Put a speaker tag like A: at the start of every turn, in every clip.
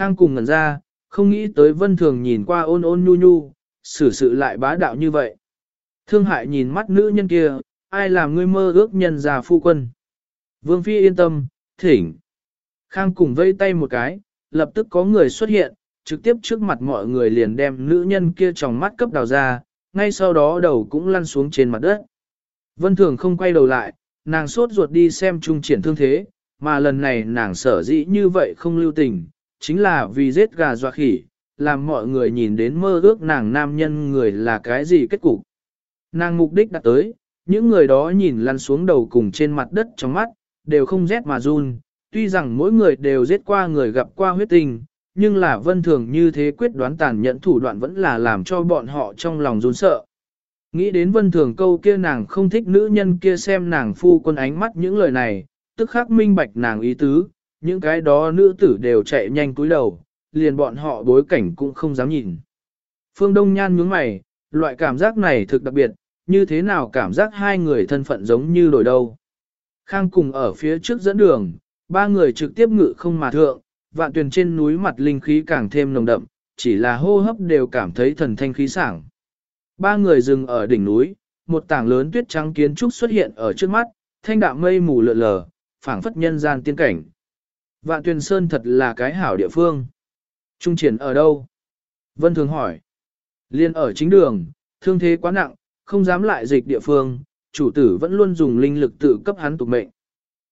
A: Khang cùng ngẩn ra, không nghĩ tới vân thường nhìn qua ôn ôn nhu nhu, xử sự lại bá đạo như vậy. Thương hại nhìn mắt nữ nhân kia, ai làm ngươi mơ ước nhân già phu quân. Vương Phi yên tâm, thỉnh. Khang cùng vây tay một cái, lập tức có người xuất hiện, trực tiếp trước mặt mọi người liền đem nữ nhân kia trong mắt cấp đào ra, ngay sau đó đầu cũng lăn xuống trên mặt đất. Vân Thường không quay đầu lại, nàng sốt ruột đi xem trung triển thương thế, mà lần này nàng sở dĩ như vậy không lưu tình, chính là vì giết gà dọa khỉ, làm mọi người nhìn đến mơ ước nàng nam nhân người là cái gì kết cục. Nàng mục đích đã tới, những người đó nhìn lăn xuống đầu cùng trên mặt đất trong mắt, đều không rét mà run, tuy rằng mỗi người đều giết qua người gặp qua huyết tình, nhưng là vân thường như thế quyết đoán tàn nhẫn thủ đoạn vẫn là làm cho bọn họ trong lòng run sợ. Nghĩ đến vân thường câu kia nàng không thích nữ nhân kia xem nàng phu quân ánh mắt những lời này, tức khắc minh bạch nàng ý tứ, những cái đó nữ tử đều chạy nhanh cúi đầu, liền bọn họ bối cảnh cũng không dám nhìn. Phương Đông Nhan nhướng mày, loại cảm giác này thực đặc biệt, như thế nào cảm giác hai người thân phận giống như đổi đâu. Khang cùng ở phía trước dẫn đường, ba người trực tiếp ngự không mà thượng, vạn tuyền trên núi mặt linh khí càng thêm nồng đậm, chỉ là hô hấp đều cảm thấy thần thanh khí sảng. Ba người dừng ở đỉnh núi, một tảng lớn tuyết trắng kiến trúc xuất hiện ở trước mắt, thanh đạm mây mù lượn lờ, phảng phất nhân gian tiên cảnh. Vạn tuyền sơn thật là cái hảo địa phương. Trung triển ở đâu? Vân thường hỏi. Liên ở chính đường, thương thế quá nặng, không dám lại dịch địa phương, chủ tử vẫn luôn dùng linh lực tự cấp hắn tục mệnh.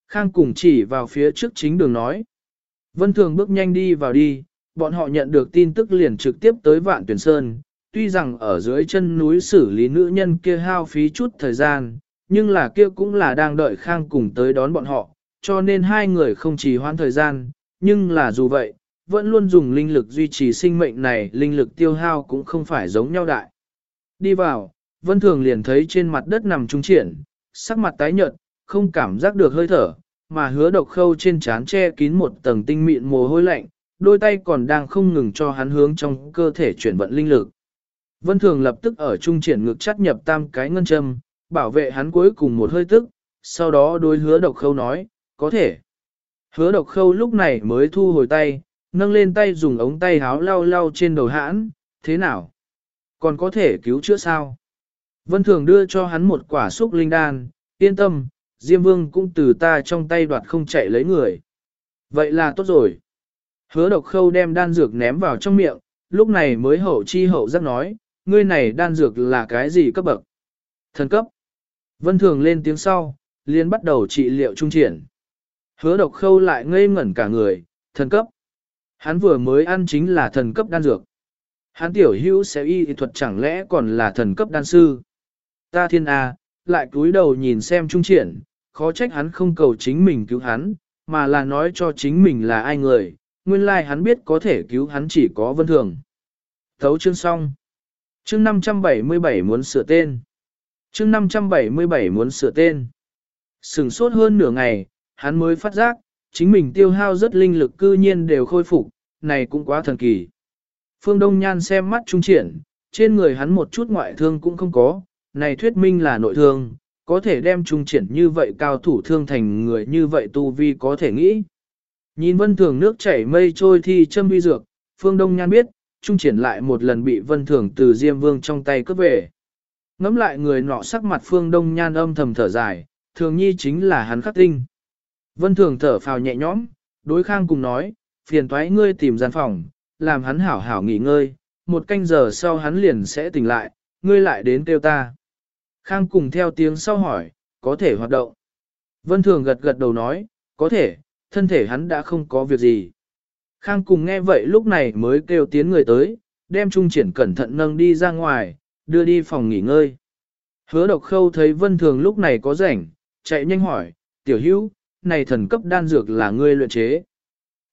A: Khang cùng chỉ vào phía trước chính đường nói. Vân thường bước nhanh đi vào đi, bọn họ nhận được tin tức liền trực tiếp tới vạn Tuyền sơn. Tuy rằng ở dưới chân núi xử lý nữ nhân kia hao phí chút thời gian, nhưng là kia cũng là đang đợi Khang cùng tới đón bọn họ, cho nên hai người không chỉ hoãn thời gian, nhưng là dù vậy, vẫn luôn dùng linh lực duy trì sinh mệnh này, linh lực tiêu hao cũng không phải giống nhau đại. Đi vào, Vân Thường liền thấy trên mặt đất nằm trung triển, sắc mặt tái nhợt, không cảm giác được hơi thở, mà hứa độc khâu trên trán che kín một tầng tinh mịn mồ hôi lạnh, đôi tay còn đang không ngừng cho hắn hướng trong cơ thể chuyển vận linh lực. Vân Thường lập tức ở trung triển ngực chắt nhập tam cái ngân châm, bảo vệ hắn cuối cùng một hơi tức, sau đó đối hứa độc khâu nói, có thể. Hứa độc khâu lúc này mới thu hồi tay, nâng lên tay dùng ống tay háo lau lau trên đầu hãn, thế nào? Còn có thể cứu chữa sao? Vân Thường đưa cho hắn một quả xúc linh đan, yên tâm, Diêm Vương cũng từ ta trong tay đoạt không chạy lấy người. Vậy là tốt rồi. Hứa độc khâu đem đan dược ném vào trong miệng, lúc này mới hậu chi hậu giác nói, ngươi này đan dược là cái gì cấp bậc? Thần cấp. Vân Thường lên tiếng sau, liền bắt đầu trị liệu trung triển. Hứa độc khâu lại ngây ngẩn cả người, thần cấp. Hắn vừa mới ăn chính là thần cấp đan dược. Hắn tiểu hữu sẽ y thuật chẳng lẽ còn là thần cấp đan sư. Ta thiên A, lại cúi đầu nhìn xem trung triển, khó trách hắn không cầu chính mình cứu hắn, mà là nói cho chính mình là ai người, nguyên lai hắn biết có thể cứu hắn chỉ có vân thường. Thấu chương xong. Chương 577 muốn sửa tên. Chương 577 muốn sửa tên. Sừng sốt hơn nửa ngày, hắn mới phát giác, chính mình tiêu hao rất linh lực cư nhiên đều khôi phục, này cũng quá thần kỳ. Phương Đông Nhan xem mắt trung triển, trên người hắn một chút ngoại thương cũng không có, này thuyết minh là nội thương, có thể đem trung triển như vậy cao thủ thương thành người như vậy tu vi có thể nghĩ. Nhìn vân thường nước chảy mây trôi thi châm vi dược, Phương Đông Nhan biết, trung triển lại một lần bị vân thường từ Diêm Vương trong tay cướp về. Ngắm lại người nọ sắc mặt Phương Đông Nhan âm thầm thở dài, thường nhi chính là hắn khắc tinh. Vân thường thở phào nhẹ nhõm, đối khang cùng nói, phiền toái ngươi tìm gian phòng, làm hắn hảo hảo nghỉ ngơi, một canh giờ sau hắn liền sẽ tỉnh lại, ngươi lại đến kêu ta. Khang cùng theo tiếng sau hỏi, có thể hoạt động. Vân Thường gật gật đầu nói, có thể, thân thể hắn đã không có việc gì. Khang cùng nghe vậy lúc này mới kêu tiến người tới, đem trung triển cẩn thận nâng đi ra ngoài, đưa đi phòng nghỉ ngơi. Hứa độc khâu thấy Vân Thường lúc này có rảnh, chạy nhanh hỏi, tiểu hữu, này thần cấp đan dược là ngươi luyện chế.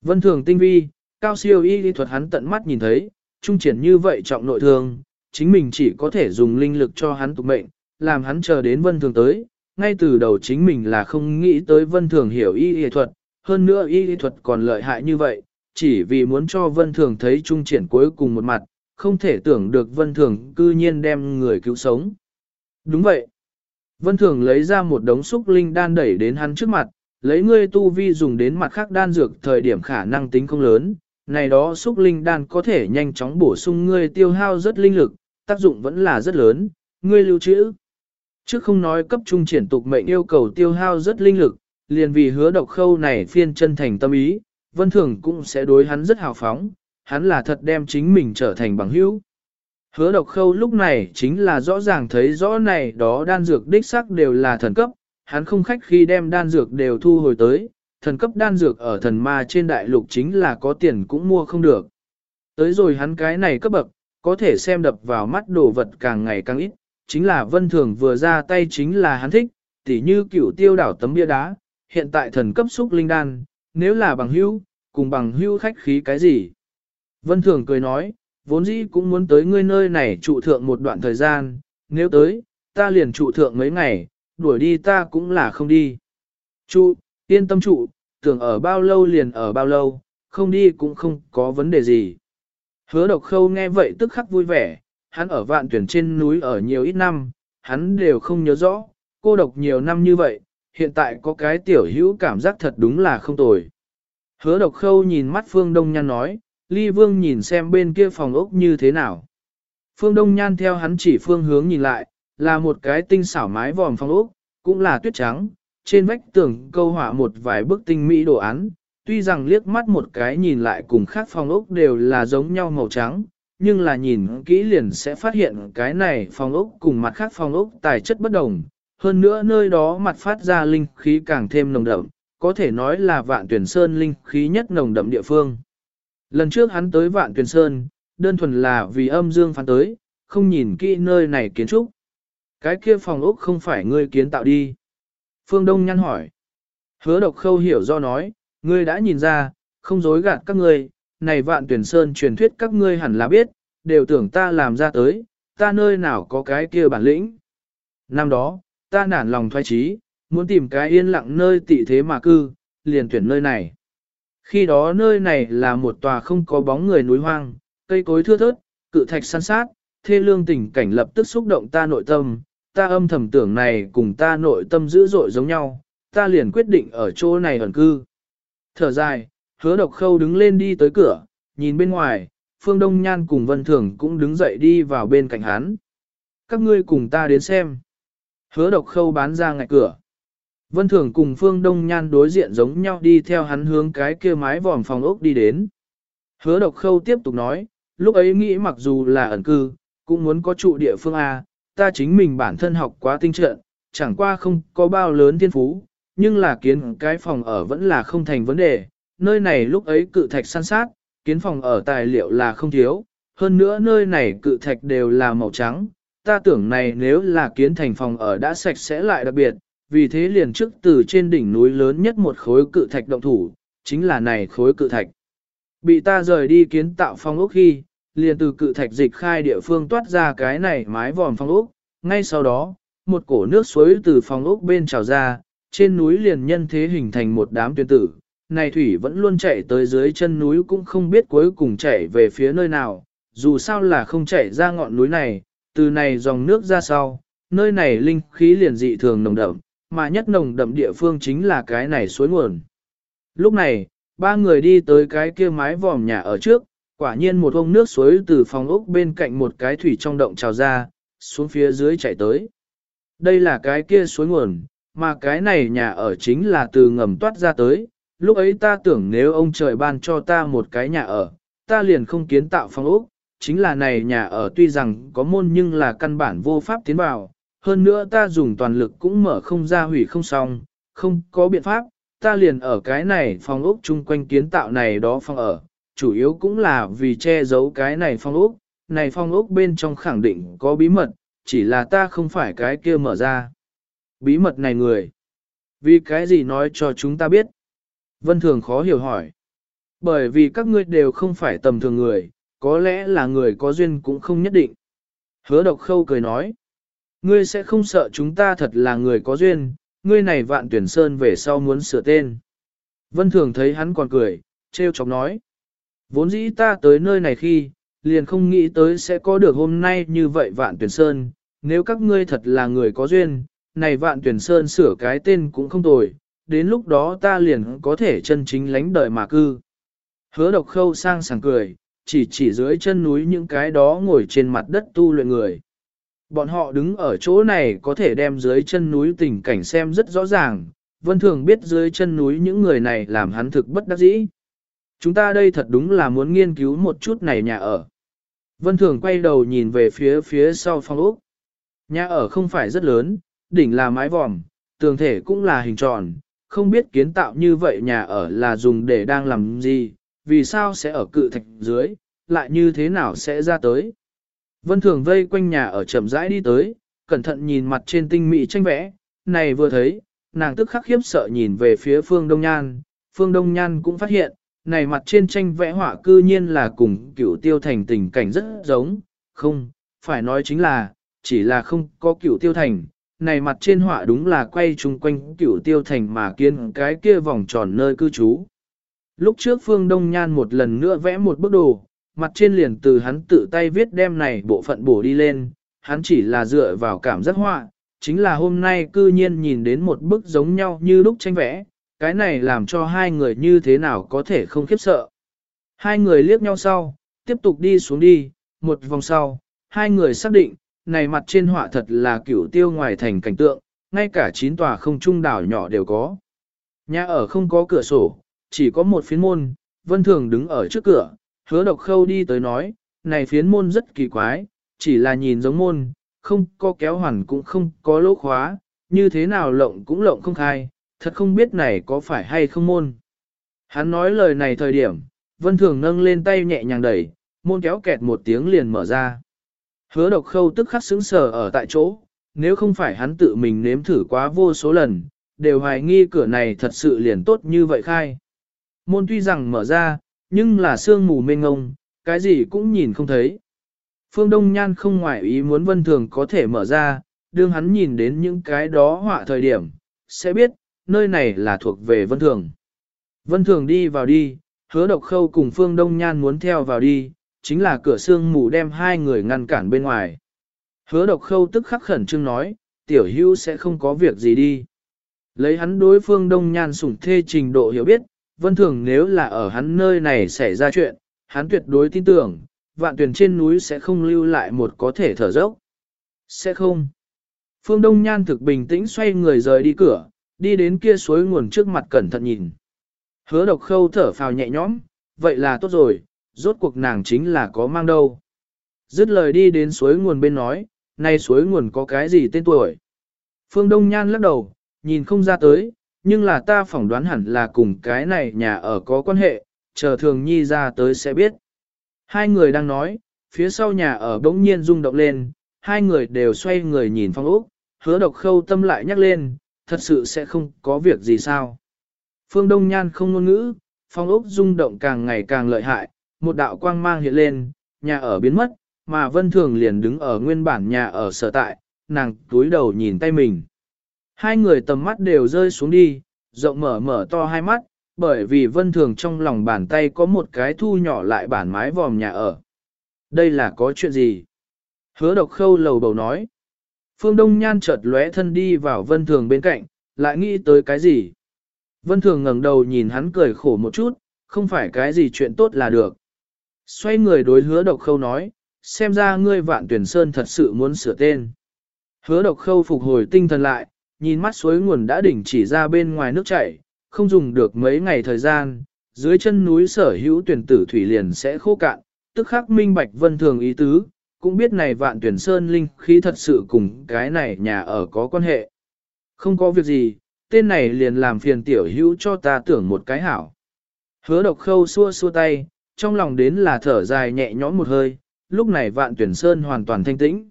A: Vân Thường tinh vi, cao siêu y lý thuật hắn tận mắt nhìn thấy, trung triển như vậy trọng nội thương, chính mình chỉ có thể dùng linh lực cho hắn tục mệnh, làm hắn chờ đến vân thường tới, ngay từ đầu chính mình là không nghĩ tới vân thường hiểu y y thuật, hơn nữa y y thuật còn lợi hại như vậy, chỉ vì muốn cho vân thường thấy trung triển cuối cùng một mặt, không thể tưởng được vân thường cư nhiên đem người cứu sống. Đúng vậy. Vân thường lấy ra một đống xúc linh đan đẩy đến hắn trước mặt, lấy ngươi tu vi dùng đến mặt khác đan dược thời điểm khả năng tính không lớn, này đó xúc linh đan có thể nhanh chóng bổ sung ngươi tiêu hao rất linh lực, tác dụng vẫn là rất lớn, ngươi lưu trữ. Trước không nói cấp trung triển tục mệnh yêu cầu tiêu hao rất linh lực, liền vì hứa độc khâu này phiên chân thành tâm ý, vân thường cũng sẽ đối hắn rất hào phóng, hắn là thật đem chính mình trở thành bằng hữu. Hứa độc khâu lúc này chính là rõ ràng thấy rõ này đó đan dược đích sắc đều là thần cấp, hắn không khách khi đem đan dược đều thu hồi tới, thần cấp đan dược ở thần ma trên đại lục chính là có tiền cũng mua không được. Tới rồi hắn cái này cấp bậc, có thể xem đập vào mắt đồ vật càng ngày càng ít, chính là vân thường vừa ra tay chính là hắn thích, tỉ như cựu tiêu đảo tấm bia đá, hiện tại thần cấp xúc linh đan, nếu là bằng hữu, cùng bằng hữu khách khí cái gì. Vân thường cười nói, vốn dĩ cũng muốn tới ngươi nơi này trụ thượng một đoạn thời gian, nếu tới, ta liền trụ thượng mấy ngày, đuổi đi ta cũng là không đi. Trụ, yên tâm trụ, tưởng ở bao lâu liền ở bao lâu, không đi cũng không có vấn đề gì. Hứa độc khâu nghe vậy tức khắc vui vẻ, hắn ở vạn tuyển trên núi ở nhiều ít năm, hắn đều không nhớ rõ, cô độc nhiều năm như vậy, hiện tại có cái tiểu hữu cảm giác thật đúng là không tồi. Hứa độc khâu nhìn mắt phương đông nhan nói, ly vương nhìn xem bên kia phòng ốc như thế nào. Phương đông nhan theo hắn chỉ phương hướng nhìn lại, là một cái tinh xảo mái vòm phong ốc, cũng là tuyết trắng, trên vách tường câu họa một vài bức tinh mỹ đồ án, tuy rằng liếc mắt một cái nhìn lại cùng khác phong ốc đều là giống nhau màu trắng, nhưng là nhìn kỹ liền sẽ phát hiện cái này phong ốc cùng mặt khác phong ốc tài chất bất đồng, hơn nữa nơi đó mặt phát ra linh khí càng thêm nồng đậm, có thể nói là vạn tuyển sơn linh khí nhất nồng đậm địa phương. Lần trước hắn tới vạn tuyển sơn, đơn thuần là vì âm dương phán tới, không nhìn kỹ nơi này kiến trúc. Cái kia phòng ốc không phải ngươi kiến tạo đi. Phương Đông nhăn hỏi. Hứa độc khâu hiểu do nói, ngươi đã nhìn ra, không dối gạt các ngươi, này vạn tuyển sơn truyền thuyết các ngươi hẳn là biết, đều tưởng ta làm ra tới, ta nơi nào có cái kia bản lĩnh. Năm đó, ta nản lòng thoái trí, muốn tìm cái yên lặng nơi tị thế mà cư, liền tuyển nơi này. Khi đó nơi này là một tòa không có bóng người núi hoang, cây cối thưa thớt, cự thạch săn sát, thê lương tình cảnh lập tức xúc động ta nội tâm, ta âm thầm tưởng này cùng ta nội tâm dữ dội giống nhau, ta liền quyết định ở chỗ này ẩn cư. Thở dài, hứa độc khâu đứng lên đi tới cửa, nhìn bên ngoài, Phương Đông Nhan cùng Vân Thường cũng đứng dậy đi vào bên cạnh hắn. Các ngươi cùng ta đến xem. Hứa độc khâu bán ra ngạch cửa. Vân Thường cùng Phương Đông Nhan đối diện giống nhau đi theo hắn hướng cái kia mái vòm phòng ốc đi đến. Hứa độc khâu tiếp tục nói, lúc ấy nghĩ mặc dù là ẩn cư, cũng muốn có trụ địa phương A, ta chính mình bản thân học quá tinh trận, chẳng qua không có bao lớn thiên phú, nhưng là kiến cái phòng ở vẫn là không thành vấn đề, nơi này lúc ấy cự thạch săn sát, kiến phòng ở tài liệu là không thiếu, hơn nữa nơi này cự thạch đều là màu trắng, ta tưởng này nếu là kiến thành phòng ở đã sạch sẽ lại đặc biệt, vì thế liền trước từ trên đỉnh núi lớn nhất một khối cự thạch động thủ, chính là này khối cự thạch. Bị ta rời đi kiến tạo phong ốc khi, liền từ cự thạch dịch khai địa phương toát ra cái này mái vòm phong ốc, ngay sau đó, một cổ nước suối từ phong ốc bên trào ra, trên núi liền nhân thế hình thành một đám tuyên tử, này thủy vẫn luôn chạy tới dưới chân núi cũng không biết cuối cùng chạy về phía nơi nào, dù sao là không chạy ra ngọn núi này, từ này dòng nước ra sau, nơi này linh khí liền dị thường nồng đậm, mà nhất nồng đậm địa phương chính là cái này suối nguồn. Lúc này, ba người đi tới cái kia mái vòm nhà ở trước, quả nhiên một ông nước suối từ phòng ốc bên cạnh một cái thủy trong động trào ra, xuống phía dưới chạy tới. Đây là cái kia suối nguồn, mà cái này nhà ở chính là từ ngầm toát ra tới, lúc ấy ta tưởng nếu ông trời ban cho ta một cái nhà ở, ta liền không kiến tạo phòng ốc, chính là này nhà ở tuy rằng có môn nhưng là căn bản vô pháp tiến vào, hơn nữa ta dùng toàn lực cũng mở không ra hủy không xong, không có biện pháp, ta liền ở cái này phòng ốc chung quanh kiến tạo này đó phòng ở, chủ yếu cũng là vì che giấu cái này phong ốc, này phong ốc bên trong khẳng định có bí mật, chỉ là ta không phải cái kia mở ra. Bí mật này người, vì cái gì nói cho chúng ta biết? Vân Thường khó hiểu hỏi. Bởi vì các ngươi đều không phải tầm thường người, có lẽ là người có duyên cũng không nhất định. Hứa độc khâu cười nói. Ngươi sẽ không sợ chúng ta thật là người có duyên, ngươi này vạn tuyển sơn về sau muốn sửa tên. Vân Thường thấy hắn còn cười, trêu chọc nói. Vốn dĩ ta tới nơi này khi, liền không nghĩ tới sẽ có được hôm nay như vậy vạn tuyển sơn, nếu các ngươi thật là người có duyên, này vạn tuyển sơn sửa cái tên cũng không tồi, đến lúc đó ta liền có thể chân chính lánh đời mà cư. Hứa độc khâu sang sảng cười, chỉ chỉ dưới chân núi những cái đó ngồi trên mặt đất tu luyện người. Bọn họ đứng ở chỗ này có thể đem dưới chân núi tình cảnh xem rất rõ ràng, vân thường biết dưới chân núi những người này làm hắn thực bất đắc dĩ. Chúng ta đây thật đúng là muốn nghiên cứu một chút này nhà ở. Vân thường quay đầu nhìn về phía phía sau phong ốc. Nhà ở không phải rất lớn, đỉnh là mái vòm, tường thể cũng là hình tròn, không biết kiến tạo như vậy nhà ở là dùng để đang làm gì, vì sao sẽ ở cự thạch dưới, lại như thế nào sẽ ra tới. Vân Thường vây quanh nhà ở chậm rãi đi tới, cẩn thận nhìn mặt trên tinh mỹ tranh vẽ, này vừa thấy, nàng tức khắc khiếp sợ nhìn về phía Phương Đông Nhan, Phương Đông Nhan cũng phát hiện, này mặt trên tranh vẽ họa cư nhiên là cùng cửu tiêu thành tình cảnh rất giống, không, phải nói chính là, chỉ là không có cửu tiêu thành, này mặt trên họa đúng là quay chung quanh cửu tiêu thành mà kiến cái kia vòng tròn nơi cư trú. Lúc trước Phương Đông Nhan một lần nữa vẽ một bức đồ, mặt trên liền từ hắn tự tay viết đem này bộ phận bổ đi lên, hắn chỉ là dựa vào cảm giác họa, chính là hôm nay cư nhiên nhìn đến một bức giống nhau như lúc tranh vẽ, cái này làm cho hai người như thế nào có thể không khiếp sợ. Hai người liếc nhau sau, tiếp tục đi xuống đi, một vòng sau, hai người xác định, này mặt trên họa thật là cửu tiêu ngoài thành cảnh tượng, ngay cả chín tòa không trung đảo nhỏ đều có. Nhà ở không có cửa sổ, chỉ có một phiến môn, vân thường đứng ở trước cửa, hứa độc khâu đi tới nói, này phiến môn rất kỳ quái, chỉ là nhìn giống môn, không có kéo hoàn cũng không có lỗ khóa, như thế nào lộng cũng lộng không khai, thật không biết này có phải hay không môn. Hắn nói lời này thời điểm, vân thường nâng lên tay nhẹ nhàng đẩy, môn kéo kẹt một tiếng liền mở ra. Hứa độc khâu tức khắc sững sờ ở tại chỗ, nếu không phải hắn tự mình nếm thử quá vô số lần, đều hoài nghi cửa này thật sự liền tốt như vậy khai. Môn tuy rằng mở ra, nhưng là sương mù mênh ngông, cái gì cũng nhìn không thấy. Phương Đông Nhan không ngoại ý muốn vân thường có thể mở ra, đương hắn nhìn đến những cái đó họa thời điểm, sẽ biết, nơi này là thuộc về vân thường. Vân thường đi vào đi, hứa độc khâu cùng Phương Đông Nhan muốn theo vào đi, chính là cửa sương mù đem hai người ngăn cản bên ngoài. Hứa độc khâu tức khắc khẩn trương nói, tiểu hưu sẽ không có việc gì đi. Lấy hắn đối phương Đông Nhan sủng thê trình độ hiểu biết, vân thường nếu là ở hắn nơi này xảy ra chuyện, hắn tuyệt đối tin tưởng, vạn tuyển trên núi sẽ không lưu lại một có thể thở dốc. Sẽ không. Phương Đông Nhan thực bình tĩnh xoay người rời đi cửa, đi đến kia suối nguồn trước mặt cẩn thận nhìn. Hứa độc khâu thở phào nhẹ nhõm, vậy là tốt rồi, rốt cuộc nàng chính là có mang đâu. Dứt lời đi đến suối nguồn bên nói, nay suối nguồn có cái gì tên tuổi. Phương Đông Nhan lắc đầu, nhìn không ra tới, nhưng là ta phỏng đoán hẳn là cùng cái này nhà ở có quan hệ, chờ thường nhi ra tới sẽ biết. Hai người đang nói, phía sau nhà ở bỗng nhiên rung động lên, hai người đều xoay người nhìn phong ốc, hứa độc khâu tâm lại nhắc lên, thật sự sẽ không có việc gì sao. Phương Đông Nhan không ngôn ngữ, phong ốc rung động càng ngày càng lợi hại, một đạo quang mang hiện lên, nhà ở biến mất, mà Vân Thường liền đứng ở nguyên bản nhà ở sở tại, nàng túi đầu nhìn tay mình. Hai người tầm mắt đều rơi xuống đi, rộng mở mở to hai mắt, bởi vì Vân Thường trong lòng bàn tay có một cái thu nhỏ lại bản mái vòm nhà ở. Đây là có chuyện gì? Hứa độc khâu lầu bầu nói. Phương Đông Nhan chợt lóe thân đi vào Vân Thường bên cạnh, lại nghĩ tới cái gì? Vân Thường ngẩng đầu nhìn hắn cười khổ một chút, không phải cái gì chuyện tốt là được. Xoay người đối hứa độc khâu nói, xem ra ngươi vạn tuyển sơn thật sự muốn sửa tên. Hứa độc khâu phục hồi tinh thần lại, nhìn mắt suối nguồn đã đỉnh chỉ ra bên ngoài nước chảy, không dùng được mấy ngày thời gian, dưới chân núi sở hữu tuyển tử thủy liền sẽ khô cạn, tức khắc minh bạch vân thường ý tứ, cũng biết này vạn tuyển sơn linh khí thật sự cùng cái này nhà ở có quan hệ. Không có việc gì, tên này liền làm phiền tiểu hữu cho ta tưởng một cái hảo. Hứa độc khâu xua xua tay, trong lòng đến là thở dài nhẹ nhõm một hơi, lúc này vạn tuyển sơn hoàn toàn thanh tĩnh.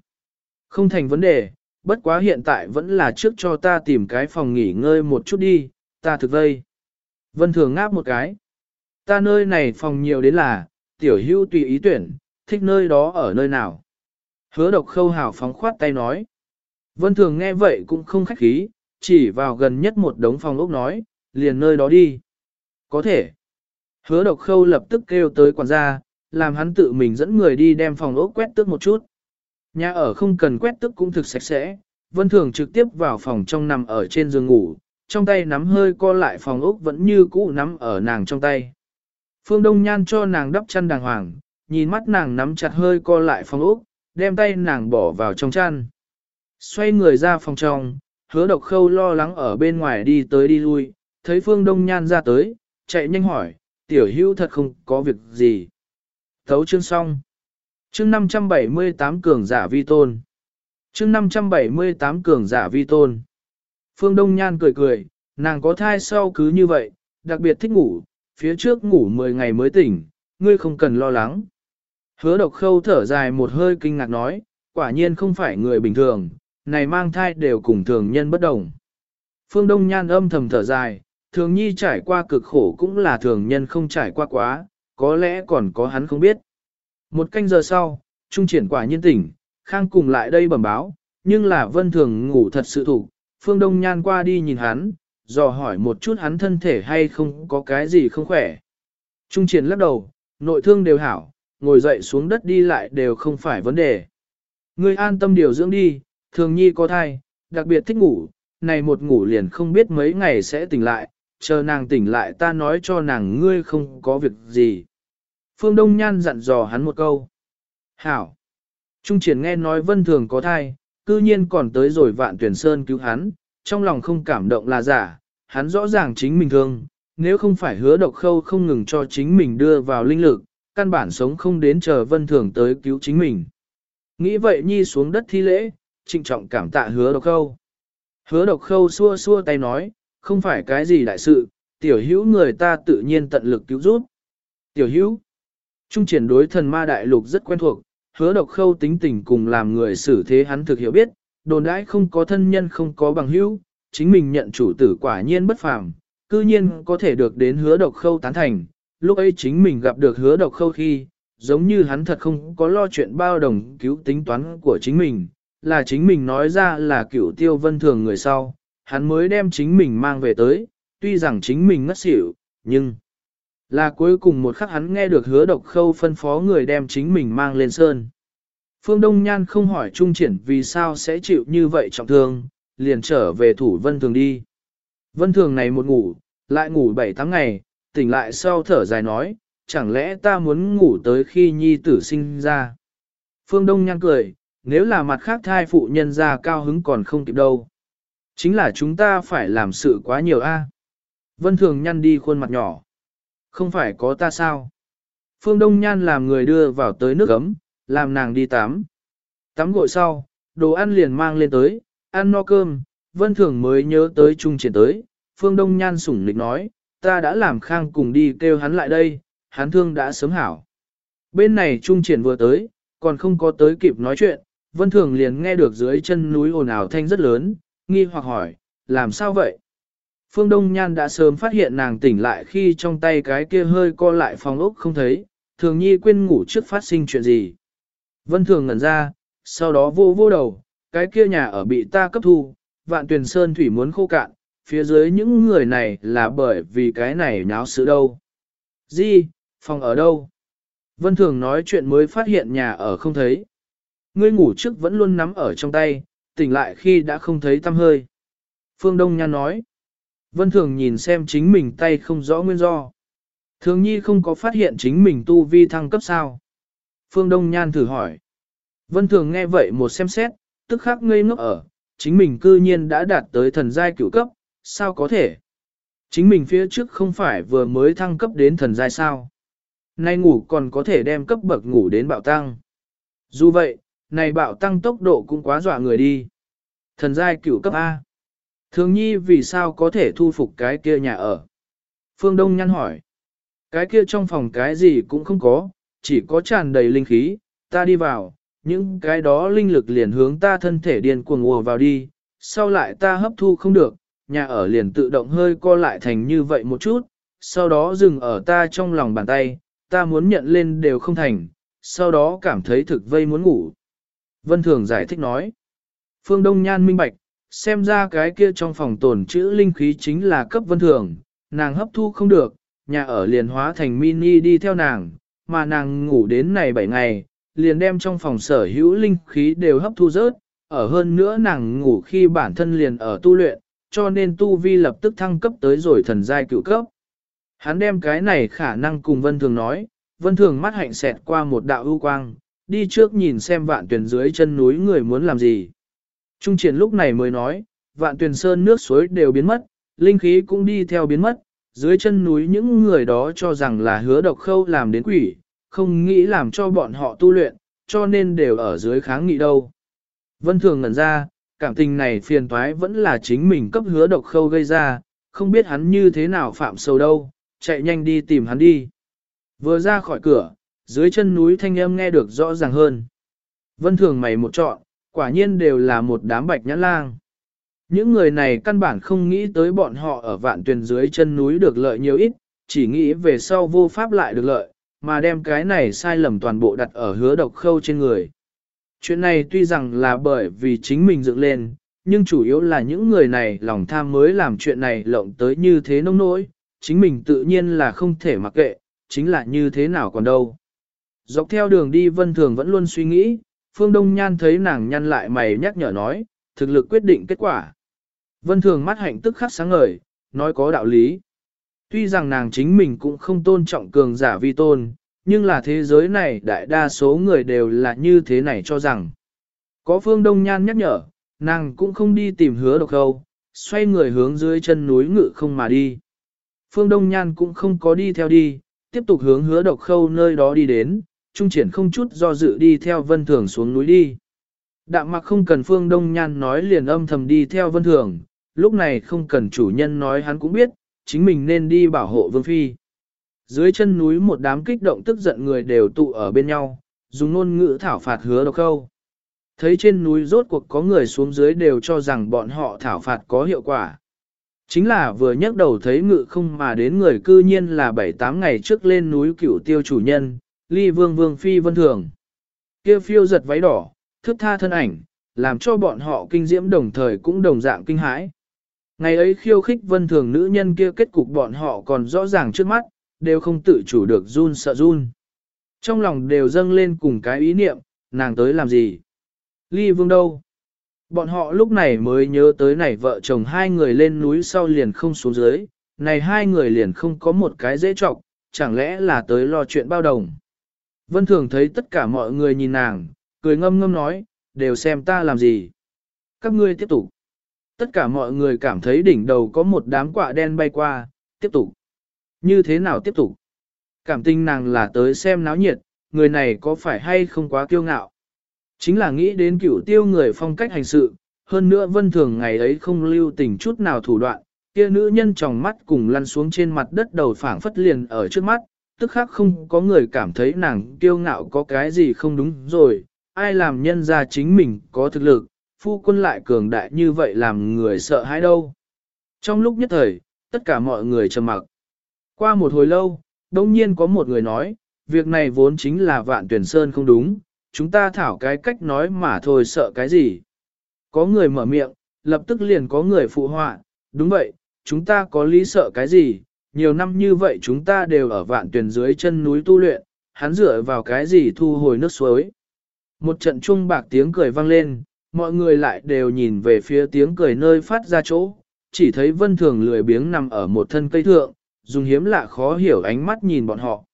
A: Không thành vấn đề, bất quá hiện tại vẫn là trước cho ta tìm cái phòng nghỉ ngơi một chút đi, ta thực vây. Vân thường ngáp một cái. Ta nơi này phòng nhiều đến là, tiểu hưu tùy ý tuyển, thích nơi đó ở nơi nào. Hứa độc khâu hào phóng khoát tay nói. Vân thường nghe vậy cũng không khách khí, chỉ vào gần nhất một đống phòng ốc nói, liền nơi đó đi. Có thể. Hứa độc khâu lập tức kêu tới quản gia, làm hắn tự mình dẫn người đi đem phòng ốc quét tước một chút. Nhà ở không cần quét tước cũng thực sạch sẽ, vân thường trực tiếp vào phòng trong nằm ở trên giường ngủ, trong tay nắm hơi co lại phòng ốc vẫn như cũ nắm ở nàng trong tay. Phương Đông Nhan cho nàng đắp chăn đàng hoàng, nhìn mắt nàng nắm chặt hơi co lại phòng ốc, đem tay nàng bỏ vào trong chăn. Xoay người ra phòng trong, hứa độc khâu lo lắng ở bên ngoài đi tới đi lui, thấy Phương Đông Nhan ra tới, chạy nhanh hỏi, tiểu hữu thật không có việc gì. Thấu chương xong. Chương 578 cường giả vi tôn. Chương 578 cường giả vi tôn. Phương Đông Nhan cười cười, nàng có thai sau cứ như vậy, đặc biệt thích ngủ, phía trước ngủ 10 ngày mới tỉnh, ngươi không cần lo lắng. Hứa độc khâu thở dài một hơi kinh ngạc nói, quả nhiên không phải người bình thường, này mang thai đều cùng thường nhân bất đồng. Phương Đông Nhan âm thầm thở dài, thường nhi trải qua cực khổ cũng là thường nhân không trải qua quá, có lẽ còn có hắn không biết. Một canh giờ sau, trung triển quả nhiên tỉnh, Khang cùng lại đây bẩm báo, nhưng là vân thường ngủ thật sự thủ, Phương Đông Nhan qua đi nhìn hắn, dò hỏi một chút hắn thân thể hay không có cái gì không khỏe. Trung triển lắc đầu, nội thương đều hảo, ngồi dậy xuống đất đi lại đều không phải vấn đề. Ngươi an tâm điều dưỡng đi, thường nhi có thai, đặc biệt thích ngủ, này một ngủ liền không biết mấy ngày sẽ tỉnh lại, chờ nàng tỉnh lại ta nói cho nàng ngươi không có việc gì. Phương Đông Nhan dặn dò hắn một câu. Hảo! Trung triển nghe nói vân thường có thai, cư nhiên còn tới rồi vạn tuyển sơn cứu hắn, trong lòng không cảm động là giả, hắn rõ ràng chính mình thương, nếu không phải hứa độc khâu không ngừng cho chính mình đưa vào linh lực, căn bản sống không đến chờ vân thường tới cứu chính mình. Nghĩ vậy nhi xuống đất thi lễ, trịnh trọng cảm tạ hứa độc khâu. Hứa độc khâu xua xua tay nói, không phải cái gì đại sự, tiểu hữu người ta tự nhiên tận lực cứu giúp. Tiểu hữu, trung triển đối thần ma đại lục rất quen thuộc, hứa độc khâu tính tình cùng làm người xử thế hắn thực hiểu biết, đồn đãi không có thân nhân không có bằng hữu, chính mình nhận chủ tử quả nhiên bất phàm, cư nhiên có thể được đến hứa độc khâu tán thành, lúc ấy chính mình gặp được hứa độc khâu khi, giống như hắn thật không có lo chuyện bao đồng cứu tính toán của chính mình, là chính mình nói ra là cựu tiêu vân thường người sau, hắn mới đem chính mình mang về tới, tuy rằng chính mình ngất xỉu, nhưng là cuối cùng một khắc hắn nghe được hứa độc khâu phân phó người đem chính mình mang lên sơn. Phương Đông Nhan không hỏi Trung Triển vì sao sẽ chịu như vậy trọng thương, liền trở về thủ Vân Thường đi. Vân Thường này một ngủ, lại ngủ 7-8 ngày, tỉnh lại sau thở dài nói, chẳng lẽ ta muốn ngủ tới khi nhi tử sinh ra. Phương Đông Nhan cười, nếu là mặt khác thai phụ nhân ra cao hứng còn không kịp đâu. Chính là chúng ta phải làm sự quá nhiều a. Vân Thường nhăn đi khuôn mặt nhỏ. Không phải có ta sao? Phương Đông Nhan làm người đưa vào tới nước ấm, làm nàng đi tắm. Tắm gội sau, đồ ăn liền mang lên tới, ăn no cơm, Vân Thường mới nhớ tới Trung Triển tới. Phương Đông Nhan sủng lịch nói, ta đã làm khang cùng đi kêu hắn lại đây, hắn thương đã sớm hảo. Bên này Trung Triển vừa tới, còn không có tới kịp nói chuyện, Vân Thường liền nghe được dưới chân núi ồn ào thanh rất lớn, nghi hoặc hỏi, làm sao vậy? Phương Đông Nhan đã sớm phát hiện nàng tỉnh lại khi trong tay cái kia hơi co lại phòng ốc không thấy, thường nhi quên ngủ trước phát sinh chuyện gì. Vân Thường ngẩn ra, sau đó vô vô đầu, cái kia nhà ở bị ta cấp thu, vạn tuyển sơn thủy muốn khô cạn, phía dưới những người này là bởi vì cái này nháo sự đâu. Di, phòng ở đâu? Vân Thường nói chuyện mới phát hiện nhà ở không thấy. Ngươi ngủ trước vẫn luôn nắm ở trong tay, tỉnh lại khi đã không thấy tâm hơi. Phương Đông Nhan nói. Vân Thường nhìn xem chính mình tay không rõ nguyên do. Thường nhi không có phát hiện chính mình tu vi thăng cấp sao. Phương Đông Nhan thử hỏi. Vân Thường nghe vậy một xem xét, tức khắc ngây ngốc ở, chính mình cư nhiên đã đạt tới thần giai cửu cấp, sao có thể? Chính mình phía trước không phải vừa mới thăng cấp đến thần giai sao? Nay ngủ còn có thể đem cấp bậc ngủ đến bạo tăng. Dù vậy, này bạo tăng tốc độ cũng quá dọa người đi. Thần giai cửu cấp A. Thường nhi vì sao có thể thu phục cái kia nhà ở? Phương Đông nhăn hỏi. Cái kia trong phòng cái gì cũng không có, chỉ có tràn đầy linh khí, ta đi vào, những cái đó linh lực liền hướng ta thân thể điên cuồng ùa vào đi, sau lại ta hấp thu không được, nhà ở liền tự động hơi co lại thành như vậy một chút, sau đó dừng ở ta trong lòng bàn tay, ta muốn nhận lên đều không thành, sau đó cảm thấy thực vây muốn ngủ. Vân Thường giải thích nói, Phương Đông Nhan minh bạch, xem ra cái kia trong phòng tồn chữ linh khí chính là cấp Vân Thường, nàng hấp thu không được, nhà ở liền hóa thành mini đi theo nàng, mà nàng ngủ đến này 7 ngày, liền đem trong phòng sở hữu linh khí đều hấp thu rớt, ở hơn nữa nàng ngủ khi bản thân liền ở tu luyện, cho nên tu vi lập tức thăng cấp tới rồi thần giai cựu cấp. Hắn đem cái này khả năng cùng Vân Thường nói, Vân Thường mắt hạnh xẹt qua một đạo ưu quang, đi trước nhìn xem vạn tuyển dưới chân núi người muốn làm gì. Trung triển lúc này mới nói, vạn tuyển sơn nước suối đều biến mất, linh khí cũng đi theo biến mất, dưới chân núi những người đó cho rằng là hứa độc khâu làm đến quỷ, không nghĩ làm cho bọn họ tu luyện, cho nên đều ở dưới kháng nghị đâu. Vân Thường ngẩn ra, cảm tình này phiền toái vẫn là chính mình cấp hứa độc khâu gây ra, không biết hắn như thế nào phạm sâu đâu, chạy nhanh đi tìm hắn đi. Vừa ra khỏi cửa, dưới chân núi thanh âm nghe được rõ ràng hơn. Vân thường mày một trọn, quả nhiên đều là một đám bạch nhãn lang. Những người này căn bản không nghĩ tới bọn họ ở vạn tuyền dưới chân núi được lợi nhiều ít, chỉ nghĩ về sau vô pháp lại được lợi, mà đem cái này sai lầm toàn bộ đặt ở hứa độc khâu trên người. Chuyện này tuy rằng là bởi vì chính mình dựng lên, nhưng chủ yếu là những người này lòng tham mới làm chuyện này lộng tới như thế nông nỗi, chính mình tự nhiên là không thể mặc kệ, chính là như thế nào còn đâu. Dọc theo đường đi Vân Thường vẫn luôn suy nghĩ, Phương Đông Nhan thấy nàng nhăn lại mày nhắc nhở nói, thực lực quyết định kết quả. Vân Thường mắt hạnh tức khắc sáng ngời, nói có đạo lý. Tuy rằng nàng chính mình cũng không tôn trọng cường giả vi tôn, nhưng là thế giới này đại đa số người đều là như thế này cho rằng. Có Phương Đông Nhan nhắc nhở, nàng cũng không đi tìm hứa độc khâu, xoay người hướng dưới chân núi ngự không mà đi. Phương Đông Nhan cũng không có đi theo đi, tiếp tục hướng hứa độc khâu nơi đó đi đến, trung triển không chút do dự đi theo vân thường xuống núi đi. Đạm mặc không cần Phương Đông Nhan nói liền âm thầm đi theo vân thường, lúc này không cần chủ nhân nói hắn cũng biết, chính mình nên đi bảo hộ Vương Phi. Dưới chân núi một đám kích động tức giận người đều tụ ở bên nhau, dùng ngôn ngữ thảo phạt hứa độc khâu. Thấy trên núi rốt cuộc có người xuống dưới đều cho rằng bọn họ thảo phạt có hiệu quả. Chính là vừa nhấc đầu thấy ngự không mà đến người cư nhiên là 7-8 ngày trước lên núi cửu tiêu chủ nhân, ly vương vương phi vân thường. kia phiêu giật váy đỏ, thức tha thân ảnh, làm cho bọn họ kinh diễm đồng thời cũng đồng dạng kinh hãi. Ngày ấy khiêu khích vân thường nữ nhân kia kết cục bọn họ còn rõ ràng trước mắt, đều không tự chủ được run sợ run. Trong lòng đều dâng lên cùng cái ý niệm, nàng tới làm gì? Ly vương đâu? Bọn họ lúc này mới nhớ tới này vợ chồng hai người lên núi sau liền không xuống dưới, này hai người liền không có một cái dễ trọng, chẳng lẽ là tới lo chuyện bao đồng. Vân Thường thấy tất cả mọi người nhìn nàng, cười ngâm ngâm nói, đều xem ta làm gì. Các ngươi tiếp tục. Tất cả mọi người cảm thấy đỉnh đầu có một đám quạ đen bay qua, tiếp tục. Như thế nào tiếp tục? Cảm tình nàng là tới xem náo nhiệt, người này có phải hay không quá kiêu ngạo. Chính là nghĩ đến cửu tiêu người phong cách hành sự, hơn nữa vân thường ngày ấy không lưu tình chút nào thủ đoạn, kia nữ nhân tròng mắt cùng lăn xuống trên mặt đất đầu phảng phất liền ở trước mắt, tức khác không có người cảm thấy nàng kiêu ngạo có cái gì không đúng rồi, ai làm nhân ra chính mình có thực lực, phu quân lại cường đại như vậy làm người sợ hãi đâu. Trong lúc nhất thời, tất cả mọi người trầm mặc. Qua một hồi lâu, đông nhiên có một người nói, việc này vốn chính là vạn tuyển sơn không đúng, chúng ta thảo cái cách nói mà thôi sợ cái gì. Có người mở miệng, lập tức liền có người phụ họa, đúng vậy, chúng ta có lý sợ cái gì, nhiều năm như vậy chúng ta đều ở vạn tuyển dưới chân núi tu luyện, hắn dựa vào cái gì thu hồi nước suối. Một trận trung bạc tiếng cười vang lên, mọi người lại đều nhìn về phía tiếng cười nơi phát ra chỗ, chỉ thấy vân thường lười biếng nằm ở một thân cây thượng, dùng hiếm lạ khó hiểu ánh mắt nhìn bọn họ.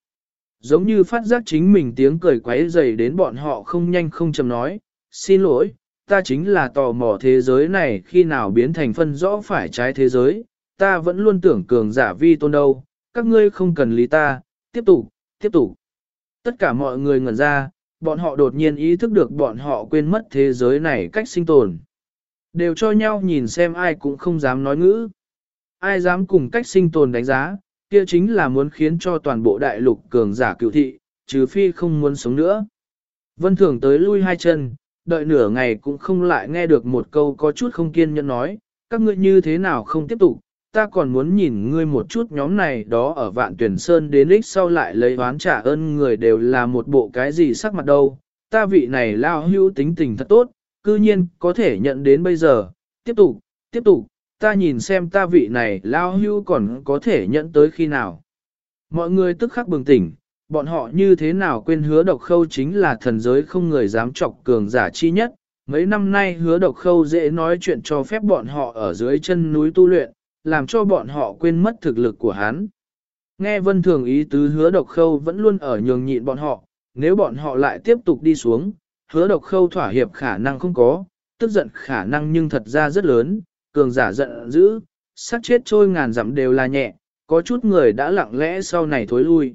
A: Giống như phát giác chính mình tiếng cười quấy dày đến bọn họ không nhanh không chậm nói, xin lỗi, ta chính là tò mò thế giới này khi nào biến thành phân rõ phải trái thế giới, ta vẫn luôn tưởng cường giả vi tôn đâu, các ngươi không cần lý ta, tiếp tục, tiếp tục. Tất cả mọi người ngẩn ra, bọn họ đột nhiên ý thức được bọn họ quên mất thế giới này cách sinh tồn. Đều cho nhau nhìn xem ai cũng không dám nói ngữ. Ai dám cùng cách sinh tồn đánh giá, kia chính là muốn khiến cho toàn bộ đại lục cường giả cựu thị, trừ phi không muốn sống nữa. Vân Thường tới lui hai chân, đợi nửa ngày cũng không lại nghe được một câu có chút không kiên nhẫn nói, các ngươi như thế nào không tiếp tục, ta còn muốn nhìn ngươi một chút nhóm này đó ở vạn tuyển sơn đến ích sau lại lấy oán trả ơn người đều là một bộ cái gì sắc mặt đâu, ta vị này lao hưu tính tình thật tốt, cư nhiên có thể nhận đến bây giờ, tiếp tục, tiếp tục, ta nhìn xem ta vị này lao hưu còn có thể nhận tới khi nào. Mọi người tức khắc bừng tỉnh, bọn họ như thế nào quên hứa độc khâu chính là thần giới không người dám chọc cường giả chi nhất. Mấy năm nay hứa độc khâu dễ nói chuyện cho phép bọn họ ở dưới chân núi tu luyện, làm cho bọn họ quên mất thực lực của hắn. Nghe vân thường ý tứ hứa độc khâu vẫn luôn ở nhường nhịn bọn họ, nếu bọn họ lại tiếp tục đi xuống, hứa độc khâu thỏa hiệp khả năng không có, tức giận khả năng nhưng thật ra rất lớn, cường giả giận dữ, sát chết trôi ngàn dặm đều là nhẹ, có chút người đã lặng lẽ sau này thối lui.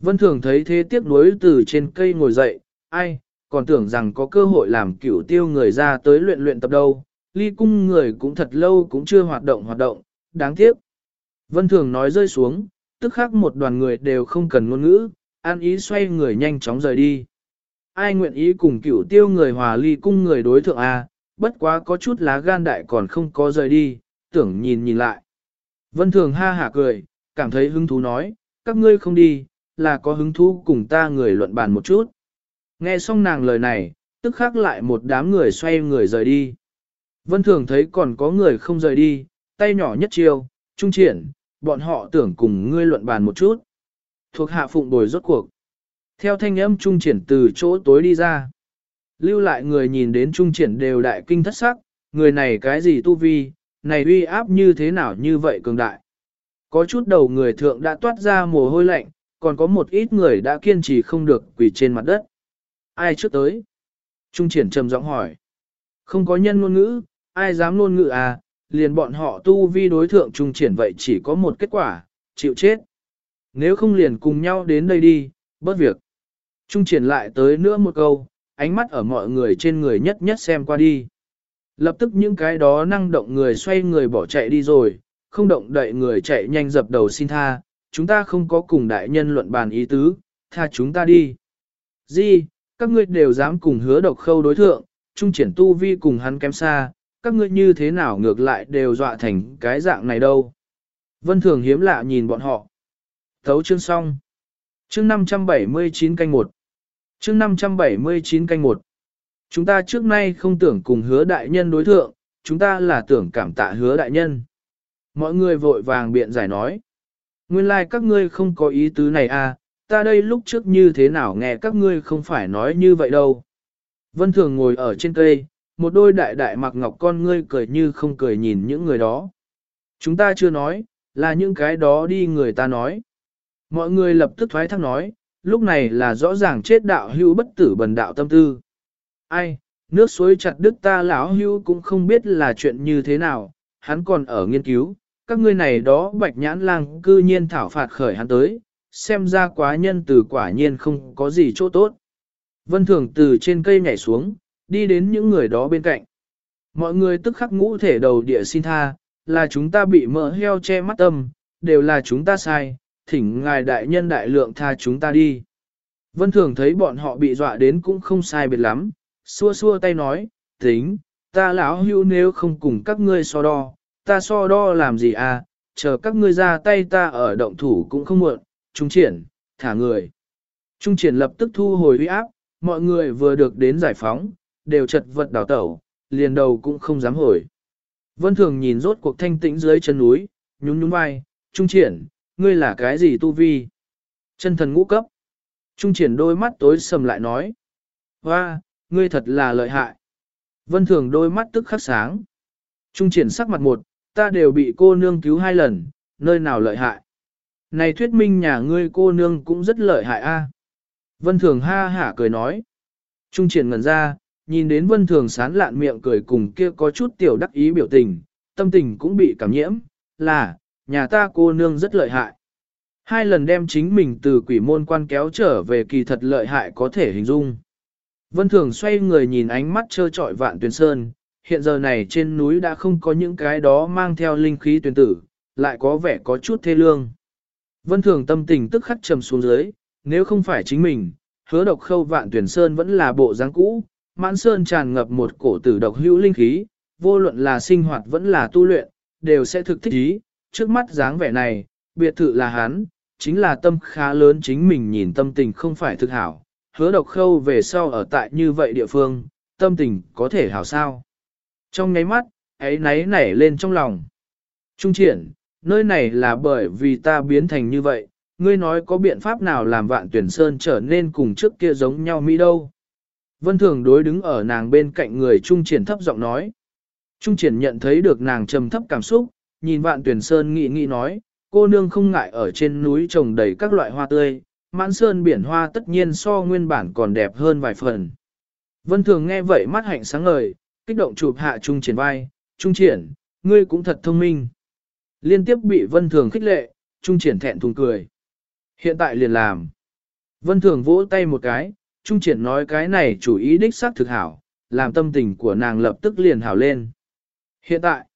A: Vân thường thấy thế tiếc nuối từ trên cây ngồi dậy, ai, còn tưởng rằng có cơ hội làm cửu tiêu người ra tới luyện luyện tập đâu, ly cung người cũng thật lâu cũng chưa hoạt động hoạt động, đáng tiếc. Vân thường nói rơi xuống, tức khắc một đoàn người đều không cần ngôn ngữ, an ý xoay người nhanh chóng rời đi. Ai nguyện ý cùng cửu tiêu người hòa ly cung người đối thượng A, bất quá có chút lá gan đại còn không có rời đi, tưởng nhìn nhìn lại. Vân thường ha hả cười, cảm thấy hứng thú nói, các ngươi không đi, là có hứng thú cùng ta người luận bàn một chút. Nghe xong nàng lời này, tức khắc lại một đám người xoay người rời đi. Vân thường thấy còn có người không rời đi, tay nhỏ nhất chiêu, trung triển, bọn họ tưởng cùng ngươi luận bàn một chút. Thuộc hạ phụng bồi rốt cuộc. Theo thanh âm trung triển từ chỗ tối đi ra. Lưu lại người nhìn đến trung triển đều đại kinh thất sắc, người này cái gì tu vi, này uy áp như thế nào như vậy cường đại. Có chút đầu người thượng đã toát ra mồ hôi lạnh, còn có một ít người đã kiên trì không được quỳ trên mặt đất. Ai trước tới? Trung triển trầm giọng hỏi. Không có nhân ngôn ngữ, ai dám ngôn ngữ à, liền bọn họ tu vi đối thượng trung triển vậy chỉ có một kết quả, chịu chết. Nếu không liền cùng nhau đến đây đi, bớt việc. Trung triển lại tới nữa một câu, ánh mắt ở mọi người trên người nhất nhất xem qua đi. Lập tức những cái đó năng động người xoay người bỏ chạy đi rồi, không động đậy người chạy nhanh dập đầu xin tha, chúng ta không có cùng đại nhân luận bàn ý tứ, tha chúng ta đi. Di, các ngươi đều dám cùng hứa độc khâu đối thượng, trung triển tu vi cùng hắn kém xa, các ngươi như thế nào ngược lại đều dọa thành cái dạng này đâu. Vân Thường hiếm lạ nhìn bọn họ. Thấu chương xong. Chương 579 canh 1. Chương 579 canh 1. Chúng ta trước nay không tưởng cùng hứa đại nhân đối thượng, chúng ta là tưởng cảm tạ hứa đại nhân. Mọi người vội vàng biện giải nói. Nguyên lai like các ngươi không có ý tứ này à, ta đây lúc trước như thế nào nghe các ngươi không phải nói như vậy đâu. Vân Thường ngồi ở trên cây, một đôi đại đại mặc ngọc con ngươi cười như không cười nhìn những người đó. Chúng ta chưa nói, là những cái đó đi người ta nói. Mọi người lập tức thoái thác nói, lúc này là rõ ràng chết đạo hưu bất tử bần đạo tâm tư. Ai, nước suối chặt đức ta lão hưu cũng không biết là chuyện như thế nào, hắn còn ở nghiên cứu, các ngươi này đó bạch nhãn lang cư nhiên thảo phạt khởi hắn tới, xem ra quá nhân từ quả nhiên không có gì chỗ tốt. Vân Thường từ trên cây nhảy xuống, đi đến những người đó bên cạnh. Mọi người tức khắc ngũ thể đầu địa xin tha, là chúng ta bị mỡ heo che mắt tâm, đều là chúng ta sai, thỉnh ngài đại nhân đại lượng tha chúng ta đi. Vân Thường thấy bọn họ bị dọa đến cũng không sai biệt lắm, xua xua tay nói, tính, ta lão hưu nếu không cùng các ngươi so đo, ta so đo làm gì à, chờ các ngươi ra tay ta ở động thủ cũng không muộn, trung triển, thả người. Trung triển lập tức thu hồi uy áp, mọi người vừa được đến giải phóng, đều chật vật đào tẩu, liền đầu cũng không dám hồi. Vân Thường nhìn rốt cuộc thanh tĩnh dưới chân núi, nhún nhún vai, Trung triển, ngươi là cái gì tu vi? Chân thần ngũ cấp. Trung triển đôi mắt tối sầm lại nói. Hoa, ngươi thật là lợi hại. Vân Thường đôi mắt tức khắc sáng. Trung triển sắc mặt một, ta đều bị cô nương cứu hai lần, nơi nào lợi hại. Này thuyết minh nhà ngươi cô nương cũng rất lợi hại a. Vân Thường ha hả cười nói. Trung triển ngẩn ra, nhìn đến Vân Thường sán lạn miệng cười cùng kia có chút tiểu đắc ý biểu tình, tâm tình cũng bị cảm nhiễm, là, nhà ta cô nương rất lợi hại. Hai lần đem chính mình từ quỷ môn quan kéo trở về kỳ thật lợi hại có thể hình dung. Vân Thường xoay người nhìn ánh mắt trơ trọi vạn tuyển sơn, hiện giờ này trên núi đã không có những cái đó mang theo linh khí tuyển tử, lại có vẻ có chút thê lương. Vân Thường tâm tình tức khắc trầm xuống dưới, nếu không phải chính mình, hứa độc khâu vạn tuyển sơn vẫn là bộ dáng cũ, mãn sơn tràn ngập một cổ tử độc hữu linh khí, vô luận là sinh hoạt vẫn là tu luyện, đều sẽ thực thích ý, trước mắt dáng vẻ này, biệt thự là hắn, chính là tâm khá lớn chính mình nhìn tâm tình không phải thực hảo, hứa độc khâu về sau ở tại như vậy địa phương, tâm tình có thể hảo sao. Trong nháy mắt, ấy náy nảy lên trong lòng. Trung triển, nơi này là bởi vì ta biến thành như vậy, ngươi nói có biện pháp nào làm vạn tuyển sơn trở nên cùng trước kia giống nhau Mỹ đâu. Vân Thường đối đứng ở nàng bên cạnh người Trung Triển thấp giọng nói. Trung Triển nhận thấy được nàng trầm thấp cảm xúc, nhìn vạn tuyển sơn nghĩ nghĩ nói, cô nương không ngại ở trên núi trồng đầy các loại hoa tươi, mãn sơn biển hoa tất nhiên so nguyên bản còn đẹp hơn vài phần. Vân Thường nghe vậy mắt hạnh sáng ngời, kích động chụp hạ Trung Triển vai, Trung Triển, ngươi cũng thật thông minh. Liên tiếp bị Vân Thường khích lệ, Trung Triển thẹn thùng cười. Hiện tại liền làm. Vân Thường vỗ tay một cái, Trung Triển nói cái này chủ ý đích xác thực hảo, làm tâm tình của nàng lập tức liền hảo lên. Hiện tại,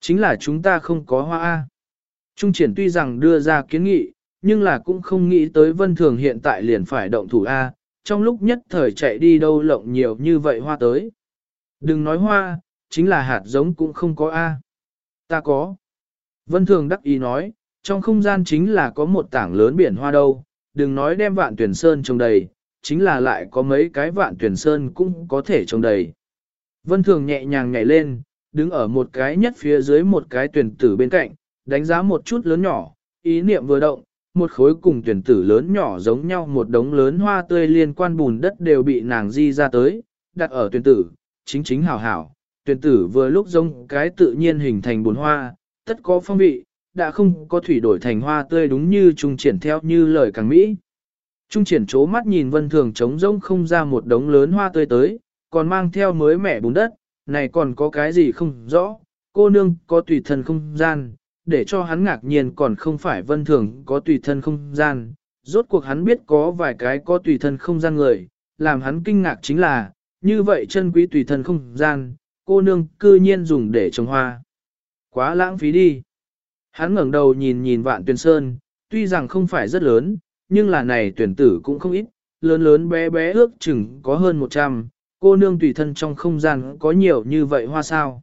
A: chính là chúng ta không có hoa A. Trung Triển tuy rằng đưa ra kiến nghị, nhưng là cũng không nghĩ tới Vân Thường hiện tại liền phải động thủ A, trong lúc nhất thời chạy đi đâu lộng nhiều như vậy hoa tới. Đừng nói hoa, chính là hạt giống cũng không có A. Ta có. Vân Thường đắc ý nói, trong không gian chính là có một tảng lớn biển hoa đâu, đừng nói đem vạn tuyển sơn trồng đầy, chính là lại có mấy cái vạn tuyển sơn cũng có thể trồng đầy. Vân Thường nhẹ nhàng nhảy lên, đứng ở một cái nhất phía dưới một cái tuyển tử bên cạnh, đánh giá một chút lớn nhỏ, ý niệm vừa động, một khối cùng tuyển tử lớn nhỏ giống nhau một đống lớn hoa tươi liên quan bùn đất đều bị nàng di ra tới, đặt ở tuyển tử, chính chính hảo hảo. Tuyển tử vừa lúc giống cái tự nhiên hình thành bùn hoa, tất có phong vị, đã không có thủy đổi thành hoa tươi đúng như trung triển theo như lời càng Mỹ. Trung triển chố mắt nhìn vân thường trống rỗng không ra một đống lớn hoa tươi tới, còn mang theo mới mẻ bùn đất, này còn có cái gì không rõ, cô nương có tùy thân không gian, để cho hắn ngạc nhiên còn không phải vân thường có tùy thân không gian. Rốt cuộc hắn biết có vài cái có tùy thân không gian người, làm hắn kinh ngạc chính là, như vậy chân quý tùy thân không gian, cô nương cư nhiên dùng để trồng hoa. Quá lãng phí đi. Hắn ngẩng đầu nhìn nhìn vạn tuyển sơn, tuy rằng không phải rất lớn, nhưng là này tuyển tử cũng không ít, lớn lớn bé bé ước chừng có hơn 100, cô nương tùy thân trong không gian có nhiều như vậy hoa sao.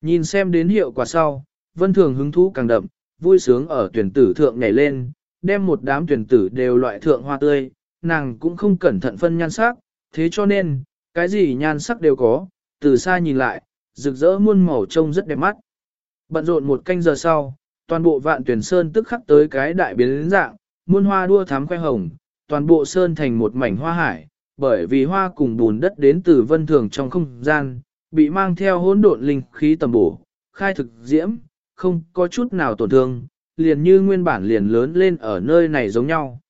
A: Nhìn xem đến hiệu quả sau, vân thường hứng thú càng đậm, vui sướng ở tuyển tử thượng nhảy lên, đem một đám tuyển tử đều loại thượng hoa tươi, nàng cũng không cẩn thận phân nhan sắc, thế cho nên, cái gì nhan sắc đều có, từ xa nhìn lại, rực rỡ muôn màu trông rất đẹp mắt. Bận rộn một canh giờ sau, toàn bộ vạn tuyển sơn tức khắc tới cái đại biến dạng, muôn hoa đua thám khoe hồng, toàn bộ sơn thành một mảnh hoa hải, bởi vì hoa cùng bùn đất đến từ vân thường trong không gian, bị mang theo hỗn độn linh khí tầm bổ, khai thực diễm, không có chút nào tổn thương, liền như nguyên bản liền lớn lên ở nơi này giống nhau.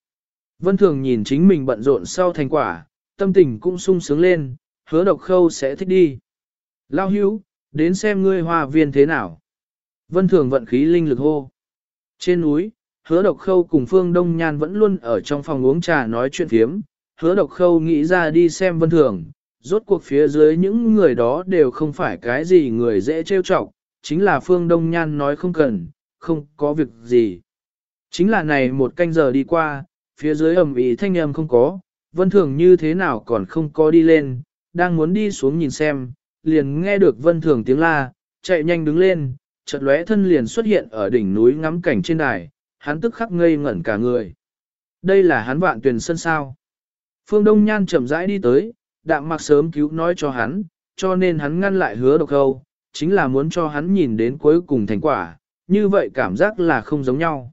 A: Vân thường nhìn chính mình bận rộn sau thành quả, tâm tình cũng sung sướng lên, hứa độc khâu sẽ thích đi. Lao hữu, đến xem ngươi hoa viên thế nào. Vân thường vận khí linh lực hô. Trên núi, hứa độc khâu cùng Phương Đông Nhan vẫn luôn ở trong phòng uống trà nói chuyện phiếm. Hứa độc khâu nghĩ ra đi xem vân thường, rốt cuộc phía dưới những người đó đều không phải cái gì người dễ trêu chọc, chính là Phương Đông Nhan nói không cần, không có việc gì. Chính là này một canh giờ đi qua, phía dưới ẩm ý thanh âm không có, vân thường như thế nào còn không có đi lên, đang muốn đi xuống nhìn xem, liền nghe được vân thường tiếng la, chạy nhanh đứng lên, chợt lóe thân liền xuất hiện ở đỉnh núi ngắm cảnh trên đài, hắn tức khắc ngây ngẩn cả người. Đây là hắn vạn tuyển sân sao. Phương Đông Nhan chậm rãi đi tới, đạm mặc sớm cứu nói cho hắn, cho nên hắn ngăn lại hứa độc khâu, chính là muốn cho hắn nhìn đến cuối cùng thành quả, như vậy cảm giác là không giống nhau.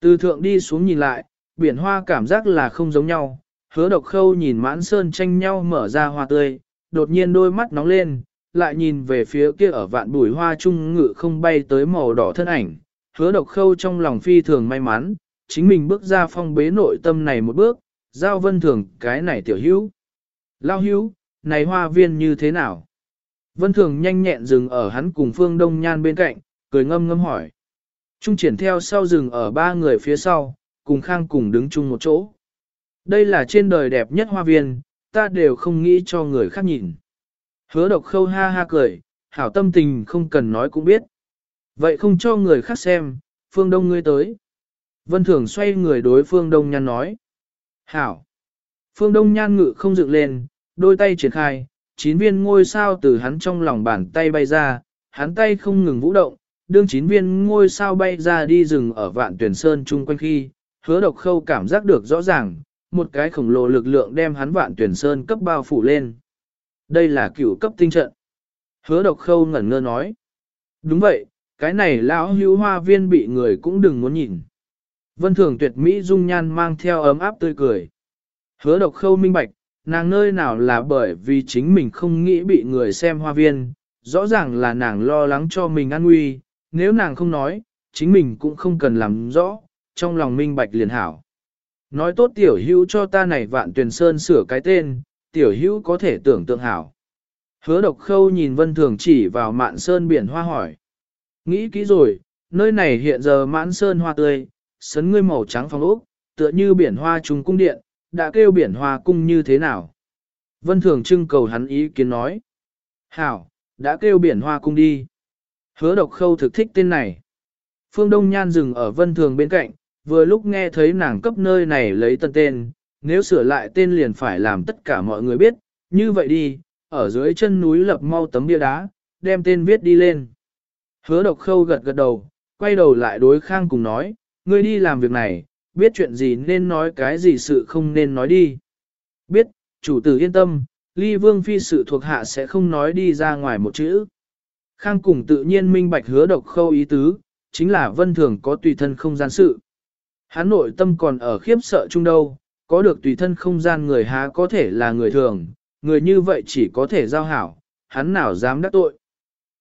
A: Từ thượng đi xuống nhìn lại, biển hoa cảm giác là không giống nhau, hứa độc khâu nhìn mãn sơn tranh nhau mở ra hoa tươi, đột nhiên đôi mắt nóng lên, lại nhìn về phía kia ở vạn bùi hoa trung ngự không bay tới màu đỏ thân ảnh, hứa độc khâu trong lòng phi thường may mắn, chính mình bước ra phong bế nội tâm này một bước, giao vân thường cái này tiểu hữu. Lao hữu, này hoa viên như thế nào? Vân thường nhanh nhẹn dừng ở hắn cùng phương đông nhan bên cạnh, cười ngâm ngâm hỏi. Trung triển theo sau rừng ở ba người phía sau, cùng khang cùng đứng chung một chỗ. Đây là trên đời đẹp nhất hoa viên, ta đều không nghĩ cho người khác nhìn. Hứa độc khâu ha ha cười, hảo tâm tình không cần nói cũng biết. Vậy không cho người khác xem, phương đông ngươi tới. Vân thường xoay người đối phương đông nhan nói. Hảo. Phương đông nhan ngự không dựng lên, đôi tay triển khai, chín viên ngôi sao từ hắn trong lòng bàn tay bay ra, hắn tay không ngừng vũ động, đương chín viên ngôi sao bay ra đi rừng ở vạn tuyển sơn chung quanh khi, hứa độc khâu cảm giác được rõ ràng, một cái khổng lồ lực lượng đem hắn vạn tuyển sơn cấp bao phủ lên. Đây là cửu cấp tinh trận. Hứa độc khâu ngẩn ngơ nói. Đúng vậy, cái này lão hữu hoa viên bị người cũng đừng muốn nhìn. Vân thường tuyệt mỹ dung nhan mang theo ấm áp tươi cười. Hứa độc khâu minh bạch, nàng nơi nào là bởi vì chính mình không nghĩ bị người xem hoa viên, rõ ràng là nàng lo lắng cho mình an nguy, nếu nàng không nói, chính mình cũng không cần làm rõ, trong lòng minh bạch liền hảo. Nói tốt tiểu hữu cho ta này vạn tuyển sơn sửa cái tên, tiểu hữu có thể tưởng tượng hảo. Hứa độc khâu nhìn vân thường chỉ vào mạn sơn biển hoa hỏi. Nghĩ kỹ rồi, nơi này hiện giờ mãn sơn hoa tươi, sấn ngươi màu trắng phong ốc, tựa như biển hoa trùng cung điện, đã kêu biển hoa cung như thế nào? Vân thường trưng cầu hắn ý kiến nói. Hảo, đã kêu biển hoa cung đi. Hứa độc khâu thực thích tên này. Phương Đông Nhan dừng ở vân thường bên cạnh, vừa lúc nghe thấy nàng cấp nơi này lấy tân tên, nếu sửa lại tên liền phải làm tất cả mọi người biết, như vậy đi, ở dưới chân núi lập mau tấm bia đá, đem tên viết đi lên. Hứa độc khâu gật gật đầu, quay đầu lại đối khang cùng nói, ngươi đi làm việc này, biết chuyện gì nên nói cái gì sự không nên nói đi. Biết, chủ tử yên tâm, ly vương phi sự thuộc hạ sẽ không nói đi ra ngoài một chữ. Khang cùng tự nhiên minh bạch hứa độc khâu ý tứ, chính là vân thường có tùy thân không gian sự. Hán nội tâm còn ở khiếp sợ chung đâu, có được tùy thân không gian người há có thể là người thường, người như vậy chỉ có thể giao hảo, hắn nào dám đắc tội.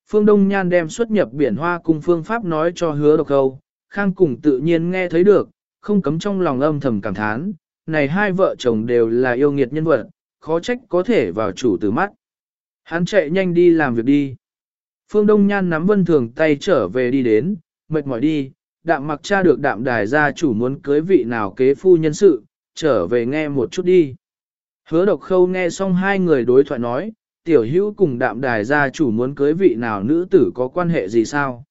A: Phương Đông Nhan đem xuất nhập biển hoa cùng phương pháp nói cho hứa độc khâu. Khang cùng tự nhiên nghe thấy được, không cấm trong lòng âm thầm cảm thán, này hai vợ chồng đều là yêu nghiệt nhân vật, khó trách có thể vào chủ từ mắt. Hắn chạy nhanh đi làm việc đi. Phương Đông Nhan nắm vân thường tay trở về đi đến, mệt mỏi đi, đạm mặc cha được đạm đài gia chủ muốn cưới vị nào kế phu nhân sự, trở về nghe một chút đi. Hứa độc khâu nghe xong hai người đối thoại nói, tiểu hữu cùng đạm đài gia chủ muốn cưới vị nào nữ tử có quan hệ gì sao?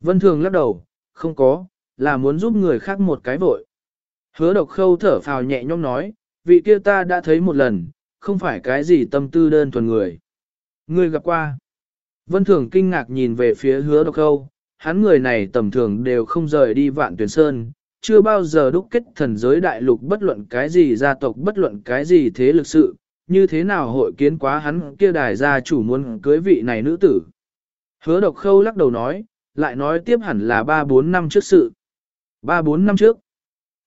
A: Vân thường lắc đầu, không có, là muốn giúp người khác một cái vội. Hứa độc khâu thở phào nhẹ nhõm nói, vị kia ta đã thấy một lần, không phải cái gì tâm tư đơn thuần người. Người gặp qua. Vân thường kinh ngạc nhìn về phía hứa độc khâu, hắn người này tầm thường đều không rời đi vạn tuyển sơn, chưa bao giờ đúc kết thần giới đại lục bất luận cái gì gia tộc bất luận cái gì thế lực sự, như thế nào hội kiến quá hắn kia đài gia chủ muốn cưới vị này nữ tử. Hứa độc khâu lắc đầu nói, lại nói tiếp hẳn là 3-4 năm trước sự. 3-4 năm trước.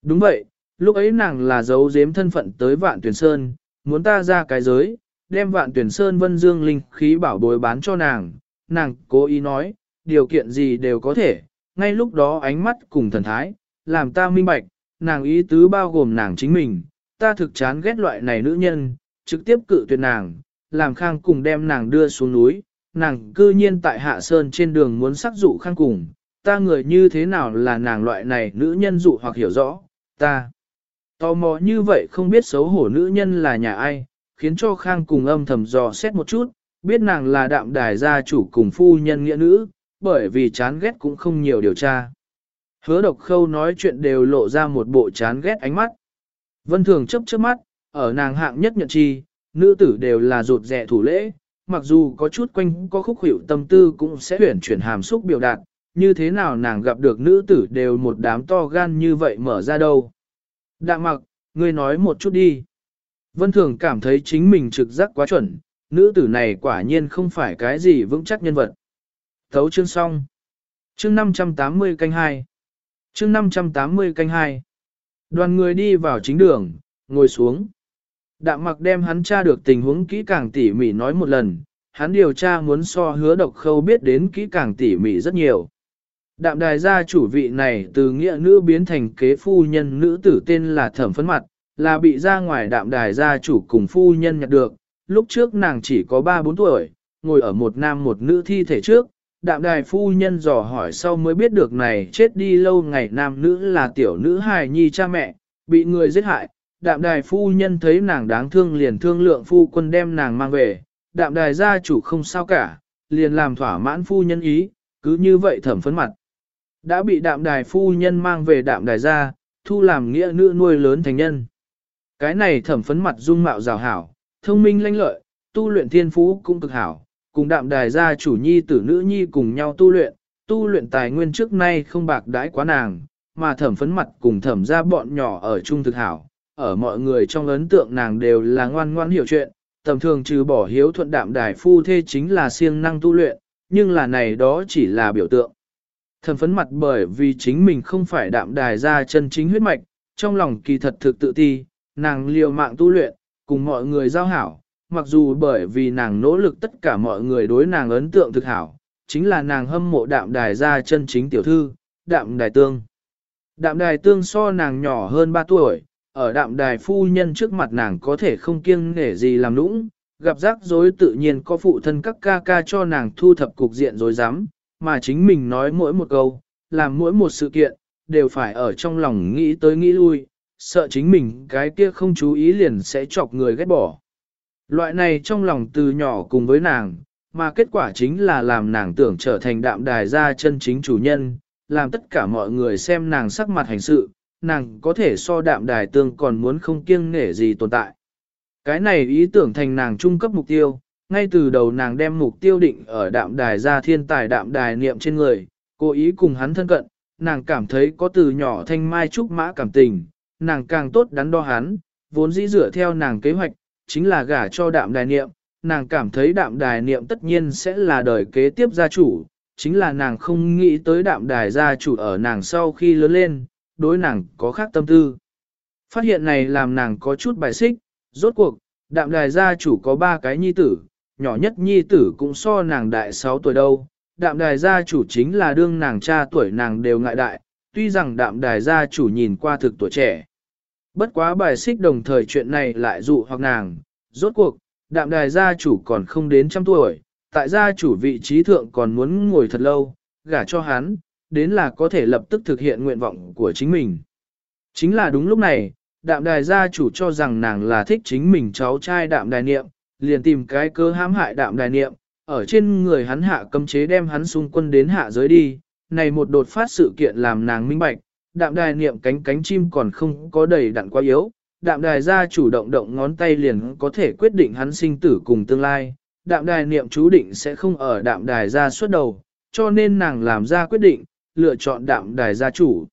A: Đúng vậy, lúc ấy nàng là giấu giếm thân phận tới vạn tuyển sơn, muốn ta ra cái giới, đem vạn tuyển sơn vân dương linh khí bảo bối bán cho nàng. Nàng cố ý nói, điều kiện gì đều có thể, ngay lúc đó ánh mắt cùng thần thái, làm ta minh bạch, nàng ý tứ bao gồm nàng chính mình, ta thực chán ghét loại này nữ nhân, trực tiếp cự tuyệt nàng, làm khang cùng đem nàng đưa xuống núi, nàng cư nhiên tại hạ sơn trên đường muốn sắc dụ khang cùng, ta người như thế nào là nàng loại này nữ nhân dụ hoặc hiểu rõ, ta. Tò mò như vậy không biết xấu hổ nữ nhân là nhà ai, khiến cho khang cùng âm thầm dò xét một chút, biết nàng là đạm đài gia chủ cùng phu nhân nghĩa nữ, bởi vì chán ghét cũng không nhiều điều tra. Hứa độc khâu nói chuyện đều lộ ra một bộ chán ghét ánh mắt. Vân thường chấp chớp mắt, ở nàng hạng nhất nhận chi, nữ tử đều là rụt rẻ thủ lễ, mặc dù có chút quanh có khúc hiệu tâm tư cũng sẽ huyển chuyển hàm xúc biểu đạt, như thế nào nàng gặp được nữ tử đều một đám to gan như vậy mở ra đâu. Đạm mặc, ngươi nói một chút đi. Vân thường cảm thấy chính mình trực giác quá chuẩn, nữ tử này quả nhiên không phải cái gì vững chắc nhân vật. Thấu chương xong. Chương 580 canh 2 chương 580 canh 2. Đoàn người đi vào chính đường, ngồi xuống. Đạm mặc đem hắn tra được tình huống kỹ càng tỉ mỉ nói một lần, hắn điều tra muốn so hứa độc khâu biết đến kỹ càng tỉ mỉ rất nhiều. Đạm đài gia chủ vị này từ nghĩa nữ biến thành kế phu nhân nữ tử tên là thẩm phấn mặt, là bị ra ngoài đạm đài gia chủ cùng phu nhân nhặt được, lúc trước nàng chỉ có 3-4 tuổi, ngồi ở một nam một nữ thi thể trước, đạm đài phu nhân dò hỏi sau mới biết được này chết đi lâu ngày nam nữ là tiểu nữ hài nhi cha mẹ, bị người giết hại. Đạm đài phu nhân thấy nàng đáng thương liền thương lượng phu quân đem nàng mang về, đạm đài gia chủ không sao cả, liền làm thỏa mãn phu nhân ý, cứ như vậy thẩm phấn mặt. Đã bị đạm đài phu nhân mang về đạm đài gia, thu làm nghĩa nữ nuôi lớn thành nhân. Cái này thẩm phấn mặt dung mạo rào hảo, thông minh lanh lợi, tu luyện thiên phú cũng cực hảo, cùng đạm đài gia chủ nhi tử nữ nhi cùng nhau tu luyện, tu luyện tài nguyên trước nay không bạc đãi quá nàng, mà thẩm phấn mặt cùng thẩm ra bọn nhỏ ở chung thực hảo, ở mọi người trong ấn tượng nàng đều là ngoan ngoan hiểu chuyện, tầm thường trừ bỏ hiếu thuận đạm đài phu thê chính là siêng năng tu luyện, nhưng là này đó chỉ là biểu tượng. thần phấn mặt bởi vì chính mình không phải đạm đài ra chân chính huyết mạch, trong lòng kỳ thật thực tự ti, nàng liều mạng tu luyện, cùng mọi người giao hảo, mặc dù bởi vì nàng nỗ lực tất cả mọi người đối nàng ấn tượng thực hảo, chính là nàng hâm mộ đạm đài ra chân chính tiểu thư, đạm đài tương. Đạm đài tương so nàng nhỏ hơn 3 tuổi, ở đạm đài phu nhân trước mặt nàng có thể không kiêng nể gì làm nũng, gặp rắc rối tự nhiên có phụ thân các ca ca cho nàng thu thập cục diện rối rắm, mà chính mình nói mỗi một câu, làm mỗi một sự kiện, đều phải ở trong lòng nghĩ tới nghĩ lui, sợ chính mình cái kia không chú ý liền sẽ chọc người ghét bỏ. Loại này trong lòng từ nhỏ cùng với nàng, mà kết quả chính là làm nàng tưởng trở thành đạm đài gia chân chính chủ nhân, làm tất cả mọi người xem nàng sắc mặt hành sự, nàng có thể so đạm đài tương còn muốn không kiêng nể gì tồn tại. Cái này ý tưởng thành nàng trung cấp mục tiêu, ngay từ đầu nàng đem mục tiêu định ở đạm đài gia thiên tài đạm đài niệm trên người, cố ý cùng hắn thân cận, nàng cảm thấy có từ nhỏ thanh mai trúc mã cảm tình, nàng càng tốt đắn đo hắn, vốn dĩ dựa theo nàng kế hoạch, chính là gả cho đạm đài niệm, nàng cảm thấy đạm đài niệm tất nhiên sẽ là đời kế tiếp gia chủ, chính là nàng không nghĩ tới đạm đài gia chủ ở nàng sau khi lớn lên, đối nàng có khác tâm tư. Phát hiện này làm nàng có chút bài xích, rốt cuộc, đạm đài gia chủ có ba cái nhi tử, nhỏ nhất nhi tử cũng so nàng đại 6 tuổi đâu, đạm đài gia chủ chính là đương nàng cha tuổi nàng đều ngại đại, tuy rằng đạm đài gia chủ nhìn qua thực tuổi trẻ. Bất quá bài xích đồng thời chuyện này lại dụ hoặc nàng, rốt cuộc, đạm đài gia chủ còn không đến trăm tuổi, tại gia chủ vị trí thượng còn muốn ngồi thật lâu, gả cho hắn, đến là có thể lập tức thực hiện nguyện vọng của chính mình. Chính là đúng lúc này, đạm đài gia chủ cho rằng nàng là thích chính mình cháu trai đạm đài niệm, liền tìm cái cơ hãm hại đạm đài niệm, ở trên người hắn hạ cấm chế đem hắn xung quân đến hạ giới đi, này một đột phát sự kiện làm nàng minh bạch, đạm đài niệm cánh cánh chim còn không có đầy đặn quá yếu, đạm đài gia chủ động động ngón tay liền có thể quyết định hắn sinh tử cùng tương lai, đạm đài niệm chú định sẽ không ở đạm đài gia suốt đầu, cho nên nàng làm ra quyết định, lựa chọn đạm đài gia chủ.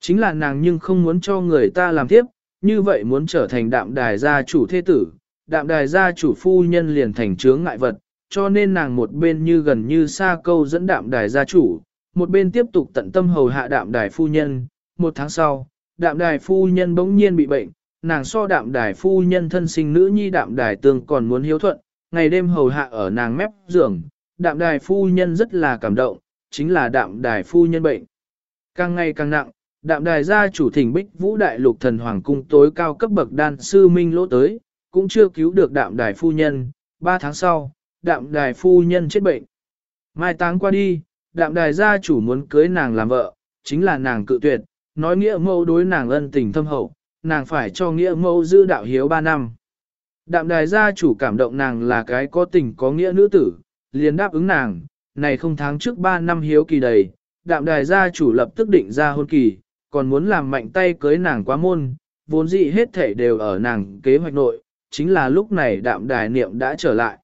A: Chính là nàng nhưng không muốn cho người ta làm tiếp, như vậy muốn trở thành đạm đài gia chủ thế tử, đạm đài gia chủ phu nhân liền thành chướng ngại vật, cho nên nàng một bên như gần như xa câu dẫn đạm đài gia chủ, một bên tiếp tục tận tâm hầu hạ đạm đài phu nhân. Một tháng sau, đạm đài phu nhân bỗng nhiên bị bệnh, nàng so đạm đài phu nhân thân sinh nữ nhi đạm đài tương còn muốn hiếu thuận, ngày đêm hầu hạ ở nàng mép giường, đạm đài phu nhân rất là cảm động, chính là đạm đài phu nhân bệnh. Càng ngày càng nặng, đạm đài gia chủ thỉnh bích vũ đại lục thần hoàng cung tối cao cấp bậc đan sư minh lỗ tới, cũng chưa cứu được đạm đài phu nhân, ba tháng sau, đạm đài phu nhân chết bệnh. Mai táng qua đi, đạm đài gia chủ muốn cưới nàng làm vợ, chính là nàng cự tuyệt, nói nghĩa mẫu đối nàng ân tình thâm hậu, nàng phải cho nghĩa mẫu giữ đạo hiếu ba năm. Đạm đài gia chủ cảm động nàng là cái có tình có nghĩa nữ tử, liền đáp ứng nàng, này không tháng trước ba năm hiếu kỳ đầy, đạm đài gia chủ lập tức định ra hôn kỳ, còn muốn làm mạnh tay cưới nàng quá môn, vốn dĩ hết thể đều ở nàng kế hoạch nội, chính là lúc này đạm đài niệm đã trở lại.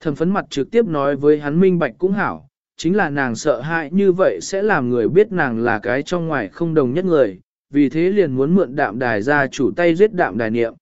A: Thẩm phấn mặt trực tiếp nói với hắn minh bạch cũng hảo, chính là nàng sợ hãi như vậy sẽ làm người biết nàng là cái trong ngoài không đồng nhất người, vì thế liền muốn mượn đạm đài gia chủ tay giết đạm đài niệm.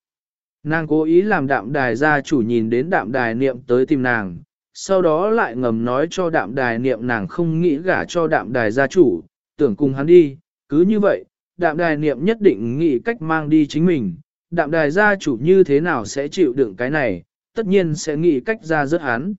A: Nàng cố ý làm đạm đài gia chủ nhìn đến đạm đài niệm tới tìm nàng, sau đó lại ngầm nói cho đạm đài niệm nàng không nghĩ gả cho đạm đài gia chủ, tưởng cùng hắn đi, cứ như vậy, đạm đài niệm nhất định nghĩ cách mang đi chính mình, đạm đài gia chủ như thế nào sẽ chịu đựng cái này, tất nhiên sẽ nghĩ cách ra rớt hắn.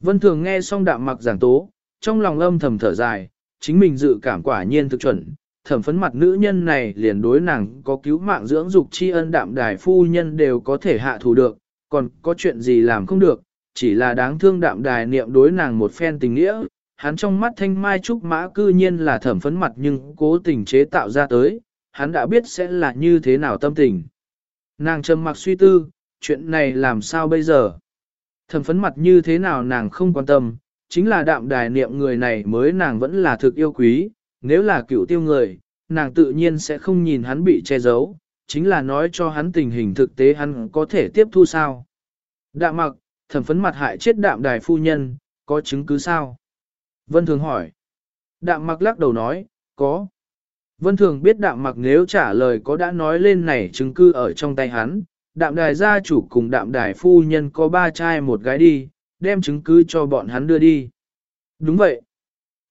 A: Vân Thường nghe xong đạm mặc giảng tố, trong lòng âm thầm thở dài, chính mình dự cảm quả nhiên thực chuẩn, thẩm phấn mặt nữ nhân này liền đối nàng có cứu mạng dưỡng dục tri ân đạm đài phu nhân đều có thể hạ thủ được, còn có chuyện gì làm không được, chỉ là đáng thương đạm đài niệm đối nàng một phen tình nghĩa, hắn trong mắt thanh mai trúc mã cư nhiên là thẩm phấn mặt nhưng cố tình chế tạo ra tới, hắn đã biết sẽ là như thế nào tâm tình. Nàng trầm mặc suy tư, chuyện này làm sao bây giờ? Thẩm phấn mặt như thế nào nàng không quan tâm, chính là đạm đài niệm người này mới nàng vẫn là thực yêu quý, nếu là cựu tiêu người, nàng tự nhiên sẽ không nhìn hắn bị che giấu, chính là nói cho hắn tình hình thực tế hắn có thể tiếp thu sao. Đạm mặc, thẩm phấn mặt hại chết đạm đài phu nhân, có chứng cứ sao? Vân Thường hỏi. Đạm mặc lắc đầu nói, có. Vân Thường biết đạm mặc nếu trả lời có đã nói lên này chứng cứ ở trong tay hắn, đạm đài gia chủ cùng đạm đài phu nhân có ba trai một gái đi, đem chứng cứ cho bọn hắn đưa đi. Đúng vậy.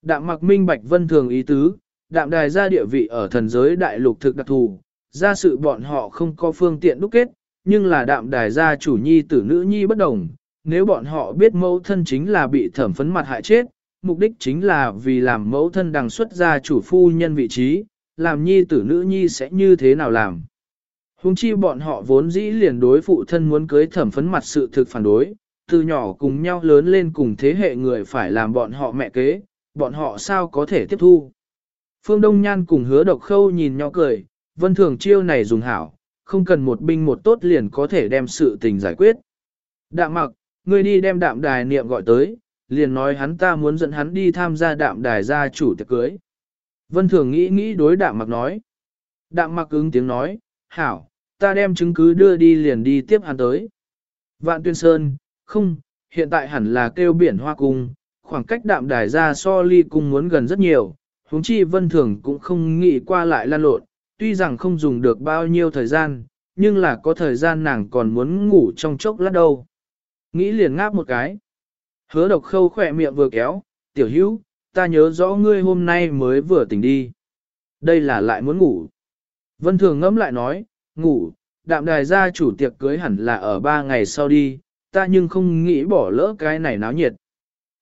A: Đạm mặc minh bạch vân thường ý tứ, đạm đài gia địa vị ở thần giới đại lục thực đặc thù, gia sự bọn họ không có phương tiện đúc kết, nhưng là đạm đài gia chủ nhi tử nữ nhi bất đồng, nếu bọn họ biết mẫu thân chính là bị thẩm phấn mặt hại chết, mục đích chính là vì làm mẫu thân đằng xuất ra chủ phu nhân vị trí, làm nhi tử nữ nhi sẽ như thế nào làm. Hùng chi bọn họ vốn dĩ liền đối phụ thân muốn cưới thẩm phấn mặt sự thực phản đối, từ nhỏ cùng nhau lớn lên cùng thế hệ người phải làm bọn họ mẹ kế, bọn họ sao có thể tiếp thu. Phương Đông Nhan cùng hứa độc khâu nhìn nhau cười, vân thường chiêu này dùng hảo, không cần một binh một tốt liền có thể đem sự tình giải quyết. Đạm mặc, ngươi đi đem đạm đài niệm gọi tới, liền nói hắn ta muốn dẫn hắn đi tham gia đạm đài gia chủ tiệc cưới. Vân thường nghĩ nghĩ đối đạm mặc nói. Đạm mặc ứng tiếng nói, hảo, ta đem chứng cứ đưa đi liền đi tiếp hắn tới. Vạn tuyên sơn, không, hiện tại hẳn là kêu biển hoa cung, khoảng cách đạm đài ra so ly cung muốn gần rất nhiều, huống chi vân thường cũng không nghĩ qua lại lan lộn, tuy rằng không dùng được bao nhiêu thời gian, nhưng là có thời gian nàng còn muốn ngủ trong chốc lát đâu. Nghĩ liền ngáp một cái. Hứa độc khâu khỏe miệng vừa kéo, tiểu hữu, ta nhớ rõ ngươi hôm nay mới vừa tỉnh đi. Đây là lại muốn ngủ. Vân thường ngẫm lại nói, ngủ, đạm đài gia chủ tiệc cưới hẳn là ở ba ngày sau đi, ta nhưng không nghĩ bỏ lỡ cái này náo nhiệt.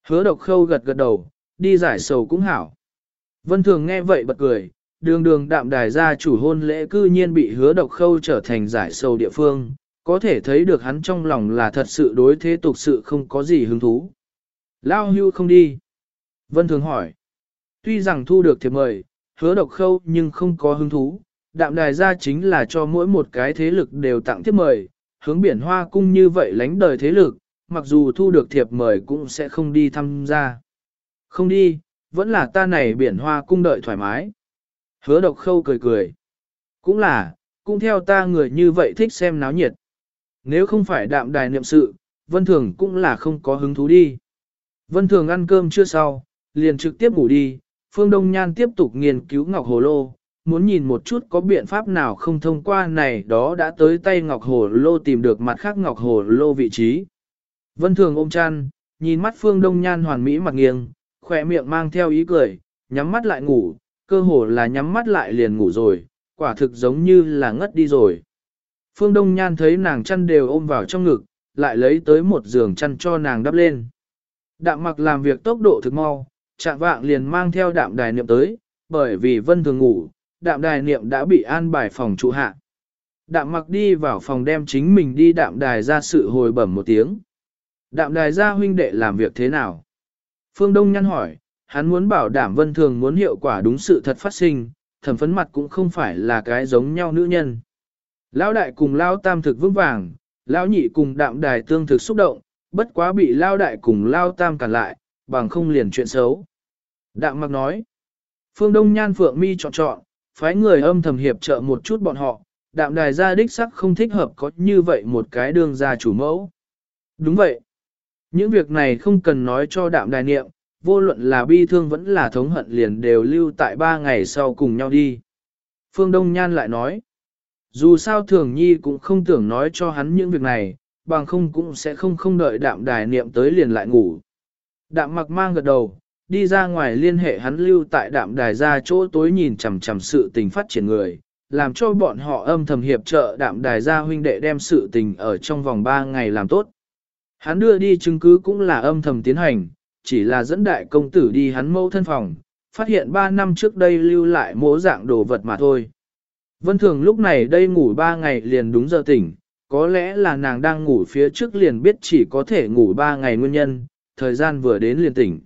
A: Hứa độc khâu gật gật đầu, đi giải sầu cũng hảo. Vân thường nghe vậy bật cười, đường đường đạm đài gia chủ hôn lễ cư nhiên bị hứa độc khâu trở thành giải sầu địa phương, có thể thấy được hắn trong lòng là thật sự đối thế tục sự không có gì hứng thú. Lao hưu không đi. Vân thường hỏi. Tuy rằng thu được thiệp mời, hứa độc khâu nhưng không có hứng thú, đạm đài gia chính là cho mỗi một cái thế lực đều tặng thiệp mời, hướng biển hoa cung như vậy lánh đời thế lực, mặc dù thu được thiệp mời cũng sẽ không đi tham gia. Không đi, vẫn là ta này biển hoa cung đợi thoải mái. Hứa độc khâu cười cười. Cũng là, cũng theo ta người như vậy thích xem náo nhiệt. Nếu không phải đạm đài niệm sự, Vân Thường cũng là không có hứng thú đi. Vân Thường ăn cơm chưa sau, liền trực tiếp ngủ đi, Phương Đông Nhan tiếp tục nghiên cứu Ngọc Hồ Lô, muốn nhìn một chút có biện pháp nào không thông qua này đó đã tới tay Ngọc Hồ Lô tìm được mặt khác Ngọc Hồ Lô vị trí. Vân Thường ôm chăn, nhìn mắt Phương Đông Nhan hoàn mỹ mặt nghiêng, khỏe miệng mang theo ý cười, nhắm mắt lại ngủ, cơ hồ là nhắm mắt lại liền ngủ rồi, quả thực giống như là ngất đi rồi. Phương Đông Nhan thấy nàng chăn đều ôm vào trong ngực, lại lấy tới một giường chăn cho nàng đắp lên. Đạm mặc làm việc tốc độ thực mau, chạm vạng liền mang theo đạm đài niệm tới, bởi vì vân thường ngủ, đạm đài niệm đã bị an bài phòng trụ hạ. Đạm mặc đi vào phòng đem chính mình đi đạm đài ra sự hồi bẩm một tiếng. Đạm đài ra huynh đệ làm việc thế nào? Phương Đông nhăn hỏi, hắn muốn bảo đảm vân thường muốn hiệu quả đúng sự thật phát sinh, thẩm phấn mặt cũng không phải là cái giống nhau nữ nhân. Lão đại cùng lao tam thực vững vàng, lão nhị cùng đạm đài tương thực xúc động, bất quá bị lao đại cùng lao tam cản lại, bằng không liền chuyện xấu. Đạm mặc nói, phương đông nhan phượng mi chọn chọn, phái người âm thầm hiệp trợ một chút bọn họ, đạm đài gia đích sắc không thích hợp có như vậy một cái đường gia chủ mẫu. Đúng vậy. Những việc này không cần nói cho đạm đài niệm, vô luận là bi thương vẫn là thống hận liền đều lưu tại ba ngày sau cùng nhau đi. Phương Đông Nhan lại nói, dù sao thường nhi cũng không tưởng nói cho hắn những việc này, bằng không cũng sẽ không không đợi đạm đài niệm tới liền lại ngủ. Đạm mặc mang gật đầu, đi ra ngoài liên hệ hắn lưu tại đạm đài ra chỗ tối nhìn chằm chằm sự tình phát triển người, làm cho bọn họ âm thầm hiệp trợ đạm đài ra huynh đệ đem sự tình ở trong vòng 3 ngày làm tốt. Hắn đưa đi chứng cứ cũng là âm thầm tiến hành, chỉ là dẫn đại công tử đi hắn mâu thân phòng, phát hiện 3 năm trước đây lưu lại mố dạng đồ vật mà thôi. Vân Thường lúc này đây ngủ 3 ngày liền đúng giờ tỉnh, có lẽ là nàng đang ngủ phía trước liền biết chỉ có thể ngủ 3 ngày nguyên nhân, thời gian vừa đến liền tỉnh.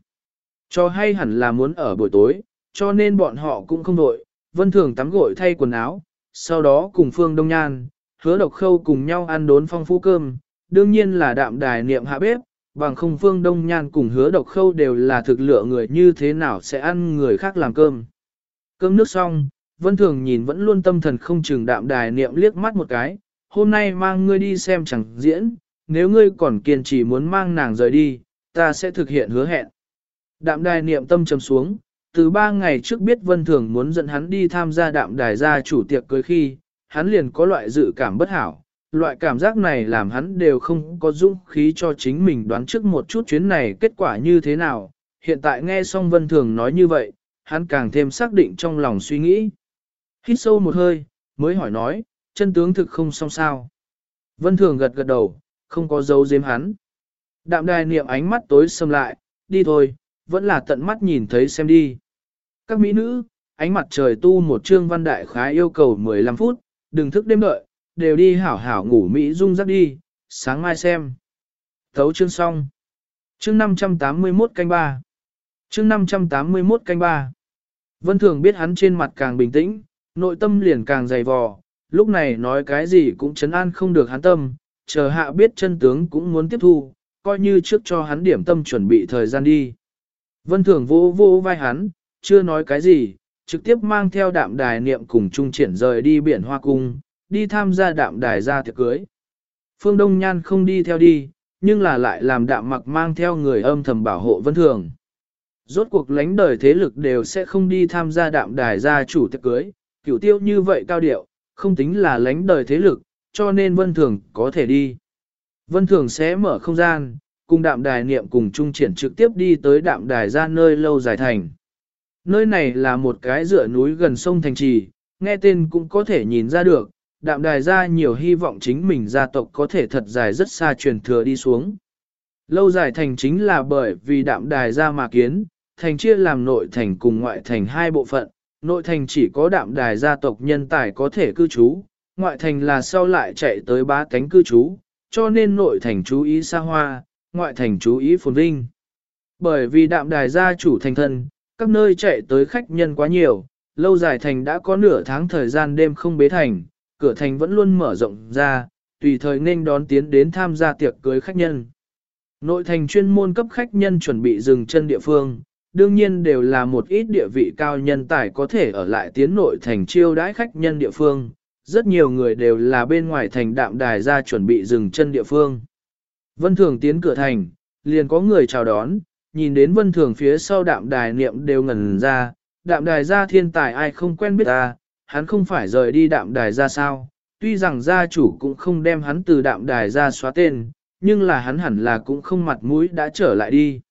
A: Cho hay hẳn là muốn ở buổi tối, cho nên bọn họ cũng không đội, Vân Thường tắm gội thay quần áo, sau đó cùng Phương Đông Nhan, hứa độc khâu cùng nhau ăn đốn phong phú cơm, đương nhiên là đạm đài niệm hạ bếp, bằng không Phương Đông Nhan cùng hứa độc khâu đều là thực lựa người như thế nào sẽ ăn người khác làm cơm. Cơm nước xong, Vân Thường nhìn vẫn luôn tâm thần không chừng đạm đài niệm liếc mắt một cái, hôm nay mang ngươi đi xem chẳng diễn, nếu ngươi còn kiên trì muốn mang nàng rời đi, ta sẽ thực hiện hứa hẹn. Đạm đài niệm tâm trầm xuống, từ ba ngày trước biết Vân Thường muốn dẫn hắn đi tham gia đạm đài gia chủ tiệc cưới khi, hắn liền có loại dự cảm bất hảo. Loại cảm giác này làm hắn đều không có dũng khí cho chính mình đoán trước một chút chuyến này kết quả như thế nào. Hiện tại nghe xong Vân Thường nói như vậy, hắn càng thêm xác định trong lòng suy nghĩ. Hít sâu một hơi, mới hỏi nói, chân tướng thực không xong sao. Vân Thường gật gật đầu, không có dấu giếm hắn. Đạm đài niệm ánh mắt tối sầm lại, đi thôi, vẫn là tận mắt nhìn thấy xem đi. Các mỹ nữ, ánh mặt trời tu một chương văn đại khái yêu cầu 15 phút, đừng thức đêm đợi, đều đi hảo hảo ngủ Mỹ dung giấc đi, sáng mai xem. Thấu chương xong. Chương 581 canh 3. Chương 581 canh 3. Vân Thường biết hắn trên mặt càng bình tĩnh, nội tâm liền càng dày vò, lúc này nói cái gì cũng chấn an không được hắn tâm, chờ hạ biết chân tướng cũng muốn tiếp thu, coi như trước cho hắn điểm tâm chuẩn bị thời gian đi. Vân Thường vô vô vai hắn, chưa nói cái gì, trực tiếp mang theo đạm đài niệm cùng trung triển rời đi biển hoa cung, đi tham gia đạm đài ra tiệc cưới. Phương Đông Nhan không đi theo đi, nhưng là lại làm đạm mặc mang theo người âm thầm bảo hộ Vân Thường. Rốt cuộc lãnh đời thế lực đều sẽ không đi tham gia đạm đài gia chủ tiệc cưới, cửu tiêu như vậy cao điệu, không tính là lãnh đời thế lực, cho nên Vân Thường có thể đi. Vân Thường sẽ mở không gian, cùng đạm đài niệm cùng trung triển trực tiếp đi tới đạm đài ra nơi lâu dài thành. Nơi này là một cái dựa núi gần sông Thành Trì, nghe tên cũng có thể nhìn ra được, đạm đài ra nhiều hy vọng chính mình gia tộc có thể thật dài rất xa truyền thừa đi xuống. Lâu dài thành chính là bởi vì đạm đài ra mà kiến, thành chia làm nội thành cùng ngoại thành hai bộ phận, nội thành chỉ có đạm đài gia tộc nhân tài có thể cư trú, ngoại thành là sau lại chạy tới bá cánh cư trú, cho nên nội thành chú ý xa hoa, ngoại thành chú ý phồn vinh. Bởi vì đạm đài gia chủ thành thân, các nơi chạy tới khách nhân quá nhiều, lâu dài thành đã có nửa tháng thời gian đêm không bế thành, cửa thành vẫn luôn mở rộng ra, tùy thời nên đón tiến đến tham gia tiệc cưới khách nhân. Nội thành chuyên môn cấp khách nhân chuẩn bị dừng chân địa phương, đương nhiên đều là một ít địa vị cao nhân tài có thể ở lại tiến nội thành chiêu đãi khách nhân địa phương. Rất nhiều người đều là bên ngoài thành đạm đài ra chuẩn bị dừng chân địa phương. Vân Thường tiến cửa thành, liền có người chào đón, nhìn đến Vân Thường phía sau đạm đài niệm đều ngẩn ra, đạm đài ra thiên tài ai không quen biết ta, hắn không phải rời đi đạm đài ra sao, tuy rằng gia chủ cũng không đem hắn từ đạm đài ra xóa tên, nhưng là hắn hẳn là cũng không mặt mũi đã trở lại đi.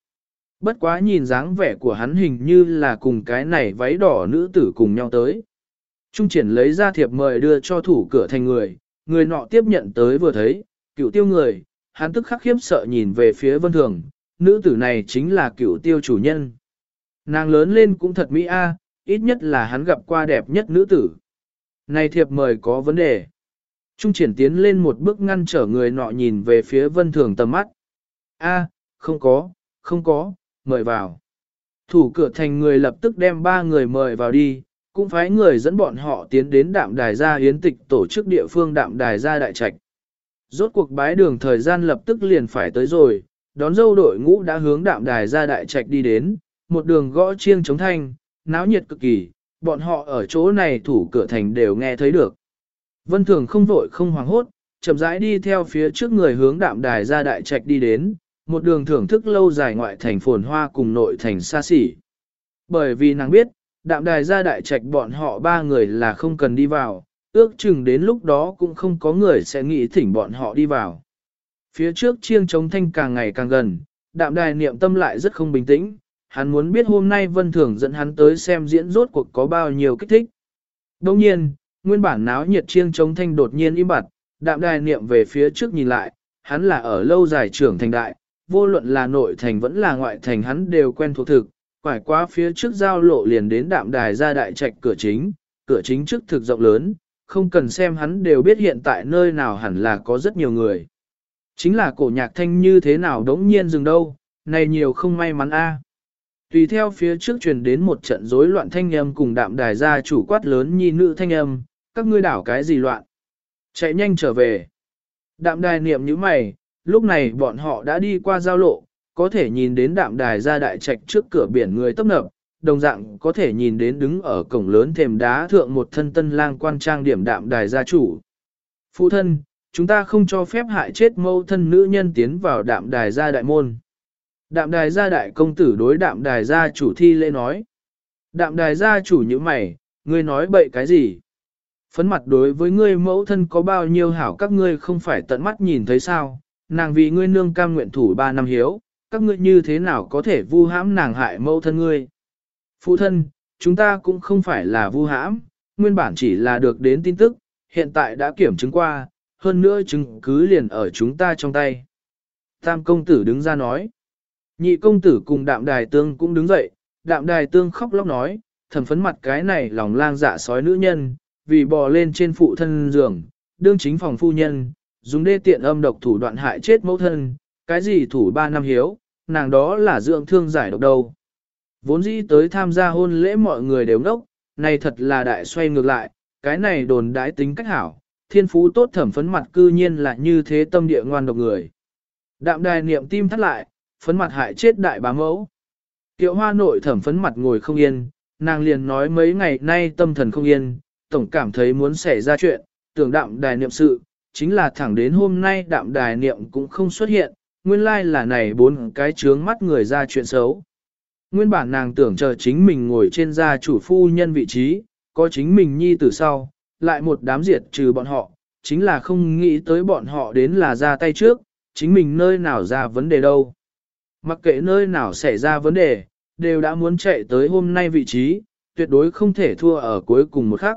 A: Bất quá nhìn dáng vẻ của hắn hình như là cùng cái này váy đỏ nữ tử cùng nhau tới. Trung triển lấy ra thiệp mời đưa cho thủ cửa thành người, người nọ tiếp nhận tới vừa thấy, cựu tiêu người, hắn tức khắc khiếp sợ nhìn về phía vân thường, nữ tử này chính là cựu tiêu chủ nhân. Nàng lớn lên cũng thật mỹ a, ít nhất là hắn gặp qua đẹp nhất nữ tử. Này thiệp mời có vấn đề. Trung triển tiến lên một bước ngăn trở người nọ nhìn về phía vân thường tầm mắt. A, không có, không có, mời vào. Thủ cửa thành người lập tức đem ba người mời vào đi, cũng phái người dẫn bọn họ tiến đến đạm đài gia hiến tịch tổ chức địa phương đạm đài gia đại trạch. Rốt cuộc bái đường thời gian lập tức liền phải tới rồi, đón dâu đội ngũ đã hướng đạm đài gia đại trạch đi đến, một đường gõ chiêng chống thanh, náo nhiệt cực kỳ, bọn họ ở chỗ này thủ cửa thành đều nghe thấy được. Vân Thường không vội không hoảng hốt, chậm rãi đi theo phía trước người hướng đạm đài gia đại trạch đi đến, một đường thưởng thức lâu dài ngoại thành phồn hoa cùng nội thành xa xỉ. Bởi vì nàng biết, đạm đài gia đại trạch bọn họ ba người là không cần đi vào, ước chừng đến lúc đó cũng không có người sẽ nghĩ thỉnh bọn họ đi vào. Phía trước chiêng chống thanh càng ngày càng gần, đạm đài niệm tâm lại rất không bình tĩnh, hắn muốn biết hôm nay Vân Thường dẫn hắn tới xem diễn rốt cuộc có bao nhiêu kích thích. Đồng nhiên, nguyên bản náo nhiệt chiêng chống thanh đột nhiên im bặt, đạm đài niệm về phía trước nhìn lại, hắn là ở lâu dài trưởng thành đại, vô luận là nội thành vẫn là ngoại thành hắn đều quen thuộc thực, quải qua phía trước giao lộ liền đến đạm đài ra đại trạch cửa chính, cửa chính trước thực rộng lớn, không cần xem hắn đều biết hiện tại nơi nào hẳn là có rất nhiều người. Chính là cổ nhạc thanh như thế nào đống nhiên dừng đâu, này nhiều không may mắn a. Tùy theo phía trước truyền đến một trận rối loạn thanh âm cùng đạm đài gia chủ quát lớn nhi nữ thanh âm, các ngươi đảo cái gì loạn. Chạy nhanh trở về. Đạm đài niệm như mày, lúc này bọn họ đã đi qua giao lộ, có thể nhìn đến đạm đài gia đại trạch trước cửa biển người tấp nập, đồng dạng có thể nhìn đến đứng ở cổng lớn thềm đá thượng một thân tân lang quan trang điểm đạm đài gia chủ. Phụ thân, chúng ta không cho phép hại chết mâu thân nữ nhân tiến vào đạm đài gia đại môn. Đạm đài gia đại công tử đối đạm đài gia chủ thi lễ nói. Đạm đài gia chủ như mày, ngươi nói bậy cái gì? Phấn mặt đối với ngươi mẫu thân có bao nhiêu hảo các ngươi không phải tận mắt nhìn thấy sao? Nàng vì ngươi nương cam nguyện thủ ba năm hiếu, các ngươi như thế nào có thể vu hãm nàng hại mẫu thân ngươi? Phụ thân, chúng ta cũng không phải là vu hãm, nguyên bản chỉ là được đến tin tức, hiện tại đã kiểm chứng qua, hơn nữa chứng cứ liền ở chúng ta trong tay. Tam công tử đứng ra nói. Nhị công tử cùng đạm đài tương cũng đứng dậy, đạm đài tương khóc lóc nói, thẩm phấn mặt cái này lòng lang dạ sói nữ nhân, vì bò lên trên phụ thân giường, đương chính phòng phu nhân, dùng đê tiện âm độc thủ đoạn hại chết mẫu thân, cái gì thủ ba năm hiếu, nàng đó là dưỡng thương giải độc đâu. Vốn dĩ tới tham gia hôn lễ mọi người đều ngốc, này thật là đại xoay ngược lại, cái này đồn đãi tính cách hảo, thiên phú tốt thẩm phấn mặt cư nhiên là như thế tâm địa ngoan độc người. Đạm đài niệm tim thắt lại, phấn mặt hại chết đại bá mẫu. Kiệu hoa nội thẩm phấn mặt ngồi không yên, nàng liền nói mấy ngày nay tâm thần không yên, tổng cảm thấy muốn xảy ra chuyện, tưởng đạm đài niệm sự, chính là thẳng đến hôm nay đạm đài niệm cũng không xuất hiện, nguyên lai là này bốn cái trướng mắt người ra chuyện xấu. Nguyên bản nàng tưởng chờ chính mình ngồi trên gia chủ phu nhân vị trí, có chính mình nhi từ sau, lại một đám diệt trừ bọn họ, chính là không nghĩ tới bọn họ đến là ra tay trước, chính mình nơi nào ra vấn đề đâu. Mặc kệ nơi nào xảy ra vấn đề, đều đã muốn chạy tới hôm nay vị trí, tuyệt đối không thể thua ở cuối cùng một khắc.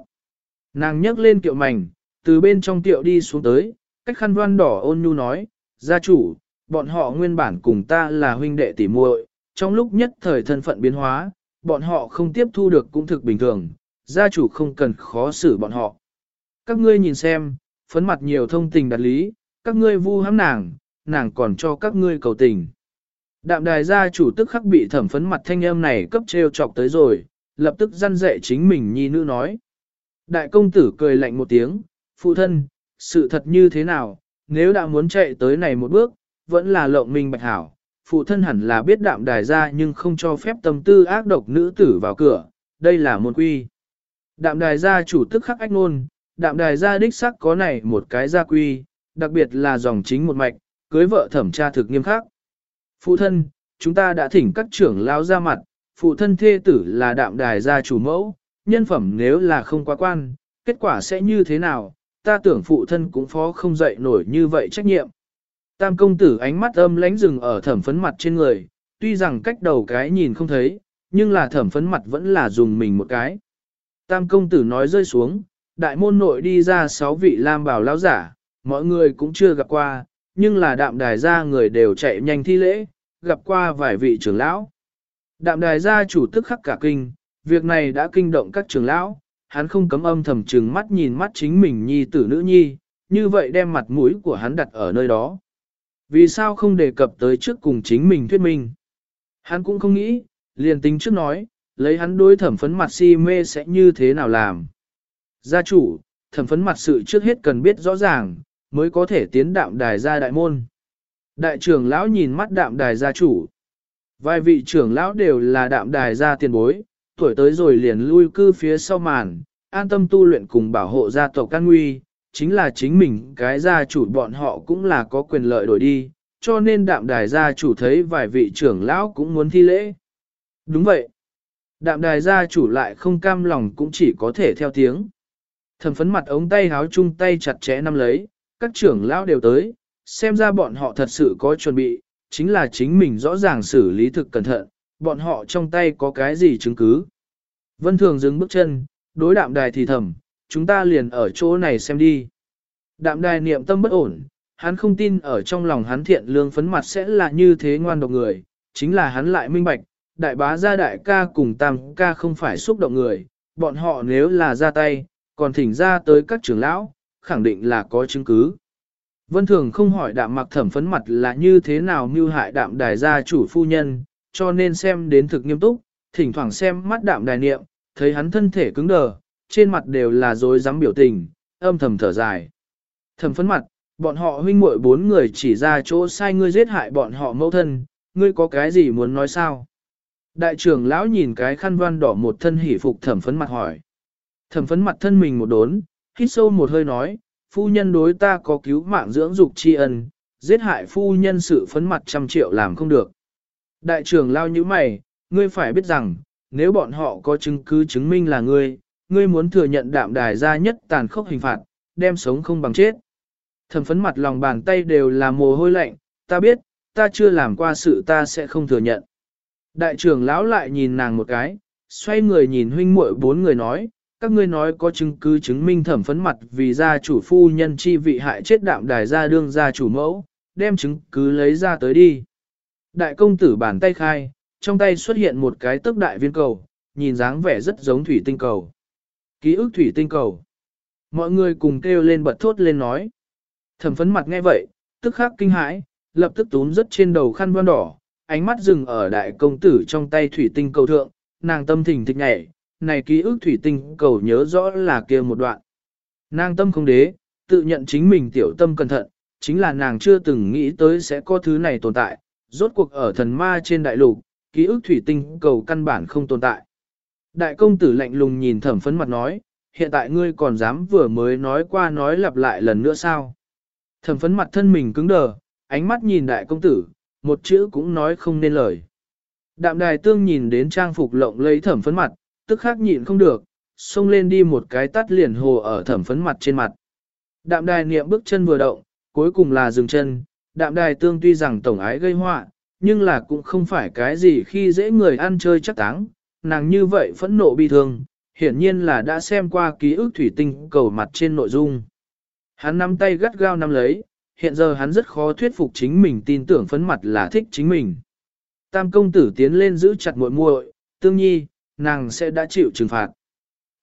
A: Nàng nhấc lên kiệu mảnh, từ bên trong tiệu đi xuống tới, cách khăn đoan đỏ ôn nhu nói, gia chủ, bọn họ nguyên bản cùng ta là huynh đệ tỉ muội, trong lúc nhất thời thân phận biến hóa, bọn họ không tiếp thu được cũng thực bình thường, gia chủ không cần khó xử bọn họ. Các ngươi nhìn xem, phấn mặt nhiều thông tình đặt lý, các ngươi vu hãm nàng, nàng còn cho các ngươi cầu tình. Đạm đài gia chủ tức khắc bị thẩm phấn mặt thanh âm này cấp treo chọc tới rồi, lập tức răn dạy chính mình nhi nữ nói. Đại công tử cười lạnh một tiếng, phụ thân, sự thật như thế nào, nếu đã muốn chạy tới này một bước, vẫn là lộng minh bạch hảo. Phụ thân hẳn là biết đạm đài ra nhưng không cho phép tâm tư ác độc nữ tử vào cửa, đây là môn quy. Đạm đài gia chủ tức khắc ách nôn, đạm đài gia đích sắc có này một cái gia quy, đặc biệt là dòng chính một mạch, cưới vợ thẩm tra thực nghiêm khắc. Phụ thân, chúng ta đã thỉnh các trưởng lao ra mặt, phụ thân thê tử là đạm đài gia chủ mẫu, nhân phẩm nếu là không quá quan, kết quả sẽ như thế nào, ta tưởng phụ thân cũng phó không dậy nổi như vậy trách nhiệm. Tam công tử ánh mắt âm lánh rừng ở thẩm phấn mặt trên người, tuy rằng cách đầu cái nhìn không thấy, nhưng là thẩm phấn mặt vẫn là dùng mình một cái. Tam công tử nói rơi xuống, đại môn nội đi ra sáu vị lam bảo lão giả, mọi người cũng chưa gặp qua, nhưng là đạm đài ra người đều chạy nhanh thi lễ, gặp qua vài vị trưởng lão. Đạm đài gia chủ tức khắc cả kinh, việc này đã kinh động các trưởng lão, hắn không cấm âm thầm trừng mắt nhìn mắt chính mình nhi tử nữ nhi, như vậy đem mặt mũi của hắn đặt ở nơi đó. Vì sao không đề cập tới trước cùng chính mình thuyết minh? Hắn cũng không nghĩ, liền tính trước nói, lấy hắn đối thẩm phấn mặt si mê sẽ như thế nào làm. Gia chủ, thẩm phấn mặt sự trước hết cần biết rõ ràng, mới có thể tiến đạm đài ra đại môn. Đại trưởng lão nhìn mắt đạm đài gia chủ. Vài vị trưởng lão đều là đạm đài gia tiền bối, tuổi tới rồi liền lui cư phía sau màn, an tâm tu luyện cùng bảo hộ gia tộc can nguy, chính là chính mình cái gia chủ bọn họ cũng là có quyền lợi đổi đi, cho nên đạm đài gia chủ thấy vài vị trưởng lão cũng muốn thi lễ. Đúng vậy. Đạm đài gia chủ lại không cam lòng cũng chỉ có thể theo tiếng. Thẩm phấn mặt ống tay háo chung tay chặt chẽ nắm lấy, các trưởng lão đều tới, xem ra bọn họ thật sự có chuẩn bị, chính là chính mình rõ ràng xử lý thực cẩn thận, bọn họ trong tay có cái gì chứng cứ. Vân Thường dừng bước chân, đối đạm đài thì thầm, chúng ta liền ở chỗ này xem đi. Đạm đài niệm tâm bất ổn, hắn không tin ở trong lòng hắn thiện lương phấn mặt sẽ là như thế ngoan độc người, chính là hắn lại minh bạch, đại bá gia đại ca cùng tam ca không phải xúc động người, bọn họ nếu là ra tay, còn thỉnh ra tới các trưởng lão, khẳng định là có chứng cứ. Vân Thường không hỏi đạm mặc thẩm phấn mặt là như thế nào mưu hại đạm đài gia chủ phu nhân, cho nên xem đến thực nghiêm túc, thỉnh thoảng xem mắt đạm đài niệm, thấy hắn thân thể cứng đờ, trên mặt đều là dối rắm biểu tình, âm thầm thở dài. thầm phấn mặt, bọn họ huynh muội bốn người chỉ ra chỗ sai ngươi giết hại bọn họ mẫu thân, ngươi có cái gì muốn nói sao? Đại trưởng lão nhìn cái khăn văn đỏ một thân hỉ phục thẩm phấn mặt hỏi. Thẩm phấn mặt thân mình một đốn, hít sâu một hơi nói, phu nhân đối ta có cứu mạng dưỡng dục tri ân, giết hại phu nhân sự phấn mặt trăm triệu làm không được. Đại trưởng lao như mày, ngươi phải biết rằng, nếu bọn họ có chứng cứ chứng minh là ngươi, ngươi muốn thừa nhận đạm đài ra nhất tàn khốc hình phạt, đem sống không bằng chết. Thẩm phấn mặt lòng bàn tay đều là mồ hôi lạnh, ta biết, ta chưa làm qua sự ta sẽ không thừa nhận. Đại trưởng lão lại nhìn nàng một cái, xoay người nhìn huynh muội bốn người nói, các ngươi nói có chứng cứ chứng minh thẩm phấn mặt vì gia chủ phu nhân chi vị hại chết đạm đài gia đương gia chủ mẫu, đem chứng cứ lấy ra tới đi. Đại công tử bàn tay khai, trong tay xuất hiện một cái tức đại viên cầu, nhìn dáng vẻ rất giống thủy tinh cầu. Ký ức thủy tinh cầu. Mọi người cùng kêu lên bật thốt lên nói. Thẩm phấn mặt nghe vậy, tức khắc kinh hãi, lập tức túm rất trên đầu khăn voan đỏ, ánh mắt dừng ở đại công tử trong tay thủy tinh cầu thượng, nàng tâm thỉnh thịch nhảy, này ký ức thủy tinh cầu nhớ rõ là kia một đoạn. Nàng tâm không đế, tự nhận chính mình tiểu tâm cẩn thận, chính là nàng chưa từng nghĩ tới sẽ có thứ này tồn tại, rốt cuộc ở thần ma trên đại lục, ký ức thủy tinh cầu căn bản không tồn tại. Đại công tử lạnh lùng nhìn thẩm phấn mặt nói, hiện tại ngươi còn dám vừa mới nói qua nói lặp lại lần nữa sao? Thẩm phấn mặt thân mình cứng đờ, ánh mắt nhìn đại công tử, một chữ cũng nói không nên lời. Đạm đài tương nhìn đến trang phục lộng lấy thẩm phấn mặt, tức khắc nhịn không được, xông lên đi một cái tắt liền hồ ở thẩm phấn mặt trên mặt. Đạm đài niệm bước chân vừa động, cuối cùng là dừng chân, đạm đài tương tuy rằng tổng ái gây họa, nhưng là cũng không phải cái gì khi dễ người ăn chơi chắc táng, nàng như vậy phẫn nộ bi thương, hiển nhiên là đã xem qua ký ức thủy tinh cầu mặt trên nội dung. Hắn nắm tay gắt gao nắm lấy, hiện giờ hắn rất khó thuyết phục chính mình tin tưởng phấn mặt là thích chính mình. Tam công tử tiến lên giữ chặt muội muội, tương nhi, nàng sẽ đã chịu trừng phạt.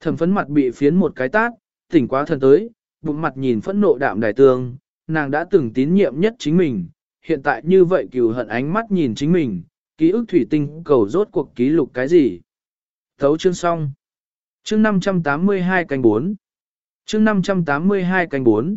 A: Thẩm phấn mặt bị phiến một cái tát, tỉnh quá thần tới, bụng mặt nhìn phẫn nộ đạm đài tương, nàng đã từng tín nhiệm nhất chính mình, hiện tại như vậy cừu hận ánh mắt nhìn chính mình, ký ức thủy tinh cầu rốt cuộc ký lục cái gì. Thấu chương xong. Chương 582 canh 4. Chương 582 canh 4.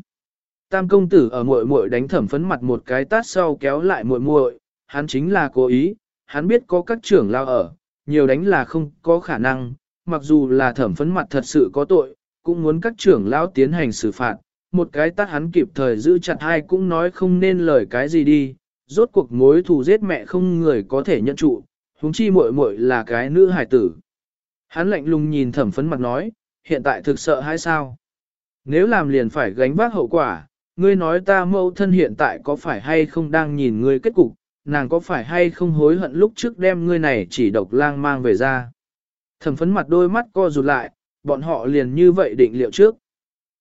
A: Tam công tử ở muội muội đánh thẩm phấn mặt một cái tát sau kéo lại muội muội, hắn chính là cố ý, hắn biết có các trưởng lao ở, nhiều đánh là không có khả năng, mặc dù là thẩm phấn mặt thật sự có tội, cũng muốn các trưởng lão tiến hành xử phạt, một cái tát hắn kịp thời giữ chặt hai cũng nói không nên lời cái gì đi, rốt cuộc mối thù giết mẹ không người có thể nhận trụ, huống chi muội muội là cái nữ hải tử. Hắn lạnh lùng nhìn thẩm phấn mặt nói, hiện tại thực sợ hay sao? Nếu làm liền phải gánh vác hậu quả, ngươi nói ta mẫu thân hiện tại có phải hay không đang nhìn ngươi kết cục, nàng có phải hay không hối hận lúc trước đem ngươi này chỉ độc lang mang về ra. Thẩm phấn mặt đôi mắt co rụt lại, bọn họ liền như vậy định liệu trước.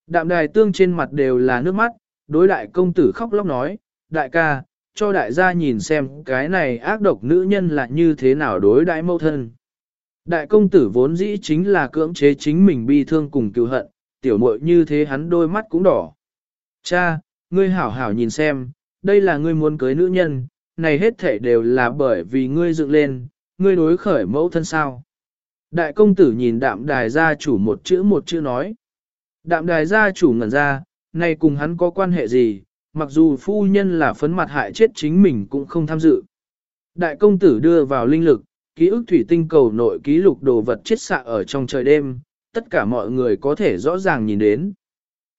A: Đạm đài tương trên mặt đều là nước mắt, đối đại công tử khóc lóc nói, đại ca, cho đại gia nhìn xem cái này ác độc nữ nhân là như thế nào đối đại mâu thân. Đại công tử vốn dĩ chính là cưỡng chế chính mình bi thương cùng cứu hận, tiểu muội như thế hắn đôi mắt cũng đỏ. Cha, ngươi hảo hảo nhìn xem, đây là ngươi muốn cưới nữ nhân, này hết thể đều là bởi vì ngươi dựng lên, ngươi đối khởi mẫu thân sao. Đại công tử nhìn đạm đài gia chủ một chữ một chữ nói. Đạm đài gia chủ ngẩn ra, nay cùng hắn có quan hệ gì, mặc dù phu nhân là phấn mặt hại chết chính mình cũng không tham dự. Đại công tử đưa vào linh lực, ký ức thủy tinh cầu nội ký lục đồ vật chết xạ ở trong trời đêm, tất cả mọi người có thể rõ ràng nhìn đến.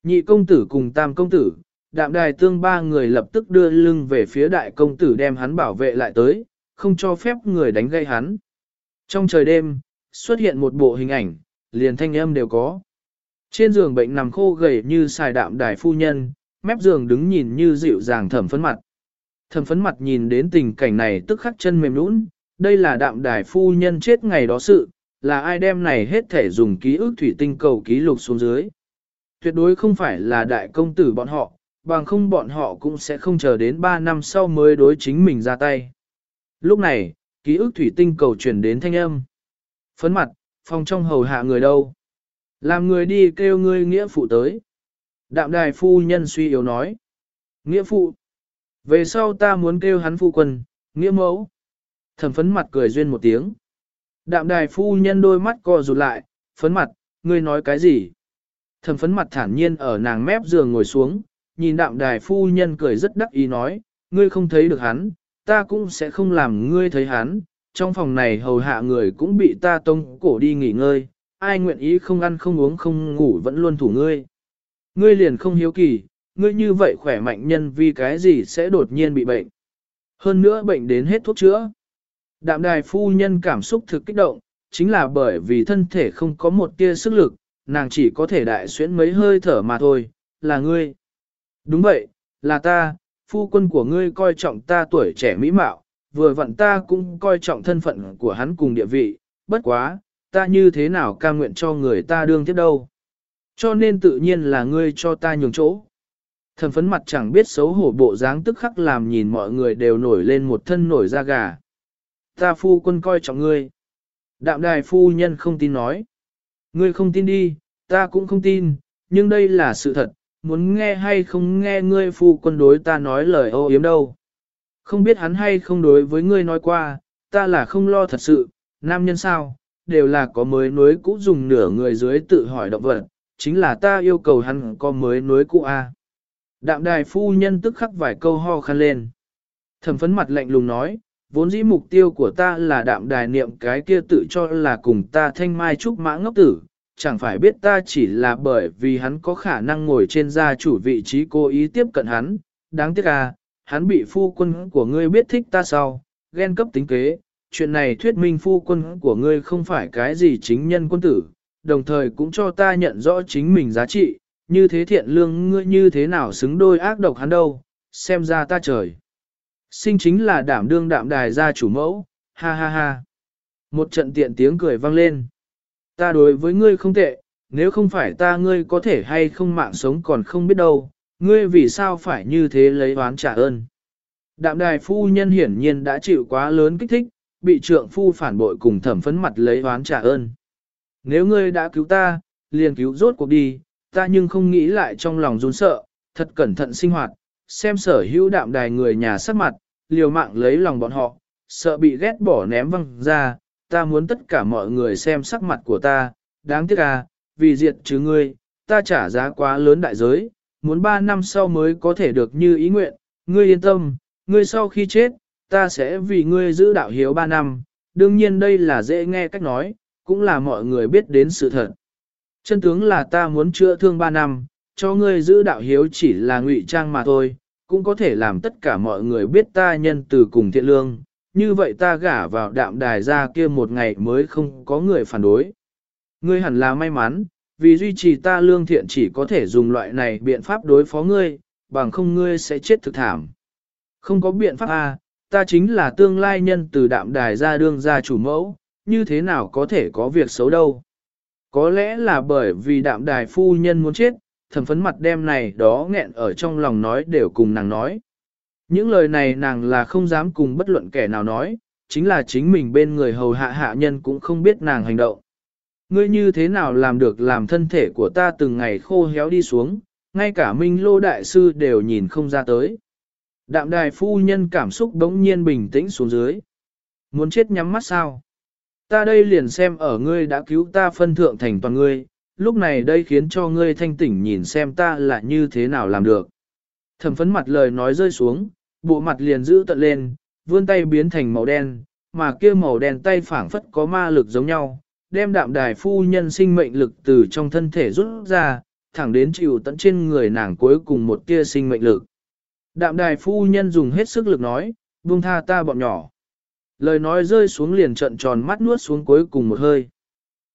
A: Nhị công tử cùng tam công tử, đạm đài tương ba người lập tức đưa lưng về phía đại công tử đem hắn bảo vệ lại tới, không cho phép người đánh gây hắn. Trong trời đêm, xuất hiện một bộ hình ảnh, liền thanh âm đều có. Trên giường bệnh nằm khô gầy như xài đạm đài phu nhân, mép giường đứng nhìn như dịu dàng thẩm phấn mặt. Thẩm phấn mặt nhìn đến tình cảnh này tức khắc chân mềm nũng, đây là đạm đài phu nhân chết ngày đó sự, là ai đem này hết thể dùng ký ức thủy tinh cầu ký lục xuống dưới. Tuyệt đối không phải là đại công tử bọn họ, bằng không bọn họ cũng sẽ không chờ đến 3 năm sau mới đối chính mình ra tay. Lúc này, ký ức thủy tinh cầu chuyển đến thanh âm. Phấn mặt, phòng trong hầu hạ người đâu. Làm người đi kêu ngươi nghĩa phụ tới. Đạm đài phu nhân suy yếu nói. Nghĩa phụ. Về sau ta muốn kêu hắn phu quân, nghĩa mẫu. Thẩm phấn mặt cười duyên một tiếng. Đạm đài phu nhân đôi mắt co rụt lại, phấn mặt, ngươi nói cái gì? Thẩm phấn mặt thản nhiên ở nàng mép giường ngồi xuống, nhìn đạm đài phu nhân cười rất đắc ý nói, ngươi không thấy được hắn, ta cũng sẽ không làm ngươi thấy hắn, trong phòng này hầu hạ người cũng bị ta tông cổ đi nghỉ ngơi, ai nguyện ý không ăn không uống không ngủ vẫn luôn thủ ngươi. Ngươi liền không hiếu kỳ, ngươi như vậy khỏe mạnh nhân vì cái gì sẽ đột nhiên bị bệnh. Hơn nữa bệnh đến hết thuốc chữa. Đạm đài phu nhân cảm xúc thực kích động, chính là bởi vì thân thể không có một tia sức lực, nàng chỉ có thể đại xuyến mấy hơi thở mà thôi, là ngươi. Đúng vậy, là ta, phu quân của ngươi coi trọng ta tuổi trẻ mỹ mạo, vừa vặn ta cũng coi trọng thân phận của hắn cùng địa vị, bất quá, ta như thế nào ca nguyện cho người ta đương tiếp đâu. Cho nên tự nhiên là ngươi cho ta nhường chỗ. Thẩm phấn mặt chẳng biết xấu hổ bộ dáng tức khắc làm nhìn mọi người đều nổi lên một thân nổi da gà. Ta phu quân coi trọng ngươi. Đạm đài phu nhân không tin nói. Ngươi không tin đi, ta cũng không tin, nhưng đây là sự thật, muốn nghe hay không nghe ngươi phu quân đối ta nói lời ô yếm đâu. Không biết hắn hay không đối với ngươi nói qua, ta là không lo thật sự, nam nhân sao, đều là có mới nối cũ dùng nửa người dưới tự hỏi động vật, chính là ta yêu cầu hắn có mới nối cũ a. Đạm đài phu nhân tức khắc vài câu ho khăn lên. Thẩm phấn mặt lạnh lùng nói, vốn dĩ mục tiêu của ta là đạm đài niệm cái kia tự cho là cùng ta thanh mai trúc mã ngốc tử, chẳng phải biết ta chỉ là bởi vì hắn có khả năng ngồi trên gia chủ vị trí cố ý tiếp cận hắn, đáng tiếc à, hắn bị phu quân của ngươi biết thích ta sau, ghen cấp tính kế, chuyện này thuyết minh phu quân của ngươi không phải cái gì chính nhân quân tử, đồng thời cũng cho ta nhận rõ chính mình giá trị, như thế thiện lương ngươi như thế nào xứng đôi ác độc hắn đâu, xem ra ta trời. Sinh chính là đảm đương đạm đài gia chủ mẫu, ha ha ha. Một trận tiện tiếng cười vang lên. Ta đối với ngươi không tệ, nếu không phải ta ngươi có thể hay không mạng sống còn không biết đâu, ngươi vì sao phải như thế lấy oán trả ơn. Đạm đài phu nhân hiển nhiên đã chịu quá lớn kích thích, bị trượng phu phản bội cùng thẩm phấn mặt lấy oán trả ơn. Nếu ngươi đã cứu ta, liền cứu rốt cuộc đi, ta nhưng không nghĩ lại trong lòng run sợ, thật cẩn thận sinh hoạt, xem sở hữu đạm đài người nhà sắc mặt, liều mạng lấy lòng bọn họ, sợ bị ghét bỏ ném văng ra, ta muốn tất cả mọi người xem sắc mặt của ta, đáng tiếc à, vì diệt trừ ngươi, ta trả giá quá lớn đại giới, muốn ba năm sau mới có thể được như ý nguyện, ngươi yên tâm, ngươi sau khi chết, ta sẽ vì ngươi giữ đạo hiếu ba năm, đương nhiên đây là dễ nghe cách nói, cũng là mọi người biết đến sự thật. Chân tướng là ta muốn chữa thương ba năm, cho ngươi giữ đạo hiếu chỉ là ngụy trang mà thôi, cũng có thể làm tất cả mọi người biết ta nhân từ cùng thiện lương, như vậy ta gả vào đạm đài ra kia một ngày mới không có người phản đối. Ngươi hẳn là may mắn, vì duy trì ta lương thiện chỉ có thể dùng loại này biện pháp đối phó ngươi, bằng không ngươi sẽ chết thực thảm. Không có biện pháp à, ta chính là tương lai nhân từ đạm đài ra đương gia chủ mẫu, như thế nào có thể có việc xấu đâu. Có lẽ là bởi vì đạm đài phu nhân muốn chết, thẩm phấn mặt đem này đó nghẹn ở trong lòng nói đều cùng nàng nói. Những lời này nàng là không dám cùng bất luận kẻ nào nói, chính là chính mình bên người hầu hạ hạ nhân cũng không biết nàng hành động. Ngươi như thế nào làm được làm thân thể của ta từng ngày khô héo đi xuống, ngay cả Minh Lô Đại Sư đều nhìn không ra tới. Đạm đài phu nhân cảm xúc bỗng nhiên bình tĩnh xuống dưới. Muốn chết nhắm mắt sao? Ta đây liền xem ở ngươi đã cứu ta phân thượng thành toàn ngươi, lúc này đây khiến cho ngươi thanh tỉnh nhìn xem ta là như thế nào làm được. Thẩm phấn mặt lời nói rơi xuống, bộ mặt liền giữ tận lên, vươn tay biến thành màu đen, mà kia màu đen tay phảng phất có ma lực giống nhau, đem đạm đài phu nhân sinh mệnh lực từ trong thân thể rút ra, thẳng đến chịu tận trên người nàng cuối cùng một tia sinh mệnh lực. Đạm đài phu nhân dùng hết sức lực nói, buông tha ta bọn nhỏ. Lời nói rơi xuống liền trận tròn mắt nuốt xuống cuối cùng một hơi.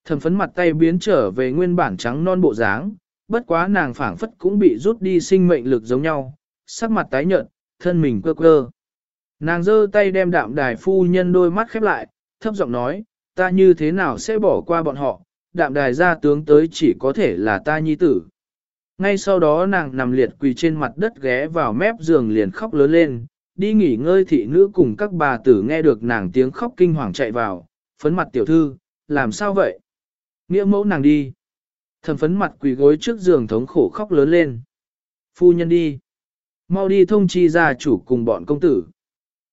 A: Thẩm phấn mặt tay biến trở về nguyên bản trắng non bộ dáng, bất quá nàng phảng phất cũng bị rút đi sinh mệnh lực giống nhau, sắc mặt tái nhợt, thân mình quơ quơ. Nàng giơ tay đem đạm đài phu nhân đôi mắt khép lại, thấp giọng nói, ta như thế nào sẽ bỏ qua bọn họ, đạm đài ra tướng tới chỉ có thể là ta nhi tử. Ngay sau đó nàng nằm liệt quỳ trên mặt đất ghé vào mép giường liền khóc lớn lên, đi nghỉ ngơi thị nữ cùng các bà tử nghe được nàng tiếng khóc kinh hoàng chạy vào, phấn mặt tiểu thư, làm sao vậy? Nghĩa mẫu nàng đi. Thầm phấn mặt quỳ gối trước giường thống khổ khóc lớn lên. Phu nhân đi. Mau đi thông chi gia chủ cùng bọn công tử.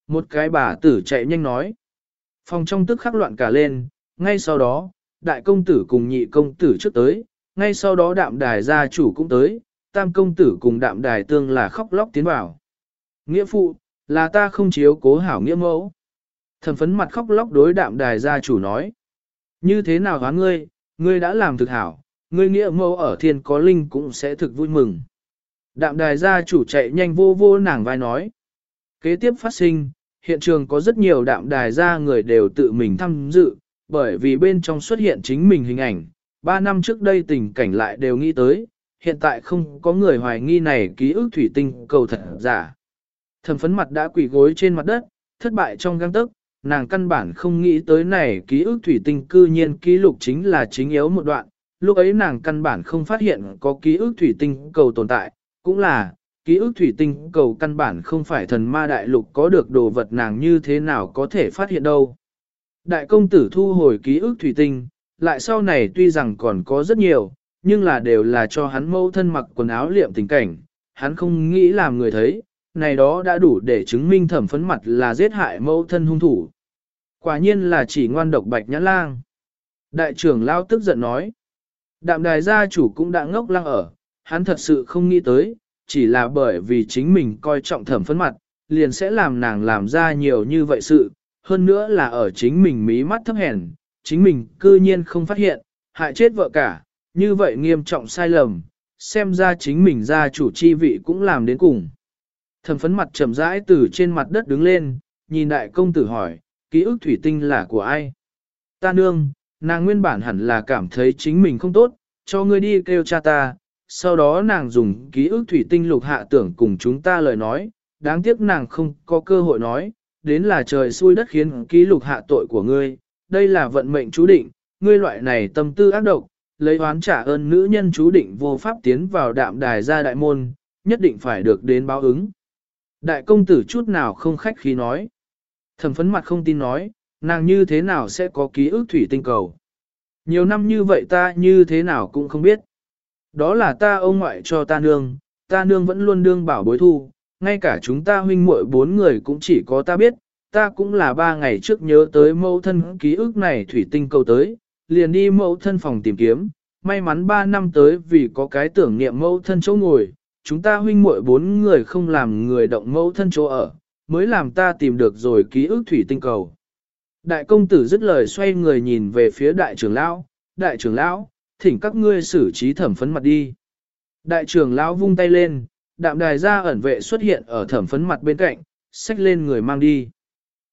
A: Một cái bà tử chạy nhanh nói. Phòng trong tức khắc loạn cả lên, ngay sau đó, đại công tử cùng nhị công tử trước tới, ngay sau đó đạm đài gia chủ cũng tới, tam công tử cùng đạm đài tương là khóc lóc tiến vào. Nghĩa phụ, là ta không chiếu cố hảo nghĩa mẫu. Thẩm phấn mặt khóc lóc đối đạm đài gia chủ nói. Như thế nào hóa ngươi, ngươi đã làm thực hảo, ngươi nghĩa mẫu ở thiên có linh cũng sẽ thực vui mừng. Đạm đài gia chủ chạy nhanh vô vô nàng vai nói. Kế tiếp phát sinh, hiện trường có rất nhiều đạm đài gia người đều tự mình tham dự, bởi vì bên trong xuất hiện chính mình hình ảnh. Ba năm trước đây tình cảnh lại đều nghĩ tới, hiện tại không có người hoài nghi này ký ức thủy tinh cầu thật giả. Thẩm phấn mặt đã quỳ gối trên mặt đất, thất bại trong găng tức, nàng căn bản không nghĩ tới này ký ức thủy tinh cư nhiên ký lục chính là chính yếu một đoạn, lúc ấy nàng căn bản không phát hiện có ký ức thủy tinh cầu tồn tại, cũng là, ký ức thủy tinh cầu căn bản không phải thần ma đại lục có được đồ vật nàng như thế nào có thể phát hiện đâu. Đại công tử thu hồi ký ức thủy tinh, lại sau này tuy rằng còn có rất nhiều, nhưng là đều là cho hắn mâu thân mặc quần áo liệm tình cảnh, hắn không nghĩ làm người thấy, này đó đã đủ để chứng minh thẩm phấn mặt là giết hại mâu thân hung thủ. Quả nhiên là chỉ ngoan độc bạch nhãn lang. Đại trưởng lao tức giận nói. Đạm đài gia chủ cũng đã ngốc lăng ở, hắn thật sự không nghĩ tới, chỉ là bởi vì chính mình coi trọng thẩm phấn mặt, liền sẽ làm nàng làm ra nhiều như vậy sự, hơn nữa là ở chính mình mí mắt thấp hèn, chính mình cư nhiên không phát hiện, hại chết vợ cả, như vậy nghiêm trọng sai lầm, xem ra chính mình gia chủ chi vị cũng làm đến cùng. Thẩm phấn mặt chậm rãi từ trên mặt đất đứng lên, nhìn đại công tử hỏi, ký ức thủy tinh là của ai? Ta nương, nàng nguyên bản hẳn là cảm thấy chính mình không tốt, cho ngươi đi kêu cha ta, sau đó nàng dùng ký ức thủy tinh lục hạ tưởng cùng chúng ta lời nói, đáng tiếc nàng không có cơ hội nói, đến là trời xui đất khiến ký lục hạ tội của ngươi, đây là vận mệnh chú định, ngươi loại này tâm tư ác độc, lấy oán trả ơn nữ nhân chú định vô pháp tiến vào đạm đài ra đại môn, nhất định phải được đến báo ứng. Đại công tử chút nào không khách khí nói. Thẩm phấn mặt không tin nói, nàng như thế nào sẽ có ký ức thủy tinh cầu. Nhiều năm như vậy ta như thế nào cũng không biết. Đó là ta ông ngoại cho ta nương, ta nương vẫn luôn đương bảo bối thu, ngay cả chúng ta huynh muội bốn người cũng chỉ có ta biết, ta cũng là ba ngày trước nhớ tới mẫu thân ký ức này thủy tinh cầu tới, liền đi mẫu thân phòng tìm kiếm, may mắn ba năm tới vì có cái tưởng niệm mẫu thân chỗ ngồi, chúng ta huynh muội bốn người không làm người động mẫu thân chỗ ở, mới làm ta tìm được rồi ký ức thủy tinh cầu. Đại công tử dứt lời xoay người nhìn về phía đại trưởng lão, đại trưởng lão, thỉnh các ngươi xử trí thẩm phấn mặt đi. Đại trưởng lão vung tay lên, đạm đài ra ẩn vệ xuất hiện ở thẩm phấn mặt bên cạnh, xách lên người mang đi.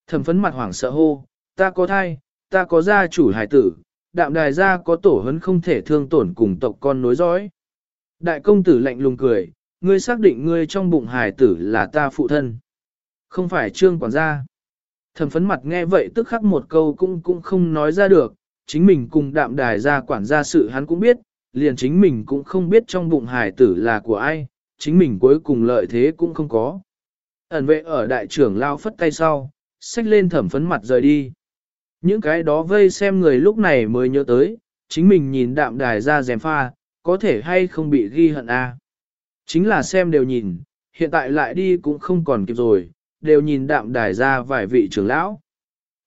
A: Thẩm phấn mặt hoảng sợ hô, ta có thai, ta có gia chủ hải tử, đạm đài gia có tổ hấn không thể thương tổn cùng tộc con nối dõi. Đại công tử lạnh lùng cười, ngươi xác định ngươi trong bụng hải tử là ta phụ thân. Không phải trương quản gia. Thẩm phấn mặt nghe vậy tức khắc một câu cũng cũng không nói ra được, chính mình cùng đạm đài gia quản gia sự hắn cũng biết, liền chính mình cũng không biết trong bụng hải tử là của ai, chính mình cuối cùng lợi thế cũng không có. Ẩn vệ ở đại trưởng lao phất tay sau, xách lên thẩm phấn mặt rời đi. Những cái đó vây xem người lúc này mới nhớ tới, chính mình nhìn đạm đài ra dèm pha, có thể hay không bị ghi hận a Chính là xem đều nhìn, hiện tại lại đi cũng không còn kịp rồi, đều nhìn đạm đài ra vài vị trưởng lão.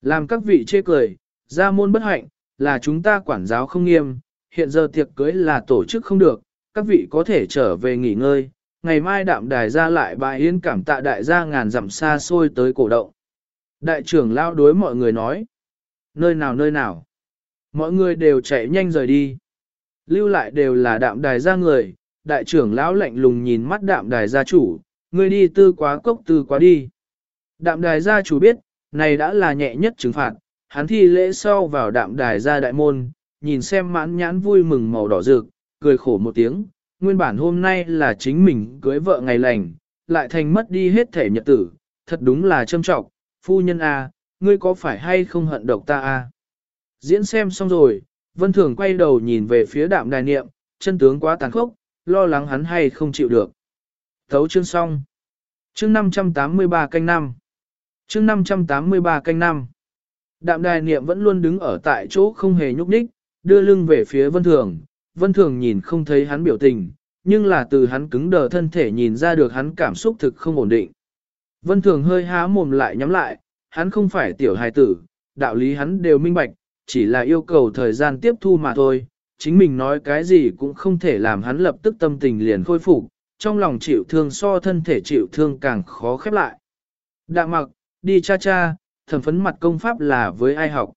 A: Làm các vị chê cười, ra môn bất hạnh, là chúng ta quản giáo không nghiêm, hiện giờ tiệc cưới là tổ chức không được, các vị có thể trở về nghỉ ngơi, ngày mai đạm đài ra lại bài yên cảm tạ đại gia ngàn dặm xa xôi tới cổ động. Đại trưởng lao đối mọi người nói, nơi nào nơi nào, mọi người đều chạy nhanh rời đi. Lưu lại đều là đạm đài gia người, đại trưởng lão lạnh lùng nhìn mắt đạm đài gia chủ, người đi tư quá cốc tư quá đi. Đạm đài gia chủ biết, này đã là nhẹ nhất trừng phạt, hắn thi lễ sau vào đạm đài gia đại môn, nhìn xem mãn nhãn vui mừng màu đỏ rực, cười khổ một tiếng, nguyên bản hôm nay là chính mình cưới vợ ngày lành, lại thành mất đi hết thể nhật tử, thật đúng là châm trọng, phu nhân A, ngươi có phải hay không hận độc ta A. Diễn xem xong rồi, Vân Thường quay đầu nhìn về phía đạm đài niệm, chân tướng quá tàn khốc, lo lắng hắn hay không chịu được. Thấu chương xong. Chương 583 canh năm. Chương 583 canh năm. Đạm đài niệm vẫn luôn đứng ở tại chỗ không hề nhúc nhích, đưa lưng về phía Vân Thường. Vân Thường nhìn không thấy hắn biểu tình, nhưng là từ hắn cứng đờ thân thể nhìn ra được hắn cảm xúc thực không ổn định. Vân Thường hơi há mồm lại nhắm lại, hắn không phải tiểu hài tử, đạo lý hắn đều minh bạch, chỉ là yêu cầu thời gian tiếp thu mà thôi. Chính mình nói cái gì cũng không thể làm hắn lập tức tâm tình liền khôi phục, trong lòng chịu thương so thân thể chịu thương càng khó khép lại. Đạm mặc, đi cha cha, thẩm phấn mặt công pháp là với ai học.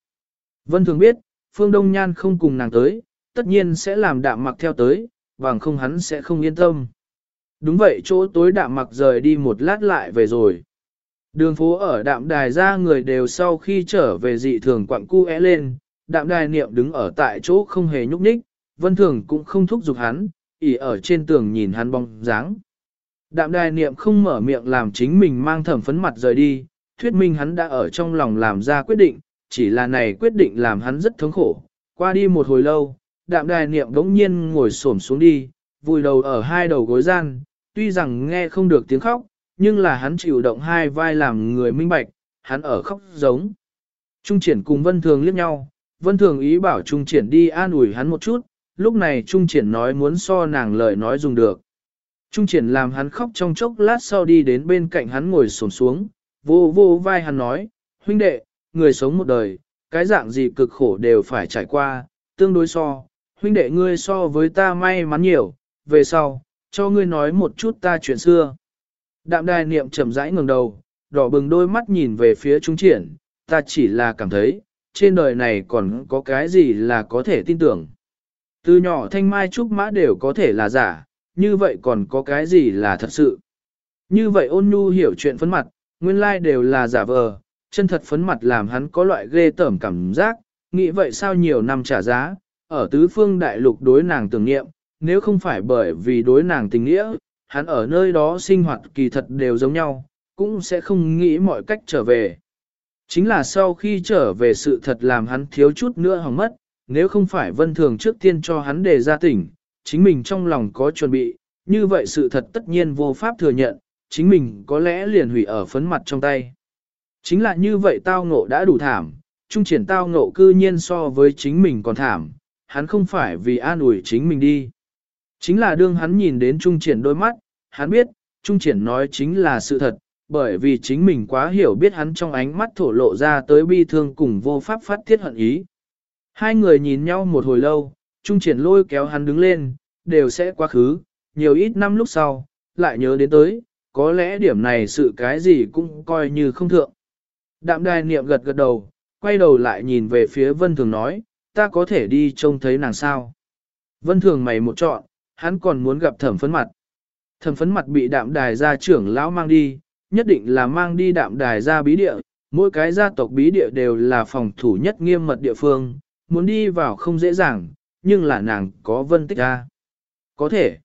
A: Vân thường biết, Phương Đông Nhan không cùng nàng tới, tất nhiên sẽ làm đạm mặc theo tới, bằng không hắn sẽ không yên tâm. Đúng vậy chỗ tối đạm mặc rời đi một lát lại về rồi. Đường phố ở đạm đài ra người đều sau khi trở về dị thường quặng cu é lên, đạm đài niệm đứng ở tại chỗ không hề nhúc nhích, vân thường cũng không thúc giục hắn, ỉ ở trên tường nhìn hắn bóng dáng. Đạm đài niệm không mở miệng làm chính mình mang thẩm phấn mặt rời đi, thuyết minh hắn đã ở trong lòng làm ra quyết định, chỉ là này quyết định làm hắn rất thống khổ. Qua đi một hồi lâu, đạm đài niệm đống nhiên ngồi xổm xuống đi, vùi đầu ở hai đầu gối gian, tuy rằng nghe không được tiếng khóc, nhưng là hắn chịu động hai vai làm người minh bạch, hắn ở khóc giống. Trung triển cùng Vân Thường liếc nhau, Vân Thường ý bảo Trung triển đi an ủi hắn một chút, lúc này Trung triển nói muốn so nàng lời nói dùng được. Trung triển làm hắn khóc trong chốc lát sau đi đến bên cạnh hắn ngồi xổm xuống, vô vô vai hắn nói, huynh đệ, người sống một đời, cái dạng gì cực khổ đều phải trải qua, tương đối so, huynh đệ ngươi so với ta may mắn nhiều, về sau, cho ngươi nói một chút ta chuyện xưa. Đạm đài niệm chậm rãi ngừng đầu, đỏ bừng đôi mắt nhìn về phía trung triển, ta chỉ là cảm thấy, trên đời này còn có cái gì là có thể tin tưởng. Từ nhỏ thanh mai trúc mã đều có thể là giả, như vậy còn có cái gì là thật sự. Như vậy ôn nhu hiểu chuyện phấn mặt, nguyên lai đều là giả vờ, chân thật phấn mặt làm hắn có loại ghê tởm cảm giác, nghĩ vậy sao nhiều năm trả giá, ở tứ phương đại lục đối nàng tưởng nghiệm, nếu không phải bởi vì đối nàng tình nghĩa, hắn ở nơi đó sinh hoạt kỳ thật đều giống nhau, cũng sẽ không nghĩ mọi cách trở về. Chính là sau khi trở về sự thật làm hắn thiếu chút nữa hỏng mất, nếu không phải vân thường trước tiên cho hắn đề ra tỉnh, chính mình trong lòng có chuẩn bị, như vậy sự thật tất nhiên vô pháp thừa nhận, chính mình có lẽ liền hủy ở phấn mặt trong tay. Chính là như vậy tao ngộ đã đủ thảm, trung triển tao ngộ cư nhiên so với chính mình còn thảm, hắn không phải vì an ủi chính mình đi. Chính là đương hắn nhìn đến trung triển đôi mắt, hắn biết, trung triển nói chính là sự thật, bởi vì chính mình quá hiểu biết hắn trong ánh mắt thổ lộ ra tới bi thương cùng vô pháp phát thiết hận ý. Hai người nhìn nhau một hồi lâu, trung triển lôi kéo hắn đứng lên, đều sẽ quá khứ, nhiều ít năm lúc sau, lại nhớ đến tới, có lẽ điểm này sự cái gì cũng coi như không thượng. Đạm đài niệm gật gật đầu, quay đầu lại nhìn về phía vân thường nói, ta có thể đi trông thấy nàng sao. Vân thường mày một chọn, hắn còn muốn gặp thẩm phấn mặt. Thẩm phấn mặt bị đạm đài gia trưởng lão mang đi, nhất định là mang đi đạm đài gia bí địa, mỗi cái gia tộc bí địa đều là phòng thủ nhất nghiêm mật địa phương, muốn đi vào không dễ dàng, nhưng là nàng có vân tích ra. Có thể.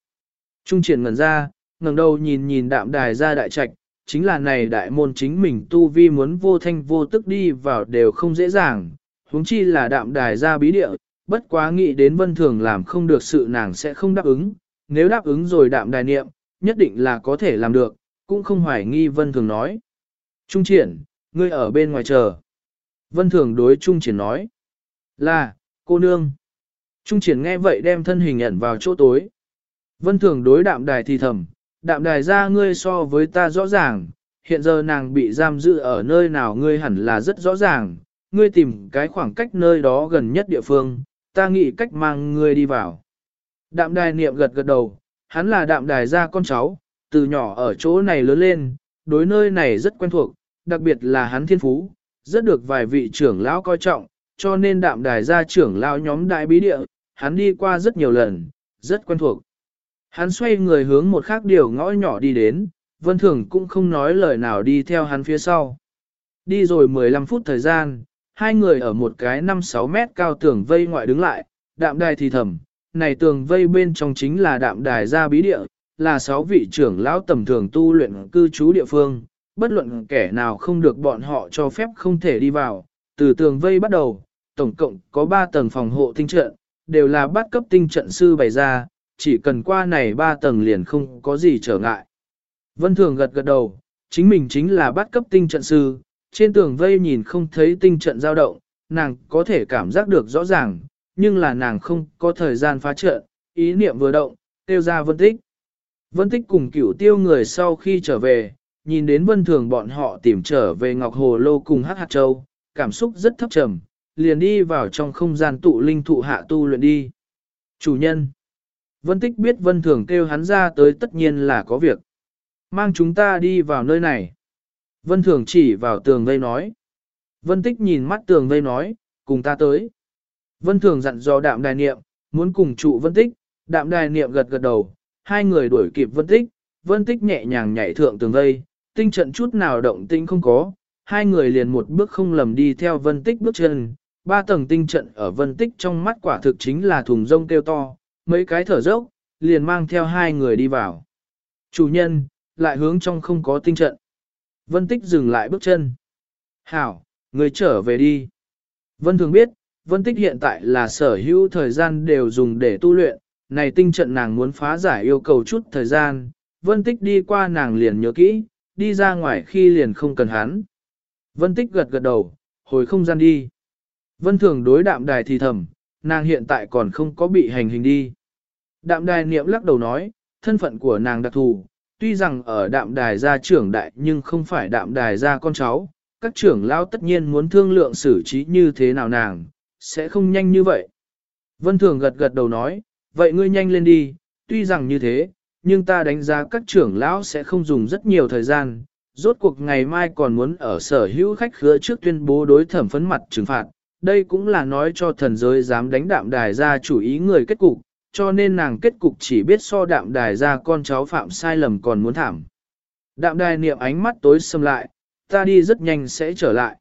A: Trung triển ngần ra, ngẩng đầu nhìn nhìn đạm đài gia đại trạch, chính là này đại môn chính mình tu vi muốn vô thanh vô tức đi vào đều không dễ dàng, huống chi là đạm đài gia bí địa, bất quá nghĩ đến vân thường làm không được sự nàng sẽ không đáp ứng, nếu đáp ứng rồi đạm đài niệm, nhất định là có thể làm được, cũng không hoài nghi vân thường nói. Trung triển, ngươi ở bên ngoài chờ. Vân thường đối Trung triển nói. Là, cô nương. Trung triển nghe vậy đem thân hình ẩn vào chỗ tối. Vân thường đối đạm đài thì thầm, đạm đài ra ngươi so với ta rõ ràng, hiện giờ nàng bị giam giữ ở nơi nào ngươi hẳn là rất rõ ràng, ngươi tìm cái khoảng cách nơi đó gần nhất địa phương, ta nghĩ cách mang ngươi đi vào. Đạm đài niệm gật gật đầu, hắn là đạm đài gia con cháu, từ nhỏ ở chỗ này lớn lên, đối nơi này rất quen thuộc, đặc biệt là hắn thiên phú, rất được vài vị trưởng lão coi trọng, cho nên đạm đài gia trưởng lão nhóm đại bí địa, hắn đi qua rất nhiều lần, rất quen thuộc. Hắn xoay người hướng một khác điều ngõ nhỏ đi đến, vân thường cũng không nói lời nào đi theo hắn phía sau. Đi rồi 15 phút thời gian, hai người ở một cái 5-6 mét cao tường vây ngoại đứng lại, đạm đài thì thầm, này tường vây bên trong chính là đạm đài gia bí địa, là sáu vị trưởng lão tầm thường tu luyện cư trú địa phương, bất luận kẻ nào không được bọn họ cho phép không thể đi vào, từ tường vây bắt đầu, tổng cộng có 3 tầng phòng hộ tinh trận, đều là bắt cấp tinh trận sư bày ra, chỉ cần qua này 3 tầng liền không có gì trở ngại. Vân Thường gật gật đầu, chính mình chính là bắt cấp tinh trận sư, trên tường vây nhìn không thấy tinh trận dao động, nàng có thể cảm giác được rõ ràng, nhưng là nàng không có thời gian phá trận, ý niệm vừa động, tiêu ra vân tích. Vân tích cùng cửu tiêu người sau khi trở về, nhìn đến vân thường bọn họ tìm trở về Ngọc Hồ Lô cùng Hát Hạt Châu, cảm xúc rất thấp trầm, liền đi vào trong không gian tụ linh thụ hạ tu luyện đi. Chủ nhân Vân tích biết vân thường kêu hắn ra tới tất nhiên là có việc. Mang chúng ta đi vào nơi này. Vân thường chỉ vào tường vây nói. Vân tích nhìn mắt tường vây nói, cùng ta tới. Vân thường dặn dò đạm đài niệm, muốn cùng trụ vân tích, đạm đài niệm gật gật đầu, hai người đuổi kịp vân tích, vân tích nhẹ nhàng nhảy thượng tường vây, tinh trận chút nào động tinh không có, hai người liền một bước không lầm đi theo vân tích bước chân, ba tầng tinh trận ở vân tích trong mắt quả thực chính là thùng rông kêu to, mấy cái thở dốc, liền mang theo hai người đi vào. Chủ nhân, lại hướng trong không có tinh trận. Vân tích dừng lại bước chân. Hảo, người trở về đi. Vân thường biết, Vân tích hiện tại là sở hữu thời gian đều dùng để tu luyện, này tinh trận nàng muốn phá giải yêu cầu chút thời gian, vân tích đi qua nàng liền nhớ kỹ, đi ra ngoài khi liền không cần hắn. Vân tích gật gật đầu, hồi không gian đi. Vân thường đối đạm đài thì thầm, nàng hiện tại còn không có bị hành hình đi. Đạm đài niệm lắc đầu nói, thân phận của nàng đặc thù, tuy rằng ở đạm đài gia trưởng đại nhưng không phải đạm đài gia con cháu, các trưởng lao tất nhiên muốn thương lượng xử trí như thế nào nàng, sẽ không nhanh như vậy. Vân Thường gật gật đầu nói, vậy ngươi nhanh lên đi, tuy rằng như thế, nhưng ta đánh giá các trưởng lão sẽ không dùng rất nhiều thời gian, rốt cuộc ngày mai còn muốn ở sở hữu khách khứa trước tuyên bố đối thẩm phấn mặt trừng phạt, đây cũng là nói cho thần giới dám đánh đạm đài ra chủ ý người kết cục, cho nên nàng kết cục chỉ biết so đạm đài ra con cháu phạm sai lầm còn muốn thảm. Đạm đài niệm ánh mắt tối sầm lại, ta đi rất nhanh sẽ trở lại.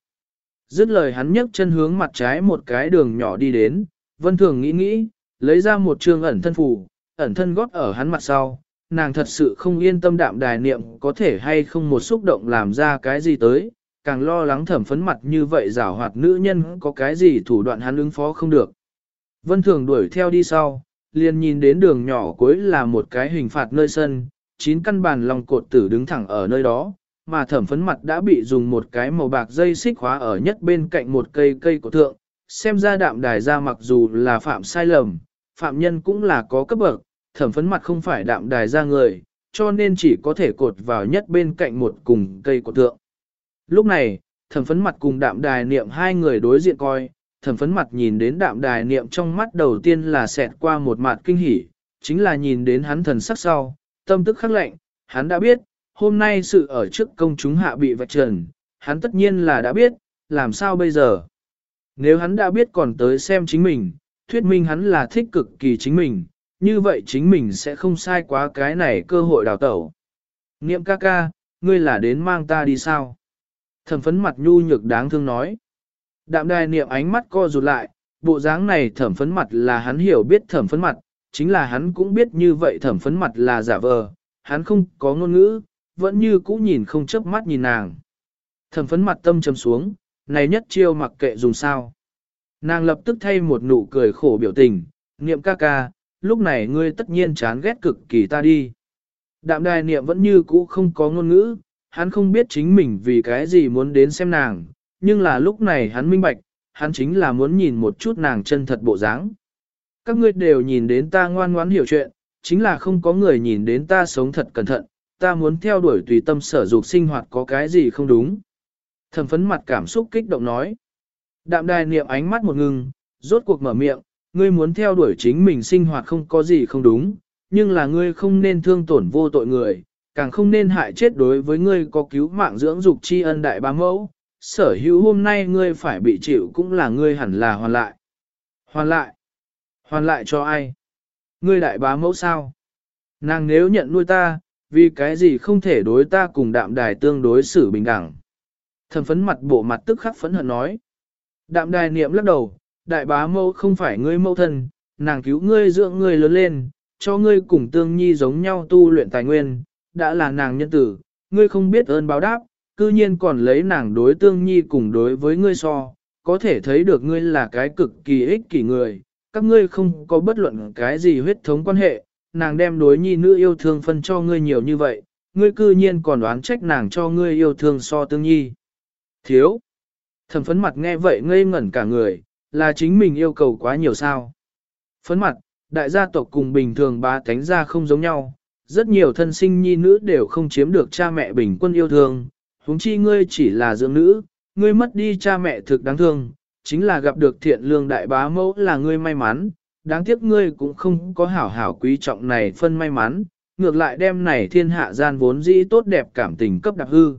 A: Dứt lời hắn nhấc chân hướng mặt trái một cái đường nhỏ đi đến, vân thường nghĩ nghĩ, lấy ra một trường ẩn thân phủ, ẩn thân gót ở hắn mặt sau, nàng thật sự không yên tâm đạm đài niệm có thể hay không một xúc động làm ra cái gì tới, càng lo lắng thẩm phấn mặt như vậy rảo hoạt nữ nhân có cái gì thủ đoạn hắn ứng phó không được. Vân thường đuổi theo đi sau, liền nhìn đến đường nhỏ cuối là một cái hình phạt nơi sân, chín căn bàn lòng cột tử đứng thẳng ở nơi đó, mà thẩm phấn mặt đã bị dùng một cái màu bạc dây xích khóa ở nhất bên cạnh một cây cây của thượng, xem ra đạm đài ra mặc dù là phạm sai lầm, phạm nhân cũng là có cấp bậc, thẩm phấn mặt không phải đạm đài ra người, cho nên chỉ có thể cột vào nhất bên cạnh một cùng cây của thượng. Lúc này, thẩm phấn mặt cùng đạm đài niệm hai người đối diện coi, thẩm phấn mặt nhìn đến đạm đài niệm trong mắt đầu tiên là xẹt qua một mặt kinh hỉ, chính là nhìn đến hắn thần sắc sau, tâm tức khắc lệnh, hắn đã biết, hôm nay sự ở trước công chúng hạ bị vạch trần, hắn tất nhiên là đã biết, làm sao bây giờ? Nếu hắn đã biết còn tới xem chính mình, thuyết minh hắn là thích cực kỳ chính mình, như vậy chính mình sẽ không sai quá cái này cơ hội đào tẩu. Niệm ca ca, ngươi là đến mang ta đi sao? Thẩm phấn mặt nhu nhược đáng thương nói. Đạm đài niệm ánh mắt co rụt lại, bộ dáng này thẩm phấn mặt là hắn hiểu biết thẩm phấn mặt, chính là hắn cũng biết như vậy thẩm phấn mặt là giả vờ, hắn không có ngôn ngữ, vẫn như cũ nhìn không chớp mắt nhìn nàng. Thẩm phấn mặt tâm trầm xuống, này nhất chiêu mặc kệ dùng sao. Nàng lập tức thay một nụ cười khổ biểu tình, niệm ca ca, lúc này ngươi tất nhiên chán ghét cực kỳ ta đi. Đạm đài niệm vẫn như cũ không có ngôn ngữ, hắn không biết chính mình vì cái gì muốn đến xem nàng, nhưng là lúc này hắn minh bạch, hắn chính là muốn nhìn một chút nàng chân thật bộ dáng. Các ngươi đều nhìn đến ta ngoan ngoãn hiểu chuyện, chính là không có người nhìn đến ta sống thật cẩn thận, ta muốn theo đuổi tùy tâm sở dục sinh hoạt có cái gì không đúng. Thẩm phấn mặt cảm xúc kích động nói. Đạm đài niệm ánh mắt một ngừng, rốt cuộc mở miệng, ngươi muốn theo đuổi chính mình sinh hoạt không có gì không đúng, nhưng là ngươi không nên thương tổn vô tội người, càng không nên hại chết đối với ngươi có cứu mạng dưỡng dục tri ân đại bá mẫu, sở hữu hôm nay ngươi phải bị chịu cũng là ngươi hẳn là hoàn lại. Hoàn lại? Hoàn lại cho ai? Ngươi đại bá mẫu sao? Nàng nếu nhận nuôi ta, vì cái gì không thể đối ta cùng đạm đài tương đối xử bình đẳng? Thẩm phấn mặt bộ mặt tức khắc phẫn hận nói. Đạm đài niệm lắc đầu, đại bá mẫu không phải ngươi mẫu thân, nàng cứu ngươi dưỡng ngươi lớn lên, cho ngươi cùng tương nhi giống nhau tu luyện tài nguyên, đã là nàng nhân tử, ngươi không biết ơn báo đáp, cư nhiên còn lấy nàng đối tương nhi cùng đối với ngươi so, có thể thấy được ngươi là cái cực kỳ ích kỷ người, các ngươi không có bất luận cái gì huyết thống quan hệ, nàng đem đối nhi nữ yêu thương phân cho ngươi nhiều như vậy, ngươi cư nhiên còn đoán trách nàng cho ngươi yêu thương so tương nhi. Thiếu. Thẩm phấn mặt nghe vậy ngây ngẩn cả người, là chính mình yêu cầu quá nhiều sao. Phấn mặt, đại gia tộc cùng bình thường ba tánh gia không giống nhau, rất nhiều thân sinh nhi nữ đều không chiếm được cha mẹ bình quân yêu thương, huống chi ngươi chỉ là dưỡng nữ, ngươi mất đi cha mẹ thực đáng thương, chính là gặp được thiện lương đại bá mẫu là ngươi may mắn, đáng tiếc ngươi cũng không có hảo hảo quý trọng này phân may mắn, ngược lại đem này thiên hạ gian vốn dĩ tốt đẹp cảm tình cấp đặc hư.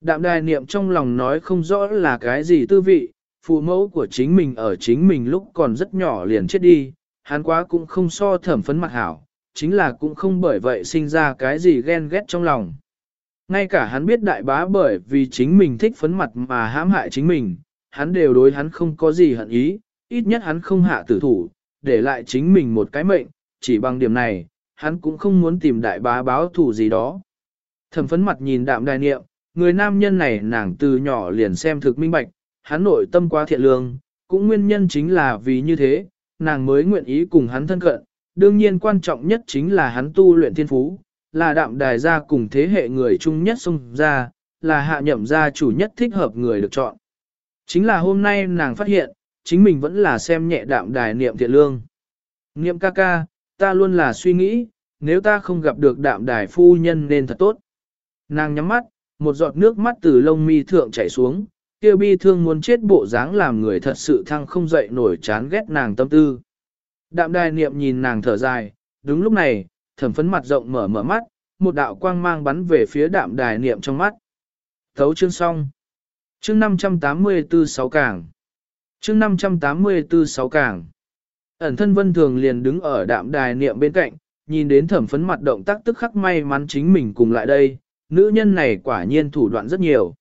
A: Đạm đài niệm trong lòng nói không rõ là cái gì tư vị, phụ mẫu của chính mình ở chính mình lúc còn rất nhỏ liền chết đi, hắn quá cũng không so thẩm phấn mặt hảo, chính là cũng không bởi vậy sinh ra cái gì ghen ghét trong lòng. Ngay cả hắn biết đại bá bởi vì chính mình thích phấn mặt mà hãm hại chính mình, hắn đều đối hắn không có gì hận ý, ít nhất hắn không hạ tử thủ, để lại chính mình một cái mệnh, chỉ bằng điểm này, hắn cũng không muốn tìm đại bá báo thù gì đó. Thẩm phấn mặt nhìn đạm đài niệm, người nam nhân này nàng từ nhỏ liền xem thực minh bạch, hắn nội tâm quá thiện lương, cũng nguyên nhân chính là vì như thế, nàng mới nguyện ý cùng hắn thân cận, đương nhiên quan trọng nhất chính là hắn tu luyện thiên phú, là đạm đài gia cùng thế hệ người chung nhất xung ra, là hạ nhậm gia chủ nhất thích hợp người được chọn. Chính là hôm nay nàng phát hiện, chính mình vẫn là xem nhẹ đạm đài niệm thiện lương. Niệm ca ca, ta luôn là suy nghĩ, nếu ta không gặp được đạm đài phu nhân nên thật tốt. Nàng nhắm mắt, một giọt nước mắt từ lông mi thượng chảy xuống, kia bi thương muốn chết bộ dáng làm người thật sự thăng không dậy nổi chán ghét nàng tâm tư. Đạm đài niệm nhìn nàng thở dài, đúng lúc này, thẩm phấn mặt rộng mở mở mắt, một đạo quang mang bắn về phía đạm đài niệm trong mắt. Thấu chương xong. Chương 584 sáu cảng. Chương 584 sáu cảng. Ẩn thân vân thường liền đứng ở đạm đài niệm bên cạnh, nhìn đến thẩm phấn mặt động tác tức khắc may mắn chính mình cùng lại đây, nữ nhân này quả nhiên thủ đoạn rất nhiều.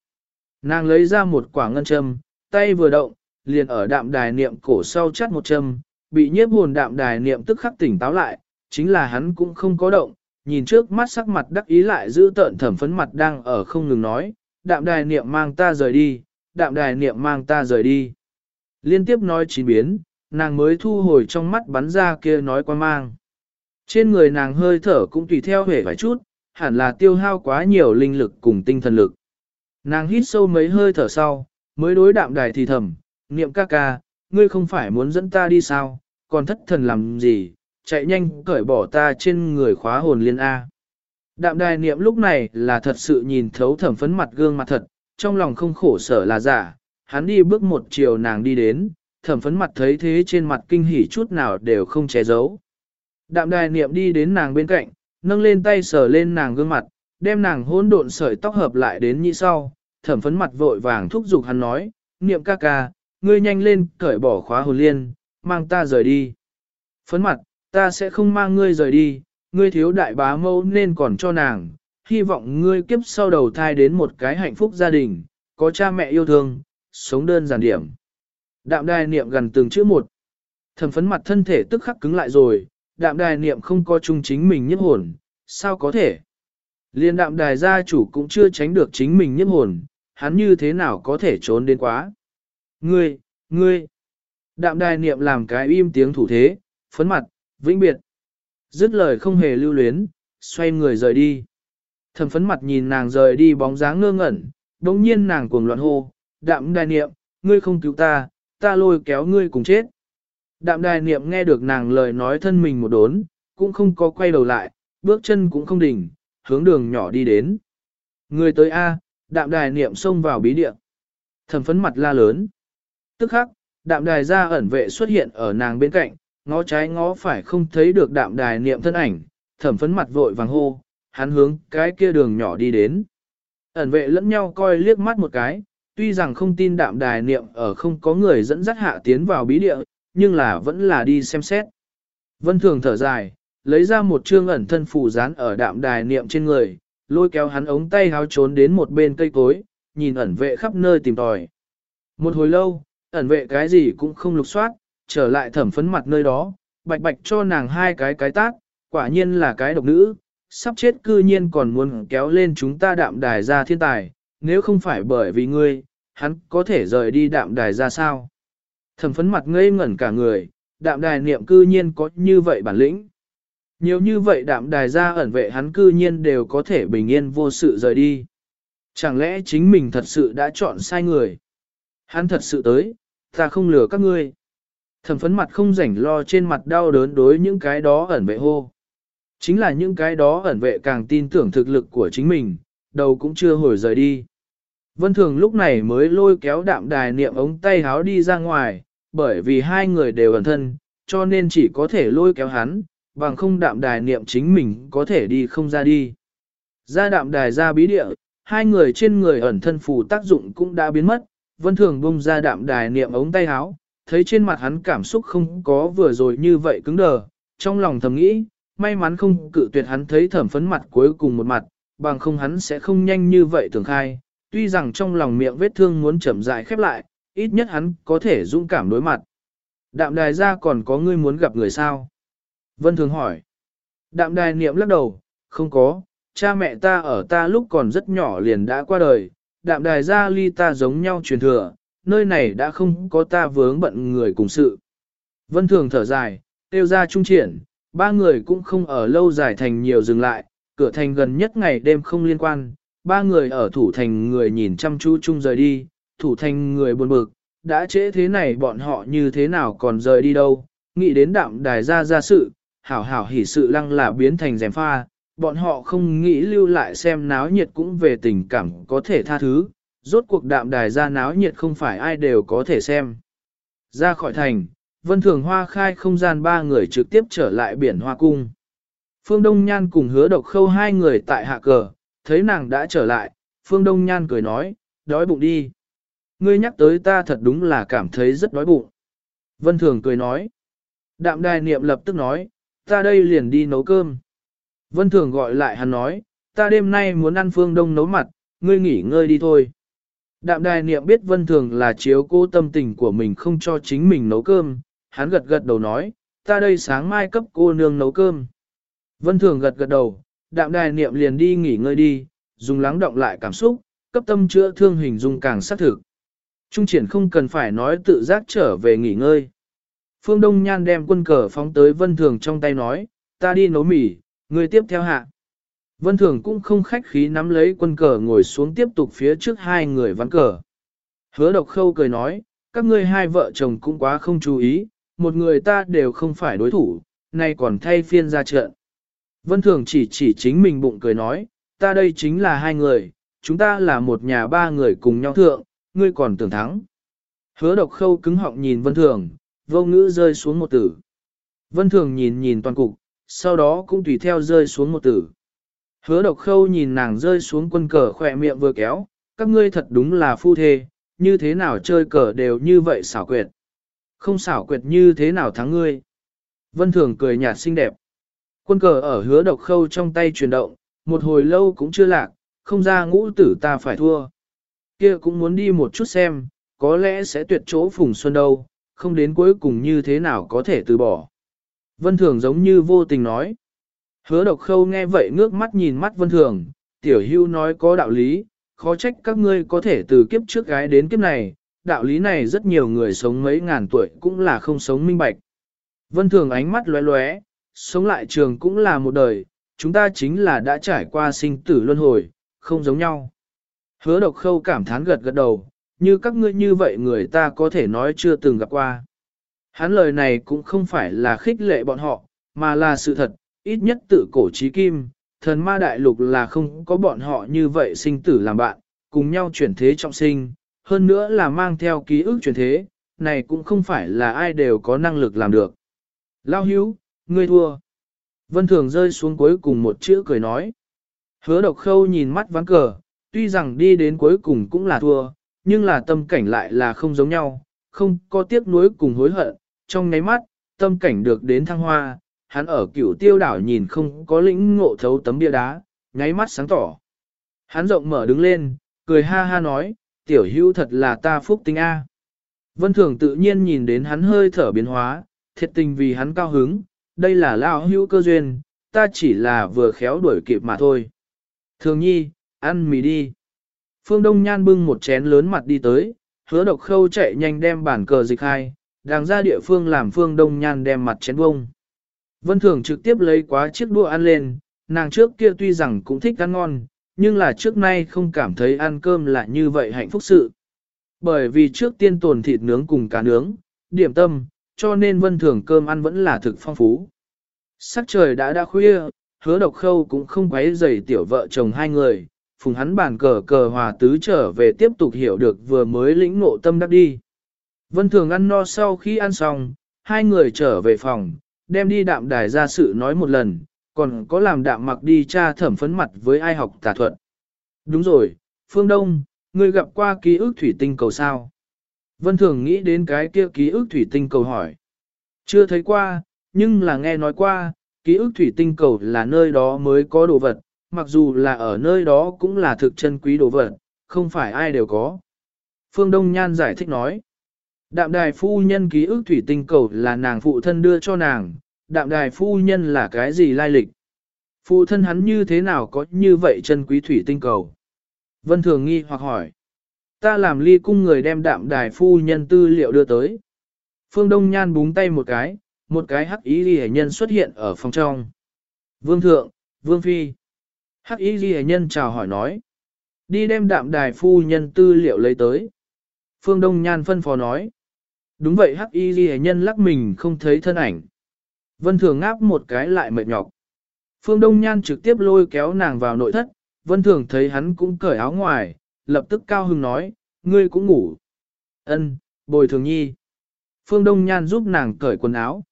A: Nàng lấy ra một quả ngân châm, tay vừa động, liền ở đạm đài niệm cổ sau chắt một châm, bị nhiếp hồn đạm đài niệm tức khắc tỉnh táo lại, chính là hắn cũng không có động, nhìn trước mắt sắc mặt đắc ý lại giữ tợn thẩm phấn mặt đang ở không ngừng nói, đạm đài niệm mang ta rời đi, đạm đài niệm mang ta rời đi. Liên tiếp nói chín biến, nàng mới thu hồi trong mắt bắn ra kia nói qua mang. Trên người nàng hơi thở cũng tùy theo hề vài chút, hẳn là tiêu hao quá nhiều linh lực cùng tinh thần lực. Nàng hít sâu mấy hơi thở sau, mới đối đạm đài thì thầm, niệm ca ca, ngươi không phải muốn dẫn ta đi sao, còn thất thần làm gì, chạy nhanh cởi bỏ ta trên người khóa hồn liên A. Đạm đài niệm lúc này là thật sự nhìn thấu thẩm phấn mặt gương mặt thật, trong lòng không khổ sở là giả, hắn đi bước một chiều nàng đi đến, thẩm phấn mặt thấy thế trên mặt kinh hỉ chút nào đều không che giấu. Đạm đài niệm đi đến nàng bên cạnh, nâng lên tay sờ lên nàng gương mặt, đem nàng hỗn độn sợi tóc hợp lại đến như sau, thẩm phấn mặt vội vàng thúc giục hắn nói, niệm ca ca, ngươi nhanh lên cởi bỏ khóa hồn liên, mang ta rời đi. Phấn mặt, ta sẽ không mang ngươi rời đi, ngươi thiếu đại bá mẫu nên còn cho nàng, hy vọng ngươi kiếp sau đầu thai đến một cái hạnh phúc gia đình, có cha mẹ yêu thương, sống đơn giản điểm. Đạm đài niệm gần từng chữ một. Thẩm phấn mặt thân thể tức khắc cứng lại rồi, đạm đài niệm không có chung chính mình nhiếp hồn, sao có thể? Liên đạm đài gia chủ cũng chưa tránh được chính mình nhiếp hồn, hắn như thế nào có thể trốn đến quá? Ngươi, ngươi! Đạm đài niệm làm cái im tiếng thủ thế, phấn mặt, vĩnh biệt. Dứt lời không hề lưu luyến, xoay người rời đi. Thẩm phấn mặt nhìn nàng rời đi bóng dáng ngơ ngẩn, đồng nhiên nàng cuồng loạn hô, đạm đài niệm, ngươi không cứu ta, ta lôi kéo ngươi cùng chết. Đạm đài niệm nghe được nàng lời nói thân mình một đốn, cũng không có quay đầu lại, bước chân cũng không đỉnh, hướng đường nhỏ đi đến. Người tới A, đạm đài niệm xông vào bí địa. Thẩm phấn mặt la lớn. Tức khắc, đạm đài ra ẩn vệ xuất hiện ở nàng bên cạnh, ngó trái ngó phải không thấy được đạm đài niệm thân ảnh, thẩm phấn mặt vội vàng hô, hắn hướng cái kia đường nhỏ đi đến. Ẩn vệ lẫn nhau coi liếc mắt một cái, tuy rằng không tin đạm đài niệm ở không có người dẫn dắt hạ tiến vào bí địa, nhưng là vẫn là đi xem xét. Vân thường thở dài, lấy ra một chương ẩn thân phù dán ở đạm đài niệm trên người, lôi kéo hắn ống tay háo trốn đến một bên cây cối, nhìn ẩn vệ khắp nơi tìm tòi. Một hồi lâu, ẩn vệ cái gì cũng không lục soát, trở lại thẩm phấn mặt nơi đó, bạch bạch cho nàng hai cái cái tác, quả nhiên là cái độc nữ, sắp chết cư nhiên còn muốn kéo lên chúng ta đạm đài ra thiên tài, nếu không phải bởi vì ngươi, hắn có thể rời đi đạm đài ra sao. Thẩm phấn mặt ngây ngẩn cả người, đạm đài niệm cư nhiên có như vậy bản lĩnh. Nhiều như vậy đạm đài ra ẩn vệ hắn cư nhiên đều có thể bình yên vô sự rời đi. Chẳng lẽ chính mình thật sự đã chọn sai người? Hắn thật sự tới, ta không lừa các ngươi. Thẩm phấn mặt không rảnh lo trên mặt đau đớn đối những cái đó ẩn vệ hô. Chính là những cái đó ẩn vệ càng tin tưởng thực lực của chính mình, đầu cũng chưa hồi rời đi. Vân Thường lúc này mới lôi kéo đạm đài niệm ống tay háo đi ra ngoài, bởi vì hai người đều ẩn thân, cho nên chỉ có thể lôi kéo hắn, bằng không đạm đài niệm chính mình có thể đi không ra đi. Ra đạm đài ra bí địa, hai người trên người ẩn thân phù tác dụng cũng đã biến mất, Vân Thường bung ra đạm đài niệm ống tay háo, thấy trên mặt hắn cảm xúc không có vừa rồi như vậy cứng đờ, trong lòng thầm nghĩ, may mắn không cự tuyệt hắn thấy thẩm phấn mặt cuối cùng một mặt, bằng không hắn sẽ không nhanh như vậy tưởng khai, tuy rằng trong lòng miệng vết thương muốn chậm rãi khép lại, ít nhất hắn có thể dũng cảm đối mặt. Đạm đài ra còn có ngươi muốn gặp người sao? Vân Thường hỏi. Đạm đài niệm lắc đầu, không có, cha mẹ ta ở ta lúc còn rất nhỏ liền đã qua đời, đạm đài ra ly ta giống nhau truyền thừa, nơi này đã không có ta vướng bận người cùng sự. Vân Thường thở dài, tiêu ra trung triển, ba người cũng không ở lâu dài thành nhiều dừng lại, cửa thành gần nhất ngày đêm không liên quan, ba người ở thủ thành người nhìn chăm chú chung rời đi, thủ thành người buồn bực, đã trễ thế này bọn họ như thế nào còn rời đi đâu, nghĩ đến đạm đài ra ra sự, hảo hảo hỉ sự lăng là biến thành rèm pha, bọn họ không nghĩ lưu lại xem náo nhiệt cũng về tình cảm có thể tha thứ, rốt cuộc đạm đài ra náo nhiệt không phải ai đều có thể xem. Ra khỏi thành, vân thường hoa khai không gian ba người trực tiếp trở lại biển hoa cung. Phương Đông Nhan cùng hứa độc khâu hai người tại hạ cờ, thấy nàng đã trở lại, Phương Đông Nhan cười nói, đói bụng đi. Ngươi nhắc tới ta thật đúng là cảm thấy rất đói bụng. Vân Thường cười nói. Đạm đài niệm lập tức nói, ta đây liền đi nấu cơm. Vân Thường gọi lại hắn nói, ta đêm nay muốn ăn Phương Đông nấu mặt, ngươi nghỉ ngơi đi thôi. Đạm đài niệm biết Vân Thường là chiếu cố tâm tình của mình không cho chính mình nấu cơm, hắn gật gật đầu nói, ta đây sáng mai cấp cô nương nấu cơm. Vân Thường gật gật đầu, đạm đài niệm liền đi nghỉ ngơi đi, dùng lắng động lại cảm xúc, cấp tâm chữa thương hình dung càng xác thực. Trung triển không cần phải nói tự giác trở về nghỉ ngơi. Phương Đông Nhan đem quân cờ phóng tới Vân Thường trong tay nói, ta đi nấu mì, người tiếp theo hạ. Vân Thường cũng không khách khí nắm lấy quân cờ ngồi xuống tiếp tục phía trước hai người ván cờ. Hứa độc khâu cười nói, các ngươi hai vợ chồng cũng quá không chú ý, một người ta đều không phải đối thủ, nay còn thay phiên ra trận. Vân Thường chỉ chỉ chính mình bụng cười nói, ta đây chính là hai người, chúng ta là một nhà ba người cùng nhau thượng, ngươi còn tưởng thắng. Hứa độc khâu cứng họng nhìn Vân Thường, vô ngữ rơi xuống một tử. Vân Thường nhìn nhìn toàn cục, sau đó cũng tùy theo rơi xuống một tử. Hứa độc khâu nhìn nàng rơi xuống quân cờ khỏe miệng vừa kéo, các ngươi thật đúng là phu thê, như thế nào chơi cờ đều như vậy xảo quyệt. Không xảo quyệt như thế nào thắng ngươi. Vân Thường cười nhạt xinh đẹp. Quân cờ ở hứa độc khâu trong tay chuyển động, một hồi lâu cũng chưa lạc, không ra ngũ tử ta phải thua. Kia cũng muốn đi một chút xem, có lẽ sẽ tuyệt chỗ phùng xuân đâu, không đến cuối cùng như thế nào có thể từ bỏ. Vân Thường giống như vô tình nói. Hứa độc khâu nghe vậy ngước mắt nhìn mắt Vân Thường, tiểu hưu nói có đạo lý, khó trách các ngươi có thể từ kiếp trước gái đến kiếp này, đạo lý này rất nhiều người sống mấy ngàn tuổi cũng là không sống minh bạch. Vân Thường ánh mắt lóe lóe, sống lại trường cũng là một đời, chúng ta chính là đã trải qua sinh tử luân hồi, không giống nhau. Hứa độc khâu cảm thán gật gật đầu, như các ngươi như vậy người ta có thể nói chưa từng gặp qua. Hắn lời này cũng không phải là khích lệ bọn họ, mà là sự thật, ít nhất tự cổ trí kim, thần ma đại lục là không có bọn họ như vậy sinh tử làm bạn, cùng nhau chuyển thế trọng sinh, hơn nữa là mang theo ký ức chuyển thế, này cũng không phải là ai đều có năng lực làm được. Lao hữu, ngươi thua. Vân Thường rơi xuống cuối cùng một chữ cười nói. Hứa độc khâu nhìn mắt ván cờ, tuy rằng đi đến cuối cùng cũng là thua, nhưng là tâm cảnh lại là không giống nhau, không có tiếc nuối cùng hối hận, trong ngáy mắt, tâm cảnh được đến thăng hoa, hắn ở cửu tiêu đảo nhìn không có lĩnh ngộ thấu tấm bia đá, nháy mắt sáng tỏ. Hắn rộng mở đứng lên, cười ha ha nói, tiểu hữu thật là ta phúc tinh A. Vân Thường tự nhiên nhìn đến hắn hơi thở biến hóa, thiệt tình vì hắn cao hứng, đây là lao hữu cơ duyên, ta chỉ là vừa khéo đuổi kịp mà thôi. Thường nhi, ăn mì đi. Phương Đông Nhan bưng một chén lớn mặt đi tới, hứa độc khâu chạy nhanh đem bản cờ dịch hai, đang ra địa phương làm Phương Đông Nhan đem mặt chén bông. Vân Thường trực tiếp lấy quá chiếc đũa ăn lên, nàng trước kia tuy rằng cũng thích ăn ngon, nhưng là trước nay không cảm thấy ăn cơm là như vậy hạnh phúc sự. Bởi vì trước tiên tồn thịt nướng cùng cá nướng, điểm tâm, cho nên Vân Thường cơm ăn vẫn là thực phong phú. Sắc trời đã đã khuya, hứa độc khâu cũng không quấy rầy tiểu vợ chồng hai người, phùng hắn bàn cờ cờ hòa tứ trở về tiếp tục hiểu được vừa mới lĩnh ngộ tâm đắc đi. Vân Thường ăn no sau khi ăn xong, hai người trở về phòng, đem đi đạm đài ra sự nói một lần, còn có làm đạm mặc đi tra thẩm phấn mặt với ai học tà thuật. Đúng rồi, Phương Đông, ngươi gặp qua ký ức thủy tinh cầu sao? Vân Thường nghĩ đến cái kia ký ức thủy tinh cầu hỏi. Chưa thấy qua, nhưng là nghe nói qua, ký ức thủy tinh cầu là nơi đó mới có đồ vật, mặc dù là ở nơi đó cũng là thực chân quý đồ vật, không phải ai đều có. Phương Đông Nhan giải thích nói. Đạm đài phu nhân ký ức thủy tinh cầu là nàng phụ thân đưa cho nàng, đạm đài phu nhân là cái gì lai lịch? Phụ thân hắn như thế nào có như vậy chân quý thủy tinh cầu? Vân Thường nghi hoặc hỏi. Ta làm ly cung người đem đạm đài phu nhân tư liệu đưa tới. Phương Đông Nhan búng tay một cái, một cái hắc ý ghi nhân xuất hiện ở phòng trong. Vương Thượng, Vương Phi. Hắc ý ghi nhân chào hỏi nói. Đi đem đạm đài phu nhân tư liệu lấy tới. Phương Đông Nhan phân phó nói. Đúng vậy hắc y ghi nhân lắc mình không thấy thân ảnh. Vân Thường ngáp một cái lại mệt nhọc. Phương Đông Nhan trực tiếp lôi kéo nàng vào nội thất, Vân Thường thấy hắn cũng cởi áo ngoài, lập tức cao hưng nói, ngươi cũng ngủ. Ân, bồi thường nhi. Phương Đông Nhan giúp nàng cởi quần áo.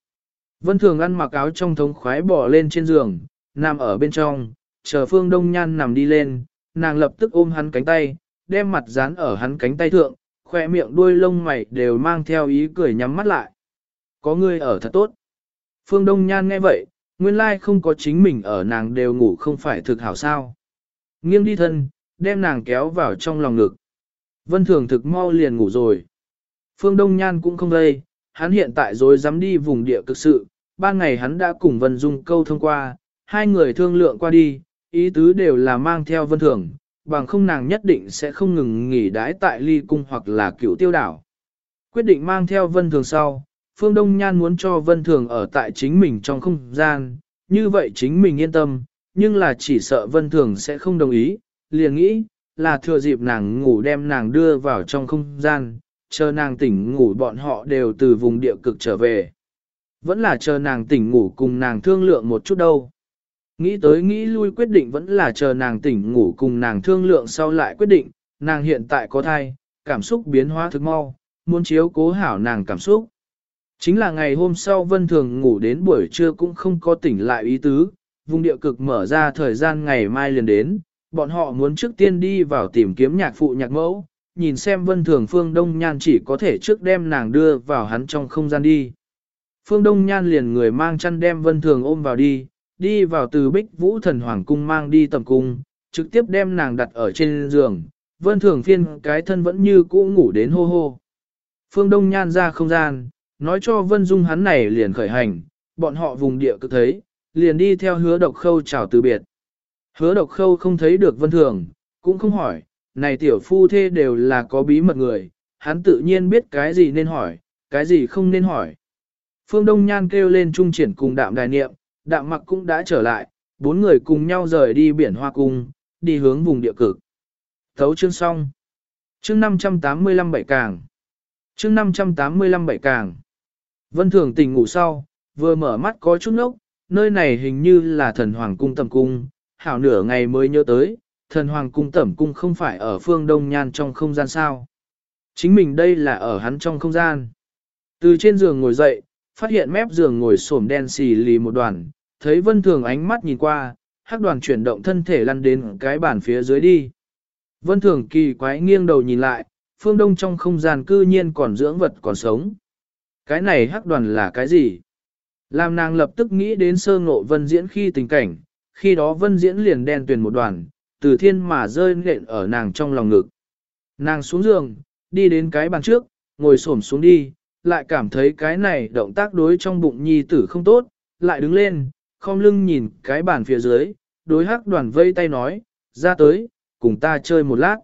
A: Vân Thường ăn mặc áo trong thống khoái bỏ lên trên giường, nằm ở bên trong, chờ Phương Đông Nhan nằm đi lên, nàng lập tức ôm hắn cánh tay, đem mặt dán ở hắn cánh tay thượng, khoe miệng đuôi lông mày đều mang theo ý cười nhắm mắt lại. Có ngươi ở thật tốt. Phương Đông Nhan nghe vậy, nguyên lai không có chính mình ở nàng đều ngủ không phải thực hảo sao. Nghiêng đi thân, đem nàng kéo vào trong lòng ngực. Vân Thường thực mau liền ngủ rồi. Phương Đông Nhan cũng không đây, hắn hiện tại rồi dám đi vùng địa cực sự, ban ngày hắn đã cùng Vân Dung câu thông qua, hai người thương lượng qua đi, ý tứ đều là mang theo Vân Thường, bằng không nàng nhất định sẽ không ngừng nghỉ đái tại ly cung hoặc là cựu tiêu đảo. Quyết định mang theo Vân Thường sau, Phương Đông Nhan muốn cho Vân Thường ở tại chính mình trong không gian, như vậy chính mình yên tâm, nhưng là chỉ sợ Vân Thường sẽ không đồng ý, liền nghĩ, là thừa dịp nàng ngủ đem nàng đưa vào trong không gian, chờ nàng tỉnh ngủ bọn họ đều từ vùng địa cực trở về. Vẫn là chờ nàng tỉnh ngủ cùng nàng thương lượng một chút đâu. Nghĩ tới nghĩ lui quyết định vẫn là chờ nàng tỉnh ngủ cùng nàng thương lượng sau lại quyết định, nàng hiện tại có thai, cảm xúc biến hóa thực mau, muốn chiếu cố hảo nàng cảm xúc. Chính là ngày hôm sau Vân Thường ngủ đến buổi trưa cũng không có tỉnh lại ý tứ, vùng địa cực mở ra thời gian ngày mai liền đến, bọn họ muốn trước tiên đi vào tìm kiếm nhạc phụ nhạc mẫu, nhìn xem Vân Thường Phương Đông Nhan chỉ có thể trước đem nàng đưa vào hắn trong không gian đi. Phương Đông Nhan liền người mang chăn đem Vân Thường ôm vào đi, đi vào từ bích vũ thần hoàng cung mang đi tầm cung, trực tiếp đem nàng đặt ở trên giường, Vân Thường phiên cái thân vẫn như cũ ngủ đến hô hô. Phương Đông Nhan ra không gian, nói cho Vân Dung hắn này liền khởi hành, bọn họ vùng địa cứ thấy, liền đi theo hứa độc khâu chào từ biệt. Hứa độc khâu không thấy được Vân Thường, cũng không hỏi, này tiểu phu thê đều là có bí mật người, hắn tự nhiên biết cái gì nên hỏi, cái gì không nên hỏi. Phương Đông Nhan kêu lên trung triển cùng đạm đài niệm, đạm mặc cũng đã trở lại, bốn người cùng nhau rời đi biển hoa cung, đi hướng vùng địa cực. Thấu chương xong. Chương 585 bảy càng. Chương 585 bảy càng. Vân Thường tỉnh ngủ sau, vừa mở mắt có chút nốc, nơi này hình như là thần hoàng cung tầm cung, hảo nửa ngày mới nhớ tới, thần hoàng cung tẩm cung không phải ở phương đông nhan trong không gian sao. Chính mình đây là ở hắn trong không gian. Từ trên giường ngồi dậy, phát hiện mép giường ngồi xổm đen xì lì một đoàn, thấy vân thường ánh mắt nhìn qua, hắc đoàn chuyển động thân thể lăn đến cái bàn phía dưới đi. Vân thường kỳ quái nghiêng đầu nhìn lại, phương đông trong không gian cư nhiên còn dưỡng vật còn sống. Cái này hắc đoàn là cái gì? Làm nàng lập tức nghĩ đến sơ ngộ vân diễn khi tình cảnh, khi đó vân diễn liền đen tuyền một đoàn, từ thiên mà rơi nện ở nàng trong lòng ngực. Nàng xuống giường, đi đến cái bàn trước, ngồi xổm xuống đi, lại cảm thấy cái này động tác đối trong bụng nhi tử không tốt, lại đứng lên, không lưng nhìn cái bàn phía dưới, đối hắc đoàn vây tay nói, ra tới, cùng ta chơi một lát.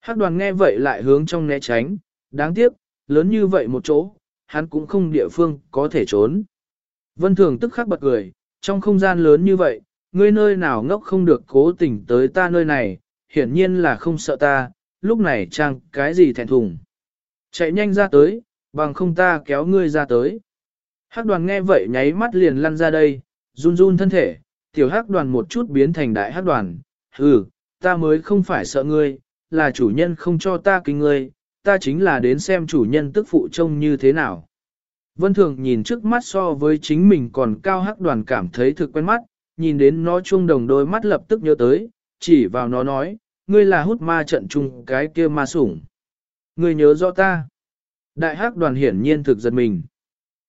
A: Hắc đoàn nghe vậy lại hướng trong né tránh, đáng tiếc, lớn như vậy một chỗ, hắn cũng không địa phương có thể trốn. Vân Thường tức khắc bật cười, trong không gian lớn như vậy, ngươi nơi nào ngốc không được cố tình tới ta nơi này, hiển nhiên là không sợ ta, lúc này trang cái gì thẹn thùng. Chạy nhanh ra tới, bằng không ta kéo ngươi ra tới. Hắc đoàn nghe vậy nháy mắt liền lăn ra đây, run run thân thể, tiểu hắc đoàn một chút biến thành đại hắc đoàn. Ừ, ta mới không phải sợ ngươi, là chủ nhân không cho ta kính ngươi, ta chính là đến xem chủ nhân tức phụ trông như thế nào. Vân Thường nhìn trước mắt so với chính mình còn cao hắc đoàn cảm thấy thực quen mắt, nhìn đến nó chuông đồng đôi mắt lập tức nhớ tới, chỉ vào nó nói, ngươi là hút ma trận chung cái kia ma sủng. Ngươi nhớ rõ ta. Đại hắc đoàn hiển nhiên thực giật mình.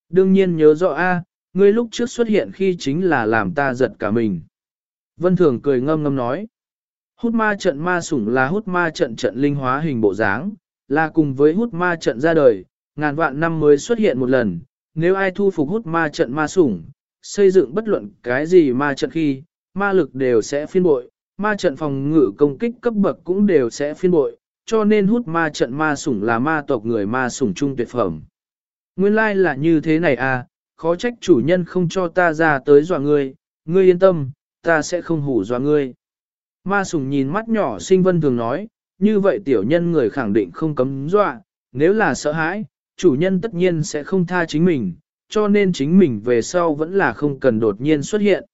A: Đương nhiên nhớ rõ A, ngươi lúc trước xuất hiện khi chính là làm ta giật cả mình. Vân Thường cười ngâm ngâm nói. Hút ma trận ma sủng là hút ma trận trận linh hóa hình bộ dáng, là cùng với hút ma trận ra đời, ngàn vạn năm mới xuất hiện một lần. Nếu ai thu phục hút ma trận ma sủng, xây dựng bất luận cái gì ma trận khi, ma lực đều sẽ phiên bội, ma trận phòng ngự công kích cấp bậc cũng đều sẽ phiên bội, cho nên hút ma trận ma sủng là ma tộc người ma sủng trung tuyệt phẩm. Nguyên lai like là như thế này à, khó trách chủ nhân không cho ta ra tới dọa ngươi, ngươi yên tâm, ta sẽ không hủ dọa ngươi. Ma sùng nhìn mắt nhỏ sinh vân thường nói, như vậy tiểu nhân người khẳng định không cấm dọa, nếu là sợ hãi, chủ nhân tất nhiên sẽ không tha chính mình, cho nên chính mình về sau vẫn là không cần đột nhiên xuất hiện.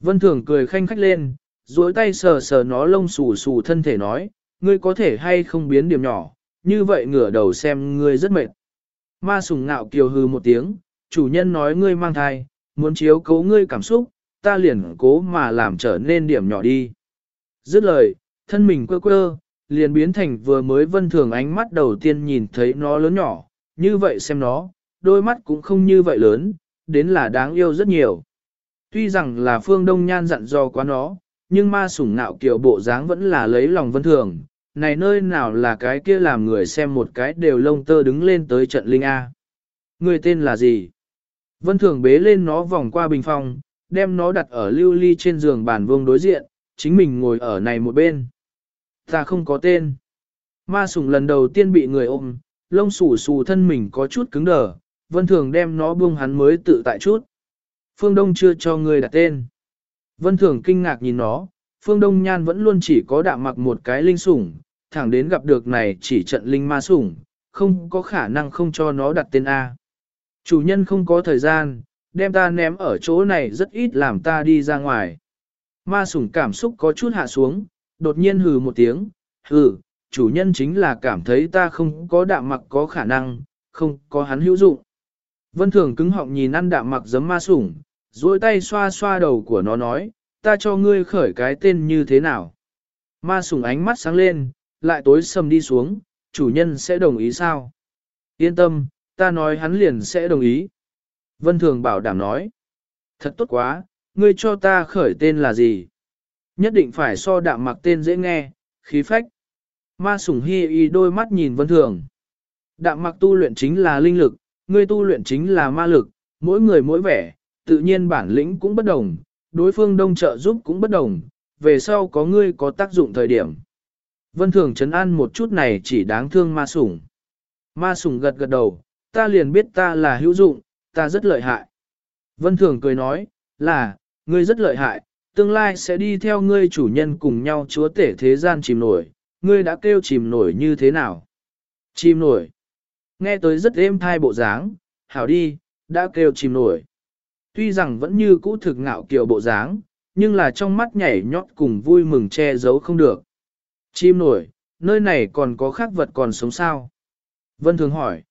A: Vân thường cười khanh khách lên, duỗi tay sờ sờ nó lông xù xù thân thể nói, ngươi có thể hay không biến điểm nhỏ, như vậy ngửa đầu xem ngươi rất mệt. Ma sùng ngạo kiều hư một tiếng, chủ nhân nói ngươi mang thai, muốn chiếu cố ngươi cảm xúc, ta liền cố mà làm trở nên điểm nhỏ đi. Dứt lời, thân mình quơ quơ, liền biến thành vừa mới vân thường ánh mắt đầu tiên nhìn thấy nó lớn nhỏ, như vậy xem nó, đôi mắt cũng không như vậy lớn, đến là đáng yêu rất nhiều. Tuy rằng là phương đông nhan dặn dò quá nó, nhưng ma sủng nạo kiểu bộ dáng vẫn là lấy lòng vân thường, này nơi nào là cái kia làm người xem một cái đều lông tơ đứng lên tới trận linh A. Người tên là gì? Vân thường bế lên nó vòng qua bình phòng, đem nó đặt ở lưu ly trên giường bàn vuông đối diện, chính mình ngồi ở này một bên. Ta không có tên. Ma sủng lần đầu tiên bị người ôm, lông xù xù thân mình có chút cứng đờ, vân thường đem nó buông hắn mới tự tại chút. Phương Đông chưa cho người đặt tên. Vân thường kinh ngạc nhìn nó, Phương Đông Nhan vẫn luôn chỉ có đạm mặc một cái linh sủng, thẳng đến gặp được này chỉ trận linh ma sủng, không có khả năng không cho nó đặt tên A. Chủ nhân không có thời gian, đem ta ném ở chỗ này rất ít làm ta đi ra ngoài. Ma sủng cảm xúc có chút hạ xuống, đột nhiên hừ một tiếng, hừ, chủ nhân chính là cảm thấy ta không có đạm mặc có khả năng, không có hắn hữu dụng. Vân thường cứng họng nhìn ăn đạm mặc giấm ma sủng, duỗi tay xoa xoa đầu của nó nói, ta cho ngươi khởi cái tên như thế nào. Ma sủng ánh mắt sáng lên, lại tối sầm đi xuống, chủ nhân sẽ đồng ý sao? Yên tâm, ta nói hắn liền sẽ đồng ý. Vân Thường bảo đảm nói. Thật tốt quá, ngươi cho ta khởi tên là gì? Nhất định phải so đạm mặc tên dễ nghe, khí phách. Ma sủng hi y đôi mắt nhìn Vân Thường. Đạm mặc tu luyện chính là linh lực, ngươi tu luyện chính là ma lực, mỗi người mỗi vẻ, tự nhiên bản lĩnh cũng bất đồng, đối phương đông trợ giúp cũng bất đồng, về sau có ngươi có tác dụng thời điểm. Vân Thường chấn an một chút này chỉ đáng thương ma sủng. Ma sủng gật gật đầu, ta liền biết ta là hữu dụng, ta rất lợi hại. Vân Thường cười nói, là, ngươi rất lợi hại, tương lai sẽ đi theo ngươi chủ nhân cùng nhau chúa tể thế gian chìm nổi, ngươi đã kêu chìm nổi như thế nào? Chìm nổi. Nghe tới rất êm thai bộ dáng, hảo đi, đã kêu chìm nổi. Tuy rằng vẫn như cũ thực ngạo kiều bộ dáng, nhưng là trong mắt nhảy nhót cùng vui mừng che giấu không được. Chim nổi, nơi này còn có khác vật còn sống sao? Vân thường hỏi.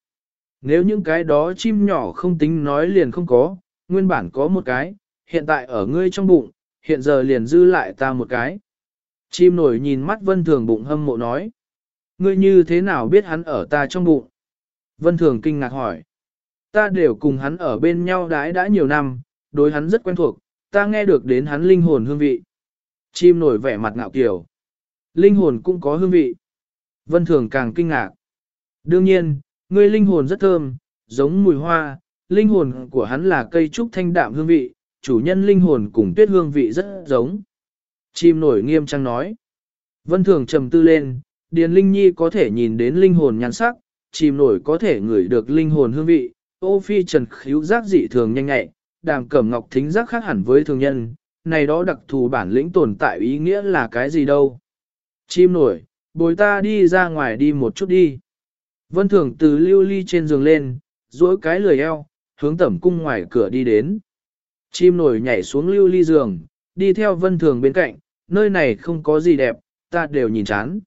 A: Nếu những cái đó chim nhỏ không tính nói liền không có, nguyên bản có một cái, hiện tại ở ngươi trong bụng, hiện giờ liền dư lại ta một cái. Chim nổi nhìn mắt vân thường bụng hâm mộ nói. Ngươi như thế nào biết hắn ở ta trong bụng? Vân thường kinh ngạc hỏi. Ta đều cùng hắn ở bên nhau đãi đã nhiều năm, đối hắn rất quen thuộc, ta nghe được đến hắn linh hồn hương vị. Chim nổi vẻ mặt ngạo kiều. Linh hồn cũng có hương vị. Vân thường càng kinh ngạc. Đương nhiên, ngươi linh hồn rất thơm, giống mùi hoa, linh hồn của hắn là cây trúc thanh đạm hương vị, chủ nhân linh hồn cùng tuyết hương vị rất giống. Chim nổi nghiêm trang nói. Vân thường trầm tư lên, Điền Linh Nhi có thể nhìn đến linh hồn nhan sắc, chim nổi có thể ngửi được linh hồn hương vị, ô phi trần khíu giác dị thường nhanh nhạy, đàm cẩm ngọc thính giác khác hẳn với thường nhân, này đó đặc thù bản lĩnh tồn tại ý nghĩa là cái gì đâu. Chim nổi, bồi ta đi ra ngoài đi một chút đi. Vân thường từ lưu ly trên giường lên, duỗi cái lười eo, hướng tẩm cung ngoài cửa đi đến. Chim nổi nhảy xuống lưu ly giường, đi theo vân thường bên cạnh, nơi này không có gì đẹp, ta đều nhìn chán.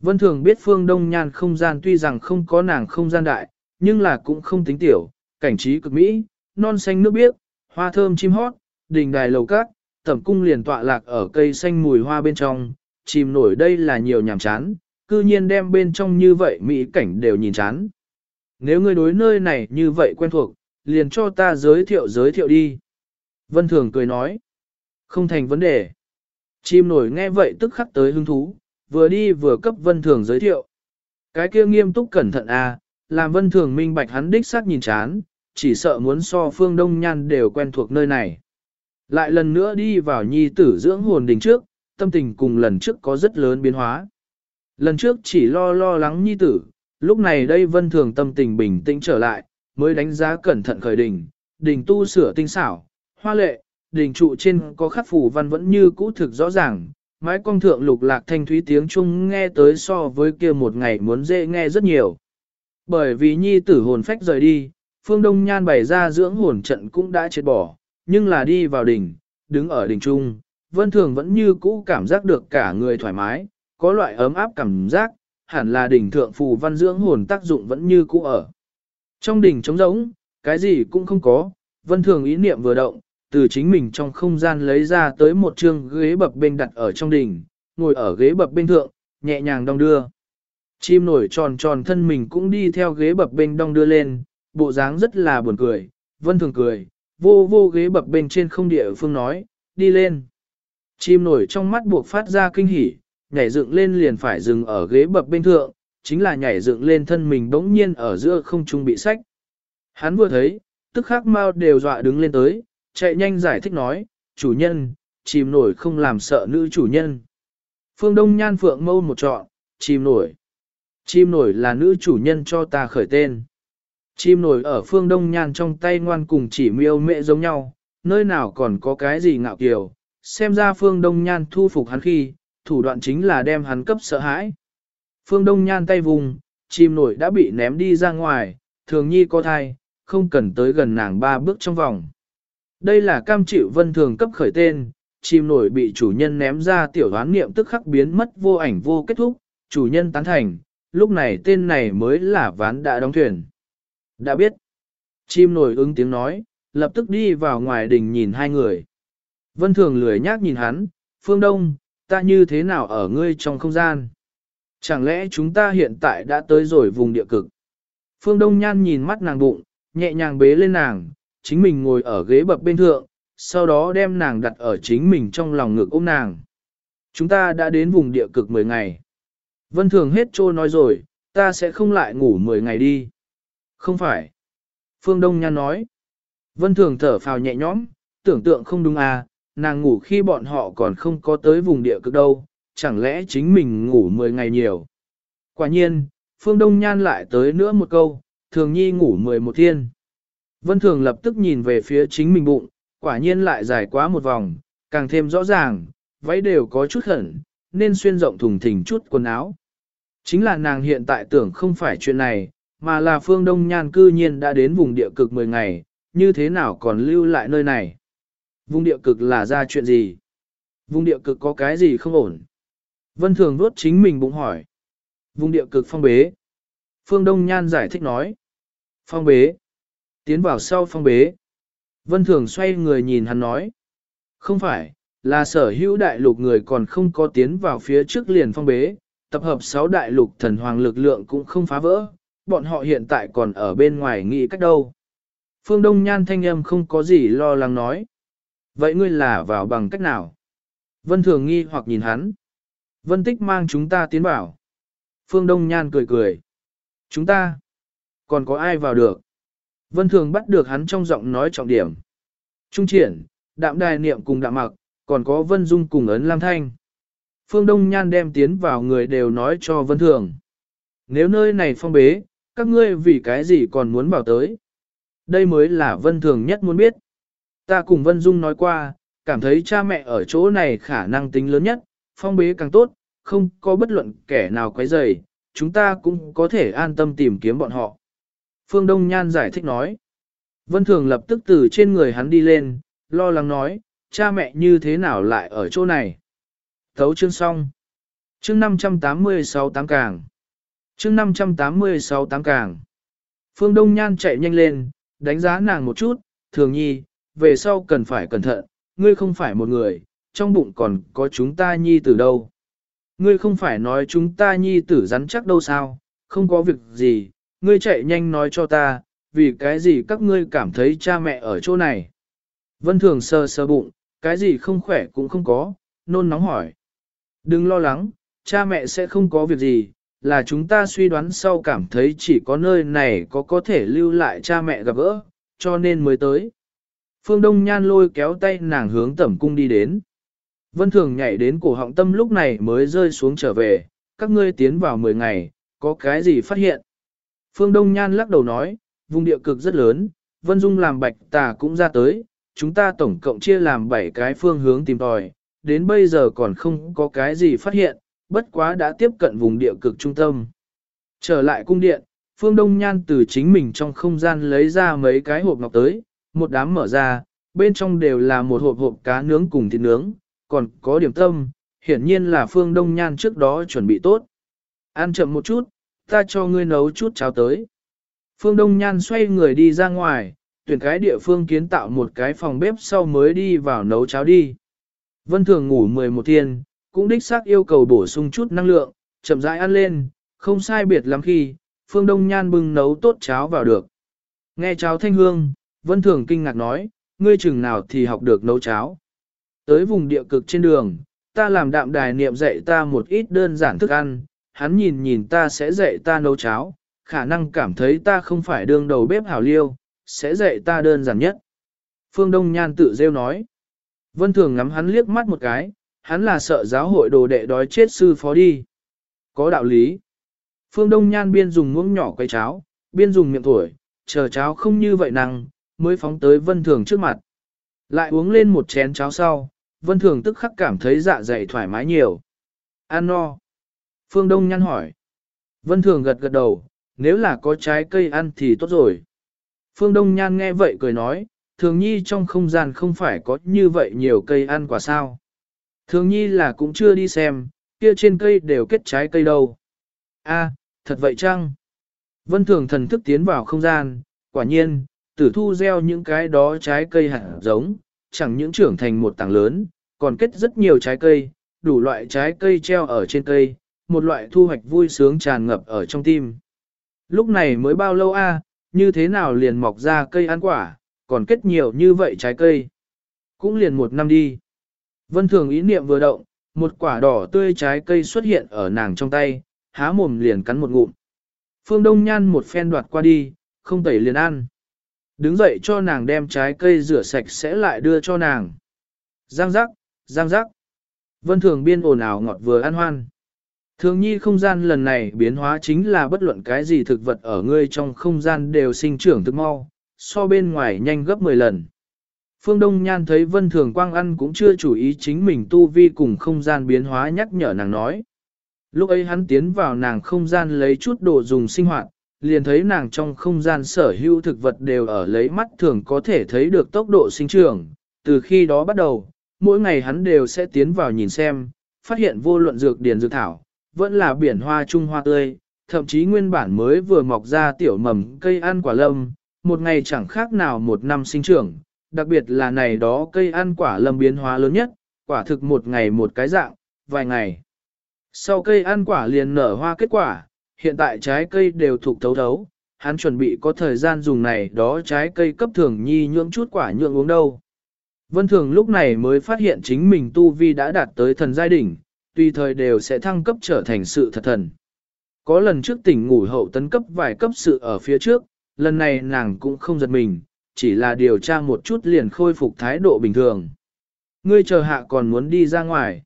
A: Vân thường biết phương đông nhan không gian tuy rằng không có nàng không gian đại, nhưng là cũng không tính tiểu, cảnh trí cực mỹ, non xanh nước biếc, hoa thơm chim hót, đình đài lầu cát, tẩm cung liền tọa lạc ở cây xanh mùi hoa bên trong, chìm nổi đây là nhiều nhàm chán, cư nhiên đem bên trong như vậy mỹ cảnh đều nhìn chán. Nếu ngươi đối nơi này như vậy quen thuộc, liền cho ta giới thiệu giới thiệu đi. Vân Thường cười nói, không thành vấn đề. Chim nổi nghe vậy tức khắc tới hứng thú, vừa đi vừa cấp Vân Thường giới thiệu. Cái kia nghiêm túc cẩn thận à, làm Vân Thường minh bạch hắn đích xác nhìn chán, chỉ sợ muốn so phương đông nhan đều quen thuộc nơi này. Lại lần nữa đi vào nhi tử dưỡng hồn đình trước, tâm tình cùng lần trước có rất lớn biến hóa. Lần trước chỉ lo lo lắng nhi tử, lúc này đây vân thường tâm tình bình tĩnh trở lại, mới đánh giá cẩn thận khởi đình, đình tu sửa tinh xảo, hoa lệ, đình trụ trên có khắc phủ văn vẫn như cũ thực rõ ràng, mái cong thượng lục lạc thanh thúy tiếng chung nghe tới so với kia một ngày muốn dễ nghe rất nhiều. Bởi vì nhi tử hồn phách rời đi, phương đông nhan bày ra dưỡng hồn trận cũng đã chết bỏ, nhưng là đi vào đỉnh, đứng ở đỉnh trung, vân thường vẫn như cũ cảm giác được cả người thoải mái, có loại ấm áp cảm giác, hẳn là đỉnh thượng phù văn dưỡng hồn tác dụng vẫn như cũ ở. Trong đỉnh trống rỗng, cái gì cũng không có, vân thường ý niệm vừa động, từ chính mình trong không gian lấy ra tới một chương ghế bập bên đặt ở trong đỉnh, ngồi ở ghế bập bên thượng, nhẹ nhàng đong đưa. Chim nổi tròn tròn thân mình cũng đi theo ghế bập bên đong đưa lên, bộ dáng rất là buồn cười, vân thường cười, vô vô ghế bập bên trên không địa phương nói, đi lên. Chim nổi trong mắt buộc phát ra kinh hỉ, nhảy dựng lên liền phải dừng ở ghế bập bên thượng, chính là nhảy dựng lên thân mình bỗng nhiên ở giữa không trung bị sách. Hắn vừa thấy, tức khắc mau đều dọa đứng lên tới, chạy nhanh giải thích nói, chủ nhân, chìm nổi không làm sợ nữ chủ nhân. Phương Đông Nhan Phượng mâu một trọn, chìm nổi. Chim nổi là nữ chủ nhân cho ta khởi tên. Chim nổi ở phương Đông Nhan trong tay ngoan cùng chỉ miêu mẹ giống nhau, nơi nào còn có cái gì ngạo kiều. Xem ra phương Đông Nhan thu phục hắn khi, thủ đoạn chính là đem hắn cấp sợ hãi. Phương Đông Nhan tay vùng, chim nổi đã bị ném đi ra ngoài, thường nhi có thai, không cần tới gần nàng ba bước trong vòng. Đây là cam chịu vân thường cấp khởi tên, chim nổi bị chủ nhân ném ra tiểu đoán niệm tức khắc biến mất vô ảnh vô kết thúc, chủ nhân tán thành, lúc này tên này mới là ván đã đóng thuyền. Đã biết. Chim nổi ứng tiếng nói, lập tức đi vào ngoài đình nhìn hai người. Vân thường lười nhác nhìn hắn, phương đông, ta như thế nào ở ngươi trong không gian? Chẳng lẽ chúng ta hiện tại đã tới rồi vùng địa cực? Phương Đông Nhan nhìn mắt nàng bụng, nhẹ nhàng bế lên nàng, chính mình ngồi ở ghế bập bên thượng, sau đó đem nàng đặt ở chính mình trong lòng ngực ôm nàng. Chúng ta đã đến vùng địa cực 10 ngày. Vân Thường hết trô nói rồi, ta sẽ không lại ngủ 10 ngày đi. Không phải. Phương Đông Nhan nói. Vân Thường thở phào nhẹ nhõm, tưởng tượng không đúng à, nàng ngủ khi bọn họ còn không có tới vùng địa cực đâu, chẳng lẽ chính mình ngủ 10 ngày nhiều. Quả nhiên, Phương Đông Nhan lại tới nữa một câu, thường nhi ngủ 11 thiên. Vân Thường lập tức nhìn về phía chính mình bụng, quả nhiên lại dài quá một vòng, càng thêm rõ ràng, váy đều có chút khẩn, nên xuyên rộng thùng thình chút quần áo. Chính là nàng hiện tại tưởng không phải chuyện này, mà là phương Đông Nhan cư nhiên đã đến vùng địa cực 10 ngày, như thế nào còn lưu lại nơi này. Vùng địa cực là ra chuyện gì? Vùng địa cực có cái gì không ổn? Vân Thường vuốt chính mình bụng hỏi. Vùng địa cực phong bế. Phương Đông Nhan giải thích nói. Phong bế. Tiến vào sau phong bế. Vân Thường xoay người nhìn hắn nói. Không phải, là sở hữu đại lục người còn không có tiến vào phía trước liền phong bế, tập hợp 6 đại lục thần hoàng lực lượng cũng không phá vỡ, bọn họ hiện tại còn ở bên ngoài nghĩ cách đâu. Phương Đông Nhan thanh âm không có gì lo lắng nói. Vậy ngươi là vào bằng cách nào? Vân Thường nghi hoặc nhìn hắn. Vân Tích mang chúng ta tiến vào. Phương Đông Nhan cười cười. Chúng ta? Còn có ai vào được? Vân Thường bắt được hắn trong giọng nói trọng điểm. Trung triển, đạm đài niệm cùng đạm mặc, còn có Vân Dung cùng ấn Lam Thanh. Phương Đông Nhan đem tiến vào người đều nói cho Vân Thường. Nếu nơi này phong bế, các ngươi vì cái gì còn muốn bảo tới? Đây mới là Vân Thường nhất muốn biết. Ta cùng Vân Dung nói qua, cảm thấy cha mẹ ở chỗ này khả năng tính lớn nhất, phong bế càng tốt, không có bất luận kẻ nào quấy rầy, chúng ta cũng có thể an tâm tìm kiếm bọn họ. Phương Đông Nhan giải thích nói. Vân Thường lập tức từ trên người hắn đi lên, lo lắng nói, cha mẹ như thế nào lại ở chỗ này. Thấu chương xong. Chương 586 tám càng. Chương 586 tám càng. Phương Đông Nhan chạy nhanh lên, đánh giá nàng một chút, thường nhi, về sau cần phải cẩn thận, ngươi không phải một người, trong bụng còn có chúng ta nhi tử đâu. Ngươi không phải nói chúng ta nhi tử rắn chắc đâu sao, không có việc gì, ngươi chạy nhanh nói cho ta, vì cái gì các ngươi cảm thấy cha mẹ ở chỗ này. Vân Thường sơ sơ bụng, cái gì không khỏe cũng không có, nôn nóng hỏi. Đừng lo lắng, cha mẹ sẽ không có việc gì, là chúng ta suy đoán sau cảm thấy chỉ có nơi này có có thể lưu lại cha mẹ gặp gỡ, cho nên mới tới. Phương Đông Nhan lôi kéo tay nàng hướng tẩm cung đi đến. Vân Thường nhảy đến cổ họng tâm lúc này mới rơi xuống trở về, các ngươi tiến vào 10 ngày, có cái gì phát hiện? Phương Đông Nhan lắc đầu nói, vùng địa cực rất lớn, Vân Dung làm bạch tà cũng ra tới, chúng ta tổng cộng chia làm 7 cái phương hướng tìm tòi, đến bây giờ còn không có cái gì phát hiện, bất quá đã tiếp cận vùng địa cực trung tâm. Trở lại cung điện, Phương Đông Nhan từ chính mình trong không gian lấy ra mấy cái hộp ngọc tới, một đám mở ra, bên trong đều là một hộp hộp cá nướng cùng thịt nướng, còn có điểm tâm, hiển nhiên là Phương Đông Nhan trước đó chuẩn bị tốt. Ăn chậm một chút, ta cho ngươi nấu chút cháo tới. Phương Đông Nhan xoay người đi ra ngoài, tuyển cái địa phương kiến tạo một cái phòng bếp sau mới đi vào nấu cháo đi. Vân Thường ngủ 11 thiên, cũng đích xác yêu cầu bổ sung chút năng lượng, chậm rãi ăn lên, không sai biệt lắm khi, Phương Đông Nhan bưng nấu tốt cháo vào được. Nghe cháo thanh hương, Vân Thường kinh ngạc nói, ngươi chừng nào thì học được nấu cháo. Tới vùng địa cực trên đường, ta làm đạm đài niệm dạy ta một ít đơn giản thức ăn, hắn nhìn nhìn ta sẽ dạy ta nấu cháo, khả năng cảm thấy ta không phải đương đầu bếp hảo liêu, sẽ dạy ta đơn giản nhất. Phương Đông Nhan tự rêu nói. Vân Thường ngắm hắn liếc mắt một cái, hắn là sợ giáo hội đồ đệ đói chết sư phó đi. Có đạo lý. Phương Đông Nhan biên dùng muỗng nhỏ quay cháo, biên dùng miệng thổi, chờ cháo không như vậy năng, mới phóng tới Vân Thường trước mặt. Lại uống lên một chén cháo sau, Vân Thường tức khắc cảm thấy dạ dày thoải mái nhiều. Ăn no. Phương Đông Nhan hỏi. Vân Thường gật gật đầu, nếu là có trái cây ăn thì tốt rồi. Phương Đông Nhan nghe vậy cười nói, thường nhi trong không gian không phải có như vậy nhiều cây ăn quả sao. Thường nhi là cũng chưa đi xem, kia trên cây đều kết trái cây đâu. A, thật vậy chăng? Vân Thường thần thức tiến vào không gian, quả nhiên, tử thu gieo những cái đó trái cây hạt giống, chẳng những trưởng thành một tảng lớn, còn kết rất nhiều trái cây, đủ loại trái cây treo ở trên cây, một loại thu hoạch vui sướng tràn ngập ở trong tim. Lúc này mới bao lâu a, như thế nào liền mọc ra cây ăn quả, còn kết nhiều như vậy trái cây. Cũng liền một năm đi. Vân thường ý niệm vừa động, một quả đỏ tươi trái cây xuất hiện ở nàng trong tay, há mồm liền cắn một ngụm. Phương Đông Nhan một phen đoạt qua đi, không tẩy liền ăn. Đứng dậy cho nàng đem trái cây rửa sạch sẽ lại đưa cho nàng. Giang giác, giang giác. Vân thường biên ồn ào ngọt vừa ăn hoan. Thường nhi không gian lần này biến hóa chính là bất luận cái gì thực vật ở ngươi trong không gian đều sinh trưởng thực mau, so bên ngoài nhanh gấp 10 lần. Phương Đông Nhan thấy Vân Thường Quang ăn cũng chưa chủ ý chính mình tu vi cùng không gian biến hóa nhắc nhở nàng nói. Lúc ấy hắn tiến vào nàng không gian lấy chút đồ dùng sinh hoạt, liền thấy nàng trong không gian sở hữu thực vật đều ở lấy mắt thường có thể thấy được tốc độ sinh trưởng. Từ khi đó bắt đầu, mỗi ngày hắn đều sẽ tiến vào nhìn xem, phát hiện vô luận dược điển dược thảo, vẫn là biển hoa trung hoa tươi, thậm chí nguyên bản mới vừa mọc ra tiểu mầm cây ăn quả lâm, một ngày chẳng khác nào một năm sinh trưởng, đặc biệt là này đó cây ăn quả lâm biến hóa lớn nhất, quả thực một ngày một cái dạng, vài ngày. Sau cây ăn quả liền nở hoa kết quả, hiện tại trái cây đều thuộc thấu thấu, hắn chuẩn bị có thời gian dùng này đó trái cây cấp thường nhi nhưỡng chút quả nhượng uống đâu. Vân Thường lúc này mới phát hiện chính mình tu vi đã đạt tới thần giai đỉnh, tùy thời đều sẽ thăng cấp trở thành sự thật thần. Có lần trước tỉnh ngủ hậu tấn cấp vài cấp sự ở phía trước, lần này nàng cũng không giật mình, chỉ là điều tra một chút liền khôi phục thái độ bình thường. Ngươi chờ hạ còn muốn đi ra ngoài.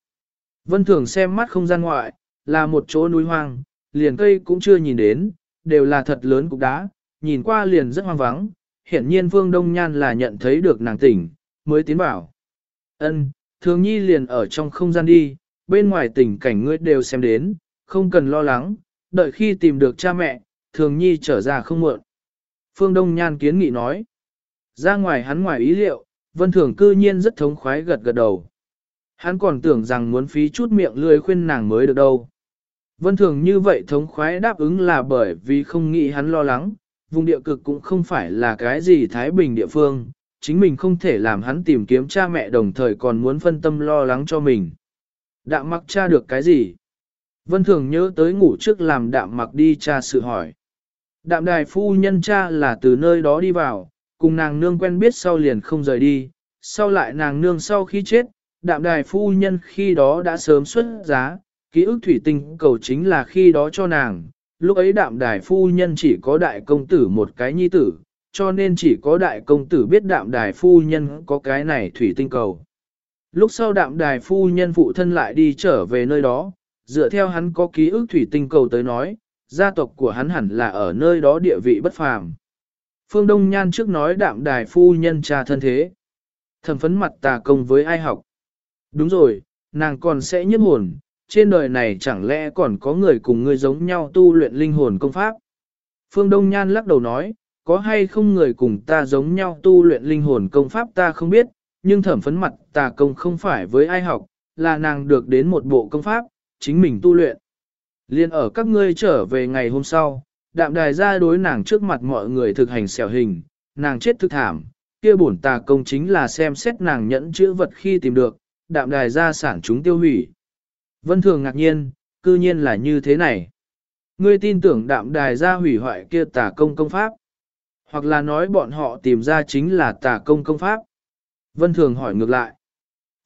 A: Vân Thường xem mắt không gian ngoại, là một chỗ núi hoang, liền cây cũng chưa nhìn đến, đều là thật lớn cục đá, nhìn qua liền rất hoang vắng. Hiện nhiên Phương Đông Nhan là nhận thấy được nàng tỉnh, mới tiến vào. Ân, thường nhi liền ở trong không gian đi, bên ngoài tình cảnh ngươi đều xem đến, không cần lo lắng, đợi khi tìm được cha mẹ, thường nhi trở ra không muộn. Phương Đông Nhan kiến nghị nói. Ra ngoài hắn ngoài ý liệu, vân thường cư nhiên rất thống khoái gật gật đầu. Hắn còn tưởng rằng muốn phí chút miệng lười khuyên nàng mới được đâu. Vân thường như vậy thống khoái đáp ứng là bởi vì không nghĩ hắn lo lắng, vùng địa cực cũng không phải là cái gì Thái Bình địa phương, chính mình không thể làm hắn tìm kiếm cha mẹ đồng thời còn muốn phân tâm lo lắng cho mình. Đạm mặc cha được cái gì? Vân thường nhớ tới ngủ trước làm đạm mặc đi cha sự hỏi. Đạm đài phu nhân cha là từ nơi đó đi vào, cùng nàng nương quen biết sau liền không rời đi, sau lại nàng nương sau khi chết, đạm đài phu nhân khi đó đã sớm xuất giá, ký ức thủy tinh cầu chính là khi đó cho nàng, lúc ấy đạm đài phu nhân chỉ có đại công tử một cái nhi tử, cho nên chỉ có đại công tử biết đạm đài phu nhân có cái này thủy tinh cầu. Lúc sau đạm đài phu nhân phụ thân lại đi trở về nơi đó, dựa theo hắn có ký ức thủy tinh cầu tới nói, gia tộc của hắn hẳn là ở nơi đó địa vị bất phàm. Phương Đông Nhan trước nói đạm đài phu nhân cha thân thế. Thẩm phấn mặt tà công với ai học. Đúng rồi, nàng còn sẽ nhiếp hồn, trên đời này chẳng lẽ còn có người cùng ngươi giống nhau tu luyện linh hồn công pháp. Phương Đông Nhan lắc đầu nói, có hay không người cùng ta giống nhau tu luyện linh hồn công pháp ta không biết, nhưng thẩm phấn mặt tà công không phải với ai học, là nàng được đến một bộ công pháp, chính mình tu luyện. Liên ở các ngươi trở về ngày hôm sau, đạm đài ra đối nàng trước mặt mọi người thực hành xẻo hình, nàng chết thực thảm, kia bổn tà công chính là xem xét nàng nhẫn chữ vật khi tìm được, đạm đài ra sản chúng tiêu hủy. Vân Thường ngạc nhiên, cư nhiên là như thế này. Ngươi tin tưởng đạm đài ra hủy hoại kia tà công công pháp. Hoặc là nói bọn họ tìm ra chính là tà công công pháp. Vân Thường hỏi ngược lại.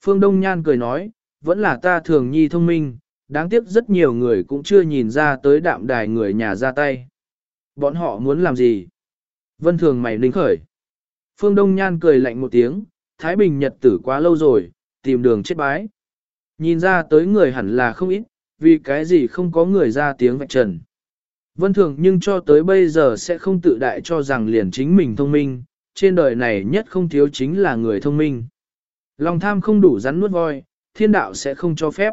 A: Phương Đông Nhan cười nói, vẫn là ta thường nhi thông minh, đáng tiếc rất nhiều người cũng chưa nhìn ra tới đạm đài người nhà ra tay. Bọn họ muốn làm gì? Vân Thường mày ninh khởi. Phương Đông Nhan cười lạnh một tiếng, Thái Bình Nhật tử quá lâu rồi, tìm đường chết bái. Nhìn ra tới người hẳn là không ít, vì cái gì không có người ra tiếng vạch trần. Vân Thường nhưng cho tới bây giờ sẽ không tự đại cho rằng liền chính mình thông minh, trên đời này nhất không thiếu chính là người thông minh. Lòng tham không đủ rắn nuốt voi, thiên đạo sẽ không cho phép.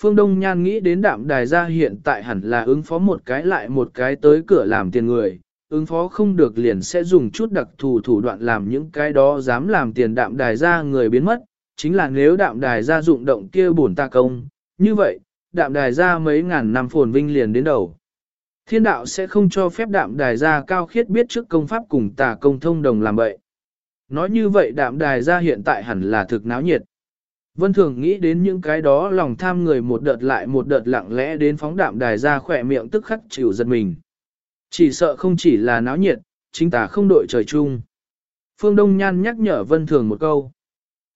A: Phương Đông Nhan nghĩ đến đạm đài gia hiện tại hẳn là ứng phó một cái lại một cái tới cửa làm tiền người, ứng phó không được liền sẽ dùng chút đặc thù thủ đoạn làm những cái đó dám làm tiền đạm đài gia người biến mất, chính là nếu đạm đài gia dụng động kia bổn ta công, như vậy, đạm đài gia mấy ngàn năm phồn vinh liền đến đầu. Thiên đạo sẽ không cho phép đạm đài gia cao khiết biết trước công pháp cùng tà công thông đồng làm vậy. Nói như vậy đạm đài gia hiện tại hẳn là thực náo nhiệt. Vân Thường nghĩ đến những cái đó lòng tham người một đợt lại một đợt lặng lẽ đến phóng đạm đài ra khỏe miệng tức khắc chịu giật mình. Chỉ sợ không chỉ là náo nhiệt, chính tà không đội trời chung. Phương Đông Nhan nhắc nhở Vân Thường một câu.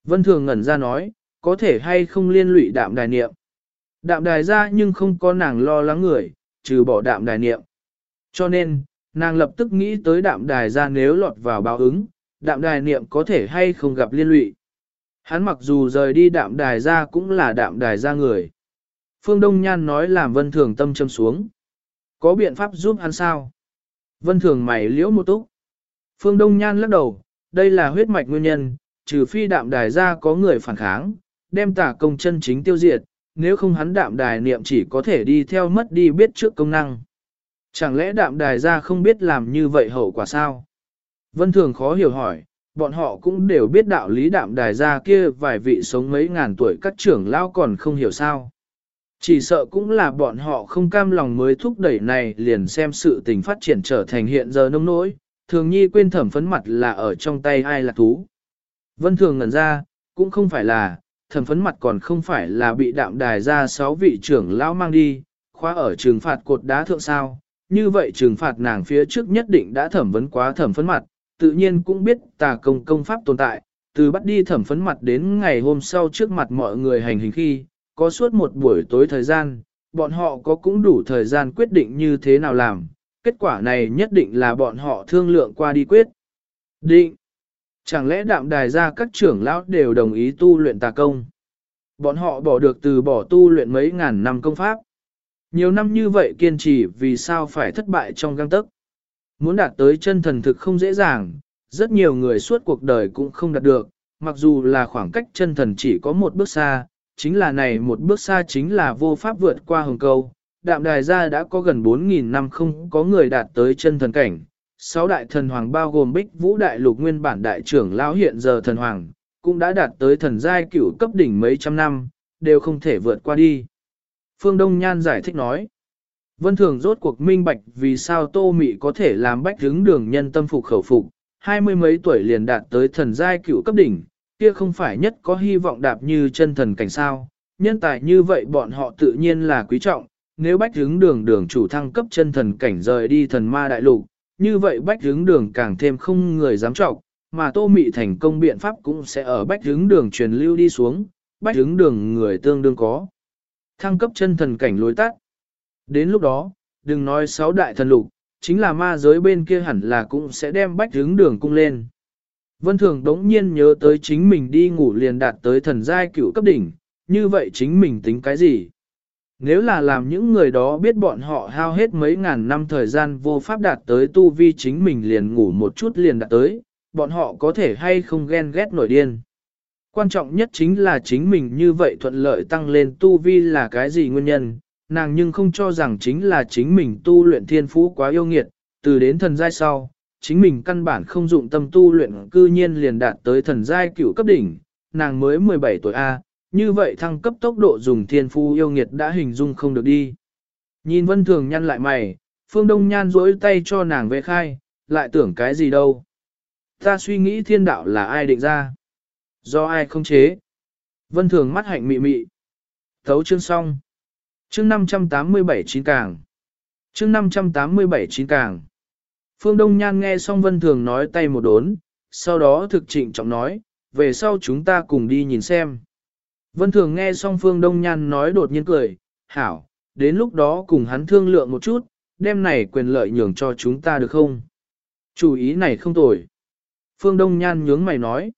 A: Vân Thường ngẩn ra nói, có thể hay không liên lụy đạm đài niệm. Đạm đài ra nhưng không có nàng lo lắng người, trừ bỏ đạm đài niệm. Cho nên, nàng lập tức nghĩ tới đạm đài ra nếu lọt vào báo ứng, đạm đài niệm có thể hay không gặp liên lụy. Hắn mặc dù rời đi đạm đài ra cũng là đạm đài ra người. Phương Đông Nhan nói làm vân thường tâm châm xuống. Có biện pháp giúp hắn sao? Vân thường mày liễu một túc. Phương Đông Nhan lắc đầu, đây là huyết mạch nguyên nhân, trừ phi đạm đài ra có người phản kháng, đem tả công chân chính tiêu diệt, nếu không hắn đạm đài niệm chỉ có thể đi theo mất đi biết trước công năng. Chẳng lẽ đạm đài ra không biết làm như vậy hậu quả sao? Vân Thường khó hiểu hỏi, bọn họ cũng đều biết đạo lý đạm đài ra kia vài vị sống mấy ngàn tuổi các trưởng lao còn không hiểu sao. Chỉ sợ cũng là bọn họ không cam lòng mới thúc đẩy này liền xem sự tình phát triển trở thành hiện giờ nông nỗi, thường nhi quên thẩm phấn mặt là ở trong tay ai là thú. Vân thường ngẩn ra, cũng không phải là, thẩm phấn mặt còn không phải là bị đạm đài ra sáu vị trưởng lão mang đi, khóa ở trừng phạt cột đá thượng sao, như vậy trừng phạt nàng phía trước nhất định đã thẩm vấn quá thẩm phấn mặt, tự nhiên cũng biết tà công công pháp tồn tại, từ bắt đi thẩm phấn mặt đến ngày hôm sau trước mặt mọi người hành hình khi, có suốt một buổi tối thời gian, bọn họ có cũng đủ thời gian quyết định như thế nào làm, kết quả này nhất định là bọn họ thương lượng qua đi quyết. Định! Chẳng lẽ đạm đài ra các trưởng lão đều đồng ý tu luyện tà công? Bọn họ bỏ được từ bỏ tu luyện mấy ngàn năm công pháp. Nhiều năm như vậy kiên trì vì sao phải thất bại trong găng tấc. Muốn đạt tới chân thần thực không dễ dàng, rất nhiều người suốt cuộc đời cũng không đạt được, mặc dù là khoảng cách chân thần chỉ có một bước xa, chính là này một bước xa chính là vô pháp vượt qua hồng câu. Đạm đài gia đã có gần 4.000 năm không có người đạt tới chân thần cảnh. Sáu đại thần hoàng bao gồm bích vũ đại lục nguyên bản đại trưởng lão hiện giờ thần hoàng, cũng đã đạt tới thần giai cửu cấp đỉnh mấy trăm năm, đều không thể vượt qua đi. Phương Đông Nhan giải thích nói, Vân Thường rốt cuộc minh bạch vì sao Tô Mị có thể làm bách hứng đường nhân tâm phục khẩu phục, hai mươi mấy tuổi liền đạt tới thần giai cửu cấp đỉnh, kia không phải nhất có hy vọng đạp như chân thần cảnh sao. Nhân tài như vậy bọn họ tự nhiên là quý trọng, nếu bách hướng đường đường chủ thăng cấp chân thần cảnh rời đi thần ma đại lục, như vậy bách hướng đường càng thêm không người dám trọng, mà tô mị thành công biện pháp cũng sẽ ở bách hướng đường truyền lưu đi xuống, bách hướng đường người tương đương có. Thăng cấp chân thần cảnh lối tắt, Đến lúc đó, đừng nói sáu đại thần lục, chính là ma giới bên kia hẳn là cũng sẽ đem bách hướng đường cung lên. Vân Thường đống nhiên nhớ tới chính mình đi ngủ liền đạt tới thần giai cửu cấp đỉnh, như vậy chính mình tính cái gì? Nếu là làm những người đó biết bọn họ hao hết mấy ngàn năm thời gian vô pháp đạt tới tu vi chính mình liền ngủ một chút liền đạt tới, bọn họ có thể hay không ghen ghét nổi điên. Quan trọng nhất chính là chính mình như vậy thuận lợi tăng lên tu vi là cái gì nguyên nhân, nàng nhưng không cho rằng chính là chính mình tu luyện thiên phú quá yêu nghiệt, từ đến thần giai sau, chính mình căn bản không dụng tâm tu luyện cư nhiên liền đạt tới thần giai cửu cấp đỉnh, nàng mới 17 tuổi A, như vậy thăng cấp tốc độ dùng thiên phú yêu nghiệt đã hình dung không được đi. Nhìn vân thường nhăn lại mày, phương đông nhan rỗi tay cho nàng về khai, lại tưởng cái gì đâu. Ta suy nghĩ thiên đạo là ai định ra. Do ai không chế. Vân thường mắt hạnh mị mị. Thấu chương xong. Chương 587 chín càng. Chương 587 chín càng. Phương Đông Nhan nghe xong Vân Thường nói tay một đốn, sau đó thực trịnh trọng nói, về sau chúng ta cùng đi nhìn xem. Vân Thường nghe xong Phương Đông Nhan nói đột nhiên cười, hảo, đến lúc đó cùng hắn thương lượng một chút, đem này quyền lợi nhường cho chúng ta được không? Chủ ý này không tồi. Phương Đông Nhan nhướng mày nói,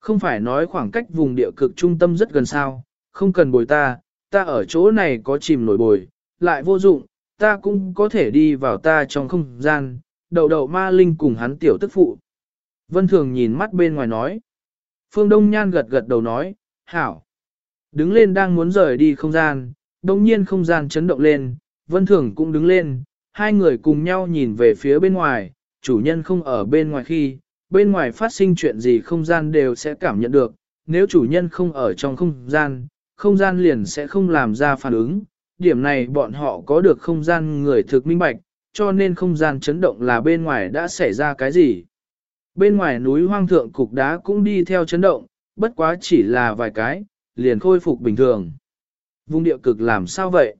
A: không phải nói khoảng cách vùng địa cực trung tâm rất gần sao, không cần bồi ta, ta ở chỗ này có chìm nổi bồi, lại vô dụng, ta cũng có thể đi vào ta trong không gian, Đầu đầu ma linh cùng hắn tiểu tức phụ. Vân Thường nhìn mắt bên ngoài nói. Phương Đông Nhan gật gật đầu nói, hảo. Đứng lên đang muốn rời đi không gian, đồng nhiên không gian chấn động lên, Vân Thường cũng đứng lên, hai người cùng nhau nhìn về phía bên ngoài, chủ nhân không ở bên ngoài khi, bên ngoài phát sinh chuyện gì không gian đều sẽ cảm nhận được, nếu chủ nhân không ở trong không gian, không gian liền sẽ không làm ra phản ứng, điểm này bọn họ có được không gian người thực minh bạch, cho nên không gian chấn động là bên ngoài đã xảy ra cái gì. Bên ngoài núi hoang thượng cục đá cũng đi theo chấn động, bất quá chỉ là vài cái, liền khôi phục bình thường. Vùng địa cực làm sao vậy?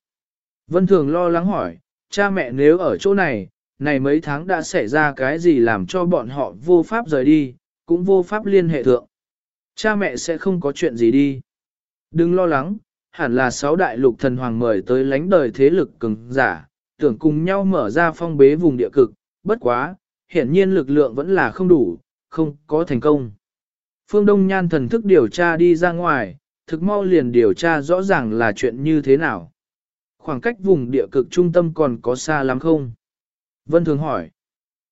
A: Vân Thường lo lắng hỏi, cha mẹ nếu ở chỗ này, này mấy tháng đã xảy ra cái gì làm cho bọn họ vô pháp rời đi, cũng vô pháp liên hệ thượng. Cha mẹ sẽ không có chuyện gì đi. Đừng lo lắng, hẳn là sáu đại lục thần hoàng mời tới lánh đời thế lực cường giả, tưởng cùng nhau mở ra phong bế vùng địa cực, bất quá, hiển nhiên lực lượng vẫn là không đủ, không có thành công. Phương Đông Nhan thần thức điều tra đi ra ngoài, thực mau liền điều tra rõ ràng là chuyện như thế nào. Khoảng cách vùng địa cực trung tâm còn có xa lắm không? Vân Thường hỏi.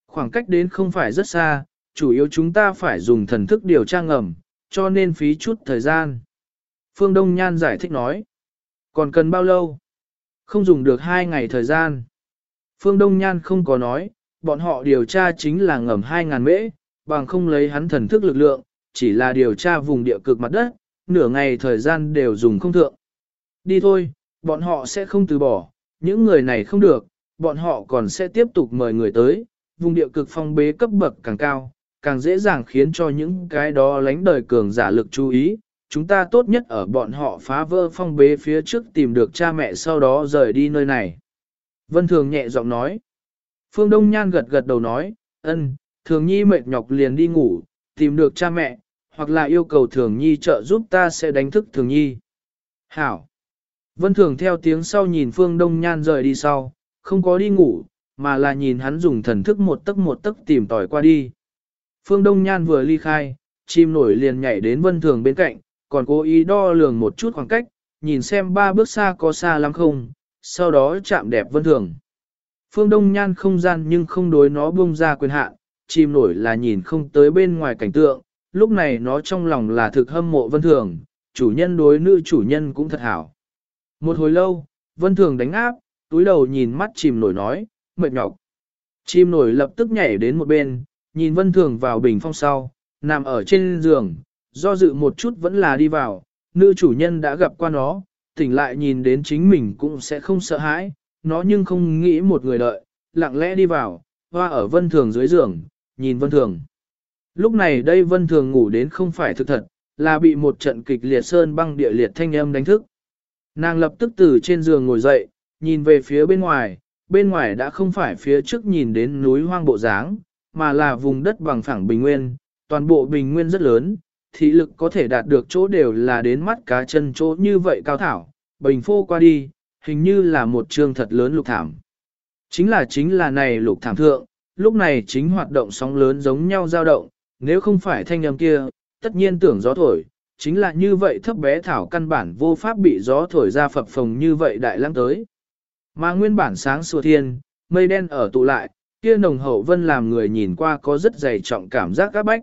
A: Khoảng cách đến không phải rất xa, chủ yếu chúng ta phải dùng thần thức điều tra ngầm, cho nên phí chút thời gian. Phương Đông Nhan giải thích nói. Còn cần bao lâu? Không dùng được hai ngày thời gian. Phương Đông Nhan không có nói, bọn họ điều tra chính là ngầm 2.000 mễ, bằng không lấy hắn thần thức lực lượng, chỉ là điều tra vùng địa cực mặt đất, nửa ngày thời gian đều dùng không thượng. Đi thôi, bọn họ sẽ không từ bỏ, những người này không được, bọn họ còn sẽ tiếp tục mời người tới, vùng địa cực phong bế cấp bậc càng cao, càng dễ dàng khiến cho những cái đó lánh đời cường giả lực chú ý, chúng ta tốt nhất ở bọn họ phá vỡ phong bế phía trước tìm được cha mẹ sau đó rời đi nơi này. Vân Thường nhẹ giọng nói. Phương Đông Nhan gật gật đầu nói, ân, Thường Nhi mệt nhọc liền đi ngủ, tìm được cha mẹ, hoặc là yêu cầu Thường Nhi trợ giúp ta sẽ đánh thức Thường Nhi. Hảo. Vân Thường theo tiếng sau nhìn Phương Đông Nhan rời đi sau, không có đi ngủ, mà là nhìn hắn dùng thần thức một tấc một tấc tìm tỏi qua đi. Phương Đông Nhan vừa ly khai, chim nổi liền nhảy đến Vân Thường bên cạnh, còn cố ý đo lường một chút khoảng cách, nhìn xem ba bước xa có xa lắm không, sau đó chạm đẹp vân thường. Phương Đông Nhan không gian nhưng không đối nó buông ra quyền hạn, chìm nổi là nhìn không tới bên ngoài cảnh tượng, lúc này nó trong lòng là thực hâm mộ vân thường, chủ nhân đối nữ chủ nhân cũng thật hảo. Một hồi lâu, vân thường đánh áp, túi đầu nhìn mắt chìm nổi nói, mệt nhọc. Chim nổi lập tức nhảy đến một bên, nhìn vân thường vào bình phong sau, nằm ở trên giường, do dự một chút vẫn là đi vào, nữ chủ nhân đã gặp qua nó, tỉnh lại nhìn đến chính mình cũng sẽ không sợ hãi, nó nhưng không nghĩ một người đợi, lặng lẽ đi vào, hoa ở vân thường dưới giường, nhìn vân thường. Lúc này đây vân thường ngủ đến không phải thực thật, là bị một trận kịch liệt sơn băng địa liệt thanh âm đánh thức. Nàng lập tức từ trên giường ngồi dậy, nhìn về phía bên ngoài, bên ngoài đã không phải phía trước nhìn đến núi hoang bộ dáng, mà là vùng đất bằng phẳng bình nguyên, toàn bộ bình nguyên rất lớn, thị lực có thể đạt được chỗ đều là đến mắt cá chân chỗ như vậy cao thảo, bình phô qua đi, hình như là một trường thật lớn lục thảm. Chính là chính là này lục thảm thượng, lúc này chính hoạt động sóng lớn giống nhau dao động, nếu không phải thanh âm kia, tất nhiên tưởng gió thổi, chính là như vậy thấp bé thảo căn bản vô pháp bị gió thổi ra phập phồng như vậy đại lăng tới. Mà nguyên bản sáng sủa thiên, mây đen ở tụ lại, kia nồng hậu vân làm người nhìn qua có rất dày trọng cảm giác các bách.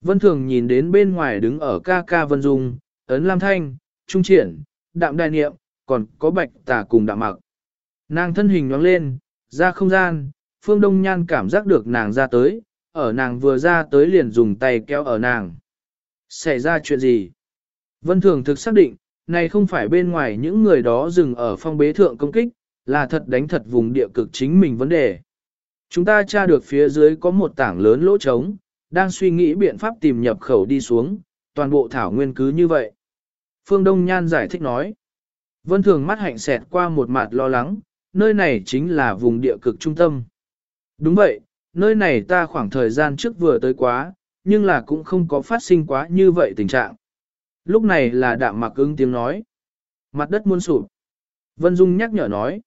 A: Vân Thường nhìn đến bên ngoài đứng ở ca ca Vân Dung, ấn Lam Thanh, Trung Triển, Đạm Đại Niệm, còn có Bạch Tà cùng Đạm Mặc. Nàng thân hình nhoáng lên, ra không gian, Phương Đông Nhan cảm giác được nàng ra tới, ở nàng vừa ra tới liền dùng tay kéo ở nàng. Xảy ra chuyện gì? Vân Thường thực xác định, này không phải bên ngoài những người đó dừng ở phong bế thượng công kích, là thật đánh thật vùng địa cực chính mình vấn đề. Chúng ta tra được phía dưới có một tảng lớn lỗ trống, đang suy nghĩ biện pháp tìm nhập khẩu đi xuống, toàn bộ thảo nguyên cứ như vậy. Phương Đông Nhan giải thích nói. Vân Thường mắt hạnh xẹt qua một mặt lo lắng, nơi này chính là vùng địa cực trung tâm. Đúng vậy, nơi này ta khoảng thời gian trước vừa tới quá, nhưng là cũng không có phát sinh quá như vậy tình trạng. Lúc này là đạm mặc ứng tiếng nói. Mặt đất muôn sụp. Vân Dung nhắc nhở nói.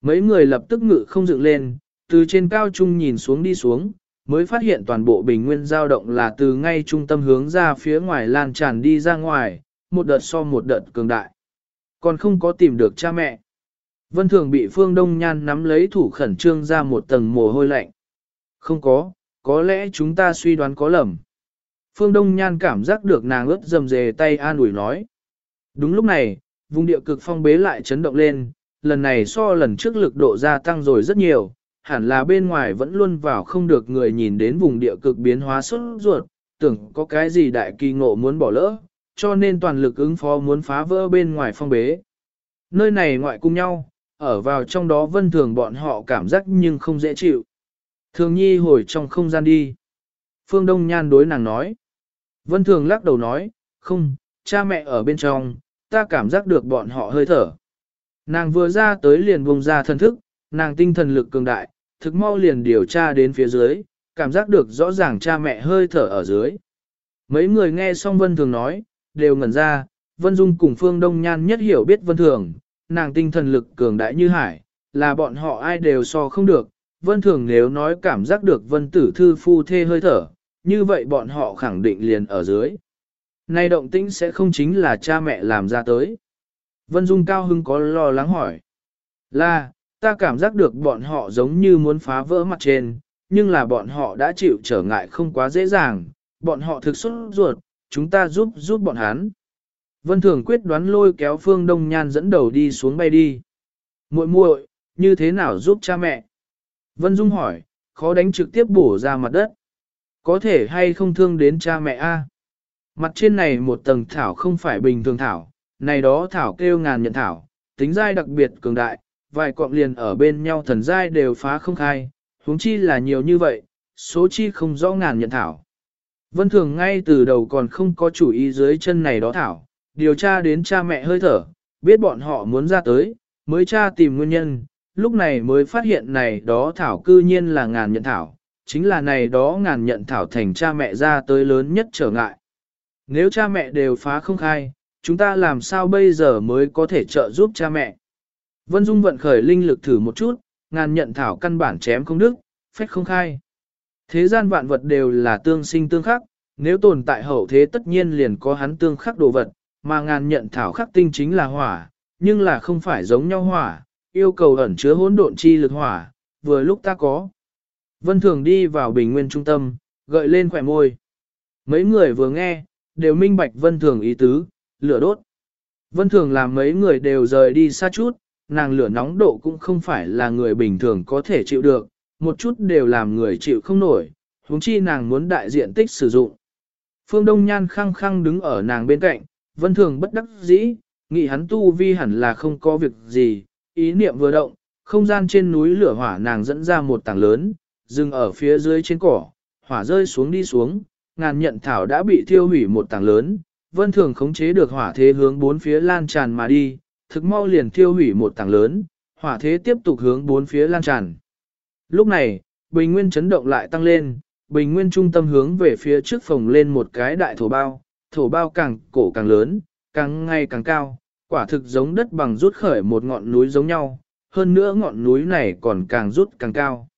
A: Mấy người lập tức ngự không dựng lên, từ trên cao trung nhìn xuống đi xuống, mới phát hiện toàn bộ bình nguyên dao động là từ ngay trung tâm hướng ra phía ngoài lan tràn đi ra ngoài, một đợt so một đợt cường đại. Còn không có tìm được cha mẹ. Vân Thường bị Phương Đông Nhan nắm lấy thủ khẩn trương ra một tầng mồ hôi lạnh. Không có, có lẽ chúng ta suy đoán có lầm. Phương Đông Nhan cảm giác được nàng ướt dầm dề tay an ủi nói. Đúng lúc này, vùng địa cực phong bế lại chấn động lên, lần này so lần trước lực độ gia tăng rồi rất nhiều, hẳn là bên ngoài vẫn luôn vào không được người nhìn đến vùng địa cực biến hóa xuất ruột, tưởng có cái gì đại kỳ ngộ muốn bỏ lỡ, cho nên toàn lực ứng phó muốn phá vỡ bên ngoài phong bế. Nơi này ngoại cung nhau, ở vào trong đó vân thường bọn họ cảm giác nhưng không dễ chịu. Thường nhi hồi trong không gian đi. Phương Đông Nhan đối nàng nói. Vân thường lắc đầu nói, không, cha mẹ ở bên trong, ta cảm giác được bọn họ hơi thở. Nàng vừa ra tới liền vùng ra thần thức, nàng tinh thần lực cường đại, thực mau liền điều tra đến phía dưới, cảm giác được rõ ràng cha mẹ hơi thở ở dưới. Mấy người nghe xong Vân Thường nói, đều ngẩn ra, Vân Dung cùng Phương Đông Nhan nhất hiểu biết Vân Thường, nàng tinh thần lực cường đại như hải, là bọn họ ai đều so không được. Vân Thường nếu nói cảm giác được Vân Tử Thư phu thê hơi thở, như vậy bọn họ khẳng định liền ở dưới. Nay động tĩnh sẽ không chính là cha mẹ làm ra tới. Vân Dung cao hưng có lo lắng hỏi. Là, ta cảm giác được bọn họ giống như muốn phá vỡ mặt trên, nhưng là bọn họ đã chịu trở ngại không quá dễ dàng, bọn họ thực xuất ruột, chúng ta giúp giúp bọn hắn. Vân Thường quyết đoán lôi kéo Phương Đông Nhan dẫn đầu đi xuống bay đi. muội muội, như thế nào giúp cha mẹ? Vân Dung hỏi, khó đánh trực tiếp bổ ra mặt đất. Có thể hay không thương đến cha mẹ a? Mặt trên này một tầng thảo không phải bình thường thảo, này đó thảo kêu ngàn nhận thảo, tính dai đặc biệt cường đại, vài cọng liền ở bên nhau thần dai đều phá không khai, huống chi là nhiều như vậy, số chi không rõ ngàn nhận thảo. Vân Thường ngay từ đầu còn không có chủ ý dưới chân này đó thảo, điều tra đến cha mẹ hơi thở, biết bọn họ muốn ra tới, mới tra tìm nguyên nhân, lúc này mới phát hiện này đó thảo cư nhiên là ngàn nhận thảo, chính là này đó ngàn nhận thảo thành cha mẹ ra tới lớn nhất trở ngại. Nếu cha mẹ đều phá không khai, chúng ta làm sao bây giờ mới có thể trợ giúp cha mẹ? Vân Dung vận khởi linh lực thử một chút, ngàn nhận thảo căn bản chém không đức, phách không khai. Thế gian vạn vật đều là tương sinh tương khắc, nếu tồn tại hậu thế tất nhiên liền có hắn tương khắc đồ vật, mà ngàn nhận thảo khắc tinh chính là hỏa, nhưng là không phải giống nhau hỏa, yêu cầu ẩn chứa hỗn độn chi lực hỏa, vừa lúc ta có. Vân Thường đi vào bình nguyên trung tâm, gợi lên khỏe môi. Mấy người vừa nghe, đều minh bạch Vân Thường ý tứ, lửa đốt. Vân Thường làm mấy người đều rời đi xa chút, nàng lửa nóng độ cũng không phải là người bình thường có thể chịu được, một chút đều làm người chịu không nổi, huống chi nàng muốn đại diện tích sử dụng. Phương Đông Nhan khăng khăng đứng ở nàng bên cạnh, Vân Thường bất đắc dĩ, nghĩ hắn tu vi hẳn là không có việc gì, ý niệm vừa động, không gian trên núi lửa hỏa nàng dẫn ra một tảng lớn, dừng ở phía dưới trên cỏ, hỏa rơi xuống đi xuống, ngàn nhận thảo đã bị thiêu hủy một tảng lớn, vân thường khống chế được hỏa thế hướng bốn phía lan tràn mà đi, thực mau liền thiêu hủy một tảng lớn, hỏa thế tiếp tục hướng bốn phía lan tràn. Lúc này, bình nguyên chấn động lại tăng lên, bình nguyên trung tâm hướng về phía trước phòng lên một cái đại thổ bao, thổ bao càng cổ càng lớn, càng ngày càng cao, quả thực giống đất bằng rút khởi một ngọn núi giống nhau, hơn nữa ngọn núi này còn càng rút càng cao.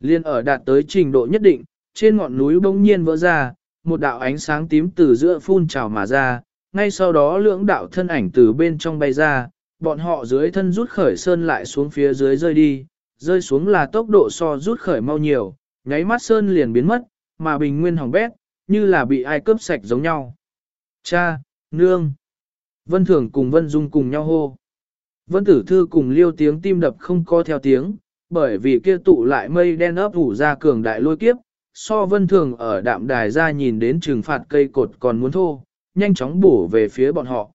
A: Liên ở đạt tới trình độ nhất định, trên ngọn núi bỗng nhiên vỡ ra, một đạo ánh sáng tím từ giữa phun trào mà ra, ngay sau đó lưỡng đạo thân ảnh từ bên trong bay ra, bọn họ dưới thân rút khởi sơn lại xuống phía dưới rơi đi, rơi xuống là tốc độ so rút khởi mau nhiều, nháy mắt sơn liền biến mất, mà bình nguyên hỏng bét, như là bị ai cướp sạch giống nhau. Cha, nương. Vân Thường cùng Vân Dung cùng nhau hô. Vân Tử Thư cùng liêu tiếng tim đập không có theo tiếng, bởi vì kia tụ lại mây đen ấp ủ ra cường đại lôi kiếp, so Vân Thường ở đạm đài ra nhìn đến trừng phạt cây cột còn muốn thô, nhanh chóng bổ về phía bọn họ.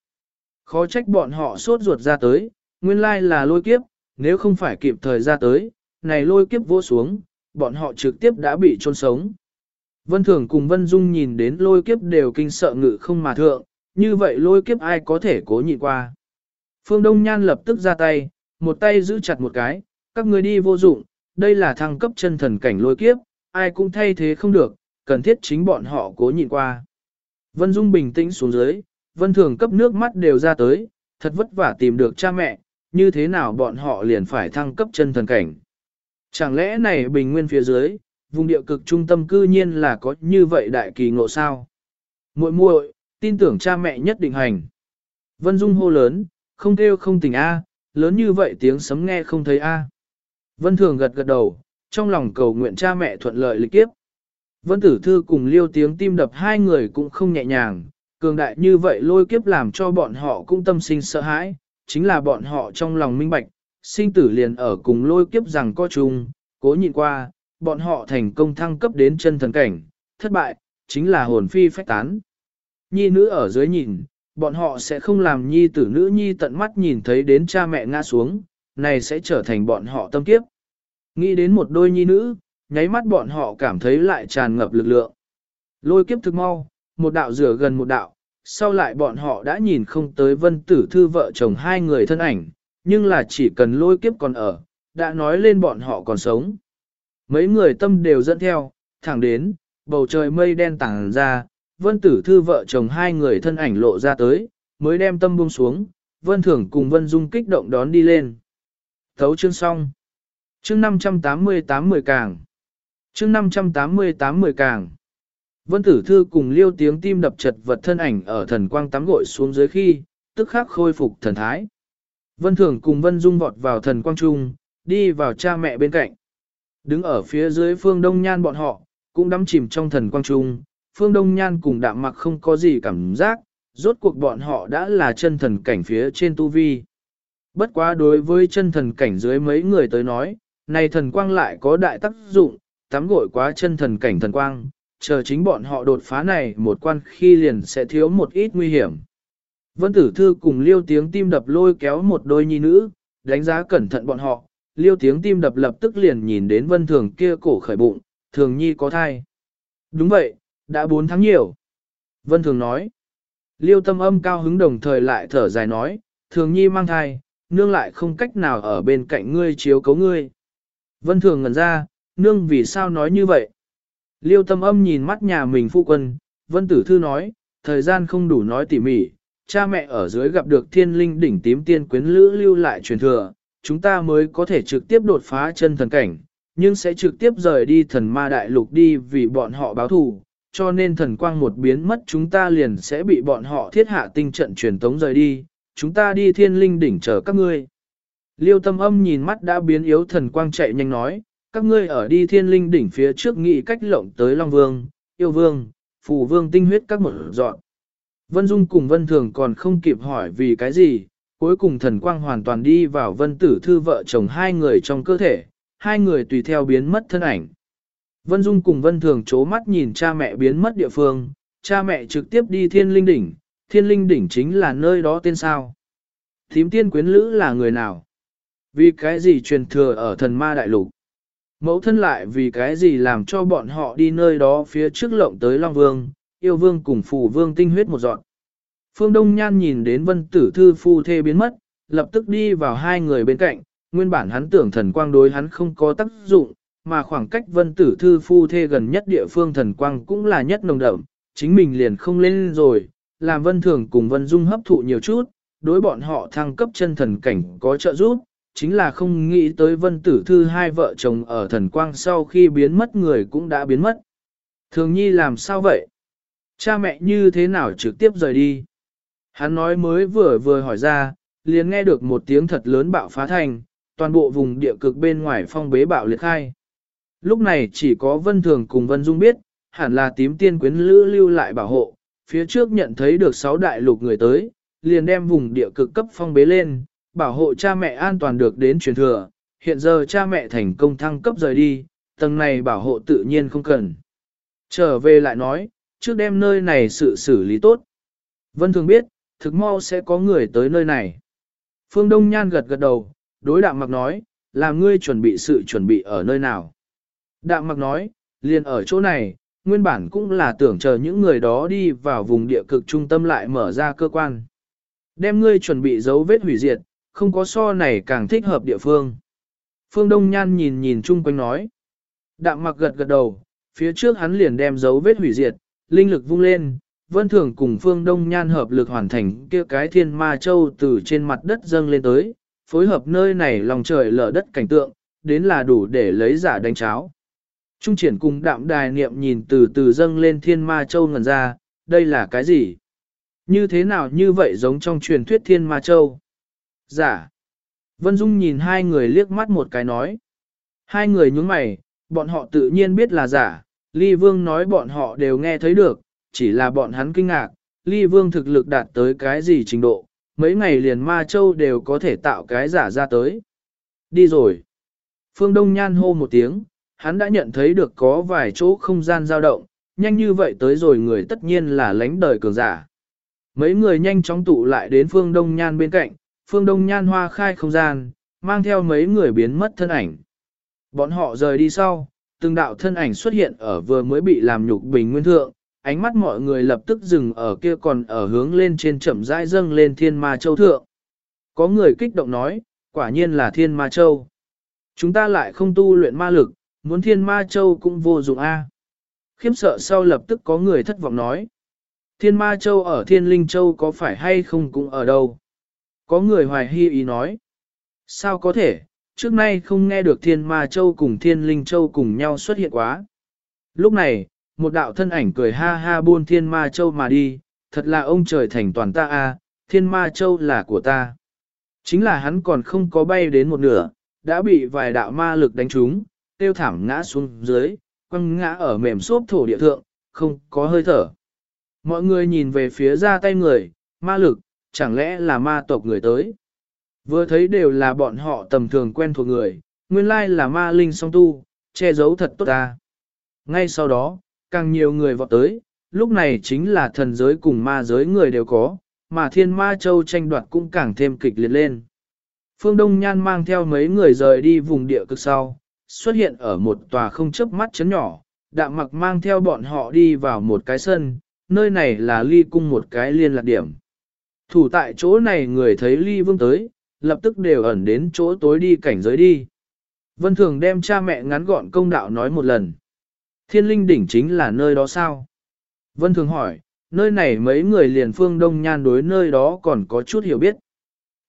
A: Khó trách bọn họ sốt ruột ra tới, nguyên lai là lôi kiếp, nếu không phải kịp thời ra tới, này lôi kiếp vô xuống, bọn họ trực tiếp đã bị chôn sống. Vân Thường cùng Vân Dung nhìn đến lôi kiếp đều kinh sợ ngự không mà thượng, như vậy lôi kiếp ai có thể cố nhịn qua. Phương Đông Nhan lập tức ra tay, một tay giữ chặt một cái, các người đi vô dụng, đây là thăng cấp chân thần cảnh lôi kiếp, ai cũng thay thế không được, cần thiết chính bọn họ cố nhịn qua. Vân Dung bình tĩnh xuống dưới, Vân Thường cấp nước mắt đều ra tới, thật vất vả tìm được cha mẹ, như thế nào bọn họ liền phải thăng cấp chân thần cảnh. Chẳng lẽ này bình nguyên phía dưới, vùng địa cực trung tâm cư nhiên là có như vậy đại kỳ ngộ sao? muội muội tin tưởng cha mẹ nhất định hành. Vân Dung hô lớn, không kêu không tỉnh A, lớn như vậy tiếng sấm nghe không thấy A. Vân Thường gật gật đầu, trong lòng cầu nguyện cha mẹ thuận lợi lịch kiếp. Vân Tử Thư cùng liêu tiếng tim đập hai người cũng không nhẹ nhàng, cường đại như vậy lôi kiếp làm cho bọn họ cũng tâm sinh sợ hãi, chính là bọn họ trong lòng minh bạch, sinh tử liền ở cùng lôi kiếp rằng có chung, cố nhịn qua, bọn họ thành công thăng cấp đến chân thần cảnh, thất bại, chính là hồn phi phách tán. Nhi nữ ở dưới nhìn, bọn họ sẽ không làm nhi tử nữ nhi tận mắt nhìn thấy đến cha mẹ ngã xuống, này sẽ trở thành bọn họ tâm kiếp. Nghĩ đến một đôi nhi nữ, nháy mắt bọn họ cảm thấy lại tràn ngập lực lượng. Lôi kiếp thực mau, một đạo rửa gần một đạo, sau lại bọn họ đã nhìn không tới vân tử thư vợ chồng hai người thân ảnh, nhưng là chỉ cần lôi kiếp còn ở, đã nói lên bọn họ còn sống. Mấy người tâm đều dẫn theo, thẳng đến, bầu trời mây đen tảng ra, vân tử thư vợ chồng hai người thân ảnh lộ ra tới, mới đem tâm buông xuống, vân thưởng cùng vân dung kích động đón đi lên. Thấu chương xong. Chương 588 10 càng. Chương 588 10 càng. Vân tử thư cùng liêu tiếng tim đập chật vật thân ảnh ở thần quang tắm gội xuống dưới khi, tức khắc khôi phục thần thái. Vân thường cùng Vân Dung vọt vào thần quang trung, đi vào cha mẹ bên cạnh. Đứng ở phía dưới phương đông nhan bọn họ, cũng đắm chìm trong thần quang trung, phương đông nhan cùng đạm mặc không có gì cảm giác, rốt cuộc bọn họ đã là chân thần cảnh phía trên tu vi. Bất quá đối với chân thần cảnh dưới mấy người tới nói, này thần quang lại có đại tác dụng, tắm gội quá chân thần cảnh thần quang, chờ chính bọn họ đột phá này một quan khi liền sẽ thiếu một ít nguy hiểm. Vân tử thư cùng liêu tiếng tim đập lôi kéo một đôi nhi nữ, đánh giá cẩn thận bọn họ, liêu tiếng tim đập lập tức liền nhìn đến vân thường kia cổ khởi bụng, thường nhi có thai. Đúng vậy, đã 4 tháng nhiều. Vân thường nói. Liêu tâm âm cao hứng đồng thời lại thở dài nói, thường nhi mang thai, nương lại không cách nào ở bên cạnh ngươi chiếu cấu ngươi. Vân thường ngẩn ra, nương vì sao nói như vậy? Liêu tâm âm nhìn mắt nhà mình phu quân, vân tử thư nói, thời gian không đủ nói tỉ mỉ, cha mẹ ở dưới gặp được thiên linh đỉnh tím tiên quyến lữ lưu lại truyền thừa, chúng ta mới có thể trực tiếp đột phá chân thần cảnh, nhưng sẽ trực tiếp rời đi thần ma đại lục đi vì bọn họ báo thù, cho nên thần quang một biến mất chúng ta liền sẽ bị bọn họ thiết hạ tinh trận truyền tống rời đi, chúng ta đi thiên linh đỉnh chờ các ngươi. Liêu tâm âm nhìn mắt đã biến yếu thần quang chạy nhanh nói, các ngươi ở đi thiên linh đỉnh phía trước nghĩ cách lộng tới Long Vương, Yêu Vương, Phù Vương tinh huyết các một dọn. Vân Dung cùng Vân Thường còn không kịp hỏi vì cái gì, cuối cùng thần quang hoàn toàn đi vào Vân Tử Thư vợ chồng hai người trong cơ thể, hai người tùy theo biến mất thân ảnh. Vân Dung cùng Vân Thường chố mắt nhìn cha mẹ biến mất địa phương, cha mẹ trực tiếp đi thiên linh đỉnh, thiên linh đỉnh chính là nơi đó tên sao. Thím tiên quyến lữ là người nào? Vì cái gì truyền thừa ở thần ma đại lục? Mẫu thân lại vì cái gì làm cho bọn họ đi nơi đó phía trước lộng tới Long Vương, yêu vương cùng phù vương tinh huyết một dọn. Phương Đông Nhan nhìn đến vân tử thư phu thê biến mất, lập tức đi vào hai người bên cạnh, nguyên bản hắn tưởng thần quang đối hắn không có tác dụng, mà khoảng cách vân tử thư phu thê gần nhất địa phương thần quang cũng là nhất nồng đậm, chính mình liền không lên rồi, làm vân thường cùng vân dung hấp thụ nhiều chút, đối bọn họ thăng cấp chân thần cảnh có trợ giúp, chính là không nghĩ tới vân tử thư hai vợ chồng ở thần quang sau khi biến mất người cũng đã biến mất. Thường nhi làm sao vậy? Cha mẹ như thế nào trực tiếp rời đi? Hắn nói mới vừa vừa hỏi ra, liền nghe được một tiếng thật lớn bạo phá thành, toàn bộ vùng địa cực bên ngoài phong bế bạo liệt khai. Lúc này chỉ có Vân Thường cùng Vân Dung biết, hẳn là tím tiên quyến lữ lưu lại bảo hộ, phía trước nhận thấy được sáu đại lục người tới, liền đem vùng địa cực cấp phong bế lên, bảo hộ cha mẹ an toàn được đến truyền thừa, hiện giờ cha mẹ thành công thăng cấp rời đi, tầng này bảo hộ tự nhiên không cần. Trở về lại nói, trước đem nơi này sự xử lý tốt. Vân thường biết, thực mau sẽ có người tới nơi này. Phương Đông Nhan gật gật đầu, đối đạm mặc nói, làm ngươi chuẩn bị sự chuẩn bị ở nơi nào. Đạm mặc nói, liền ở chỗ này, nguyên bản cũng là tưởng chờ những người đó đi vào vùng địa cực trung tâm lại mở ra cơ quan. Đem ngươi chuẩn bị dấu vết hủy diệt, không có so này càng thích hợp địa phương. Phương Đông Nhan nhìn nhìn chung quanh nói. Đạm mặc gật gật đầu, phía trước hắn liền đem dấu vết hủy diệt, linh lực vung lên, vân thường cùng Phương Đông Nhan hợp lực hoàn thành kia cái thiên ma châu từ trên mặt đất dâng lên tới, phối hợp nơi này lòng trời lở đất cảnh tượng, đến là đủ để lấy giả đánh cháo. Trung triển cùng đạm đài niệm nhìn từ từ dâng lên thiên ma châu ngần ra, đây là cái gì? Như thế nào như vậy giống trong truyền thuyết thiên ma châu? Giả. Vân Dung nhìn hai người liếc mắt một cái nói. Hai người nhướng mày, bọn họ tự nhiên biết là giả, Ly Vương nói bọn họ đều nghe thấy được, chỉ là bọn hắn kinh ngạc, Ly Vương thực lực đạt tới cái gì trình độ, mấy ngày liền ma châu đều có thể tạo cái giả ra tới. Đi rồi. Phương Đông Nhan hô một tiếng, hắn đã nhận thấy được có vài chỗ không gian dao động, nhanh như vậy tới rồi người tất nhiên là lánh đời cường giả. Mấy người nhanh chóng tụ lại đến Phương Đông Nhan bên cạnh, Phương Đông Nhan hoa khai không gian, mang theo mấy người biến mất thân ảnh. Bọn họ rời đi sau, từng đạo thân ảnh xuất hiện ở vừa mới bị làm nhục bình nguyên thượng, ánh mắt mọi người lập tức dừng ở kia còn ở hướng lên trên chậm rãi dâng lên thiên ma châu thượng. Có người kích động nói, quả nhiên là thiên ma châu. Chúng ta lại không tu luyện ma lực, muốn thiên ma châu cũng vô dụng a. Khiếm sợ sau lập tức có người thất vọng nói. Thiên ma châu ở thiên linh châu có phải hay không cũng ở đâu? Có người hoài hy ý nói. Sao có thể, trước nay không nghe được thiên ma châu cùng thiên linh châu cùng nhau xuất hiện quá. Lúc này, một đạo thân ảnh cười ha ha buôn thiên ma châu mà đi, thật là ông trời thành toàn ta a, thiên ma châu là của ta. Chính là hắn còn không có bay đến một nửa, đã bị vài đạo ma lực đánh trúng, tiêu thảm ngã xuống dưới, quăng ngã ở mềm xốp thổ địa thượng, không có hơi thở. Mọi người nhìn về phía ra tay người, ma lực, chẳng lẽ là ma tộc người tới. Vừa thấy đều là bọn họ tầm thường quen thuộc người, nguyên lai là ma linh song tu, che giấu thật tốt ta. Ngay sau đó, càng nhiều người vọt tới, lúc này chính là thần giới cùng ma giới người đều có, mà thiên ma châu tranh đoạt cũng càng thêm kịch liệt lên. Phương Đông Nhan mang theo mấy người rời đi vùng địa cực sau, xuất hiện ở một tòa không chớp mắt chấn nhỏ, đạm mặc mang theo bọn họ đi vào một cái sân, nơi này là ly cung một cái liên lạc điểm. Thủ tại chỗ này người thấy ly vương tới, lập tức đều ẩn đến chỗ tối đi cảnh giới đi. Vân Thường đem cha mẹ ngắn gọn công đạo nói một lần. Thiên linh đỉnh chính là nơi đó sao? Vân Thường hỏi, nơi này mấy người liền Phương Đông Nhan đối nơi đó còn có chút hiểu biết.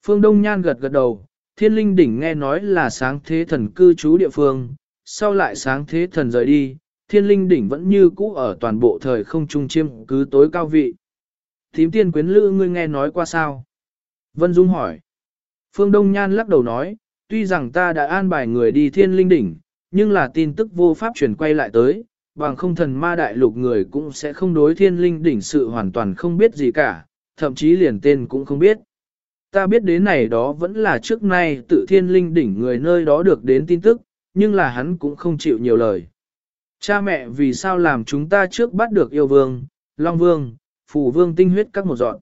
A: Phương Đông Nhan gật gật đầu, thiên linh đỉnh nghe nói là sáng thế thần cư trú địa phương, sau lại sáng thế thần rời đi, thiên linh đỉnh vẫn như cũ ở toàn bộ thời không trung chiêm cứ tối cao vị. Thím tiên quyến lữ ngươi nghe nói qua sao? Vân Dung hỏi. Phương Đông Nhan lắc đầu nói, tuy rằng ta đã an bài người đi thiên linh đỉnh, nhưng là tin tức vô pháp chuyển quay lại tới, bằng không thần ma đại lục người cũng sẽ không đối thiên linh đỉnh sự hoàn toàn không biết gì cả, thậm chí liền tên cũng không biết. Ta biết đến này đó vẫn là trước nay tự thiên linh đỉnh người nơi đó được đến tin tức, nhưng là hắn cũng không chịu nhiều lời. Cha mẹ vì sao làm chúng ta trước bắt được yêu vương, long vương, phù vương tinh huyết các một dọn?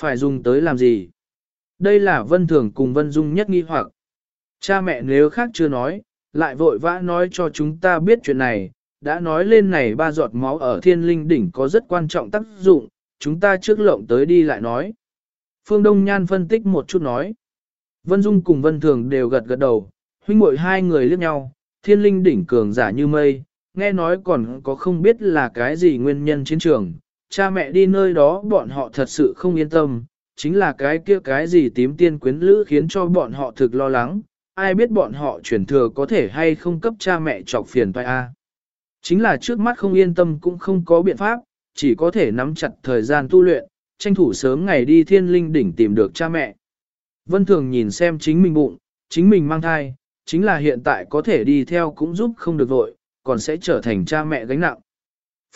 A: Phải dùng tới làm gì? Đây là vân thường cùng vân dung nhất nghi hoặc. Cha mẹ nếu khác chưa nói, lại vội vã nói cho chúng ta biết chuyện này, đã nói lên này ba giọt máu ở thiên linh đỉnh có rất quan trọng tác dụng, chúng ta trước lộng tới đi lại nói. Phương Đông Nhan phân tích một chút nói. Vân Dung cùng Vân Thường đều gật gật đầu, huynh muội hai người liếc nhau, thiên linh đỉnh cường giả như mây, nghe nói còn có không biết là cái gì nguyên nhân chiến trường, cha mẹ đi nơi đó bọn họ thật sự không yên tâm, chính là cái kia cái gì tím tiên quyến lữ khiến cho bọn họ thực lo lắng, ai biết bọn họ chuyển thừa có thể hay không cấp cha mẹ chọc phiền phải a. Chính là trước mắt không yên tâm cũng không có biện pháp, chỉ có thể nắm chặt thời gian tu luyện, tranh thủ sớm ngày đi thiên linh đỉnh tìm được cha mẹ. Vân Thường nhìn xem chính mình bụng, chính mình mang thai, chính là hiện tại có thể đi theo cũng giúp không được vội, còn sẽ trở thành cha mẹ gánh nặng.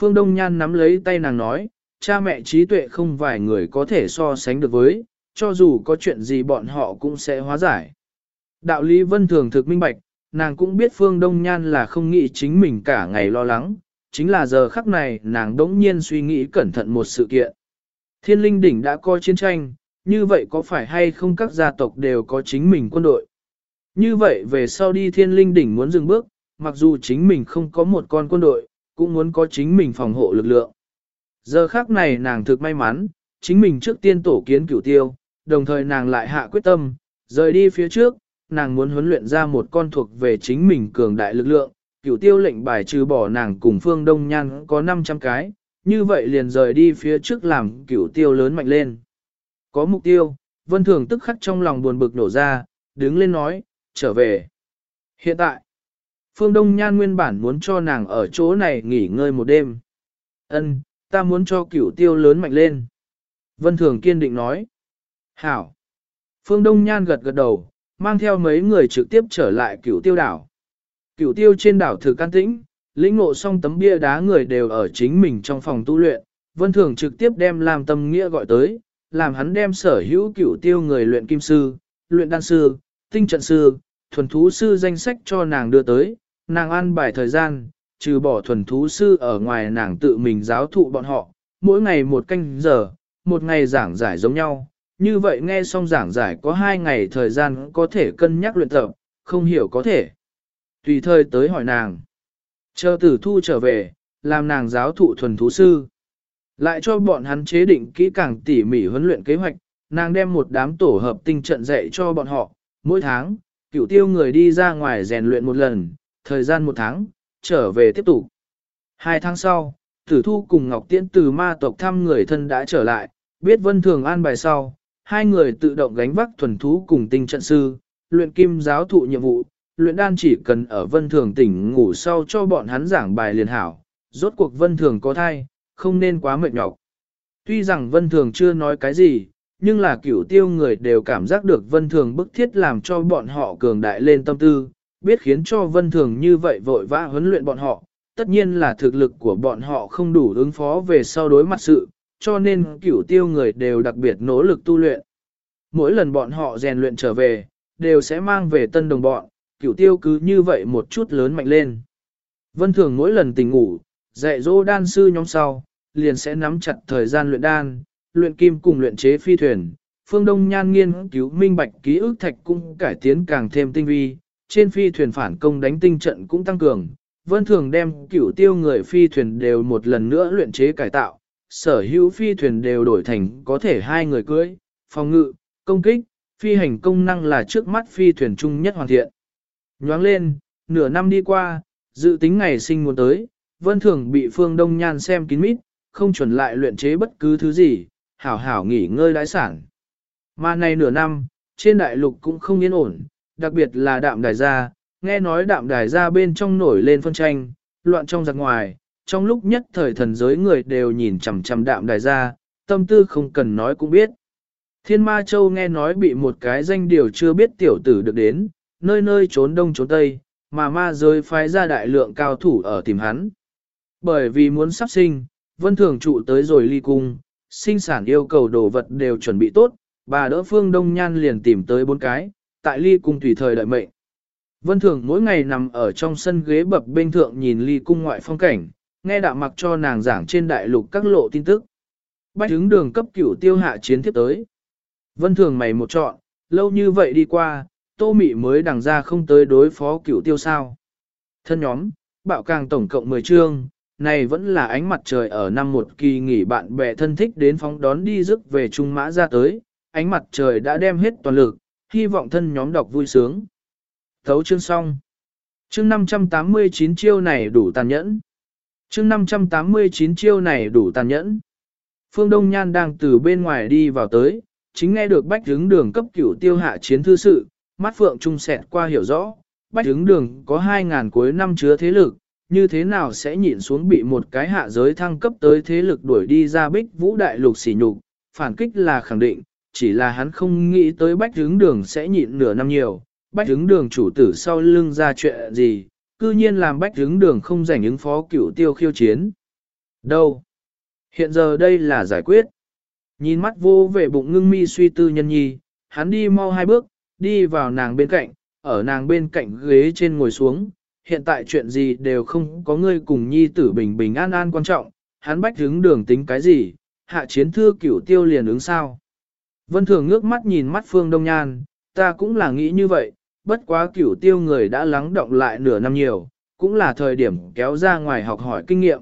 A: Phương Đông Nhan nắm lấy tay nàng nói, cha mẹ trí tuệ không vài người có thể so sánh được với, cho dù có chuyện gì bọn họ cũng sẽ hóa giải. Đạo lý vân thường thực minh bạch, nàng cũng biết Phương Đông Nhan là không nghĩ chính mình cả ngày lo lắng, chính là giờ khắc này nàng đống nhiên suy nghĩ cẩn thận một sự kiện. Thiên linh đỉnh đã coi chiến tranh, như vậy có phải hay không các gia tộc đều có chính mình quân đội? Như vậy về sau đi thiên linh đỉnh muốn dừng bước, mặc dù chính mình không có một con quân đội, cũng muốn có chính mình phòng hộ lực lượng. Giờ khác này nàng thực may mắn, chính mình trước tiên tổ kiến cửu tiêu, đồng thời nàng lại hạ quyết tâm, rời đi phía trước, nàng muốn huấn luyện ra một con thuộc về chính mình cường đại lực lượng, cửu tiêu lệnh bài trừ bỏ nàng cùng phương đông nhan có 500 cái, như vậy liền rời đi phía trước làm cửu tiêu lớn mạnh lên. Có mục tiêu, vân thường tức khắc trong lòng buồn bực nổ ra, đứng lên nói, trở về. Hiện tại, phương đông nhan nguyên bản muốn cho nàng ở chỗ này nghỉ ngơi một đêm. Ân, ta muốn cho cửu tiêu lớn mạnh lên. Vân thường kiên định nói. Hảo. Phương Đông Nhan gật gật đầu, mang theo mấy người trực tiếp trở lại cửu tiêu đảo. Cửu tiêu trên đảo thực can tĩnh, lĩnh ngộ xong tấm bia đá người đều ở chính mình trong phòng tu luyện, vân thường trực tiếp đem làm tâm nghĩa gọi tới, làm hắn đem sở hữu cửu tiêu người luyện kim sư, luyện đan sư, tinh trận sư, thuần thú sư danh sách cho nàng đưa tới, nàng ăn bài thời gian, trừ bỏ thuần thú sư ở ngoài nàng tự mình giáo thụ bọn họ, mỗi ngày một canh giờ, một ngày giảng giải giống nhau, như vậy nghe xong giảng giải có hai ngày thời gian có thể cân nhắc luyện tập, không hiểu có thể. Tùy thời tới hỏi nàng. Chờ tử thu trở về, làm nàng giáo thụ thuần thú sư. Lại cho bọn hắn chế định kỹ càng tỉ mỉ huấn luyện kế hoạch, nàng đem một đám tổ hợp tinh trận dạy cho bọn họ. Mỗi tháng, cựu tiêu người đi ra ngoài rèn luyện một lần, thời gian một tháng, trở về tiếp tục. Hai tháng sau, tử thu cùng Ngọc Tiễn từ ma tộc thăm người thân đã trở lại, biết vân thường an bài sau, hai người tự động gánh vác thuần thú cùng tinh trận sư, luyện kim giáo thụ nhiệm vụ, luyện đan chỉ cần ở vân thường tỉnh ngủ sau cho bọn hắn giảng bài liền hảo, rốt cuộc vân thường có thai, không nên quá mệt nhọc. Tuy rằng vân thường chưa nói cái gì, nhưng là cửu tiêu người đều cảm giác được vân thường bức thiết làm cho bọn họ cường đại lên tâm tư, biết khiến cho vân thường như vậy vội vã huấn luyện bọn họ, tất nhiên là thực lực của bọn họ không đủ ứng phó về sau đối mặt sự, cho nên cửu tiêu người đều đặc biệt nỗ lực tu luyện. Mỗi lần bọn họ rèn luyện trở về, đều sẽ mang về tân đồng bọn, cửu tiêu cứ như vậy một chút lớn mạnh lên. Vân thường mỗi lần tỉnh ngủ, dạy dỗ đan sư nhóm sau, liền sẽ nắm chặt thời gian luyện đan, luyện kim cùng luyện chế phi thuyền. Phương Đông Nhan nghiên cứu minh bạch ký ức thạch cũng cải tiến càng thêm tinh vi, trên phi thuyền phản công đánh tinh trận cũng tăng cường. Vân thường đem cửu tiêu người phi thuyền đều một lần nữa luyện chế cải tạo, sở hữu phi thuyền đều đổi thành có thể hai người cưỡi, phòng ngự, công kích, phi hành công năng là trước mắt phi thuyền chung nhất hoàn thiện. Nhoáng lên, nửa năm đi qua, dự tính ngày sinh muốn tới, vân thường bị phương đông nhan xem kín mít, không chuẩn lại luyện chế bất cứ thứ gì, hảo hảo nghỉ ngơi đái sản. Mà này nửa năm, trên đại lục cũng không yên ổn, đặc biệt là đạm đài gia, nghe nói đạm đài gia bên trong nổi lên phân tranh, loạn trong giặc ngoài, trong lúc nhất thời thần giới người đều nhìn chằm chằm đạm đài gia, tâm tư không cần nói cũng biết. Thiên Ma Châu nghe nói bị một cái danh điều chưa biết tiểu tử được đến, nơi nơi trốn đông trốn tây, mà ma giới phái ra đại lượng cao thủ ở tìm hắn. Bởi vì muốn sắp sinh, vân thường trụ tới rồi ly cung, sinh sản yêu cầu đồ vật đều chuẩn bị tốt, bà đỡ phương đông nhan liền tìm tới bốn cái, tại ly cung tùy thời đợi mệnh. Vân thường mỗi ngày nằm ở trong sân ghế bập bên thượng nhìn ly cung ngoại phong cảnh, nghe đạo mặc cho nàng giảng trên đại lục các lộ tin tức. Bách hướng đường cấp cửu tiêu hạ chiến tiếp tới. Vân thường mày một chọn, lâu như vậy đi qua, tô mị mới đằng ra không tới đối phó cửu tiêu sao. Thân nhóm, bạo càng tổng cộng 10 chương, này vẫn là ánh mặt trời ở năm một kỳ nghỉ bạn bè thân thích đến phóng đón đi rước về Trung Mã ra tới, ánh mặt trời đã đem hết toàn lực, hy vọng thân nhóm đọc vui sướng. Thấu chương xong. Chương 589 chiêu này đủ tàn nhẫn. Chương 589 chiêu này đủ tàn nhẫn. Phương Đông Nhan đang từ bên ngoài đi vào tới, chính nghe được bách hướng đường cấp cửu tiêu hạ chiến thư sự, mắt phượng trung sẹt qua hiểu rõ, bách hướng đường có 2.000 cuối năm chứa thế lực, như thế nào sẽ nhịn xuống bị một cái hạ giới thăng cấp tới thế lực đuổi đi ra bích vũ đại lục xỉ nhục, phản kích là khẳng định, chỉ là hắn không nghĩ tới bách hướng đường sẽ nhịn nửa năm nhiều, bách hướng đường chủ tử sau lưng ra chuyện gì, cư nhiên làm bách hướng đường không giành ứng phó cửu tiêu khiêu chiến. Đâu? Hiện giờ đây là giải quyết. Nhìn mắt vô về bụng ngưng mi suy tư nhân nhi, hắn đi mau hai bước, đi vào nàng bên cạnh, ở nàng bên cạnh ghế trên ngồi xuống. Hiện tại chuyện gì đều không có ngươi cùng nhi tử bình bình an an quan trọng, hắn bách hứng đường tính cái gì, hạ chiến thư cửu tiêu liền ứng sao. Vân Thường ngước mắt nhìn mắt Phương Đông Nhan, ta cũng là nghĩ như vậy, bất quá cửu tiêu người đã lắng động lại nửa năm nhiều, cũng là thời điểm kéo ra ngoài học hỏi kinh nghiệm.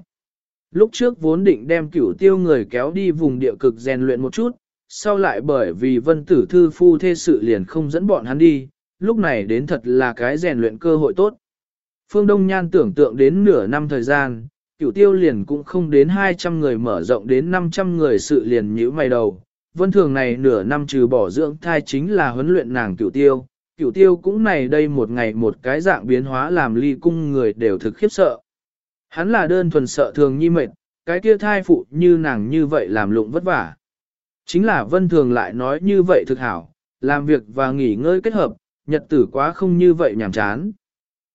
A: Lúc trước vốn định đem cửu tiêu người kéo đi vùng địa cực rèn luyện một chút, sau lại bởi vì vân tử thư phu thê sự liền không dẫn bọn hắn đi, lúc này đến thật là cái rèn luyện cơ hội tốt. Phương Đông Nhan tưởng tượng đến nửa năm thời gian, cửu tiêu liền cũng không đến 200 người mở rộng đến 500 người sự liền nhíu mày đầu. Vân thường này nửa năm trừ bỏ dưỡng thai chính là huấn luyện nàng cửu tiêu, cửu tiêu cũng này đây một ngày một cái dạng biến hóa làm ly cung người đều thực khiếp sợ. Hắn là đơn thuần sợ thường nhi mệt, cái kia thai phụ như nàng như vậy làm lụng vất vả. Chính là vân thường lại nói như vậy thực hảo, làm việc và nghỉ ngơi kết hợp, nhật tử quá không như vậy nhàm chán.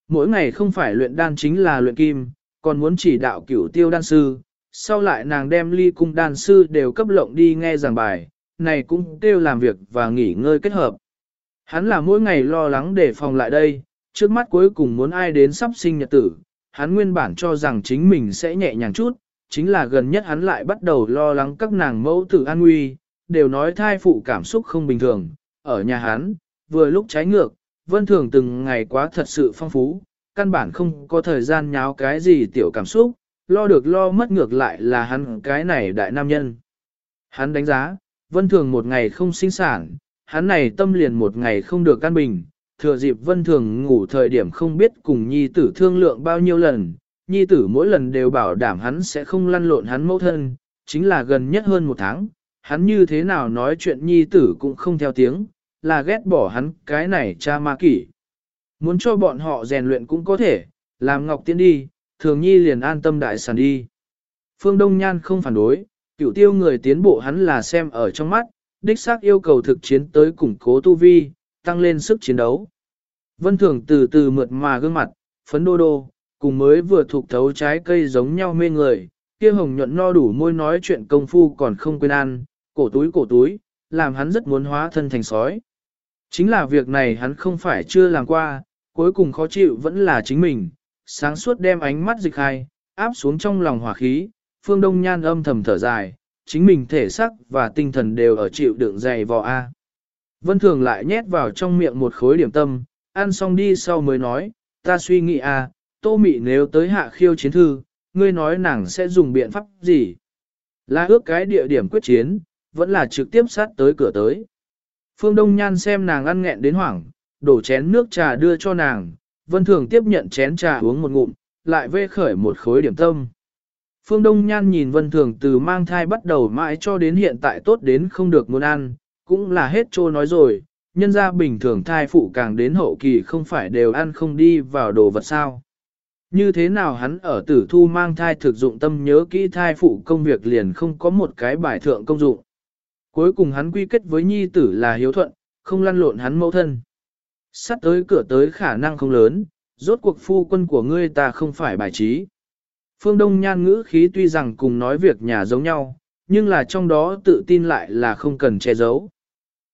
A: Mỗi ngày không phải luyện đan chính là luyện kim, còn muốn chỉ đạo cửu tiêu đan sư, sau lại nàng đem ly cung đan sư đều cấp lộng đi nghe giảng bài, này cũng kêu làm việc và nghỉ ngơi kết hợp. Hắn là mỗi ngày lo lắng để phòng lại đây, trước mắt cuối cùng muốn ai đến sắp sinh nhật tử, hắn nguyên bản cho rằng chính mình sẽ nhẹ nhàng chút, chính là gần nhất hắn lại bắt đầu lo lắng các nàng mẫu tử an nguy, đều nói thai phụ cảm xúc không bình thường, ở nhà hắn, vừa lúc trái ngược, vân thường từng ngày quá thật sự phong phú, căn bản không có thời gian nháo cái gì tiểu cảm xúc, lo được lo mất ngược lại là hắn cái này đại nam nhân. Hắn đánh giá, vân thường một ngày không sinh sản, hắn này tâm liền một ngày không được căn bình, thừa dịp vân thường ngủ thời điểm không biết cùng nhi tử thương lượng bao nhiêu lần, nhi tử mỗi lần đều bảo đảm hắn sẽ không lăn lộn hắn mẫu thân, chính là gần nhất hơn một tháng, hắn như thế nào nói chuyện nhi tử cũng không theo tiếng, là ghét bỏ hắn cái này cha ma kỷ. Muốn cho bọn họ rèn luyện cũng có thể, làm ngọc tiến đi, thường nhi liền an tâm đại sản đi. Phương Đông Nhan không phản đối, cựu tiêu người tiến bộ hắn là xem ở trong mắt, đích xác yêu cầu thực chiến tới củng cố tu vi, tăng lên sức chiến đấu. Vân Thường từ từ mượt mà gương mặt, phấn đô đô, cùng mới vừa thuộc thấu trái cây giống nhau mê người, kia hồng nhuận no đủ môi nói chuyện công phu còn không quên ăn, cổ túi cổ túi, làm hắn rất muốn hóa thân thành sói. Chính là việc này hắn không phải chưa làm qua, cuối cùng khó chịu vẫn là chính mình, sáng suốt đem ánh mắt dịch hai, áp xuống trong lòng hỏa khí, phương đông nhan âm thầm thở dài, chính mình thể sắc và tinh thần đều ở chịu đựng dày vò A. Vân Thường lại nhét vào trong miệng một khối điểm tâm, ăn xong đi sau mới nói, ta suy nghĩ A, tô mị nếu tới hạ khiêu chiến thư, ngươi nói nàng sẽ dùng biện pháp gì? Là ước cái địa điểm quyết chiến, vẫn là trực tiếp sát tới cửa tới. Phương Đông Nhan xem nàng ăn nghẹn đến hoảng, đổ chén nước trà đưa cho nàng, Vân Thường tiếp nhận chén trà uống một ngụm, lại vê khởi một khối điểm tâm. Phương Đông Nhan nhìn Vân Thường từ mang thai bắt đầu mãi cho đến hiện tại tốt đến không được muốn ăn, cũng là hết trô nói rồi, nhân ra bình thường thai phụ càng đến hậu kỳ không phải đều ăn không đi vào đồ vật sao. Như thế nào hắn ở tử thu mang thai thực dụng tâm nhớ kỹ thai phụ công việc liền không có một cái bài thượng công dụng. Cuối cùng hắn quy kết với nhi tử là hiếu thuận, không lăn lộn hắn mẫu thân. Sắt tới cửa tới khả năng không lớn, rốt cuộc phu quân của ngươi ta không phải bài trí. Phương Đông Nhan ngữ khí tuy rằng cùng nói việc nhà giống nhau, nhưng là trong đó tự tin lại là không cần che giấu.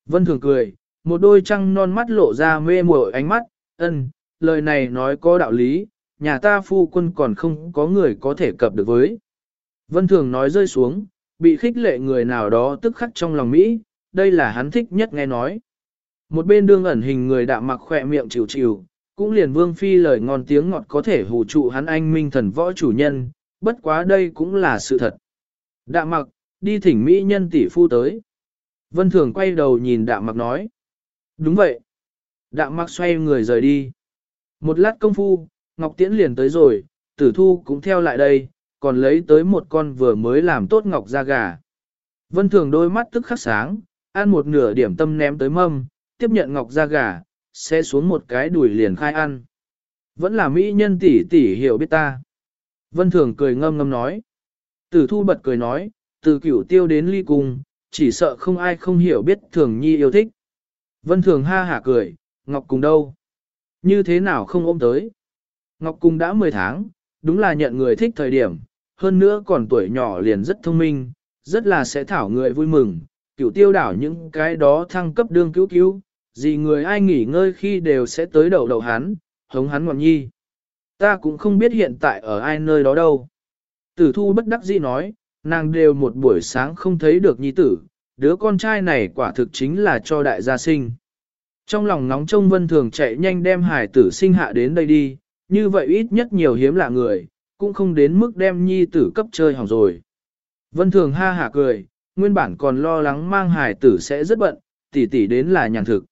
A: Vân Thường cười, một đôi trăng non mắt lộ ra mê muội ánh mắt, ân, lời này nói có đạo lý, nhà ta phu quân còn không có người có thể cập được với. Vân Thường nói rơi xuống, bị khích lệ người nào đó tức khắc trong lòng Mỹ, đây là hắn thích nhất nghe nói. Một bên đương ẩn hình người đạm mặc khỏe miệng chịu chịu, cũng liền vương phi lời ngon tiếng ngọt có thể hù trụ hắn anh minh thần võ chủ nhân, bất quá đây cũng là sự thật. Đạm mặc, đi thỉnh Mỹ nhân tỷ phu tới. Vân Thường quay đầu nhìn đạm mặc nói. Đúng vậy. Đạm mặc xoay người rời đi. Một lát công phu, Ngọc Tiễn liền tới rồi, tử thu cũng theo lại đây, còn lấy tới một con vừa mới làm tốt ngọc ra gà. Vân Thường đôi mắt tức khắc sáng, ăn một nửa điểm tâm ném tới mâm, tiếp nhận ngọc ra gà, sẽ xuống một cái đùi liền khai ăn. Vẫn là mỹ nhân tỷ tỷ hiểu biết ta. Vân Thường cười ngâm ngâm nói. Tử thu bật cười nói, từ cửu tiêu đến ly cung, chỉ sợ không ai không hiểu biết Thường Nhi yêu thích. Vân Thường ha hả cười, Ngọc cùng đâu? Như thế nào không ôm tới? Ngọc Cung đã 10 tháng, đúng là nhận người thích thời điểm, hơn nữa còn tuổi nhỏ liền rất thông minh, rất là sẽ thảo người vui mừng, cửu tiêu đảo những cái đó thăng cấp đương cứu cứu, gì người ai nghỉ ngơi khi đều sẽ tới đầu đầu hắn, hống hắn ngọn nhi. Ta cũng không biết hiện tại ở ai nơi đó đâu. Tử thu bất đắc dĩ nói, nàng đều một buổi sáng không thấy được nhi tử, đứa con trai này quả thực chính là cho đại gia sinh. Trong lòng nóng trông vân thường chạy nhanh đem hải tử sinh hạ đến đây đi, như vậy ít nhất nhiều hiếm lạ người, cũng không đến mức đem nhi tử cấp chơi hỏng rồi. Vân thường ha hả cười, nguyên bản còn lo lắng mang hải tử sẽ rất bận, tỉ tỉ đến là nhàn thực.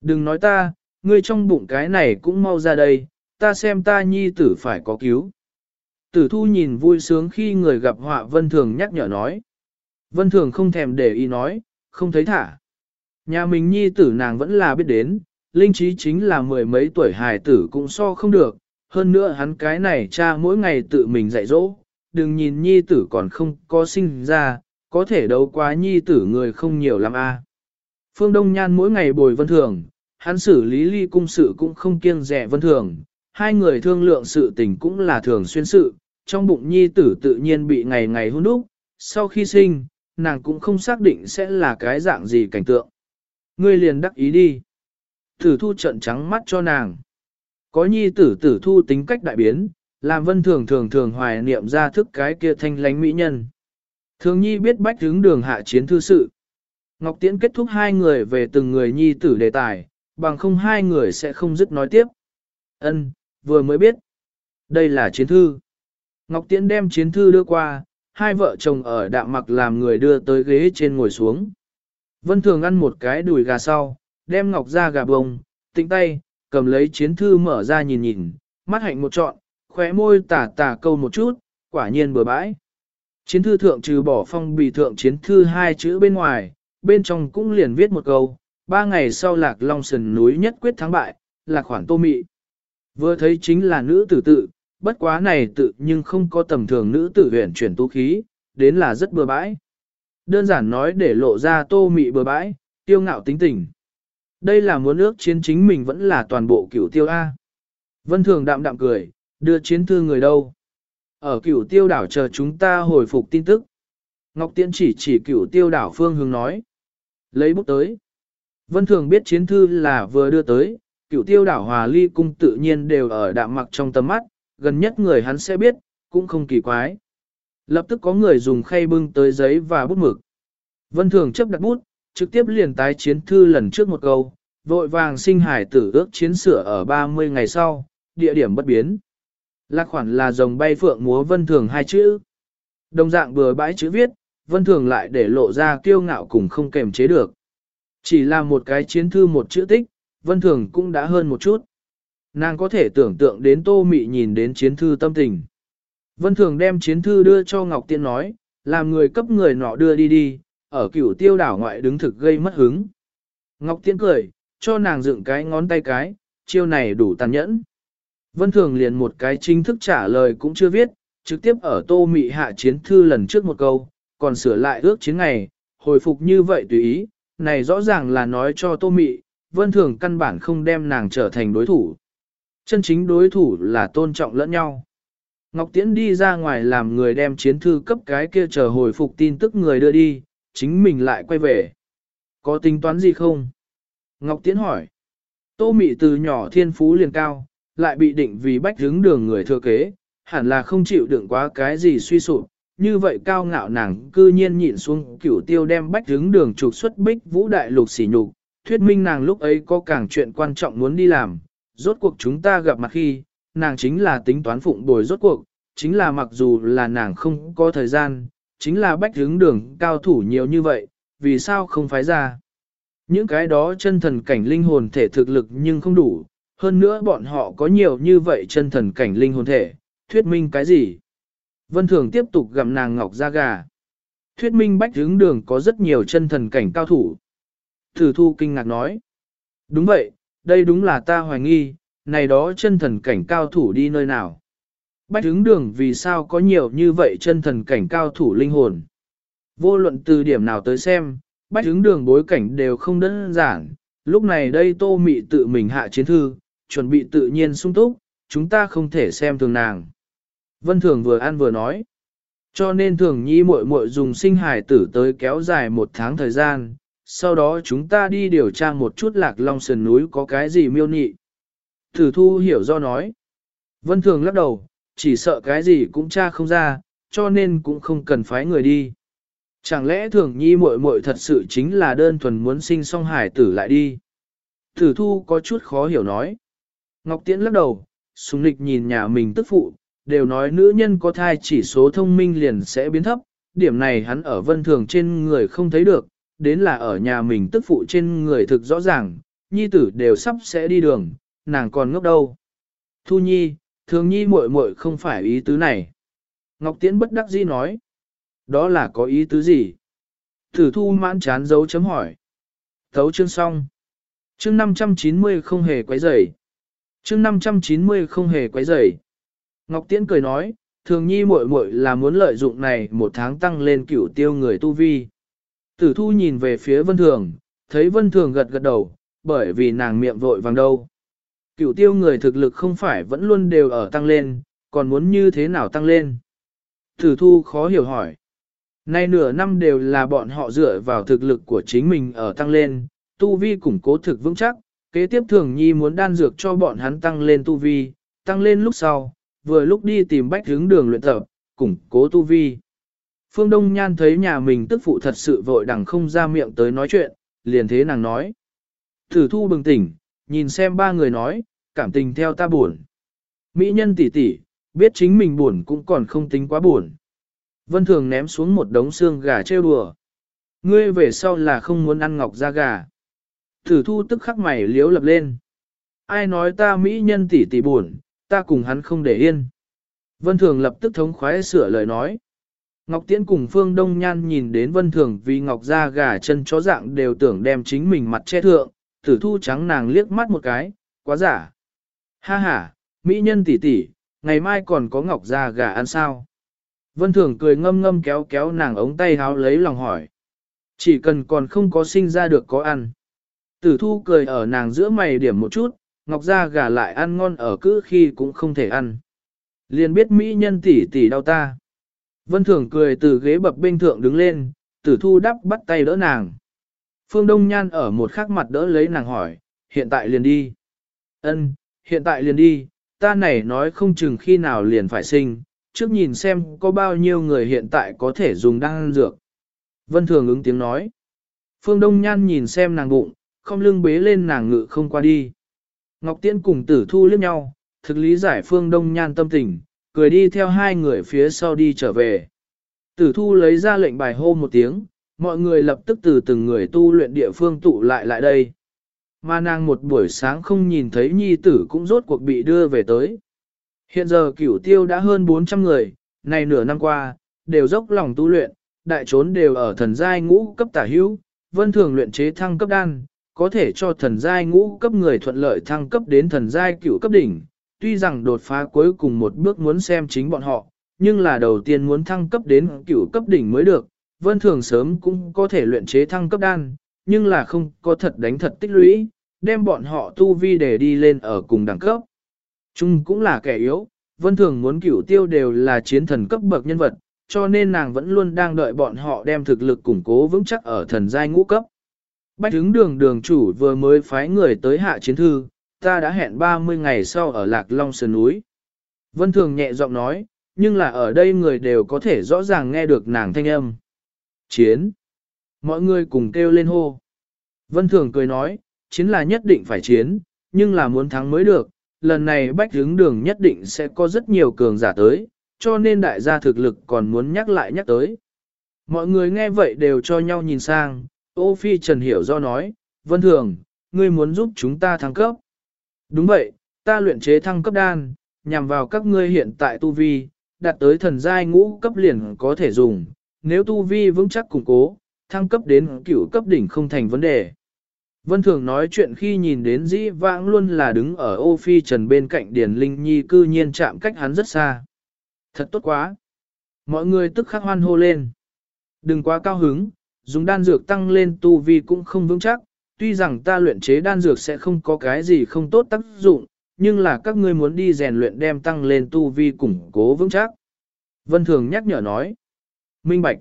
A: Đừng nói ta, ngươi trong bụng cái này cũng mau ra đây, ta xem ta nhi tử phải có cứu. Tử thu nhìn vui sướng khi người gặp họa vân thường nhắc nhở nói. Vân thường không thèm để ý nói, không thấy thả. Nhà mình nhi tử nàng vẫn là biết đến, linh trí chính là mười mấy tuổi hài tử cũng so không được, hơn nữa hắn cái này cha mỗi ngày tự mình dạy dỗ, đừng nhìn nhi tử còn không có sinh ra, có thể đấu quá nhi tử người không nhiều lắm a. Phương Đông Nhan mỗi ngày bồi vân thường, hắn xử lý ly cung sự cũng không kiêng rẻ vân thường, hai người thương lượng sự tình cũng là thường xuyên sự, trong bụng nhi tử tự nhiên bị ngày ngày hôn đúc, sau khi sinh, nàng cũng không xác định sẽ là cái dạng gì cảnh tượng. Ngươi liền đắc ý đi. Tử thu trận trắng mắt cho nàng. Có nhi tử tử thu tính cách đại biến, làm vân thường thường thường hoài niệm ra thức cái kia thanh lánh mỹ nhân. Thường nhi biết bách hướng đường hạ chiến thư sự. Ngọc Tiễn kết thúc hai người về từng người nhi tử đề tài, bằng không hai người sẽ không dứt nói tiếp. Ân, vừa mới biết. Đây là chiến thư. Ngọc Tiễn đem chiến thư đưa qua, hai vợ chồng ở đạm mặc làm người đưa tới ghế trên ngồi xuống. Vân Thường ăn một cái đùi gà sau, đem ngọc ra gà bông, tĩnh tay, cầm lấy chiến thư mở ra nhìn nhìn, mắt hạnh một trọn, khóe môi tả tả câu một chút, quả nhiên bừa bãi. Chiến thư thượng trừ bỏ phong bì thượng chiến thư hai chữ bên ngoài, bên trong cũng liền viết một câu, ba ngày sau lạc long sần núi nhất quyết thắng bại, là khoản tô mị. Vừa thấy chính là nữ tử tự, bất quá này tự nhưng không có tầm thường nữ tử huyền chuyển tu khí, đến là rất bừa bãi. Đơn giản nói để lộ ra tô mị bừa bãi, tiêu ngạo tính tình. Đây là muốn ước chiến chính mình vẫn là toàn bộ cửu tiêu A. Vân Thường đạm đạm cười, đưa chiến thư người đâu. Ở cửu tiêu đảo chờ chúng ta hồi phục tin tức. Ngọc Tiễn chỉ chỉ cửu tiêu đảo phương hướng nói. Lấy bút tới. Vân Thường biết chiến thư là vừa đưa tới, cửu tiêu đảo hòa ly cung tự nhiên đều ở đạm mặc trong tầm mắt, gần nhất người hắn sẽ biết, cũng không kỳ quái. Lập tức có người dùng khay bưng tới giấy và bút mực. Vân Thường chấp đặt bút, trực tiếp liền tái chiến thư lần trước một câu, vội vàng sinh hải tử ước chiến sửa ở 30 ngày sau, địa điểm bất biến. Lạc khoản là dòng bay phượng múa Vân Thường hai chữ. Đồng dạng bừa bãi chữ viết, Vân Thường lại để lộ ra kiêu ngạo cùng không kềm chế được. Chỉ là một cái chiến thư một chữ tích, Vân Thường cũng đã hơn một chút. Nàng có thể tưởng tượng đến Tô Mị nhìn đến chiến thư tâm tình. Vân Thường đem chiến thư đưa cho Ngọc Tiên nói, làm người cấp người nọ đưa đi đi, ở cửu tiêu đảo ngoại đứng thực gây mất hứng. Ngọc Tiễn cười, cho nàng dựng cái ngón tay cái, chiêu này đủ tàn nhẫn. Vân Thường liền một cái chính thức trả lời cũng chưa viết, trực tiếp ở Tô Mị hạ chiến thư lần trước một câu, còn sửa lại ước chiến ngày, hồi phục như vậy tùy ý, này rõ ràng là nói cho Tô Mị, Vân Thường căn bản không đem nàng trở thành đối thủ. Chân chính đối thủ là tôn trọng lẫn nhau. Ngọc Tiễn đi ra ngoài làm người đem chiến thư cấp cái kia chờ hồi phục tin tức người đưa đi, chính mình lại quay về. Có tính toán gì không? Ngọc Tiễn hỏi. Tô Mị từ nhỏ thiên phú liền cao, lại bị định vì bách hướng đường người thừa kế, hẳn là không chịu đựng quá cái gì suy sụp. Như vậy cao ngạo nàng cư nhiên nhịn xuống cửu tiêu đem bách hướng đường trục xuất bích vũ đại lục xỉ nhục, thuyết minh nàng lúc ấy có càng chuyện quan trọng muốn đi làm, rốt cuộc chúng ta gặp mặt khi, nàng chính là tính toán phụng bồi rốt cuộc, chính là mặc dù là nàng không có thời gian, chính là bách hướng đường cao thủ nhiều như vậy, vì sao không phái ra. Những cái đó chân thần cảnh linh hồn thể thực lực nhưng không đủ, hơn nữa bọn họ có nhiều như vậy chân thần cảnh linh hồn thể, thuyết minh cái gì? Vân Thường tiếp tục gặm nàng ngọc ra gà. Thuyết minh bách hướng đường có rất nhiều chân thần cảnh cao thủ. Thử thu kinh ngạc nói. Đúng vậy, đây đúng là ta hoài nghi, này đó chân thần cảnh cao thủ đi nơi nào. Bách hướng đường vì sao có nhiều như vậy chân thần cảnh cao thủ linh hồn. Vô luận từ điểm nào tới xem, bách hướng đường bối cảnh đều không đơn giản. Lúc này đây tô mị tự mình hạ chiến thư, chuẩn bị tự nhiên sung túc, chúng ta không thể xem thường nàng. Vân Thường vừa ăn vừa nói. Cho nên thường nhi muội muội dùng sinh hài tử tới kéo dài một tháng thời gian, sau đó chúng ta đi điều tra một chút lạc long sườn núi có cái gì miêu nị. thử thu hiểu do nói. Vân thường lắc đầu, chỉ sợ cái gì cũng tra không ra, cho nên cũng không cần phái người đi. Chẳng lẽ thường nhi muội muội thật sự chính là đơn thuần muốn sinh song hải tử lại đi. Tử thu có chút khó hiểu nói. Ngọc Tiễn lắc đầu, sùng lịch nhìn nhà mình tức phụ, đều nói nữ nhân có thai chỉ số thông minh liền sẽ biến thấp, điểm này hắn ở vân thường trên người không thấy được, đến là ở nhà mình tức phụ trên người thực rõ ràng, nhi tử đều sắp sẽ đi đường, nàng còn ngốc đâu. Thu nhi, thường nhi muội muội không phải ý tứ này. Ngọc Tiễn bất đắc dĩ nói. Đó là có ý tứ gì? Thử thu mãn chán dấu chấm hỏi. Thấu chương xong. Chương 590 không hề quấy rầy. Chương 590 không hề quấy rầy. Ngọc Tiễn cười nói, thường nhi muội muội là muốn lợi dụng này một tháng tăng lên cửu tiêu người tu vi. Tử thu nhìn về phía vân thường, thấy vân thường gật gật đầu, bởi vì nàng miệng vội vàng đâu. Cửu tiêu người thực lực không phải vẫn luôn đều ở tăng lên, còn muốn như thế nào tăng lên. Thử thu khó hiểu hỏi. Nay nửa năm đều là bọn họ dựa vào thực lực của chính mình ở tăng lên, tu vi củng cố thực vững chắc, kế tiếp thường nhi muốn đan dược cho bọn hắn tăng lên tu vi, tăng lên lúc sau, vừa lúc đi tìm bách hướng đường luyện tập, củng cố tu vi. Phương Đông Nhan thấy nhà mình tức phụ thật sự vội đằng không ra miệng tới nói chuyện, liền thế nàng nói. Thử thu bừng tỉnh, nhìn xem ba người nói, cảm tình theo ta buồn. Mỹ nhân tỷ tỷ, biết chính mình buồn cũng còn không tính quá buồn. Vân Thường ném xuống một đống xương gà trêu đùa. Ngươi về sau là không muốn ăn ngọc da gà. Thử thu tức khắc mày liếu lập lên. Ai nói ta Mỹ nhân tỷ tỷ buồn, ta cùng hắn không để yên. Vân Thường lập tức thống khoái sửa lời nói. Ngọc Tiễn cùng Phương Đông Nhan nhìn đến Vân Thường vì Ngọc da gà chân chó dạng đều tưởng đem chính mình mặt che thượng, tử thu trắng nàng liếc mắt một cái, quá giả. Ha ha, Mỹ nhân tỷ tỷ, ngày mai còn có Ngọc ra gà ăn sao? Vân Thường cười ngâm ngâm kéo kéo nàng ống tay háo lấy lòng hỏi. Chỉ cần còn không có sinh ra được có ăn. Tử thu cười ở nàng giữa mày điểm một chút, ngọc ra gà lại ăn ngon ở cứ khi cũng không thể ăn. Liền biết mỹ nhân tỷ tỷ đau ta. Vân Thường cười từ ghế bập bên thượng đứng lên, tử thu đắp bắt tay đỡ nàng. Phương Đông Nhan ở một khắc mặt đỡ lấy nàng hỏi, hiện tại liền đi. Ân, hiện tại liền đi, ta này nói không chừng khi nào liền phải sinh, trước nhìn xem có bao nhiêu người hiện tại có thể dùng đan dược. Vân Thường ứng tiếng nói. Phương Đông Nhan nhìn xem nàng bụng, không lưng bế lên nàng ngự không qua đi. Ngọc Tiễn cùng tử thu liếc nhau, thực lý giải Phương Đông Nhan tâm tình, cười đi theo hai người phía sau đi trở về. Tử thu lấy ra lệnh bài hô một tiếng, mọi người lập tức từ từng người tu luyện địa phương tụ lại lại đây. Mà nàng một buổi sáng không nhìn thấy nhi tử cũng rốt cuộc bị đưa về tới. Hiện giờ cửu tiêu đã hơn 400 người, này nửa năm qua, đều dốc lòng tu luyện, đại trốn đều ở thần giai ngũ cấp tả hữu, vân thường luyện chế thăng cấp đan, có thể cho thần giai ngũ cấp người thuận lợi thăng cấp đến thần giai cửu cấp đỉnh. Tuy rằng đột phá cuối cùng một bước muốn xem chính bọn họ, nhưng là đầu tiên muốn thăng cấp đến cửu cấp đỉnh mới được. Vân thường sớm cũng có thể luyện chế thăng cấp đan, nhưng là không có thật đánh thật tích lũy, đem bọn họ tu vi để đi lên ở cùng đẳng cấp. Chung cũng là kẻ yếu, vân thường muốn cửu tiêu đều là chiến thần cấp bậc nhân vật, cho nên nàng vẫn luôn đang đợi bọn họ đem thực lực củng cố vững chắc ở thần giai ngũ cấp. Bách hứng đường đường chủ vừa mới phái người tới hạ chiến thư, ta đã hẹn 30 ngày sau ở Lạc Long Sơn núi. Vân thường nhẹ giọng nói, nhưng là ở đây người đều có thể rõ ràng nghe được nàng thanh âm. Chiến! Mọi người cùng kêu lên hô. Vân thường cười nói, chiến là nhất định phải chiến, nhưng là muốn thắng mới được, lần này bách hướng đường nhất định sẽ có rất nhiều cường giả tới, cho nên đại gia thực lực còn muốn nhắc lại nhắc tới. Mọi người nghe vậy đều cho nhau nhìn sang, Ô Phi Trần hiểu do nói, Vân Thường, ngươi muốn giúp chúng ta thăng cấp. Đúng vậy, ta luyện chế thăng cấp đan, nhằm vào các ngươi hiện tại tu vi, đạt tới thần giai ngũ cấp liền có thể dùng, nếu tu vi vững chắc củng cố, thăng cấp đến cửu cấp đỉnh không thành vấn đề. Vân Thường nói chuyện khi nhìn đến dĩ vãng luôn là đứng ở ô phi trần bên cạnh Điền Linh Nhi cư nhiên chạm cách hắn rất xa. Thật tốt quá. Mọi người tức khắc hoan hô lên. Đừng quá cao hứng, dùng đan dược tăng lên tu vi cũng không vững chắc, tuy rằng ta luyện chế đan dược sẽ không có cái gì không tốt tác dụng, nhưng là các ngươi muốn đi rèn luyện đem tăng lên tu vi củng cố vững chắc. Vân Thường nhắc nhở nói. Minh Bạch.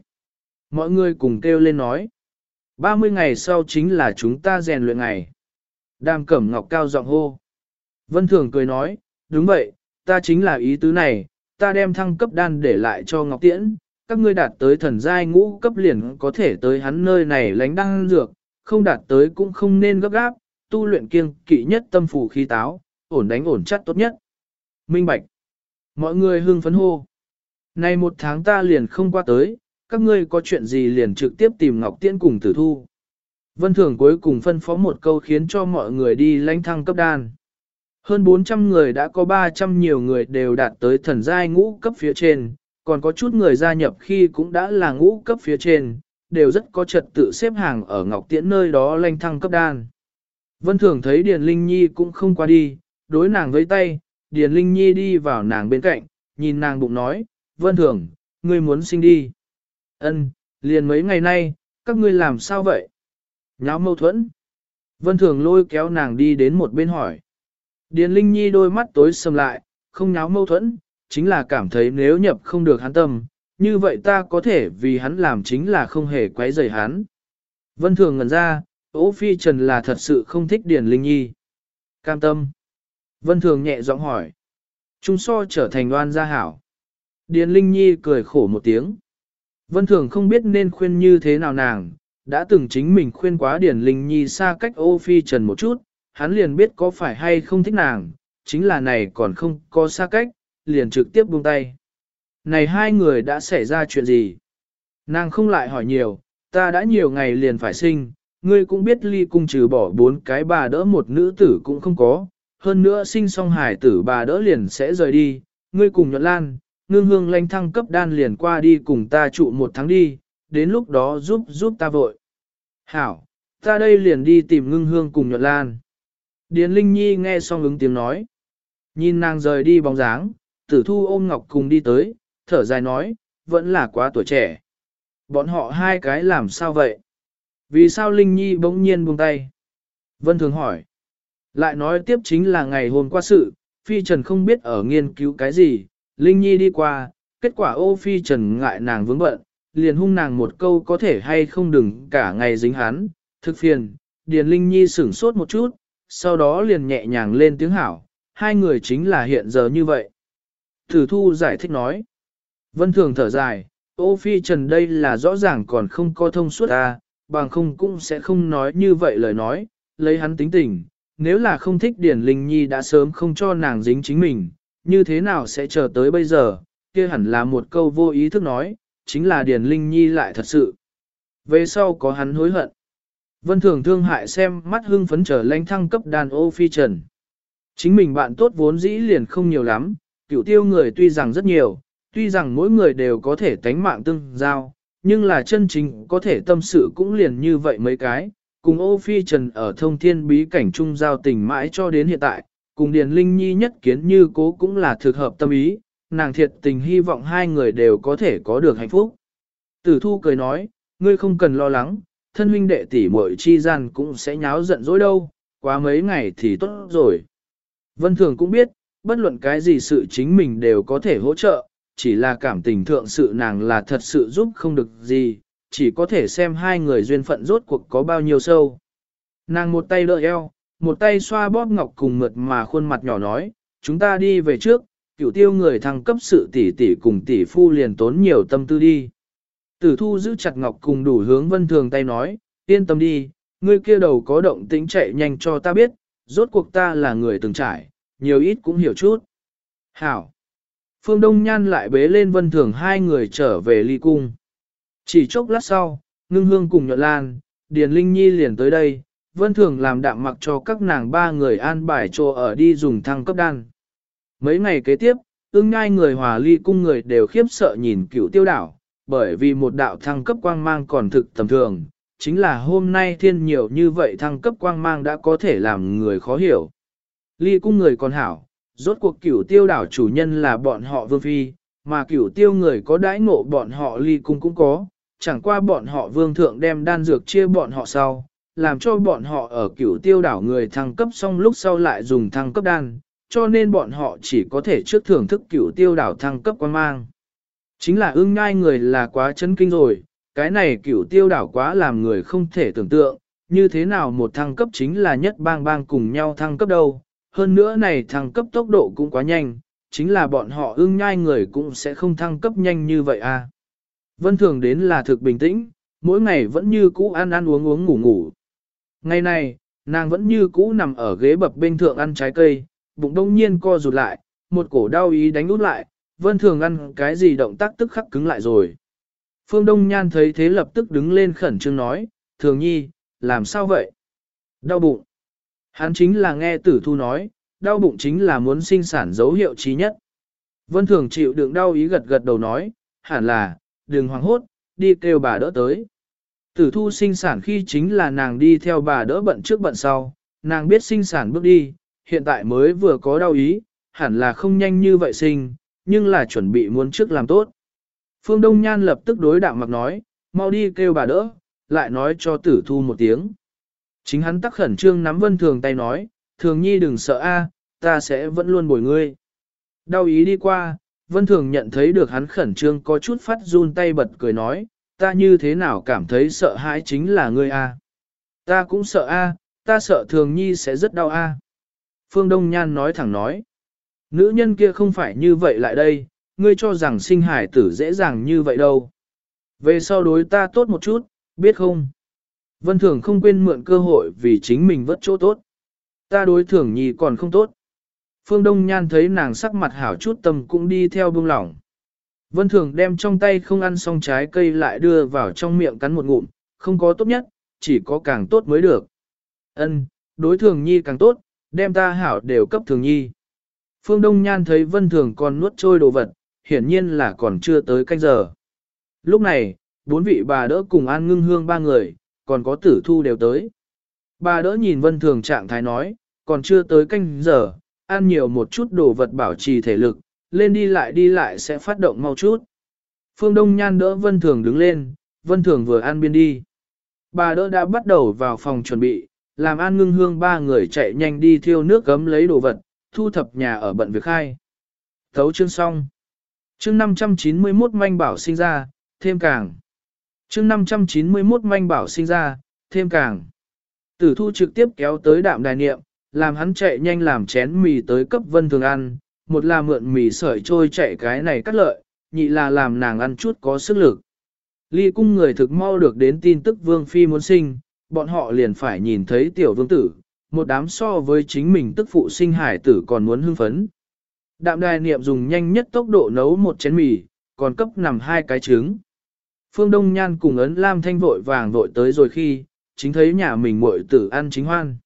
A: Mọi người cùng kêu lên nói. 30 ngày sau chính là chúng ta rèn luyện ngày. Đàm Cẩm Ngọc cao giọng hô. Vân Thường cười nói, đúng vậy, ta chính là ý tứ này, ta đem thăng cấp đan để lại cho Ngọc Tiễn, các ngươi đạt tới thần giai ngũ cấp liền có thể tới hắn nơi này lánh đăng dược, không đạt tới cũng không nên gấp gáp, tu luyện kiêng kỵ nhất tâm phủ khí táo, ổn đánh ổn chắc tốt nhất. Minh Bạch. Mọi người hưng phấn hô. Này một tháng ta liền không qua tới, các ngươi có chuyện gì liền trực tiếp tìm Ngọc Tiễn cùng tử thu. Vân Thường cuối cùng phân phó một câu khiến cho mọi người đi lãnh thăng cấp đan. Hơn 400 người đã có 300 nhiều người đều đạt tới thần giai ngũ cấp phía trên, còn có chút người gia nhập khi cũng đã là ngũ cấp phía trên, đều rất có trật tự xếp hàng ở Ngọc Tiễn nơi đó lãnh thăng cấp đan. Vân Thường thấy Điền Linh Nhi cũng không qua đi, đối nàng với tay, Điền Linh Nhi đi vào nàng bên cạnh, nhìn nàng bụng nói, Vân Thường, ngươi muốn sinh đi. Ân, liền mấy ngày nay, các ngươi làm sao vậy? Nháo mâu thuẫn. Vân Thường lôi kéo nàng đi đến một bên hỏi. Điền Linh Nhi đôi mắt tối sầm lại, không nháo mâu thuẫn, chính là cảm thấy nếu nhập không được hắn tâm, như vậy ta có thể vì hắn làm chính là không hề quấy rầy hắn. Vân Thường ngẩn ra, Ô Phi Trần là thật sự không thích Điền Linh Nhi. Cam tâm. Vân Thường nhẹ giọng hỏi. Trung so trở thành đoan gia hảo. Điền Linh Nhi cười khổ một tiếng. Vân Thường không biết nên khuyên như thế nào nàng, đã từng chính mình khuyên quá điển Linh Nhi xa cách ô phi trần một chút, hắn liền biết có phải hay không thích nàng, chính là này còn không có xa cách, liền trực tiếp buông tay. Này hai người đã xảy ra chuyện gì? Nàng không lại hỏi nhiều, ta đã nhiều ngày liền phải sinh, ngươi cũng biết ly cung trừ bỏ bốn cái bà đỡ một nữ tử cũng không có, hơn nữa sinh xong hải tử bà đỡ liền sẽ rời đi, ngươi cùng nhuận lan, ngưng hương lanh thăng cấp đan liền qua đi cùng ta trụ một tháng đi, đến lúc đó giúp giúp ta vội. Hảo, ta đây liền đi tìm ngưng hương cùng nhuận lan. Điền Linh Nhi nghe xong ứng tiếng nói. Nhìn nàng rời đi bóng dáng, tử thu ôm ngọc cùng đi tới, thở dài nói, vẫn là quá tuổi trẻ. Bọn họ hai cái làm sao vậy? Vì sao Linh Nhi bỗng nhiên buông tay? Vân Thường hỏi. Lại nói tiếp chính là ngày hôm qua sự, Phi Trần không biết ở nghiên cứu cái gì, Linh Nhi đi qua, kết quả ô Phi Trần ngại nàng vướng bận, liền hung nàng một câu có thể hay không đừng cả ngày dính hắn, thực phiền, Điền Linh Nhi sửng sốt một chút, sau đó liền nhẹ nhàng lên tiếng hảo, hai người chính là hiện giờ như vậy. Thử thu giải thích nói, Vân Thường thở dài, ô Phi Trần đây là rõ ràng còn không có thông suốt ta, bằng không cũng sẽ không nói như vậy lời nói, lấy hắn tính tình, nếu là không thích Điền Linh Nhi đã sớm không cho nàng dính chính mình, như thế nào sẽ chờ tới bây giờ, kia hẳn là một câu vô ý thức nói, chính là Điền Linh Nhi lại thật sự. Về sau có hắn hối hận. Vân Thường thương hại xem mắt hưng phấn trở lãnh thăng cấp đàn ô phi trần. Chính mình bạn tốt vốn dĩ liền không nhiều lắm, cựu tiêu người tuy rằng rất nhiều, tuy rằng mỗi người đều có thể tánh mạng tương giao, nhưng là chân chính có thể tâm sự cũng liền như vậy mấy cái, cùng ô phi trần ở thông thiên bí cảnh trung giao tình mãi cho đến hiện tại, cùng Điền Linh Nhi nhất kiến như cố cũng là thực hợp tâm ý, nàng thiệt tình hy vọng hai người đều có thể có được hạnh phúc. Tử thu cười nói, ngươi không cần lo lắng, thân huynh đệ tỷ muội chi gian cũng sẽ nháo giận dỗi đâu, quá mấy ngày thì tốt rồi. Vân Thường cũng biết, bất luận cái gì sự chính mình đều có thể hỗ trợ, chỉ là cảm tình thượng sự nàng là thật sự giúp không được gì, chỉ có thể xem hai người duyên phận rốt cuộc có bao nhiêu sâu. Nàng một tay đỡ eo, một tay xoa bóp ngọc cùng mượt mà khuôn mặt nhỏ nói, chúng ta đi về trước, cựu tiêu người thăng cấp sự tỷ tỷ cùng tỷ phu liền tốn nhiều tâm tư đi. Tử thu giữ chặt ngọc cùng đủ hướng vân thường tay nói, yên tâm đi, ngươi kia đầu có động tĩnh chạy nhanh cho ta biết, rốt cuộc ta là người từng trải, nhiều ít cũng hiểu chút. Hảo! Phương Đông Nhan lại bế lên vân thường hai người trở về ly cung. Chỉ chốc lát sau, ngưng hương cùng nhuận lan, Điền Linh Nhi liền tới đây, vân thường làm đạm mặc cho các nàng ba người an bài cho ở đi dùng thăng cấp đan. Mấy ngày kế tiếp, ương ngai người hòa ly cung người đều khiếp sợ nhìn cựu tiêu đảo, bởi vì một đạo thăng cấp quang mang còn thực tầm thường, chính là hôm nay thiên nhiều như vậy thăng cấp quang mang đã có thể làm người khó hiểu. Ly cung người còn hảo, rốt cuộc cửu tiêu đảo chủ nhân là bọn họ vương phi, mà cửu tiêu người có đãi ngộ bọn họ ly cung cũng có, chẳng qua bọn họ vương thượng đem đan dược chia bọn họ sau, làm cho bọn họ ở cửu tiêu đảo người thăng cấp xong lúc sau lại dùng thăng cấp đan, cho nên bọn họ chỉ có thể trước thưởng thức cửu tiêu đảo thăng cấp quan mang. Chính là ưng ngai người là quá chấn kinh rồi, cái này cửu tiêu đảo quá làm người không thể tưởng tượng, như thế nào một thăng cấp chính là nhất bang bang cùng nhau thăng cấp đâu, hơn nữa này thăng cấp tốc độ cũng quá nhanh, chính là bọn họ ưng nhai người cũng sẽ không thăng cấp nhanh như vậy à. Vân thường đến là thực bình tĩnh, mỗi ngày vẫn như cũ ăn ăn uống uống ngủ ngủ. Ngày này, nàng vẫn như cũ nằm ở ghế bập bên thượng ăn trái cây, bụng đông nhiên co rụt lại, một cổ đau ý đánh út lại, vân thường ăn cái gì động tác tức khắc cứng lại rồi. Phương Đông Nhan thấy thế lập tức đứng lên khẩn trương nói, thường nhi, làm sao vậy? Đau bụng. Hắn chính là nghe tử thu nói, đau bụng chính là muốn sinh sản dấu hiệu trí nhất. Vân thường chịu đựng đau ý gật gật đầu nói, hẳn là, đừng hoảng hốt, đi kêu bà đỡ tới. Tử thu sinh sản khi chính là nàng đi theo bà đỡ bận trước bận sau, nàng biết sinh sản bước đi, hiện tại mới vừa có đau ý, hẳn là không nhanh như vậy sinh, nhưng là chuẩn bị muốn trước làm tốt. Phương Đông Nhan lập tức đối đạm mặc nói, mau đi kêu bà đỡ, lại nói cho tử thu một tiếng. Chính hắn tắc khẩn trương nắm vân thường tay nói, thường nhi đừng sợ a, ta sẽ vẫn luôn bồi ngươi. Đau ý đi qua, vân thường nhận thấy được hắn khẩn trương có chút phát run tay bật cười nói, ta như thế nào cảm thấy sợ hãi chính là ngươi a. Ta cũng sợ a, ta sợ thường nhi sẽ rất đau a. Phương Đông Nhan nói thẳng nói, nữ nhân kia không phải như vậy lại đây, ngươi cho rằng sinh hải tử dễ dàng như vậy đâu. Về sau đối ta tốt một chút, biết không? Vân Thường không quên mượn cơ hội vì chính mình vất chỗ tốt. Ta đối thường nhi còn không tốt. Phương Đông Nhan thấy nàng sắc mặt hảo chút tâm cũng đi theo buông lỏng. Vân Thường đem trong tay không ăn xong trái cây lại đưa vào trong miệng cắn một ngụm, không có tốt nhất, chỉ có càng tốt mới được. Ân, đối thường nhi càng tốt, đem ta hảo đều cấp thường nhi. Phương Đông Nhan thấy Vân Thường còn nuốt trôi đồ vật, hiển nhiên là còn chưa tới canh giờ. Lúc này, bốn vị bà đỡ cùng an ngưng hương ba người, còn có tử thu đều tới. Bà đỡ nhìn Vân Thường trạng thái nói, còn chưa tới canh giờ, ăn nhiều một chút đồ vật bảo trì thể lực, lên đi lại đi lại sẽ phát động mau chút. Phương Đông Nhan đỡ Vân Thường đứng lên, Vân Thường vừa ăn biên đi. Bà đỡ đã bắt đầu vào phòng chuẩn bị, làm an ngưng hương ba người chạy nhanh đi thiêu nước gấm lấy đồ vật, thu thập nhà ở bận việc khai. Thấu chương xong. Chương 591 manh bảo sinh ra, thêm càng. Chương 591 manh bảo sinh ra, thêm càng. Tử thu trực tiếp kéo tới đạm đài niệm, làm hắn chạy nhanh làm chén mì tới cấp vân thường ăn, một là mượn mì sợi trôi chạy cái này cắt lợi, nhị là làm nàng ăn chút có sức lực. Ly cung người thực mau được đến tin tức vương phi muốn sinh, bọn họ liền phải nhìn thấy tiểu vương tử, một đám so với chính mình tức phụ sinh hải tử còn muốn hưng phấn. Đạm đài niệm dùng nhanh nhất tốc độ nấu một chén mì, còn cấp nằm hai cái trứng. Phương Đông Nhan cùng ấn Lam Thanh vội vàng vội tới rồi khi, chính thấy nhà mình muội tử ăn chính hoan.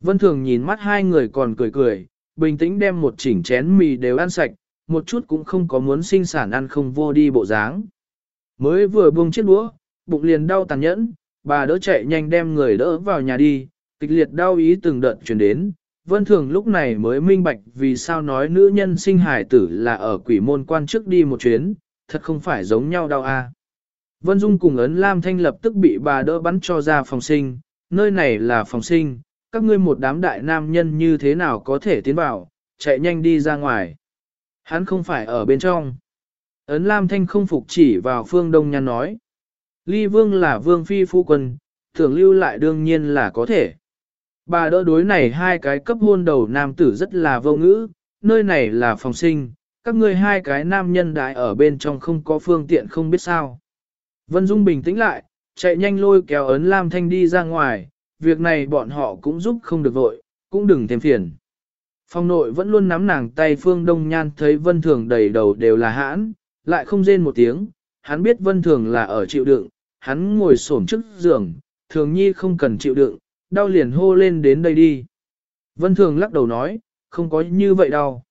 A: Vân Thường nhìn mắt hai người còn cười cười, bình tĩnh đem một chỉnh chén mì đều ăn sạch, một chút cũng không có muốn sinh sản ăn không vô đi bộ dáng. Mới vừa buông chiếc đũa, bụng liền đau tàn nhẫn, bà đỡ chạy nhanh đem người đỡ vào nhà đi, kịch liệt đau ý từng đợt chuyển đến. Vân Thường lúc này mới minh bạch vì sao nói nữ nhân sinh hải tử là ở quỷ môn quan trước đi một chuyến, thật không phải giống nhau đau a. À. Vân Dung cùng ấn Lam Thanh lập tức bị bà đỡ bắn cho ra phòng sinh, nơi này là phòng sinh, các ngươi một đám đại nam nhân như thế nào có thể tiến vào, chạy nhanh đi ra ngoài. Hắn không phải ở bên trong. Ấn Lam Thanh không phục chỉ vào phương Đông Nhan nói. Ly Vương là Vương Phi Phu Quân, tưởng lưu lại đương nhiên là có thể. Bà đỡ đối này hai cái cấp hôn đầu nam tử rất là vô ngữ, nơi này là phòng sinh, các ngươi hai cái nam nhân đại ở bên trong không có phương tiện không biết sao. Vân Dung bình tĩnh lại, chạy nhanh lôi kéo ấn Lam Thanh đi ra ngoài, việc này bọn họ cũng giúp không được vội, cũng đừng thêm phiền. Phong nội vẫn luôn nắm nàng tay Phương Đông Nhan thấy Vân Thường đầy đầu đều là hãn, lại không rên một tiếng, hắn biết Vân Thường là ở chịu đựng, hắn ngồi xổm trước giường, Thường Nhi không cần chịu đựng, đau liền hô lên đến đây đi. Vân Thường lắc đầu nói, không có như vậy đâu.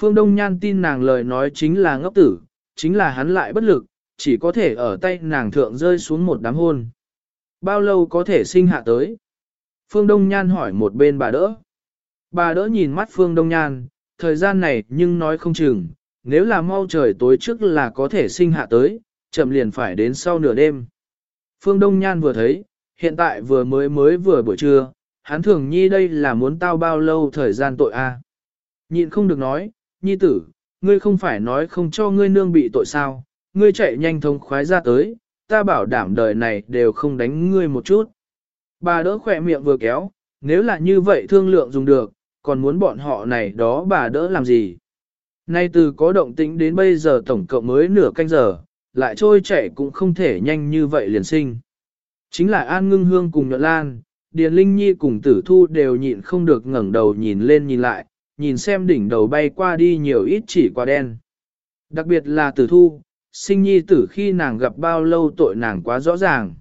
A: Phương Đông Nhan tin nàng lời nói chính là ngốc tử, chính là hắn lại bất lực, chỉ có thể ở tay nàng thượng rơi xuống một đám hôn. Bao lâu có thể sinh hạ tới? Phương Đông Nhan hỏi một bên bà đỡ. Bà đỡ nhìn mắt Phương Đông Nhan, thời gian này nhưng nói không chừng, nếu là mau trời tối trước là có thể sinh hạ tới, chậm liền phải đến sau nửa đêm. Phương Đông Nhan vừa thấy, hiện tại vừa mới mới vừa buổi trưa, hắn thường nhi đây là muốn tao bao lâu thời gian tội a Nhịn không được nói, nhi tử, ngươi không phải nói không cho ngươi nương bị tội sao, ngươi chạy nhanh thông khoái ra tới, ta bảo đảm đời này đều không đánh ngươi một chút. Bà đỡ khỏe miệng vừa kéo, nếu là như vậy thương lượng dùng được, còn muốn bọn họ này đó bà đỡ làm gì. Nay từ có động tĩnh đến bây giờ tổng cộng mới nửa canh giờ, lại trôi chảy cũng không thể nhanh như vậy liền sinh. Chính là An Ngưng Hương cùng Nhuận Lan, Điền Linh Nhi cùng Tử Thu đều nhịn không được ngẩng đầu nhìn lên nhìn lại, nhìn xem đỉnh đầu bay qua đi nhiều ít chỉ quả đen. Đặc biệt là Tử Thu, sinh nhi tử khi nàng gặp bao lâu tội nàng quá rõ ràng.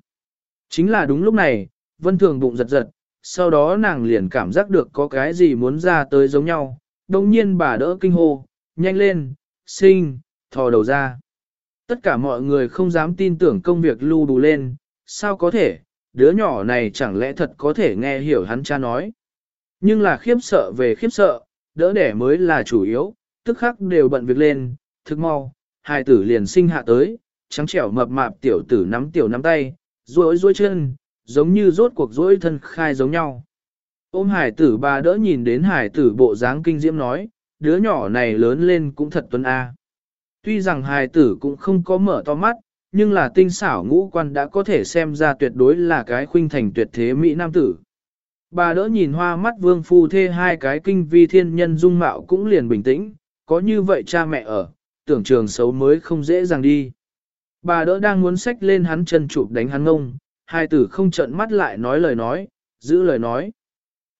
A: Chính là đúng lúc này, Vân Thường bụng giật giật, sau đó nàng liền cảm giác được có cái gì muốn ra tới giống nhau, đồng nhiên bà đỡ kinh hô, nhanh lên, sinh, thò đầu ra. Tất cả mọi người không dám tin tưởng công việc lưu đủ lên, sao có thể, đứa nhỏ này chẳng lẽ thật có thể nghe hiểu hắn cha nói. Nhưng là khiếp sợ về khiếp sợ, đỡ đẻ mới là chủ yếu, tức khắc đều bận việc lên, thức mau, hai tử liền sinh hạ tới, trắng trẻo mập mạp tiểu tử nắm tiểu nắm tay, duỗi duỗi chân, giống như rốt cuộc duỗi thân khai giống nhau. Ôm hải tử bà đỡ nhìn đến hải tử bộ dáng kinh diễm nói, đứa nhỏ này lớn lên cũng thật tuấn a. Tuy rằng hải tử cũng không có mở to mắt, nhưng là tinh xảo ngũ quan đã có thể xem ra tuyệt đối là cái khuynh thành tuyệt thế Mỹ Nam tử. Bà đỡ nhìn hoa mắt vương phu thê hai cái kinh vi thiên nhân dung mạo cũng liền bình tĩnh, có như vậy cha mẹ ở, tưởng trường xấu mới không dễ dàng đi. Bà đỡ đang muốn xách lên hắn chân chụp đánh hắn ngông, hai tử không trợn mắt lại nói lời nói, giữ lời nói.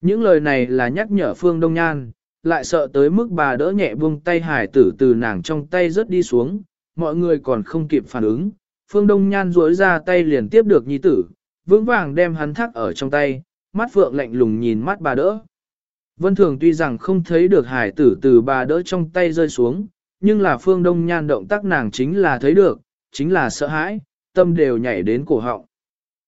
A: Những lời này là nhắc nhở Phương Đông Nhan, lại sợ tới mức bà đỡ nhẹ buông tay hải tử từ nàng trong tay rớt đi xuống, mọi người còn không kịp phản ứng. Phương Đông Nhan duỗi ra tay liền tiếp được nhi tử, vững vàng đem hắn thắt ở trong tay, mắt phượng lạnh lùng nhìn mắt bà đỡ. Vân Thường tuy rằng không thấy được hải tử từ bà đỡ trong tay rơi xuống, nhưng là Phương Đông Nhan động tác nàng chính là thấy được, chính là sợ hãi, tâm đều nhảy đến cổ họng.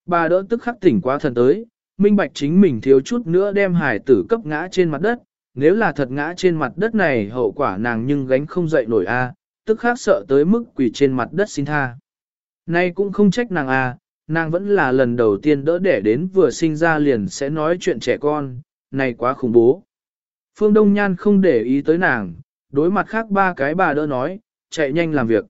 A: Bà đỡ tức khắc tỉnh quá thần tới, minh bạch chính mình thiếu chút nữa đem hải tử cấp ngã trên mặt đất, nếu là thật ngã trên mặt đất này hậu quả nàng nhưng gánh không dậy nổi a, tức khắc sợ tới mức quỳ trên mặt đất xin tha. Nay cũng không trách nàng a, nàng vẫn là lần đầu tiên đỡ đẻ đến vừa sinh ra liền sẽ nói chuyện trẻ con, này quá khủng bố. Phương Đông Nhan không để ý tới nàng, đối mặt khác ba cái bà đỡ nói, chạy nhanh làm việc.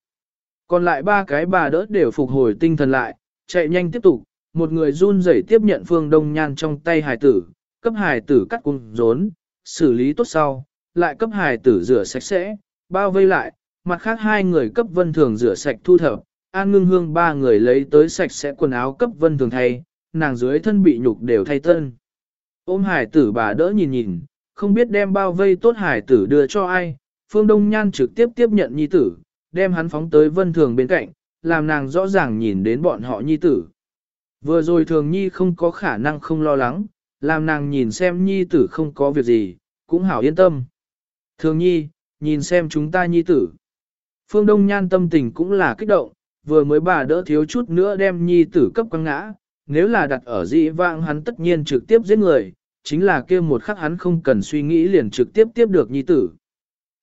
A: Còn lại ba cái bà đỡ đều phục hồi tinh thần lại, chạy nhanh tiếp tục, một người run rẩy tiếp nhận phương đông nhan trong tay hài tử, cấp hài tử cắt cung rốn, xử lý tốt sau, lại cấp hài tử rửa sạch sẽ, bao vây lại, mặt khác hai người cấp vân thường rửa sạch thu thập, an ngưng hương ba người lấy tới sạch sẽ quần áo cấp vân thường thay, nàng dưới thân bị nhục đều thay tân. Ôm hài tử bà đỡ nhìn nhìn, không biết đem bao vây tốt hài tử đưa cho ai, phương đông nhan trực tiếp tiếp nhận nhi tử, đem hắn phóng tới vân thường bên cạnh, làm nàng rõ ràng nhìn đến bọn họ nhi tử. Vừa rồi thường nhi không có khả năng không lo lắng, làm nàng nhìn xem nhi tử không có việc gì, cũng hảo yên tâm. Thường nhi, nhìn xem chúng ta nhi tử. Phương Đông Nhan tâm tình cũng là kích động, vừa mới bà đỡ thiếu chút nữa đem nhi tử cấp quăng ngã, nếu là đặt ở dị vãng hắn tất nhiên trực tiếp giết người, chính là kia một khắc hắn không cần suy nghĩ liền trực tiếp tiếp được nhi tử.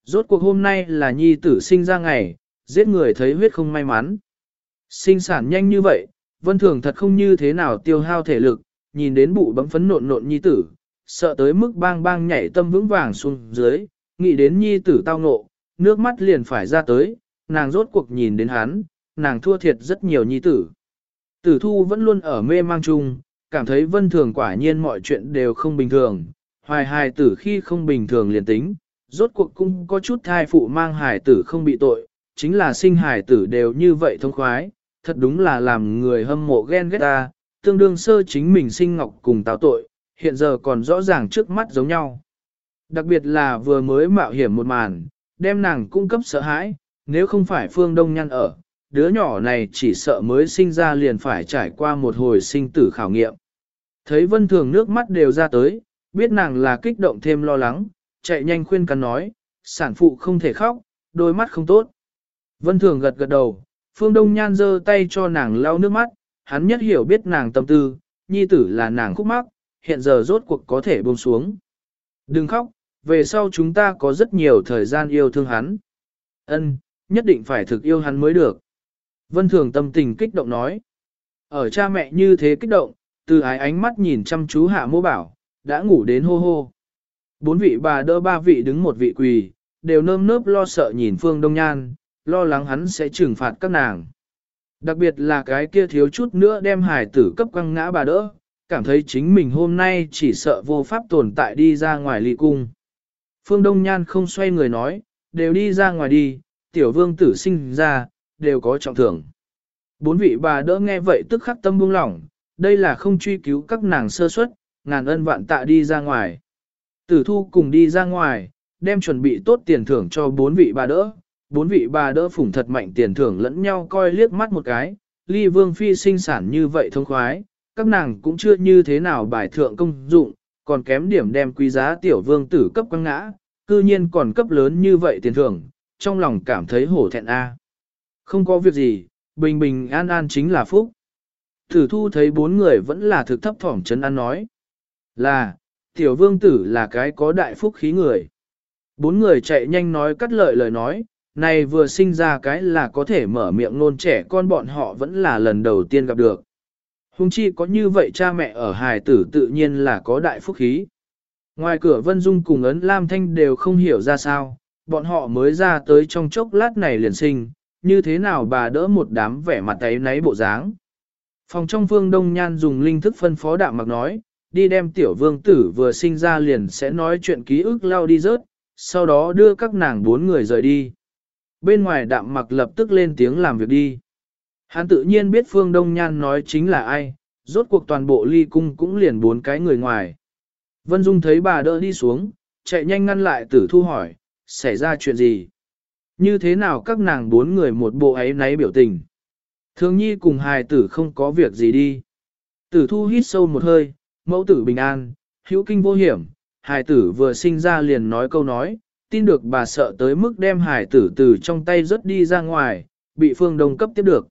A: Rốt cuộc hôm nay là nhi tử sinh ra ngày, giết người thấy huyết không may mắn. Sinh sản nhanh như vậy, vân thường thật không như thế nào tiêu hao thể lực, nhìn đến bụ bấm phấn nộn nộn nhi tử, sợ tới mức bang bang nhảy tâm vững vàng xuống dưới, nghĩ đến nhi tử tao ngộ, nước mắt liền phải ra tới, nàng rốt cuộc nhìn đến hắn, nàng thua thiệt rất nhiều nhi tử. Tử thu vẫn luôn ở mê mang chung, cảm thấy vân thường quả nhiên mọi chuyện đều không bình thường, hoài hài tử khi không bình thường liền tính, rốt cuộc cũng có chút thai phụ mang hài tử không bị tội, chính là sinh hài tử đều như vậy thông khoái, thật đúng là làm người hâm mộ ghen ghét ta, tương đương sơ chính mình sinh ngọc cùng táo tội, hiện giờ còn rõ ràng trước mắt giống nhau. Đặc biệt là vừa mới mạo hiểm một màn, đem nàng cung cấp sợ hãi, nếu không phải phương đông nhăn ở, đứa nhỏ này chỉ sợ mới sinh ra liền phải trải qua một hồi sinh tử khảo nghiệm. Thấy vân thường nước mắt đều ra tới, biết nàng là kích động thêm lo lắng, chạy nhanh khuyên cắn nói, sản phụ không thể khóc, đôi mắt không tốt. Vân thường gật gật đầu, phương đông nhan giơ tay cho nàng lau nước mắt, hắn nhất hiểu biết nàng tâm tư, nhi tử là nàng khúc mắc, hiện giờ rốt cuộc có thể buông xuống. Đừng khóc, về sau chúng ta có rất nhiều thời gian yêu thương hắn. Ân, nhất định phải thực yêu hắn mới được. Vân Thường tâm tình kích động nói. Ở cha mẹ như thế kích động, từ ái ánh mắt nhìn chăm chú hạ mô bảo, đã ngủ đến hô hô. Bốn vị bà đỡ ba vị đứng một vị quỳ, đều nơm nớp lo sợ nhìn Phương Đông Nhan, lo lắng hắn sẽ trừng phạt các nàng. Đặc biệt là cái kia thiếu chút nữa đem hải tử cấp quăng ngã bà đỡ, cảm thấy chính mình hôm nay chỉ sợ vô pháp tồn tại đi ra ngoài ly cung. Phương Đông Nhan không xoay người nói, đều đi ra ngoài đi, tiểu vương tử sinh ra, đều có trọng thưởng. Bốn vị bà đỡ nghe vậy tức khắc tâm buông lỏng, đây là không truy cứu các nàng sơ suất, ngàn ân vạn tạ đi ra ngoài. Tử thu cùng đi ra ngoài, đem chuẩn bị tốt tiền thưởng cho bốn vị bà đỡ, bốn vị bà đỡ phủng thật mạnh tiền thưởng lẫn nhau coi liếc mắt một cái, ly vương phi sinh sản như vậy thông khoái, các nàng cũng chưa như thế nào bài thượng công dụng, còn kém điểm đem quý giá tiểu vương tử cấp quăng ngã, cư nhiên còn cấp lớn như vậy tiền thưởng, trong lòng cảm thấy hổ thẹn a. Không có việc gì, bình bình an an chính là phúc. Thử thu thấy bốn người vẫn là thực thấp thỏm chấn an nói. Là, tiểu vương tử là cái có đại phúc khí người. Bốn người chạy nhanh nói cắt lợi lời nói, này vừa sinh ra cái là có thể mở miệng nôn trẻ con bọn họ vẫn là lần đầu tiên gặp được. Hùng chi có như vậy cha mẹ ở hài tử tự nhiên là có đại phúc khí. Ngoài cửa Vân Dung cùng ấn Lam Thanh đều không hiểu ra sao, bọn họ mới ra tới trong chốc lát này liền sinh, như thế nào bà đỡ một đám vẻ mặt ấy náy bộ dáng. Phòng trong phương Đông Nhan dùng linh thức phân phó đạm mặc nói, đi đem tiểu vương tử vừa sinh ra liền sẽ nói chuyện ký ức lao đi rớt, sau đó đưa các nàng bốn người rời đi. Bên ngoài đạm mặc lập tức lên tiếng làm việc đi. Hắn tự nhiên biết phương Đông Nhan nói chính là ai, rốt cuộc toàn bộ ly cung cũng liền bốn cái người ngoài. Vân Dung thấy bà đỡ đi xuống, chạy nhanh ngăn lại tử thu hỏi, xảy ra chuyện gì? Như thế nào các nàng bốn người một bộ ấy náy biểu tình? Thường nhi cùng hài tử không có việc gì đi. Tử thu hít sâu một hơi, mẫu tử bình an, hữu kinh vô hiểm, hài tử vừa sinh ra liền nói câu nói, tin được bà sợ tới mức đem hài tử từ trong tay rớt đi ra ngoài, bị phương đông cấp tiếp được.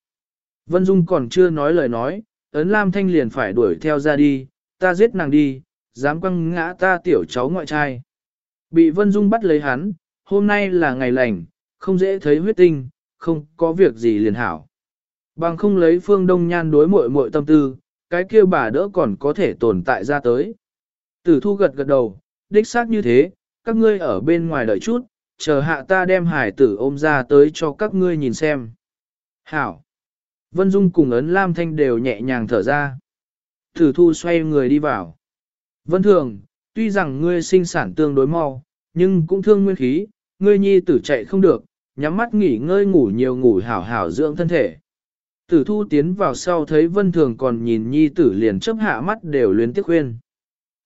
A: Vân Dung còn chưa nói lời nói, ấn Lam Thanh liền phải đuổi theo ra đi, ta giết nàng đi, dám quăng ngã ta tiểu cháu ngoại trai. Bị Vân Dung bắt lấy hắn, hôm nay là ngày lành, không dễ thấy huyết tinh, không có việc gì liền hảo. Bằng không lấy phương đông nhan đối muội muội tâm tư, cái kia bà đỡ còn có thể tồn tại ra tới. Tử thu gật gật đầu, đích xác như thế, các ngươi ở bên ngoài đợi chút, chờ hạ ta đem hải tử ôm ra tới cho các ngươi nhìn xem. Hảo! Vân Dung cùng ấn Lam Thanh đều nhẹ nhàng thở ra. Tử thu xoay người đi vào. Vân Thường, tuy rằng ngươi sinh sản tương đối mau, nhưng cũng thương nguyên khí, ngươi nhi tử chạy không được, nhắm mắt nghỉ ngơi ngủ nhiều ngủ hảo hảo dưỡng thân thể. Tử thu tiến vào sau thấy Vân Thường còn nhìn nhi tử liền chấp hạ mắt đều luyến tiếc khuyên.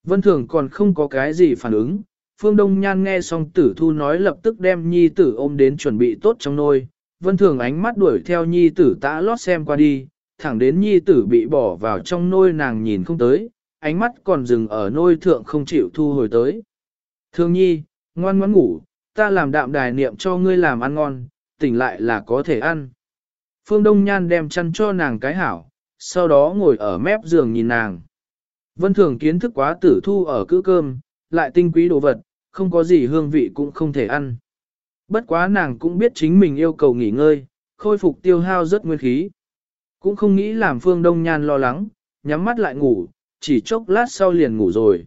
A: Vân Thường còn không có cái gì phản ứng, Phương Đông Nhan nghe xong tử thu nói lập tức đem nhi tử ôm đến chuẩn bị tốt trong nôi. Vân Thường ánh mắt đuổi theo nhi tử tã lót xem qua đi, thẳng đến nhi tử bị bỏ vào trong nôi nàng nhìn không tới, ánh mắt còn dừng ở nôi thượng không chịu thu hồi tới. Thương nhi, ngoan ngoãn ngủ, ta làm đạm đài niệm cho ngươi làm ăn ngon, tỉnh lại là có thể ăn. Phương Đông Nhan đem chăn cho nàng cái hảo, sau đó ngồi ở mép giường nhìn nàng. Vân Thường kiến thức quá tử thu ở cữ cơm, lại tinh quý đồ vật, không có gì hương vị cũng không thể ăn. Bất quá nàng cũng biết chính mình yêu cầu nghỉ ngơi, khôi phục tiêu hao rất nguyên khí. Cũng không nghĩ làm Phương Đông Nhan lo lắng, nhắm mắt lại ngủ, chỉ chốc lát sau liền ngủ rồi.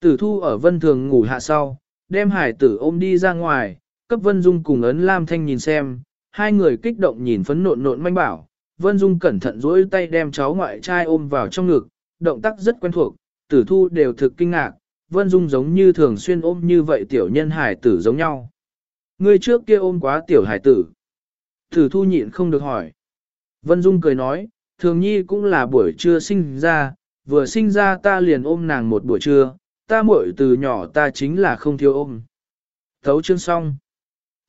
A: Tử thu ở Vân Thường ngủ hạ sau, đem hải tử ôm đi ra ngoài, cấp Vân Dung cùng ấn Lam Thanh nhìn xem, hai người kích động nhìn phấn nộn nộn manh bảo, Vân Dung cẩn thận duỗi tay đem cháu ngoại trai ôm vào trong ngực, động tác rất quen thuộc, tử thu đều thực kinh ngạc, Vân Dung giống như thường xuyên ôm như vậy tiểu nhân hải tử giống nhau. Người trước kia ôm quá tiểu hải tử. Tử thu nhịn không được hỏi. Vân Dung cười nói, thường nhi cũng là buổi trưa sinh ra, vừa sinh ra ta liền ôm nàng một buổi trưa, ta muội từ nhỏ ta chính là không thiếu ôm. Thấu chương xong.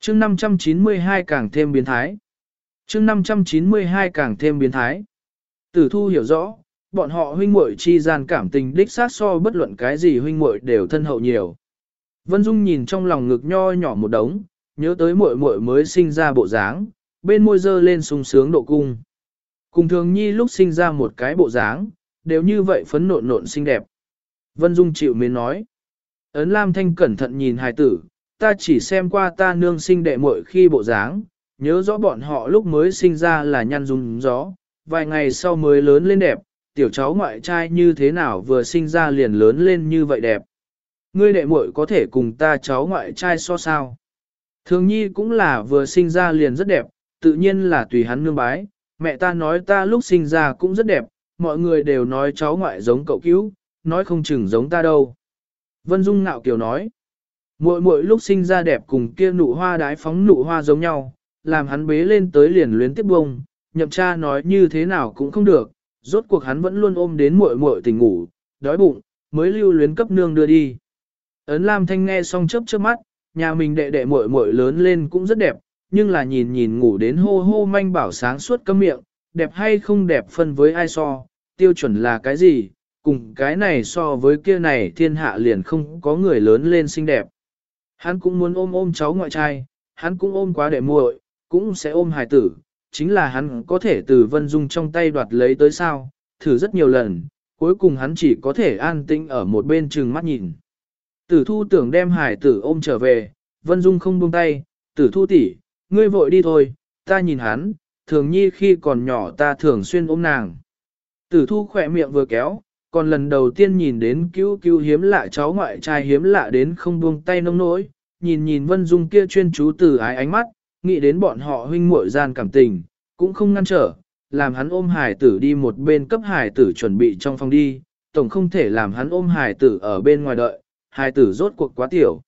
A: Chương 592 càng thêm biến thái. Chương 592 càng thêm biến thái. Tử thu hiểu rõ, bọn họ huynh muội chi gian cảm tình đích sát so bất luận cái gì huynh muội đều thân hậu nhiều. Vân Dung nhìn trong lòng ngực nho nhỏ một đống, nhớ tới muội muội mới sinh ra bộ dáng, bên môi dơ lên sung sướng độ cung. Cùng thường nhi lúc sinh ra một cái bộ dáng, đều như vậy phấn nộn nộn xinh đẹp. Vân Dung chịu mến nói. Ấn Lam Thanh cẩn thận nhìn hài tử, ta chỉ xem qua ta nương sinh đệ muội khi bộ dáng, nhớ rõ bọn họ lúc mới sinh ra là nhăn dung gió, vài ngày sau mới lớn lên đẹp, tiểu cháu ngoại trai như thế nào vừa sinh ra liền lớn lên như vậy đẹp. Ngươi đệ muội có thể cùng ta cháu ngoại trai so sao? Thường nhi cũng là vừa sinh ra liền rất đẹp, tự nhiên là tùy hắn nương bái, mẹ ta nói ta lúc sinh ra cũng rất đẹp, mọi người đều nói cháu ngoại giống cậu cứu, nói không chừng giống ta đâu. Vân Dung ngạo kiều nói, muội muội lúc sinh ra đẹp cùng kia nụ hoa đái phóng nụ hoa giống nhau, làm hắn bế lên tới liền luyến tiếp bông, nhậm cha nói như thế nào cũng không được, rốt cuộc hắn vẫn luôn ôm đến muội muội tỉnh ngủ, đói bụng, mới lưu luyến cấp nương đưa đi. Ấn Lam Thanh nghe xong chớp chớp mắt, nhà mình đệ đệ muội muội lớn lên cũng rất đẹp, nhưng là nhìn nhìn ngủ đến hô hô manh bảo sáng suốt cấm miệng, đẹp hay không đẹp phân với ai so, tiêu chuẩn là cái gì, cùng cái này so với kia này thiên hạ liền không có người lớn lên xinh đẹp. Hắn cũng muốn ôm ôm cháu ngoại trai, hắn cũng ôm quá đệ muội, cũng sẽ ôm hài tử, chính là hắn có thể từ Vân Dung trong tay đoạt lấy tới sao, thử rất nhiều lần, cuối cùng hắn chỉ có thể an tĩnh ở một bên chừng mắt nhìn. Tử thu tưởng đem hải tử ôm trở về, Vân Dung không buông tay, tử thu tỷ, ngươi vội đi thôi, ta nhìn hắn, thường nhi khi còn nhỏ ta thường xuyên ôm nàng. Tử thu khỏe miệng vừa kéo, còn lần đầu tiên nhìn đến cứu cứu hiếm lạ cháu ngoại trai hiếm lạ đến không buông tay nông nỗi, nhìn nhìn Vân Dung kia chuyên chú từ ái ánh mắt, nghĩ đến bọn họ huynh muội gian cảm tình, cũng không ngăn trở, làm hắn ôm hải tử đi một bên cấp hải tử chuẩn bị trong phòng đi, tổng không thể làm hắn ôm hải tử ở bên ngoài đợi, hải tử rốt cuộc quá tiểu.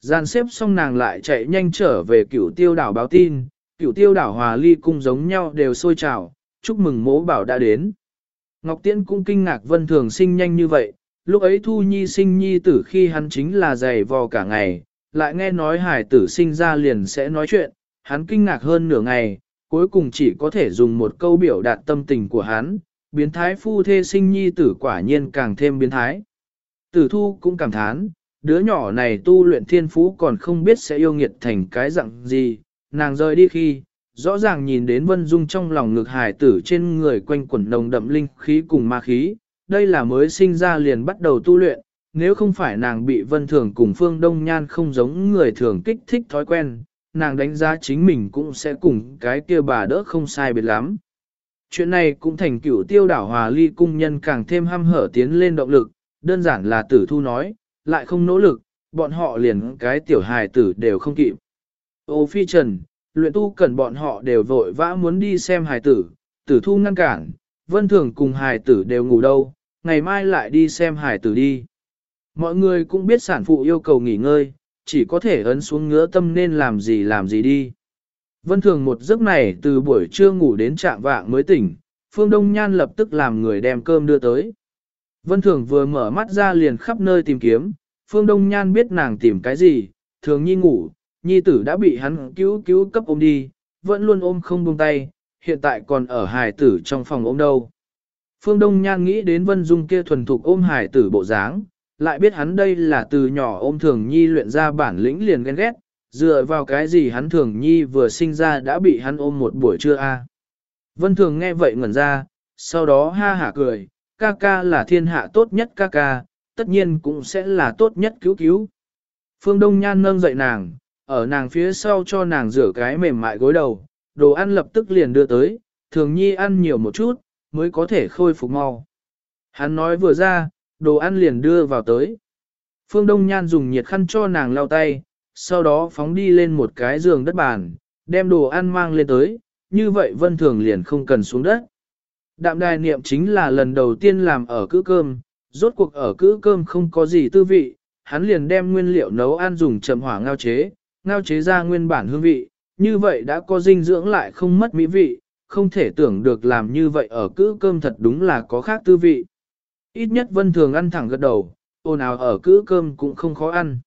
A: Gian xếp xong nàng lại chạy nhanh trở về cửu tiêu đảo báo tin, cửu tiêu đảo hòa ly cung giống nhau đều sôi trào, chúc mừng mố bảo đã đến. Ngọc Tiễn cũng kinh ngạc vân thường sinh nhanh như vậy, lúc ấy thu nhi sinh nhi tử khi hắn chính là dày vò cả ngày, lại nghe nói hải tử sinh ra liền sẽ nói chuyện, hắn kinh ngạc hơn nửa ngày, cuối cùng chỉ có thể dùng một câu biểu đạt tâm tình của hắn, biến thái phu thê sinh nhi tử quả nhiên càng thêm biến thái. Tử thu cũng cảm thán, đứa nhỏ này tu luyện thiên phú còn không biết sẽ yêu nghiệt thành cái dạng gì, nàng rời đi khi, rõ ràng nhìn đến vân dung trong lòng ngực hải tử trên người quanh quẩn nồng đậm linh khí cùng ma khí, đây là mới sinh ra liền bắt đầu tu luyện, nếu không phải nàng bị vân thường cùng phương đông nhan không giống người thường kích thích thói quen, nàng đánh giá chính mình cũng sẽ cùng cái kia bà đỡ không sai biệt lắm. Chuyện này cũng thành cửu tiêu đảo hòa ly cung nhân càng thêm hăm hở tiến lên động lực, đơn giản là tử thu nói, lại không nỗ lực, bọn họ liền cái tiểu hài tử đều không kịp. Ô phi trần, luyện tu cần bọn họ đều vội vã muốn đi xem hài tử, tử thu ngăn cản, vân thường cùng hài tử đều ngủ đâu, ngày mai lại đi xem hài tử đi. Mọi người cũng biết sản phụ yêu cầu nghỉ ngơi, chỉ có thể ấn xuống ngứa tâm nên làm gì làm gì đi. Vân thường một giấc này từ buổi trưa ngủ đến trạng vạng mới tỉnh, Phương Đông Nhan lập tức làm người đem cơm đưa tới. Vân thường vừa mở mắt ra liền khắp nơi tìm kiếm, Phương Đông Nhan biết nàng tìm cái gì, thường nhi ngủ, nhi tử đã bị hắn cứu cứu cấp ôm đi, vẫn luôn ôm không buông tay, hiện tại còn ở hài tử trong phòng ôm đâu. Phương Đông Nhan nghĩ đến Vân Dung kia thuần thục ôm hài tử bộ dáng, lại biết hắn đây là từ nhỏ ôm thường nhi luyện ra bản lĩnh liền ghen ghét, dựa vào cái gì hắn thường nhi vừa sinh ra đã bị hắn ôm một buổi trưa a. Vân thường nghe vậy ngẩn ra, sau đó ha hả cười, ca ca là thiên hạ tốt nhất ca ca, tất nhiên cũng sẽ là tốt nhất cứu cứu. Phương Đông Nhan nâng dậy nàng, ở nàng phía sau cho nàng rửa cái mềm mại gối đầu, đồ ăn lập tức liền đưa tới, thường nhi ăn nhiều một chút, mới có thể khôi phục mau. Hắn nói vừa ra, đồ ăn liền đưa vào tới. Phương Đông Nhan dùng nhiệt khăn cho nàng lau tay, sau đó phóng đi lên một cái giường đất bàn, đem đồ ăn mang lên tới, như vậy Vân Thường liền không cần xuống đất. Đạm đài niệm chính là lần đầu tiên làm ở cữ cơm, rốt cuộc ở cữ cơm không có gì tư vị, hắn liền đem nguyên liệu nấu ăn dùng chậm hỏa ngao chế, ngao chế ra nguyên bản hương vị, như vậy đã có dinh dưỡng lại không mất mỹ vị, không thể tưởng được làm như vậy ở cữ cơm thật đúng là có khác tư vị. Ít nhất vân thường ăn thẳng gật đầu, ồn ào ở cữ cơm cũng không khó ăn.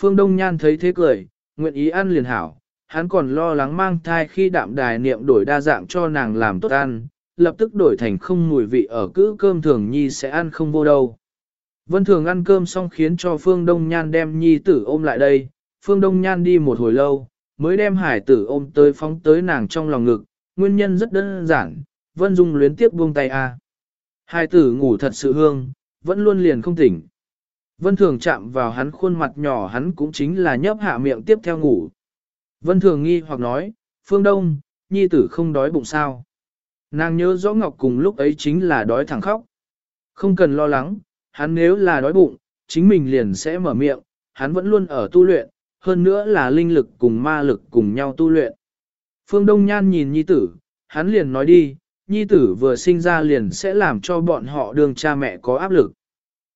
A: Phương Đông Nhan thấy thế cười, nguyện ý ăn liền hảo, hắn còn lo lắng mang thai khi đạm đài niệm đổi đa dạng cho nàng làm tốt ăn, lập tức đổi thành không mùi vị ở cữ cơm thường nhi sẽ ăn không vô đâu. Vân thường ăn cơm xong khiến cho Phương Đông Nhan đem nhi tử ôm lại đây, Phương Đông Nhan đi một hồi lâu, mới đem hải tử ôm tới phóng tới nàng trong lòng ngực, nguyên nhân rất đơn giản, Vân Dung luyến tiếp buông tay a. Hải tử ngủ thật sự hương, vẫn luôn liền không tỉnh. Vân Thường chạm vào hắn khuôn mặt nhỏ hắn cũng chính là nhấp hạ miệng tiếp theo ngủ. Vân Thường nghi hoặc nói, Phương Đông, nhi tử không đói bụng sao. Nàng nhớ rõ Ngọc cùng lúc ấy chính là đói thẳng khóc. Không cần lo lắng, hắn nếu là đói bụng, chính mình liền sẽ mở miệng, hắn vẫn luôn ở tu luyện, hơn nữa là linh lực cùng ma lực cùng nhau tu luyện. Phương Đông Nhan nhìn nhi tử, hắn liền nói đi, nhi tử vừa sinh ra liền sẽ làm cho bọn họ đường cha mẹ có áp lực.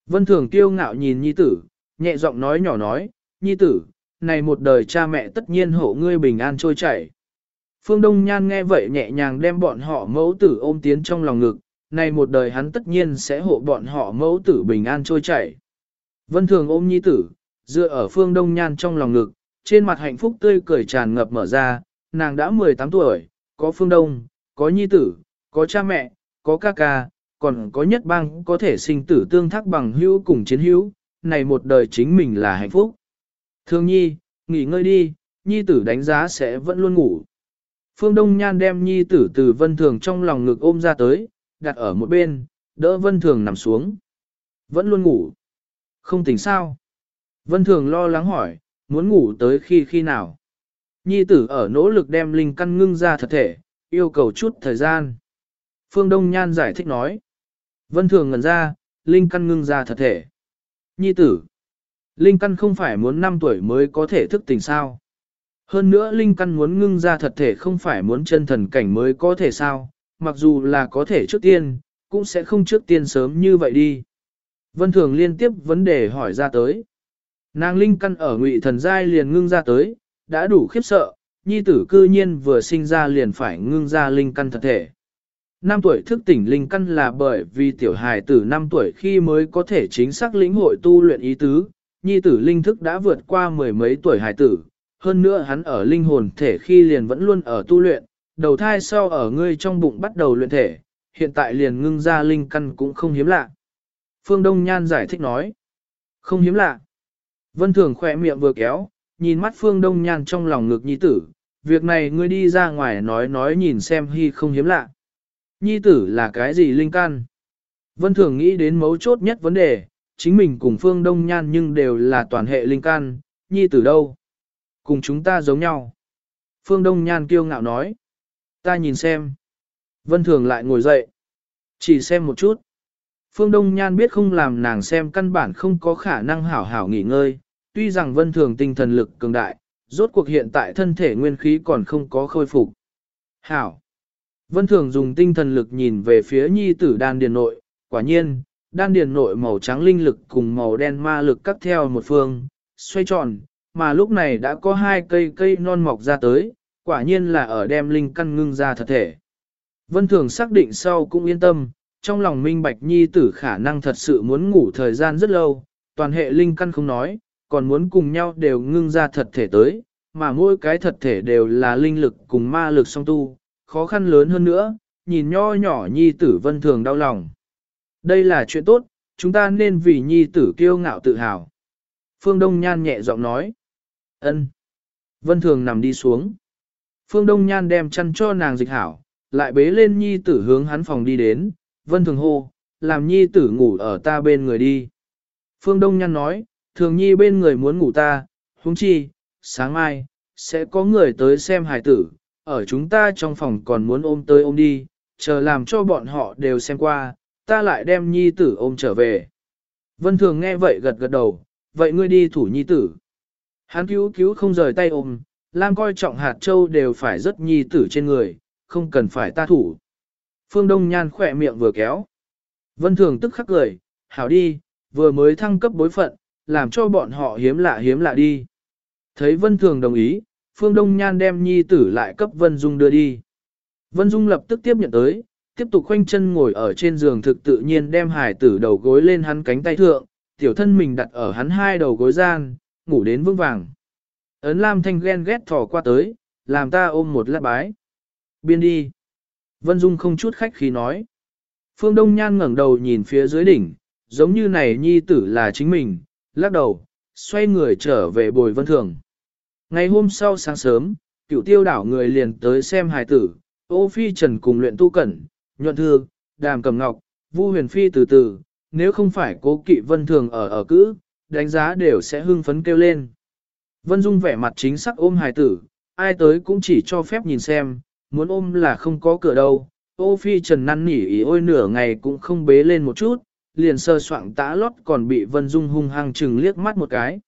A: Vân Thường kiêu ngạo nhìn nhi tử, nhẹ giọng nói nhỏ nói, nhi tử, này một đời cha mẹ tất nhiên hộ ngươi bình an trôi chảy. Phương Đông Nhan nghe vậy nhẹ nhàng đem bọn họ mẫu tử ôm tiến trong lòng ngực, này một đời hắn tất nhiên sẽ hộ bọn họ mẫu tử bình an trôi chảy. Vân Thường ôm nhi tử, dựa ở Phương Đông Nhan trong lòng ngực, trên mặt hạnh phúc tươi cười tràn ngập mở ra, nàng đã 18 tuổi, có Phương Đông, có nhi tử, có cha mẹ, có ca ca, còn có nhất bang có thể sinh tử tương thác bằng hữu cùng chiến hữu, này một đời chính mình là hạnh phúc. Thương nhi, nghỉ ngơi đi, nhi tử đánh giá sẽ vẫn luôn ngủ. Phương Đông Nhan đem nhi tử từ vân thường trong lòng ngực ôm ra tới, đặt ở một bên, đỡ vân thường nằm xuống. Vẫn luôn ngủ. Không tỉnh sao? Vân thường lo lắng hỏi, muốn ngủ tới khi khi nào? Nhi tử ở nỗ lực đem linh căn ngưng ra thật thể, yêu cầu chút thời gian. Phương Đông Nhan giải thích nói. Vân thường ngẩn ra, linh căn ngưng ra thật thể. Nhi tử. Linh căn không phải muốn 5 tuổi mới có thể thức tỉnh sao. Hơn nữa linh căn muốn ngưng ra thật thể không phải muốn chân thần cảnh mới có thể sao, mặc dù là có thể trước tiên, cũng sẽ không trước tiên sớm như vậy đi. Vân Thường liên tiếp vấn đề hỏi ra tới. Nàng linh căn ở ngụy thần giai liền ngưng ra tới, đã đủ khiếp sợ, nhi tử cư nhiên vừa sinh ra liền phải ngưng ra linh căn thật thể. Năm tuổi thức tỉnh linh căn là bởi vì tiểu hài tử 5 tuổi khi mới có thể chính xác lĩnh hội tu luyện ý tứ, nhi tử linh thức đã vượt qua mười mấy tuổi hài tử, hơn nữa hắn ở linh hồn thể khi liền vẫn luôn ở tu luyện, đầu thai sau ở ngươi trong bụng bắt đầu luyện thể, hiện tại liền ngưng ra linh căn cũng không hiếm lạ. Phương Đông Nhan giải thích nói, không hiếm lạ. Vân Thường khỏe miệng vừa kéo, nhìn mắt Phương Đông Nhan trong lòng ngực nhi tử, việc này ngươi đi ra ngoài nói nói nhìn xem hy không hiếm lạ. Nhi tử là cái gì linh căn? Vân Thường nghĩ đến mấu chốt nhất vấn đề, chính mình cùng Phương Đông Nhan nhưng đều là toàn hệ linh căn, nhi tử đâu? Cùng chúng ta giống nhau. Phương Đông Nhan kiêu ngạo nói. Ta nhìn xem. Vân Thường lại ngồi dậy. Chỉ xem một chút. Phương Đông Nhan biết không làm nàng xem căn bản không có khả năng hảo hảo nghỉ ngơi, tuy rằng Vân Thường tinh thần lực cường đại, rốt cuộc hiện tại thân thể nguyên khí còn không có khôi phục. Hảo. Vân Thường dùng tinh thần lực nhìn về phía nhi tử đan điền nội, quả nhiên, đan điền nội màu trắng linh lực cùng màu đen ma lực cắt theo một phương, xoay tròn, mà lúc này đã có hai cây cây non mọc ra tới, quả nhiên là ở đem linh căn ngưng ra thật thể. Vân Thường xác định sau cũng yên tâm, trong lòng minh bạch nhi tử khả năng thật sự muốn ngủ thời gian rất lâu, toàn hệ linh căn không nói, còn muốn cùng nhau đều ngưng ra thật thể tới, mà mỗi cái thật thể đều là linh lực cùng ma lực song tu, khó khăn lớn hơn nữa, nhìn nho nhỏ nhi tử vân thường đau lòng. Đây là chuyện tốt, chúng ta nên vì nhi tử kiêu ngạo tự hào. Phương Đông Nhan nhẹ giọng nói. ân. Vân thường nằm đi xuống. Phương Đông Nhan đem chăn cho nàng dịch hảo, lại bế lên nhi tử hướng hắn phòng đi đến, vân thường hô, làm nhi tử ngủ ở ta bên người đi. Phương Đông Nhan nói, thường nhi bên người muốn ngủ ta, huống chi, sáng mai, sẽ có người tới xem hài tử, ở chúng ta trong phòng còn muốn ôm tới ôm đi, chờ làm cho bọn họ đều xem qua, ta lại đem nhi tử ôm trở về. Vân thường nghe vậy gật gật đầu, vậy ngươi đi thủ nhi tử. Hắn cứu cứu không rời tay ôm, Lam coi trọng hạt châu đều phải rất nhi tử trên người, không cần phải ta thủ. Phương Đông Nhan khỏe miệng vừa kéo. Vân Thường tức khắc cười, hảo đi, vừa mới thăng cấp bối phận, làm cho bọn họ hiếm lạ hiếm lạ đi. Thấy Vân Thường đồng ý, Phương Đông Nhan đem nhi tử lại cấp Vân Dung đưa đi. Vân Dung lập tức tiếp nhận tới, tiếp tục khoanh chân ngồi ở trên giường thực tự nhiên đem hải tử đầu gối lên hắn cánh tay thượng, tiểu thân mình đặt ở hắn hai đầu gối gian, ngủ đến vững vàng. Ấn Lam Thanh ghen ghét thỏ qua tới, làm ta ôm một lát bái. Biên đi. Vân Dung không chút khách khí nói. Phương Đông Nhan ngẩng đầu nhìn phía dưới đỉnh, giống như này nhi tử là chính mình, lắc đầu, xoay người trở về bồi vân thường. Ngày hôm sau sáng sớm, cựu tiêu đảo người liền tới xem hài tử, ô phi trần cùng luyện tu cẩn, nhuận thư, đàm cầm ngọc, vu huyền phi từ từ, nếu không phải cố kỵ vân thường ở ở cữ, đánh giá đều sẽ hưng phấn kêu lên. Vân Dung vẻ mặt chính sắc ôm hài tử, ai tới cũng chỉ cho phép nhìn xem, muốn ôm là không có cửa đâu. Ô phi trần năn nỉ ý ôi nửa ngày cũng không bế lên một chút, liền sơ soạn tã lót còn bị Vân Dung hung hăng chừng liếc mắt một cái.